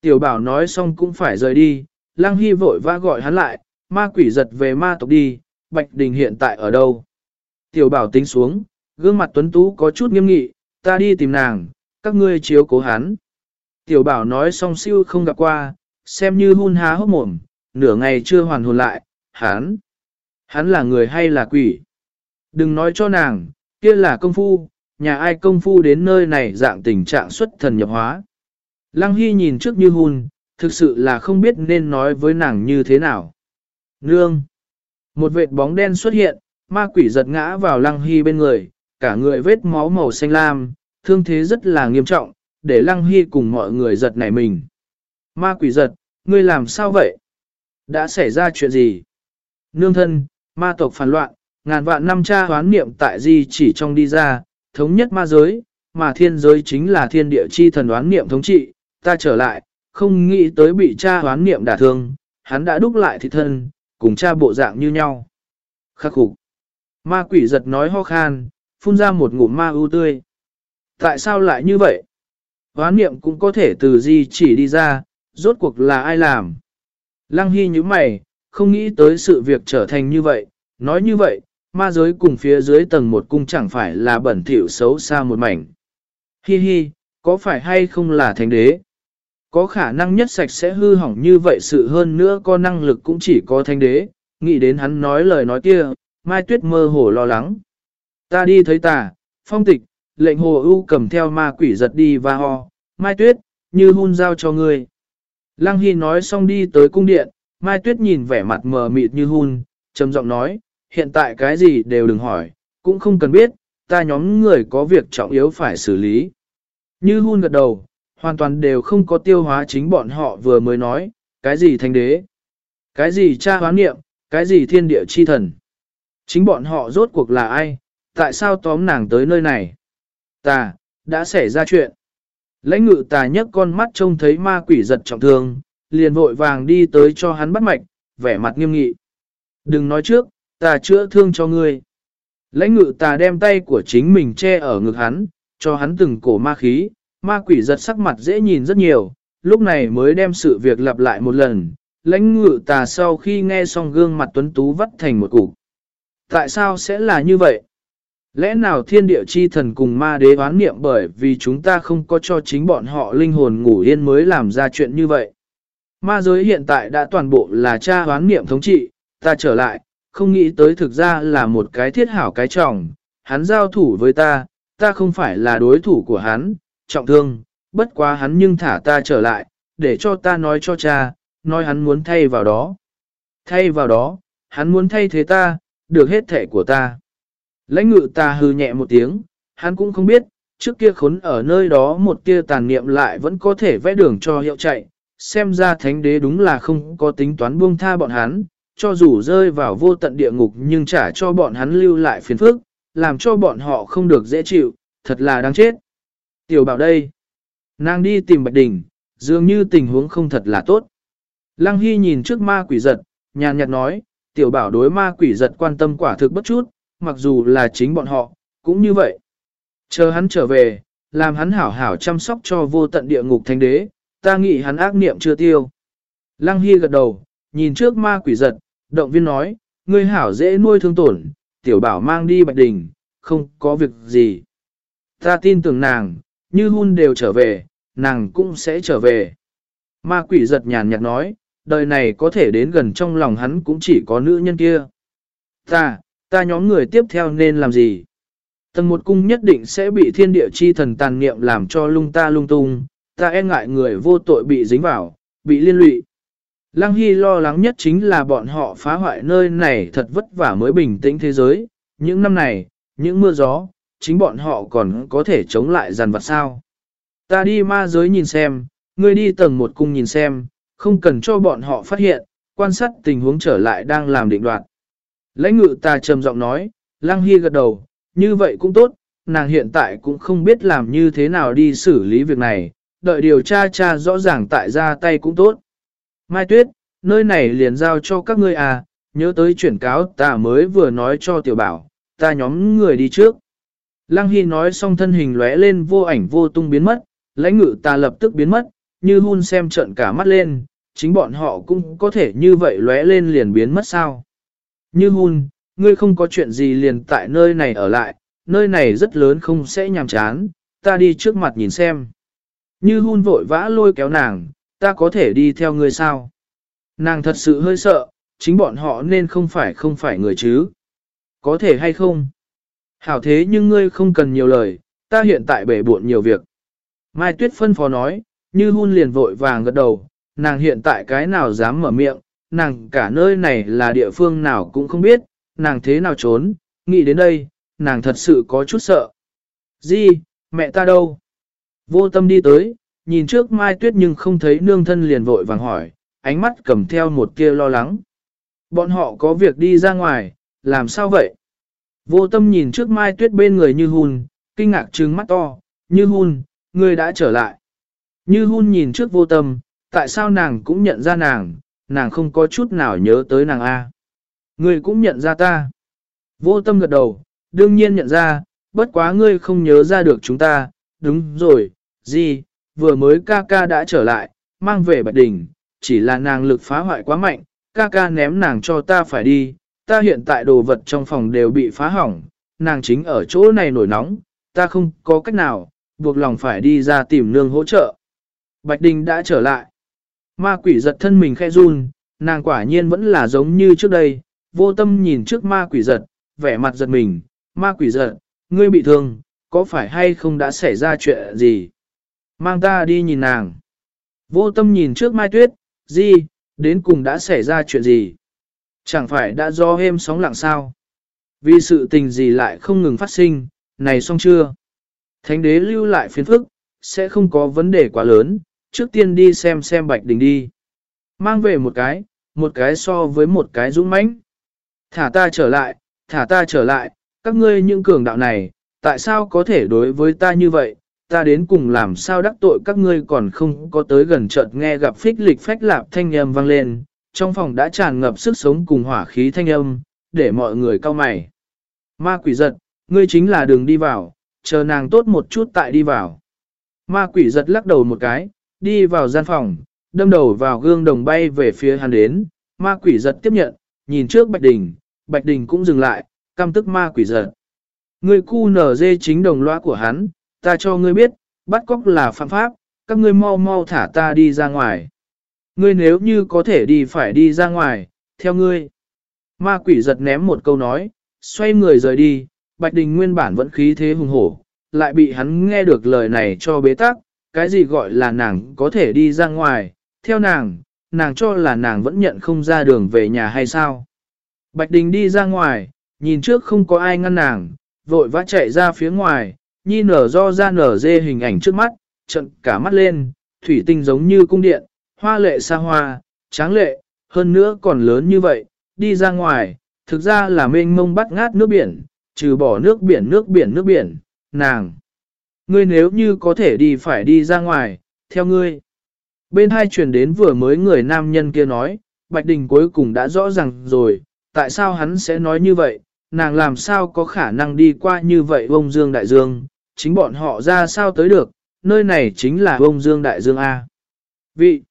Tiểu bảo nói xong cũng phải rời đi, Lăng Hy vội vã gọi hắn lại, ma quỷ giật về ma tộc đi, Bạch Đình hiện tại ở đâu? Tiểu bảo tính xuống, gương mặt tuấn tú có chút nghiêm nghị, ta đi tìm nàng, các ngươi chiếu cố hắn. Tiểu bảo nói xong siêu không gặp qua, xem như hôn há hốc mồm, nửa ngày chưa hoàn hồn lại, hắn. Hắn là người hay là quỷ? Đừng nói cho nàng, kia là công phu, nhà ai công phu đến nơi này dạng tình trạng xuất thần nhập hóa. Lăng Hy nhìn trước như hôn, thực sự là không biết nên nói với nàng như thế nào. Nương! Một vệt bóng đen xuất hiện, ma quỷ giật ngã vào Lăng Hy bên người, cả người vết máu màu xanh lam, thương thế rất là nghiêm trọng, để Lăng Hy cùng mọi người giật nảy mình. Ma quỷ giật, ngươi làm sao vậy? Đã xảy ra chuyện gì? Nương thân, ma tộc phản loạn, ngàn vạn năm cha hoán niệm tại di chỉ trong đi ra, thống nhất ma giới, mà thiên giới chính là thiên địa chi thần đoán niệm thống trị, ta trở lại, không nghĩ tới bị cha hoán niệm đả thương, hắn đã đúc lại thị thân, cùng cha bộ dạng như nhau. Khắc khục. Ma quỷ giật nói ho khan, phun ra một ngụm ma ưu tươi. Tại sao lại như vậy? Hoán niệm cũng có thể từ di chỉ đi ra, rốt cuộc là ai làm? Lăng Hy như mày, không nghĩ tới sự việc trở thành như vậy, nói như vậy, ma giới cùng phía dưới tầng một cung chẳng phải là bẩn thỉu xấu xa một mảnh. Hi hi, có phải hay không là thánh đế? Có khả năng nhất sạch sẽ hư hỏng như vậy sự hơn nữa có năng lực cũng chỉ có thanh đế, nghĩ đến hắn nói lời nói kia, Mai Tuyết mơ hồ lo lắng. Ta đi thấy tà, phong tịch, lệnh hồ ưu cầm theo ma quỷ giật đi và ho, Mai Tuyết, như hun giao cho ngươi. Lăng Hy nói xong đi tới cung điện, Mai Tuyết nhìn vẻ mặt mờ mịt như hun, trầm giọng nói, hiện tại cái gì đều đừng hỏi, cũng không cần biết, ta nhóm người có việc trọng yếu phải xử lý. Như hun gật đầu, hoàn toàn đều không có tiêu hóa chính bọn họ vừa mới nói, cái gì thánh đế, cái gì cha hoán niệm, cái gì thiên địa chi thần. Chính bọn họ rốt cuộc là ai, tại sao tóm nàng tới nơi này? Ta, đã xảy ra chuyện. Lãnh ngự tà nhấc con mắt trông thấy ma quỷ giật trọng thương, liền vội vàng đi tới cho hắn bắt mạch, vẻ mặt nghiêm nghị. Đừng nói trước, ta chữa thương cho ngươi. Lãnh ngự tà đem tay của chính mình che ở ngực hắn, cho hắn từng cổ ma khí, ma quỷ giật sắc mặt dễ nhìn rất nhiều, lúc này mới đem sự việc lặp lại một lần. Lãnh ngự tà sau khi nghe xong gương mặt tuấn tú vắt thành một cục. Tại sao sẽ là như vậy? Lẽ nào thiên địa chi thần cùng ma đế oán niệm bởi vì chúng ta không có cho chính bọn họ linh hồn ngủ yên mới làm ra chuyện như vậy? Ma giới hiện tại đã toàn bộ là cha oán niệm thống trị, ta trở lại, không nghĩ tới thực ra là một cái thiết hảo cái trọng, hắn giao thủ với ta, ta không phải là đối thủ của hắn, trọng thương, bất quá hắn nhưng thả ta trở lại, để cho ta nói cho cha, nói hắn muốn thay vào đó. Thay vào đó, hắn muốn thay thế ta, được hết thể của ta. Lãnh ngự ta hư nhẹ một tiếng, hắn cũng không biết, trước kia khốn ở nơi đó một kia tàn niệm lại vẫn có thể vẽ đường cho hiệu chạy, xem ra thánh đế đúng là không có tính toán buông tha bọn hắn, cho dù rơi vào vô tận địa ngục nhưng trả cho bọn hắn lưu lại phiền phức, làm cho bọn họ không được dễ chịu, thật là đáng chết. Tiểu bảo đây, nàng đi tìm Bạch Đình, dường như tình huống không thật là tốt. Lăng Hy nhìn trước ma quỷ giật, nhàn nhạt nói, tiểu bảo đối ma quỷ giật quan tâm quả thực bất chút, mặc dù là chính bọn họ, cũng như vậy. Chờ hắn trở về, làm hắn hảo hảo chăm sóc cho vô tận địa ngục thánh đế, ta nghĩ hắn ác niệm chưa tiêu. Lăng Hy gật đầu, nhìn trước ma quỷ giật, động viên nói, ngươi hảo dễ nuôi thương tổn, tiểu bảo mang đi bạch đình, không có việc gì. Ta tin tưởng nàng, như hun đều trở về, nàng cũng sẽ trở về. Ma quỷ giật nhàn nhạt nói, đời này có thể đến gần trong lòng hắn cũng chỉ có nữ nhân kia. Ta, ta nhóm người tiếp theo nên làm gì? Tầng một cung nhất định sẽ bị thiên địa chi thần tàn niệm làm cho lung ta lung tung, ta e ngại người vô tội bị dính vào, bị liên lụy. Lăng Hy lo lắng nhất chính là bọn họ phá hoại nơi này thật vất vả mới bình tĩnh thế giới. Những năm này, những mưa gió, chính bọn họ còn có thể chống lại dàn vật sao. Ta đi ma giới nhìn xem, ngươi đi tầng một cung nhìn xem, không cần cho bọn họ phát hiện, quan sát tình huống trở lại đang làm định đoạt. Lãnh ngự ta trầm giọng nói, Lăng Hy gật đầu, như vậy cũng tốt, nàng hiện tại cũng không biết làm như thế nào đi xử lý việc này, đợi điều tra tra rõ ràng tại ra tay cũng tốt. Mai Tuyết, nơi này liền giao cho các ngươi à, nhớ tới chuyển cáo ta mới vừa nói cho tiểu bảo, ta nhóm người đi trước. Lăng Hy nói xong thân hình lóe lên vô ảnh vô tung biến mất, lãnh ngự ta lập tức biến mất, như hun xem trận cả mắt lên, chính bọn họ cũng có thể như vậy lóe lên liền biến mất sao. Như hun, ngươi không có chuyện gì liền tại nơi này ở lại, nơi này rất lớn không sẽ nhàm chán, ta đi trước mặt nhìn xem. Như hun vội vã lôi kéo nàng, ta có thể đi theo ngươi sao? Nàng thật sự hơi sợ, chính bọn họ nên không phải không phải người chứ. Có thể hay không? Hảo thế nhưng ngươi không cần nhiều lời, ta hiện tại bể buộn nhiều việc. Mai Tuyết phân phó nói, như hun liền vội vàng gật đầu, nàng hiện tại cái nào dám mở miệng, nàng cả nơi này là địa phương nào cũng không biết, nàng thế nào trốn, nghĩ đến đây, nàng thật sự có chút sợ. Di, mẹ ta đâu? Vô tâm đi tới, nhìn trước Mai Tuyết nhưng không thấy nương thân liền vội vàng hỏi, ánh mắt cầm theo một kia lo lắng. Bọn họ có việc đi ra ngoài, làm sao vậy? Vô tâm nhìn trước Mai Tuyết bên người như hun, kinh ngạc trừng mắt to, như hun, người đã trở lại. Như hun nhìn trước vô tâm, tại sao nàng cũng nhận ra nàng, nàng không có chút nào nhớ tới nàng A. Ngươi cũng nhận ra ta. Vô tâm gật đầu, đương nhiên nhận ra, bất quá ngươi không nhớ ra được chúng ta, đúng rồi, gì, vừa mới ca ca đã trở lại, mang về bạch đỉnh, chỉ là nàng lực phá hoại quá mạnh, ca ca ném nàng cho ta phải đi, ta hiện tại đồ vật trong phòng đều bị phá hỏng, nàng chính ở chỗ này nổi nóng, ta không có cách nào, buộc lòng phải đi ra tìm nương hỗ trợ. Bạch Đình đã trở lại. Ma quỷ giật thân mình khe run, nàng quả nhiên vẫn là giống như trước đây, vô tâm nhìn trước ma quỷ giật, vẻ mặt giật mình, ma quỷ giật, ngươi bị thương, có phải hay không đã xảy ra chuyện gì? Mang ta đi nhìn nàng. Vô tâm nhìn trước mai tuyết, gì, đến cùng đã xảy ra chuyện gì? Chẳng phải đã do êm sóng lặng sao? Vì sự tình gì lại không ngừng phát sinh, này xong chưa? Thánh đế lưu lại phiền phức, sẽ không có vấn đề quá lớn, trước tiên đi xem xem bạch đình đi. Mang về một cái, một cái so với một cái dũng mãnh. Thả ta trở lại, thả ta trở lại, các ngươi những cường đạo này, tại sao có thể đối với ta như vậy, ta đến cùng làm sao đắc tội các ngươi còn không có tới gần chợt nghe gặp phích lịch phách lạp thanh âm vang lên, trong phòng đã tràn ngập sức sống cùng hỏa khí thanh âm, để mọi người cao mày. Ma quỷ giật, ngươi chính là đường đi vào, chờ nàng tốt một chút tại đi vào. Ma quỷ giật lắc đầu một cái, đi vào gian phòng, đâm đầu vào gương đồng bay về phía hắn đến, ma quỷ giật tiếp nhận, nhìn trước Bạch Đình, Bạch Đình cũng dừng lại, căm tức ma quỷ giật. Ngươi cu nở dê chính đồng loa của hắn, ta cho ngươi biết, bắt cóc là phạm pháp, các ngươi mau mau thả ta đi ra ngoài. Ngươi nếu như có thể đi phải đi ra ngoài, theo ngươi. Ma quỷ giật ném một câu nói, xoay người rời đi, Bạch Đình nguyên bản vẫn khí thế hùng hổ, lại bị hắn nghe được lời này cho bế tắc, cái gì gọi là nàng có thể đi ra ngoài, theo nàng, nàng cho là nàng vẫn nhận không ra đường về nhà hay sao. Bạch Đình đi ra ngoài, nhìn trước không có ai ngăn nàng, vội vã chạy ra phía ngoài, nhi nở do ra nở dê hình ảnh trước mắt, trận cả mắt lên, thủy tinh giống như cung điện, hoa lệ xa hoa, tráng lệ, hơn nữa còn lớn như vậy, đi ra ngoài, thực ra là mênh mông bắt ngát nước biển, trừ bỏ nước biển nước biển nước biển, nàng. Ngươi nếu như có thể đi phải đi ra ngoài, theo ngươi. Bên hai truyền đến vừa mới người nam nhân kia nói, Bạch Đình cuối cùng đã rõ ràng rồi, tại sao hắn sẽ nói như vậy, nàng làm sao có khả năng đi qua như vậy vông Dương Đại Dương, chính bọn họ ra sao tới được, nơi này chính là vông Dương Đại Dương A. Vị,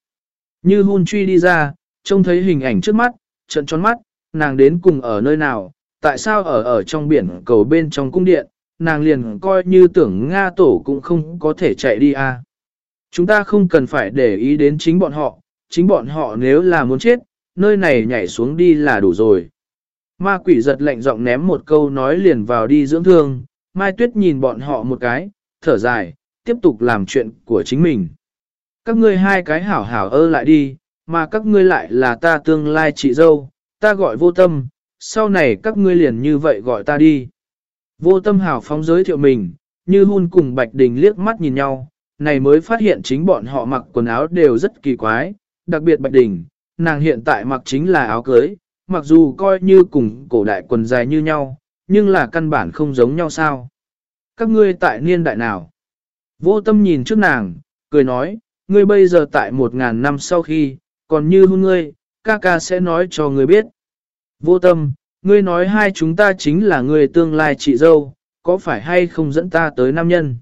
như hôn truy đi ra, trông thấy hình ảnh trước mắt, trận tròn mắt, nàng đến cùng ở nơi nào, tại sao ở ở trong biển cầu bên trong cung điện, nàng liền coi như tưởng Nga tổ cũng không có thể chạy đi à? Chúng ta không cần phải để ý đến chính bọn họ, chính bọn họ nếu là muốn chết, nơi này nhảy xuống đi là đủ rồi. Ma quỷ giật lạnh giọng ném một câu nói liền vào đi dưỡng thương, Mai Tuyết nhìn bọn họ một cái, thở dài, tiếp tục làm chuyện của chính mình. Các ngươi hai cái hảo hảo ơ lại đi, mà các ngươi lại là ta tương lai chị dâu, ta gọi vô tâm, sau này các ngươi liền như vậy gọi ta đi. Vô tâm hảo phóng giới thiệu mình, như hun cùng Bạch Đình liếc mắt nhìn nhau, này mới phát hiện chính bọn họ mặc quần áo đều rất kỳ quái, đặc biệt Bạch Đình, nàng hiện tại mặc chính là áo cưới, mặc dù coi như cùng cổ đại quần dài như nhau, nhưng là căn bản không giống nhau sao. Các ngươi tại niên đại nào? Vô tâm nhìn trước nàng, cười nói, ngươi bây giờ tại một ngàn năm sau khi, còn như hôn ngươi, ca ca sẽ nói cho ngươi biết. Vô tâm, ngươi nói hai chúng ta chính là người tương lai chị dâu, có phải hay không dẫn ta tới nam nhân?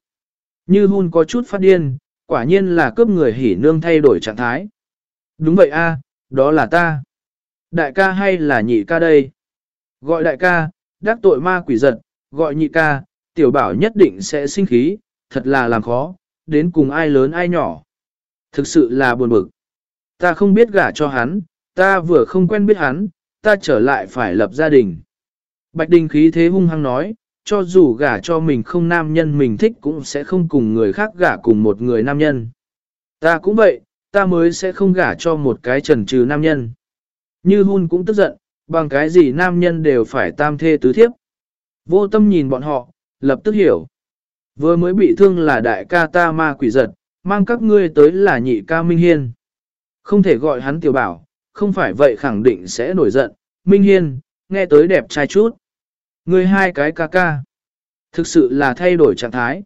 Như hôn có chút phát điên, quả nhiên là cướp người hỉ nương thay đổi trạng thái. Đúng vậy a, đó là ta. Đại ca hay là nhị ca đây? Gọi đại ca, đắc tội ma quỷ giật, gọi nhị ca, tiểu bảo nhất định sẽ sinh khí, thật là làm khó, đến cùng ai lớn ai nhỏ. Thực sự là buồn bực. Ta không biết gả cho hắn, ta vừa không quen biết hắn, ta trở lại phải lập gia đình. Bạch Đình khí thế hung hăng nói, cho dù gả cho mình không nam nhân mình thích cũng sẽ không cùng người khác gả cùng một người nam nhân. Ta cũng vậy, ta mới sẽ không gả cho một cái trần trừ nam nhân. Như hun cũng tức giận, bằng cái gì nam nhân đều phải tam thê tứ thiếp. Vô tâm nhìn bọn họ, lập tức hiểu. Vừa mới bị thương là đại ca ta ma quỷ giật, mang các ngươi tới là nhị ca Minh Hiên. Không thể gọi hắn tiểu bảo, không phải vậy khẳng định sẽ nổi giận. Minh Hiên, nghe tới đẹp trai chút. Ngươi hai cái ca ca. Thực sự là thay đổi trạng thái.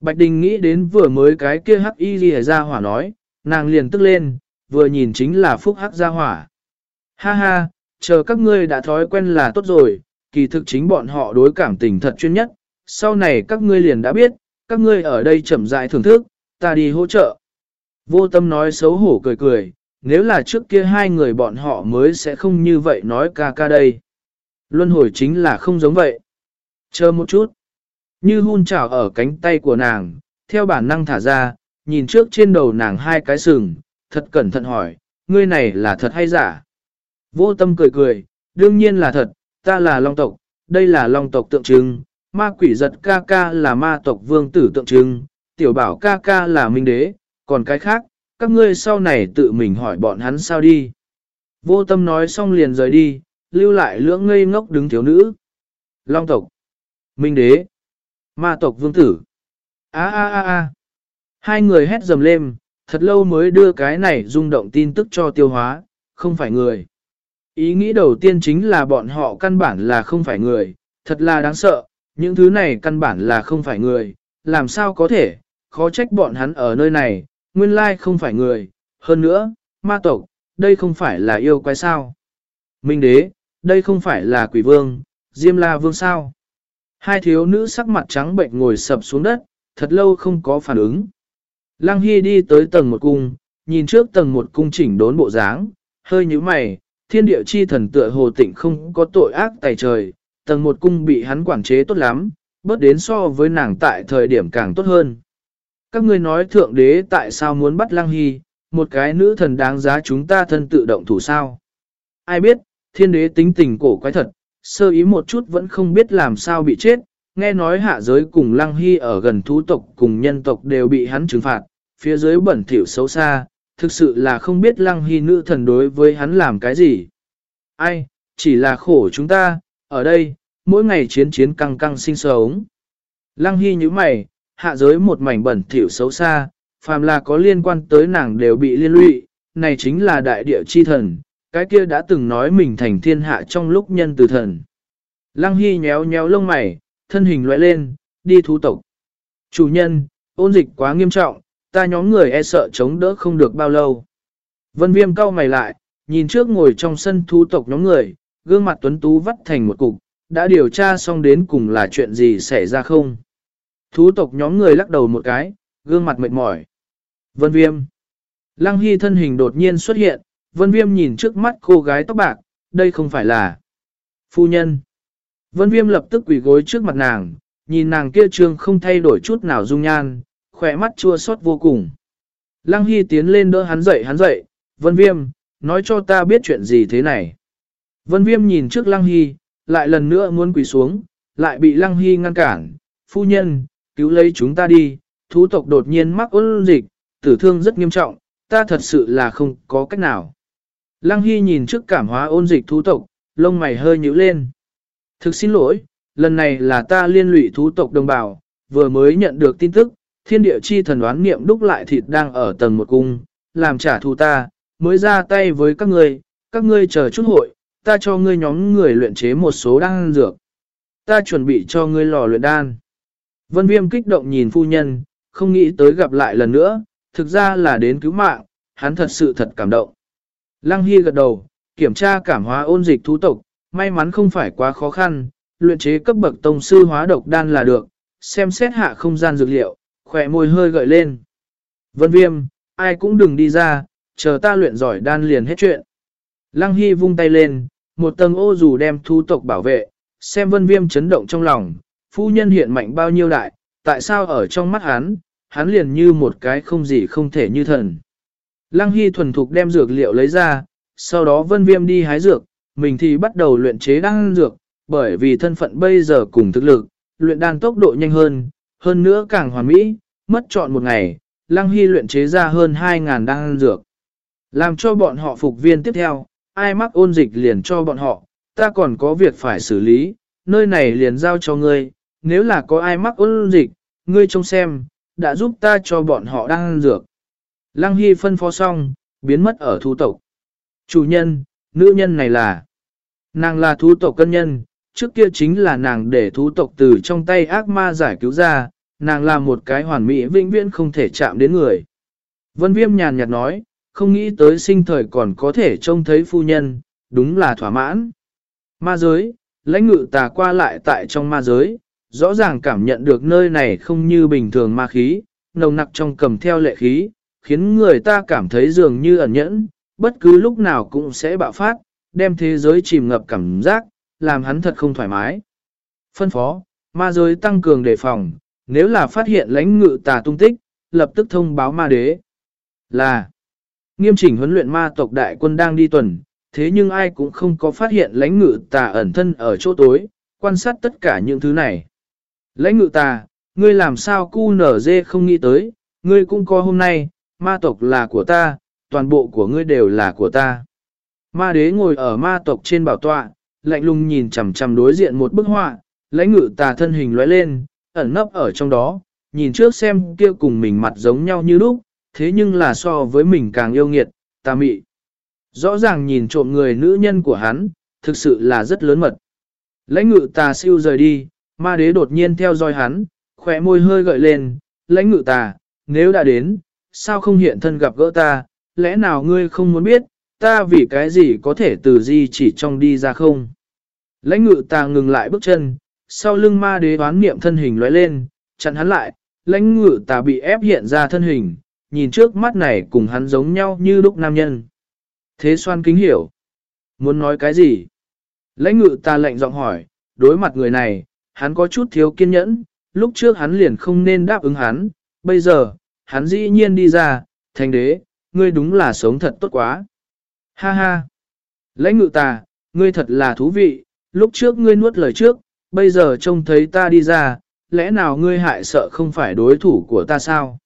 Bạch Đình nghĩ đến vừa mới cái kia hắc y ghi ra hỏa nói, nàng liền tức lên, vừa nhìn chính là phúc hắc ra hỏa. Ha ha, chờ các ngươi đã thói quen là tốt rồi, kỳ thực chính bọn họ đối cảm tình thật chuyên nhất, sau này các ngươi liền đã biết, các ngươi ở đây chậm rãi thưởng thức, ta đi hỗ trợ. Vô tâm nói xấu hổ cười cười, nếu là trước kia hai người bọn họ mới sẽ không như vậy nói ca ca đây. Luân hồi chính là không giống vậy. Chờ một chút. Như hun chảo ở cánh tay của nàng, theo bản năng thả ra, nhìn trước trên đầu nàng hai cái sừng, thật cẩn thận hỏi, ngươi này là thật hay giả? Vô tâm cười cười, đương nhiên là thật, ta là long tộc, đây là long tộc tượng trưng, ma quỷ giật ca ca là ma tộc vương tử tượng trưng, tiểu bảo ca ca là minh đế, còn cái khác, các ngươi sau này tự mình hỏi bọn hắn sao đi. Vô tâm nói xong liền rời đi, lưu lại lưỡng ngây ngốc đứng thiếu nữ. Long tộc, minh đế, ma tộc vương tử. a a a a Hai người hét dầm lên, thật lâu mới đưa cái này rung động tin tức cho tiêu hóa, không phải người. Ý nghĩ đầu tiên chính là bọn họ căn bản là không phải người, thật là đáng sợ, những thứ này căn bản là không phải người, làm sao có thể, khó trách bọn hắn ở nơi này, nguyên lai không phải người, hơn nữa, ma tộc, đây không phải là yêu quái sao. Minh đế, đây không phải là quỷ vương, diêm la vương sao. Hai thiếu nữ sắc mặt trắng bệnh ngồi sập xuống đất, thật lâu không có phản ứng. Lăng Hy đi tới tầng một cung, nhìn trước tầng một cung chỉnh đốn bộ dáng, hơi như mày, thiên địa chi thần tựa hồ tịnh không có tội ác tài trời, tầng một cung bị hắn quản chế tốt lắm, bớt đến so với nàng tại thời điểm càng tốt hơn. Các ngươi nói thượng đế tại sao muốn bắt Lăng Hy, một cái nữ thần đáng giá chúng ta thân tự động thủ sao? Ai biết, thiên đế tính tình cổ quái thật, sơ ý một chút vẫn không biết làm sao bị chết, nghe nói hạ giới cùng Lăng Hy ở gần thú tộc cùng nhân tộc đều bị hắn trừng phạt, phía dưới bẩn thỉu xấu xa, thực sự là không biết Lăng Hy nữ thần đối với hắn làm cái gì. Ai, chỉ là khổ chúng ta, ở đây, mỗi ngày chiến chiến căng căng sinh sống. Lăng Hy như mày, hạ giới một mảnh bẩn thỉu xấu xa, phàm là có liên quan tới nàng đều bị liên lụy, này chính là đại địa chi thần, cái kia đã từng nói mình thành thiên hạ trong lúc nhân từ thần. Lăng Hy nhéo nhéo lông mày, thân hình lóe lên, đi thú tộc. Chủ nhân, ôn dịch quá nghiêm trọng, ta nhóm người e sợ chống đỡ không được bao lâu. Vân viêm cau mày lại, nhìn trước ngồi trong sân thú tộc nhóm người, gương mặt tuấn tú vắt thành một cục, đã điều tra xong đến cùng là chuyện gì xảy ra không? Thú tộc nhóm người lắc đầu một cái, gương mặt mệt mỏi. Vân Viêm. Lăng Hy thân hình đột nhiên xuất hiện, Vân Viêm nhìn trước mắt cô gái tóc bạc, đây không phải là phu nhân. Vân Viêm lập tức quỳ gối trước mặt nàng, nhìn nàng kia trương không thay đổi chút nào dung nhan, khỏe mắt chua xót vô cùng. Lăng Hy tiến lên đỡ hắn dậy hắn dậy, Vân Viêm, nói cho ta biết chuyện gì thế này. Vân Viêm nhìn trước Lăng Hy, lại lần nữa muốn quỳ xuống, lại bị Lăng Hy ngăn cản. Phu nhân, cứu lấy chúng ta đi, thú tộc đột nhiên mắc ôn dịch, tử thương rất nghiêm trọng, ta thật sự là không có cách nào. Lăng Hy nhìn trước cảm hóa ôn dịch thú tộc, lông mày hơi nhíu lên. Thực xin lỗi, lần này là ta liên lụy thú tộc đồng bào, vừa mới nhận được tin tức, thiên địa chi thần đoán niệm đúc lại thịt đang ở tầng một cung, làm trả thù ta, mới ra tay với các ngươi, các ngươi chờ chút hội, ta cho ngươi nhóm người luyện chế một số đan dược. Ta chuẩn bị cho ngươi lò luyện đan. Vân Viêm kích động nhìn phu nhân, không nghĩ tới gặp lại lần nữa, thực ra là đến cứu mạng, hắn thật sự thật cảm động. Lăng Hy gật đầu, kiểm tra cảm hóa ôn dịch thú tộc, may mắn không phải quá khó khăn, luyện chế cấp bậc tông sư hóa độc đan là được, xem xét hạ không gian dược liệu, khỏe môi hơi gợi lên. Vân Viêm, ai cũng đừng đi ra, chờ ta luyện giỏi đan liền hết chuyện. Lăng Hy vung tay lên, một tầng ô dù đem thu tộc bảo vệ, xem vân viêm chấn động trong lòng, phu nhân hiện mạnh bao nhiêu đại, tại sao ở trong mắt hắn, hắn liền như một cái không gì không thể như thần. Lăng Hy thuần thục đem dược liệu lấy ra, sau đó vân viêm đi hái dược, mình thì bắt đầu luyện chế đan dược, bởi vì thân phận bây giờ cùng thực lực, luyện đan tốc độ nhanh hơn, hơn nữa càng hoàn mỹ, mất chọn một ngày, Lăng Hy luyện chế ra hơn 2.000 đan dược. Làm cho bọn họ phục viên tiếp theo, ai mắc ôn dịch liền cho bọn họ, ta còn có việc phải xử lý, nơi này liền giao cho ngươi, nếu là có ai mắc ôn dịch, ngươi trông xem, đã giúp ta cho bọn họ đang ăn dược. Lăng Hy phân phó xong, biến mất ở thú tộc. Chủ nhân, nữ nhân này là, nàng là thú tộc cân nhân, trước kia chính là nàng để thú tộc từ trong tay ác ma giải cứu ra, nàng là một cái hoàn mỹ vĩnh viễn không thể chạm đến người. Vân Viêm nhàn nhạt nói, không nghĩ tới sinh thời còn có thể trông thấy phu nhân, đúng là thỏa mãn. Ma giới, lãnh ngự tà qua lại tại trong ma giới, rõ ràng cảm nhận được nơi này không như bình thường ma khí, nồng nặc trong cầm theo lệ khí, khiến người ta cảm thấy dường như ẩn nhẫn, bất cứ lúc nào cũng sẽ bạo phát, đem thế giới chìm ngập cảm giác, làm hắn thật không thoải mái. Phân phó, ma giới tăng cường đề phòng, nếu là phát hiện lãnh ngự tà tung tích, lập tức thông báo ma đế. Là Nghiêm chỉnh huấn luyện ma tộc đại quân đang đi tuần, thế nhưng ai cũng không có phát hiện lãnh ngự tà ẩn thân ở chỗ tối, quan sát tất cả những thứ này. Lãnh ngự ta, ngươi làm sao cu nở dê không nghĩ tới, ngươi cũng có hôm nay, ma tộc là của ta, toàn bộ của ngươi đều là của ta. Ma đế ngồi ở ma tộc trên bảo tọa, lạnh lùng nhìn chằm chằm đối diện một bức họa, lãnh ngự tà thân hình lóe lên, ẩn nấp ở trong đó, nhìn trước xem kia cùng mình mặt giống nhau như lúc, thế nhưng là so với mình càng yêu nghiệt, tà mị. Rõ ràng nhìn trộm người nữ nhân của hắn, thực sự là rất lớn mật. Lãnh ngự tà siêu rời đi, ma đế đột nhiên theo dõi hắn, khỏe môi hơi gợi lên, lãnh ngự tà, nếu đã đến, sao không hiện thân gặp gỡ ta, lẽ nào ngươi không muốn biết, ta vì cái gì có thể từ di chỉ trong đi ra không? Lãnh ngự tà ngừng lại bước chân, sau lưng ma đế đoán niệm thân hình lóe lên, chặn hắn lại, lãnh ngự tà bị ép hiện ra thân hình, nhìn trước mắt này cùng hắn giống nhau như lúc nam nhân. Thế xoan kính hiểu. Muốn nói cái gì? Lãnh ngự ta lệnh giọng hỏi, đối mặt người này, hắn có chút thiếu kiên nhẫn, lúc trước hắn liền không nên đáp ứng hắn, bây giờ, hắn dĩ nhiên đi ra, thành đế, ngươi đúng là sống thật tốt quá. Ha ha! Lãnh ngự ta, ngươi thật là thú vị, lúc trước ngươi nuốt lời trước, bây giờ trông thấy ta đi ra, lẽ nào ngươi hại sợ không phải đối thủ của ta sao?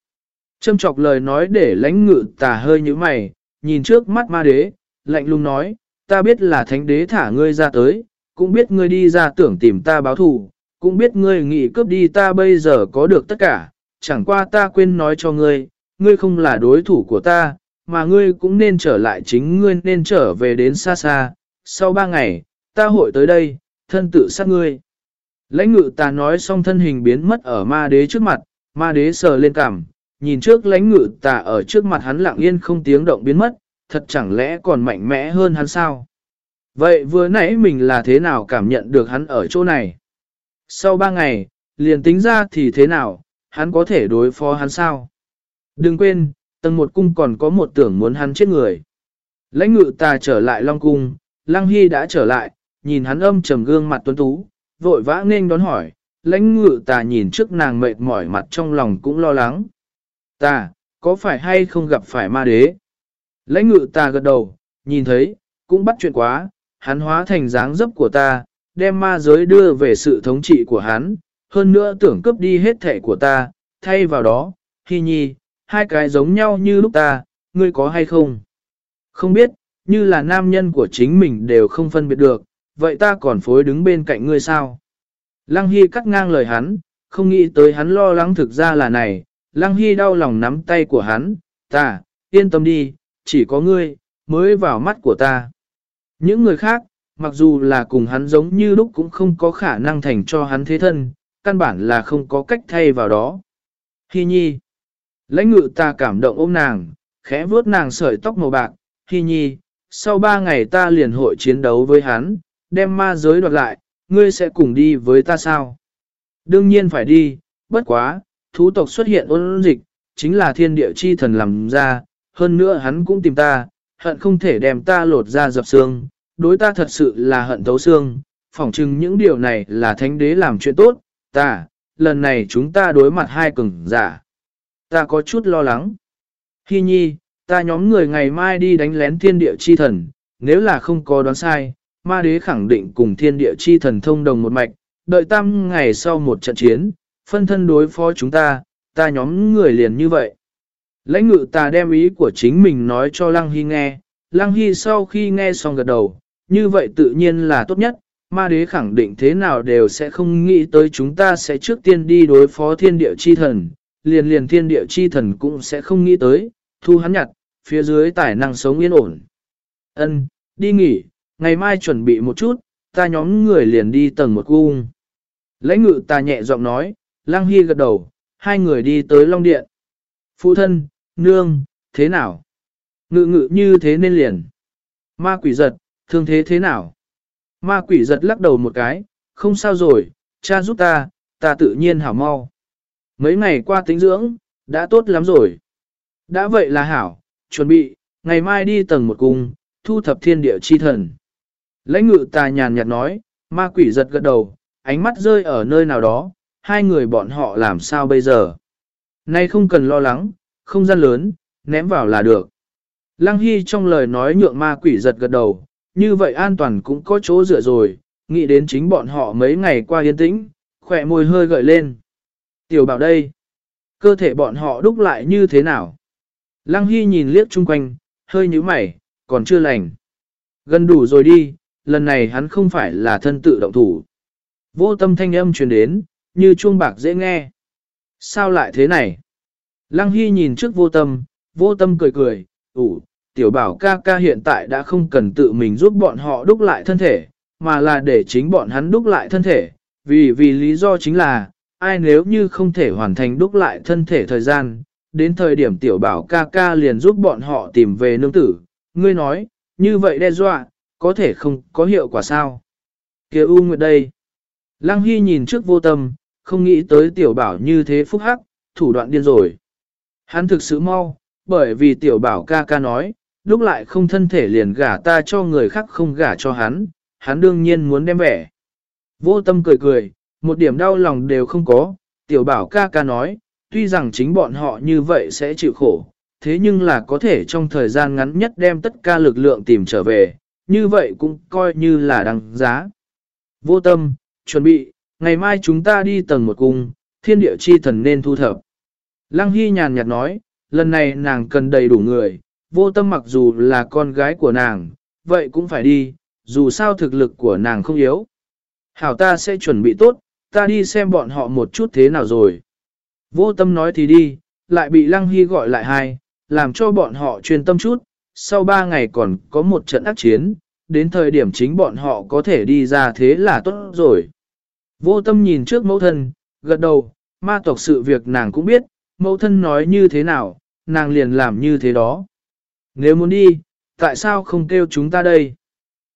Châm chọc lời nói để lãnh ngự tà hơi như mày, nhìn trước mắt ma đế, lạnh lùng nói, ta biết là thánh đế thả ngươi ra tới, cũng biết ngươi đi ra tưởng tìm ta báo thù, cũng biết ngươi nghĩ cướp đi ta bây giờ có được tất cả, chẳng qua ta quên nói cho ngươi, ngươi không là đối thủ của ta, mà ngươi cũng nên trở lại chính ngươi nên trở về đến xa xa, sau ba ngày, ta hội tới đây, thân tự sát ngươi. Lãnh ngự ta nói xong thân hình biến mất ở ma đế trước mặt, ma đế sờ lên cảm, nhìn trước lãnh ngự ta ở trước mặt hắn lặng yên không tiếng động biến mất, thật chẳng lẽ còn mạnh mẽ hơn hắn sao? Vậy vừa nãy mình là thế nào cảm nhận được hắn ở chỗ này? Sau ba ngày, liền tính ra thì thế nào, hắn có thể đối phó hắn sao? Đừng quên, tầng một cung còn có một tưởng muốn hắn chết người. Lãnh ngự ta trở lại Long Cung, Lăng Hy đã trở lại, nhìn hắn âm trầm gương mặt tuấn tú, vội vã nên đón hỏi, lãnh ngự ta nhìn trước nàng mệt mỏi mặt trong lòng cũng lo lắng. Ta, có phải hay không gặp phải ma đế? Lãnh ngự ta gật đầu, nhìn thấy, cũng bắt chuyện quá, hắn hóa thành dáng dấp của ta, đem ma giới đưa về sự thống trị của hắn, hơn nữa tưởng cướp đi hết thể của ta, thay vào đó, Hi Nhi, hai cái giống nhau như lúc ta, ngươi có hay không? Không biết, như là nam nhân của chính mình đều không phân biệt được, vậy ta còn phối đứng bên cạnh ngươi sao? Lăng Hy cắt ngang lời hắn, không nghĩ tới hắn lo lắng thực ra là này, Lăng Hy đau lòng nắm tay của hắn, ta, yên tâm đi, chỉ có ngươi, mới vào mắt của ta. Những người khác, mặc dù là cùng hắn giống như lúc cũng không có khả năng thành cho hắn thế thân, căn bản là không có cách thay vào đó. Hi nhi. Lãnh ngự ta cảm động ôm nàng, khẽ vuốt nàng sợi tóc màu bạc. Hi nhi, sau ba ngày ta liền hội chiến đấu với hắn, đem ma giới đoạt lại, ngươi sẽ cùng đi với ta sao? Đương nhiên phải đi, bất quá, thú tộc xuất hiện ôn dịch, chính là thiên địa chi thần làm ra, hơn nữa hắn cũng tìm ta, hận không thể đem ta lột ra dập xương, đối ta thật sự là hận thấu xương, phỏng chừng những điều này là thánh đế làm chuyện tốt, ta, lần này chúng ta đối mặt hai cường giả. Ta có chút lo lắng. Hi nhi, ta nhóm người ngày mai đi đánh lén thiên địa chi thần, nếu là không có đoán sai, ma đế khẳng định cùng thiên địa chi thần thông đồng một mạch, đợi tam ngày sau một trận chiến, phân thân đối phó chúng ta, ta nhóm người liền như vậy. Lãnh ngự ta đem ý của chính mình nói cho Lăng Hy nghe, Lăng Hy sau khi nghe xong gật đầu, như vậy tự nhiên là tốt nhất, ma đế khẳng định thế nào đều sẽ không nghĩ tới chúng ta sẽ trước tiên đi đối phó thiên địa chi thần, liền liền thiên địa chi thần cũng sẽ không nghĩ tới, thu hắn nhặt, phía dưới tài năng sống yên ổn. Ân, đi nghỉ, ngày mai chuẩn bị một chút, ta nhóm người liền đi tầng một cung. Lãnh ngự ta nhẹ giọng nói, lang Hy gật đầu, hai người đi tới Long Điện. Phụ thân, nương, thế nào? Ngự ngự như thế nên liền. Ma quỷ giật, thương thế thế nào? Ma quỷ giật lắc đầu một cái, không sao rồi, cha giúp ta, ta tự nhiên hảo mau. Mấy ngày qua tính dưỡng, đã tốt lắm rồi. Đã vậy là hảo, chuẩn bị, ngày mai đi tầng một cung, thu thập thiên địa chi thần. Lãnh ngự tà nhàn nhạt nói, ma quỷ giật gật đầu, ánh mắt rơi ở nơi nào đó, hai người bọn họ làm sao bây giờ. Nay không cần lo lắng, không gian lớn, ném vào là được. Lăng Hy trong lời nói nhượng ma quỷ giật gật đầu, như vậy an toàn cũng có chỗ dựa rồi, nghĩ đến chính bọn họ mấy ngày qua yên tĩnh, khỏe môi hơi gợi lên. Tiểu bảo đây, cơ thể bọn họ đúc lại như thế nào? Lăng Hy nhìn liếc chung quanh, hơi nhíu mày, còn chưa lành. Gần đủ rồi đi, lần này hắn không phải là thân tự động thủ. Vô tâm thanh âm truyền đến, như chuông bạc dễ nghe. Sao lại thế này? Lăng Hy nhìn trước vô tâm, vô tâm cười cười, ủ, tiểu bảo ca ca hiện tại đã không cần tự mình giúp bọn họ đúc lại thân thể, mà là để chính bọn hắn đúc lại thân thể, vì vì lý do chính là, ai nếu như không thể hoàn thành đúc lại thân thể thời gian, đến thời điểm tiểu bảo ca ca liền giúp bọn họ tìm về nương tử, ngươi nói, như vậy đe dọa, có thể không có hiệu quả sao? kia U Nguyệt đây. Lăng Hy nhìn trước vô tâm, không nghĩ tới tiểu bảo như thế phúc hắc, thủ đoạn điên rồi. Hắn thực sự mau, bởi vì tiểu bảo ca ca nói, lúc lại không thân thể liền gả ta cho người khác không gả cho hắn, hắn đương nhiên muốn đem vẻ. Vô tâm cười cười, một điểm đau lòng đều không có, tiểu bảo ca ca nói, tuy rằng chính bọn họ như vậy sẽ chịu khổ, thế nhưng là có thể trong thời gian ngắn nhất đem tất cả lực lượng tìm trở về, như vậy cũng coi như là đăng giá. Vô tâm, chuẩn bị, ngày mai chúng ta đi tầng một cung, thiên địa chi thần nên thu thập. Lăng Hy nhàn nhạt nói, lần này nàng cần đầy đủ người, vô tâm mặc dù là con gái của nàng, vậy cũng phải đi, dù sao thực lực của nàng không yếu. Hảo ta sẽ chuẩn bị tốt, ta đi xem bọn họ một chút thế nào rồi. Vô tâm nói thì đi, lại bị Lăng Hy gọi lại hai, làm cho bọn họ chuyên tâm chút, sau ba ngày còn có một trận ác chiến, đến thời điểm chính bọn họ có thể đi ra thế là tốt rồi. Vô tâm nhìn trước mẫu thân, gật đầu, ma tộc sự việc nàng cũng biết, mẫu thân nói như thế nào, nàng liền làm như thế đó. Nếu muốn đi, tại sao không kêu chúng ta đây?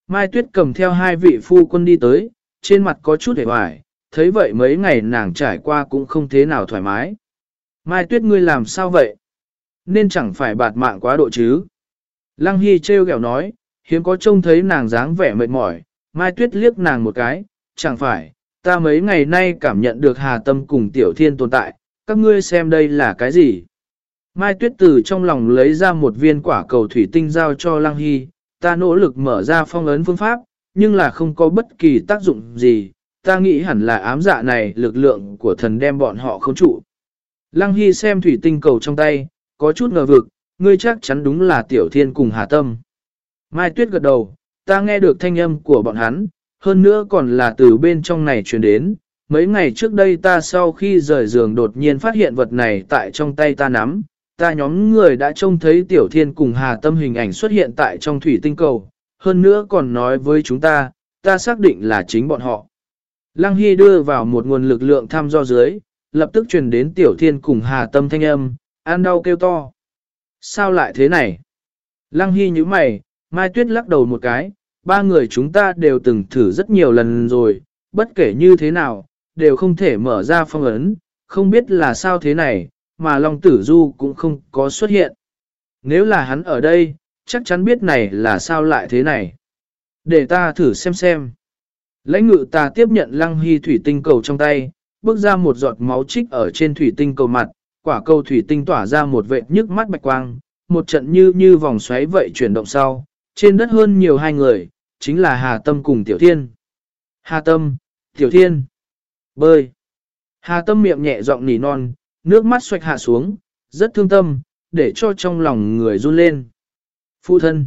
Mai Tuyết cầm theo hai vị phu quân đi tới, trên mặt có chút hề hoài, thấy vậy mấy ngày nàng trải qua cũng không thế nào thoải mái. Mai Tuyết ngươi làm sao vậy? Nên chẳng phải bạt mạng quá độ chứ? Lăng Hy trêu ghẹo nói, hiếm có trông thấy nàng dáng vẻ mệt mỏi, Mai Tuyết liếc nàng một cái, chẳng phải, ta mấy ngày nay cảm nhận được hà tâm cùng tiểu thiên tồn tại, các ngươi xem đây là cái gì? Mai Tuyết từ trong lòng lấy ra một viên quả cầu thủy tinh giao cho Lăng Hy, ta nỗ lực mở ra phong ấn phương pháp, nhưng là không có bất kỳ tác dụng gì, ta nghĩ hẳn là ám dạ này lực lượng của thần đem bọn họ khống trụ. Lăng Hy xem thủy tinh cầu trong tay, có chút ngờ vực, ngươi chắc chắn đúng là tiểu thiên cùng hà tâm. Mai Tuyết gật đầu, ta nghe được thanh âm của bọn hắn, hơn nữa còn là từ bên trong này truyền đến. Mấy ngày trước đây ta sau khi rời giường đột nhiên phát hiện vật này tại trong tay ta nắm, ta nhóm người đã trông thấy Tiểu Thiên cùng Hà Tâm hình ảnh xuất hiện tại trong thủy tinh cầu, hơn nữa còn nói với chúng ta, ta xác định là chính bọn họ. Lăng Hy đưa vào một nguồn lực lượng thăm do dưới, lập tức truyền đến Tiểu Thiên cùng Hà Tâm thanh âm, an đau kêu to. Sao lại thế này? Lăng Hy như mày, Mai Tuyết lắc đầu một cái, ba người chúng ta đều từng thử rất nhiều lần rồi, bất kể như thế nào, đều không thể mở ra phong ấn, không biết là sao thế này, mà Long Tử Du cũng không có xuất hiện. Nếu là hắn ở đây, chắc chắn biết này là sao lại thế này. Để ta thử xem xem. Lãnh ngự ta tiếp nhận lăng hy thủy tinh cầu trong tay, bước ra một giọt máu trích ở trên thủy tinh cầu mặt, quả cầu thủy tinh tỏa ra một vệ nhức mắt bạch quang, một trận như như vòng xoáy vậy chuyển động sau, trên đất hơn nhiều hai người, chính là Hà Tâm cùng Tiểu Thiên. Hà Tâm, Tiểu Thiên, bơi. Hà Tâm miệng nhẹ giọng nỉ non, nước mắt xoạch hạ xuống, rất thương tâm, để cho trong lòng người run lên. Phụ thân.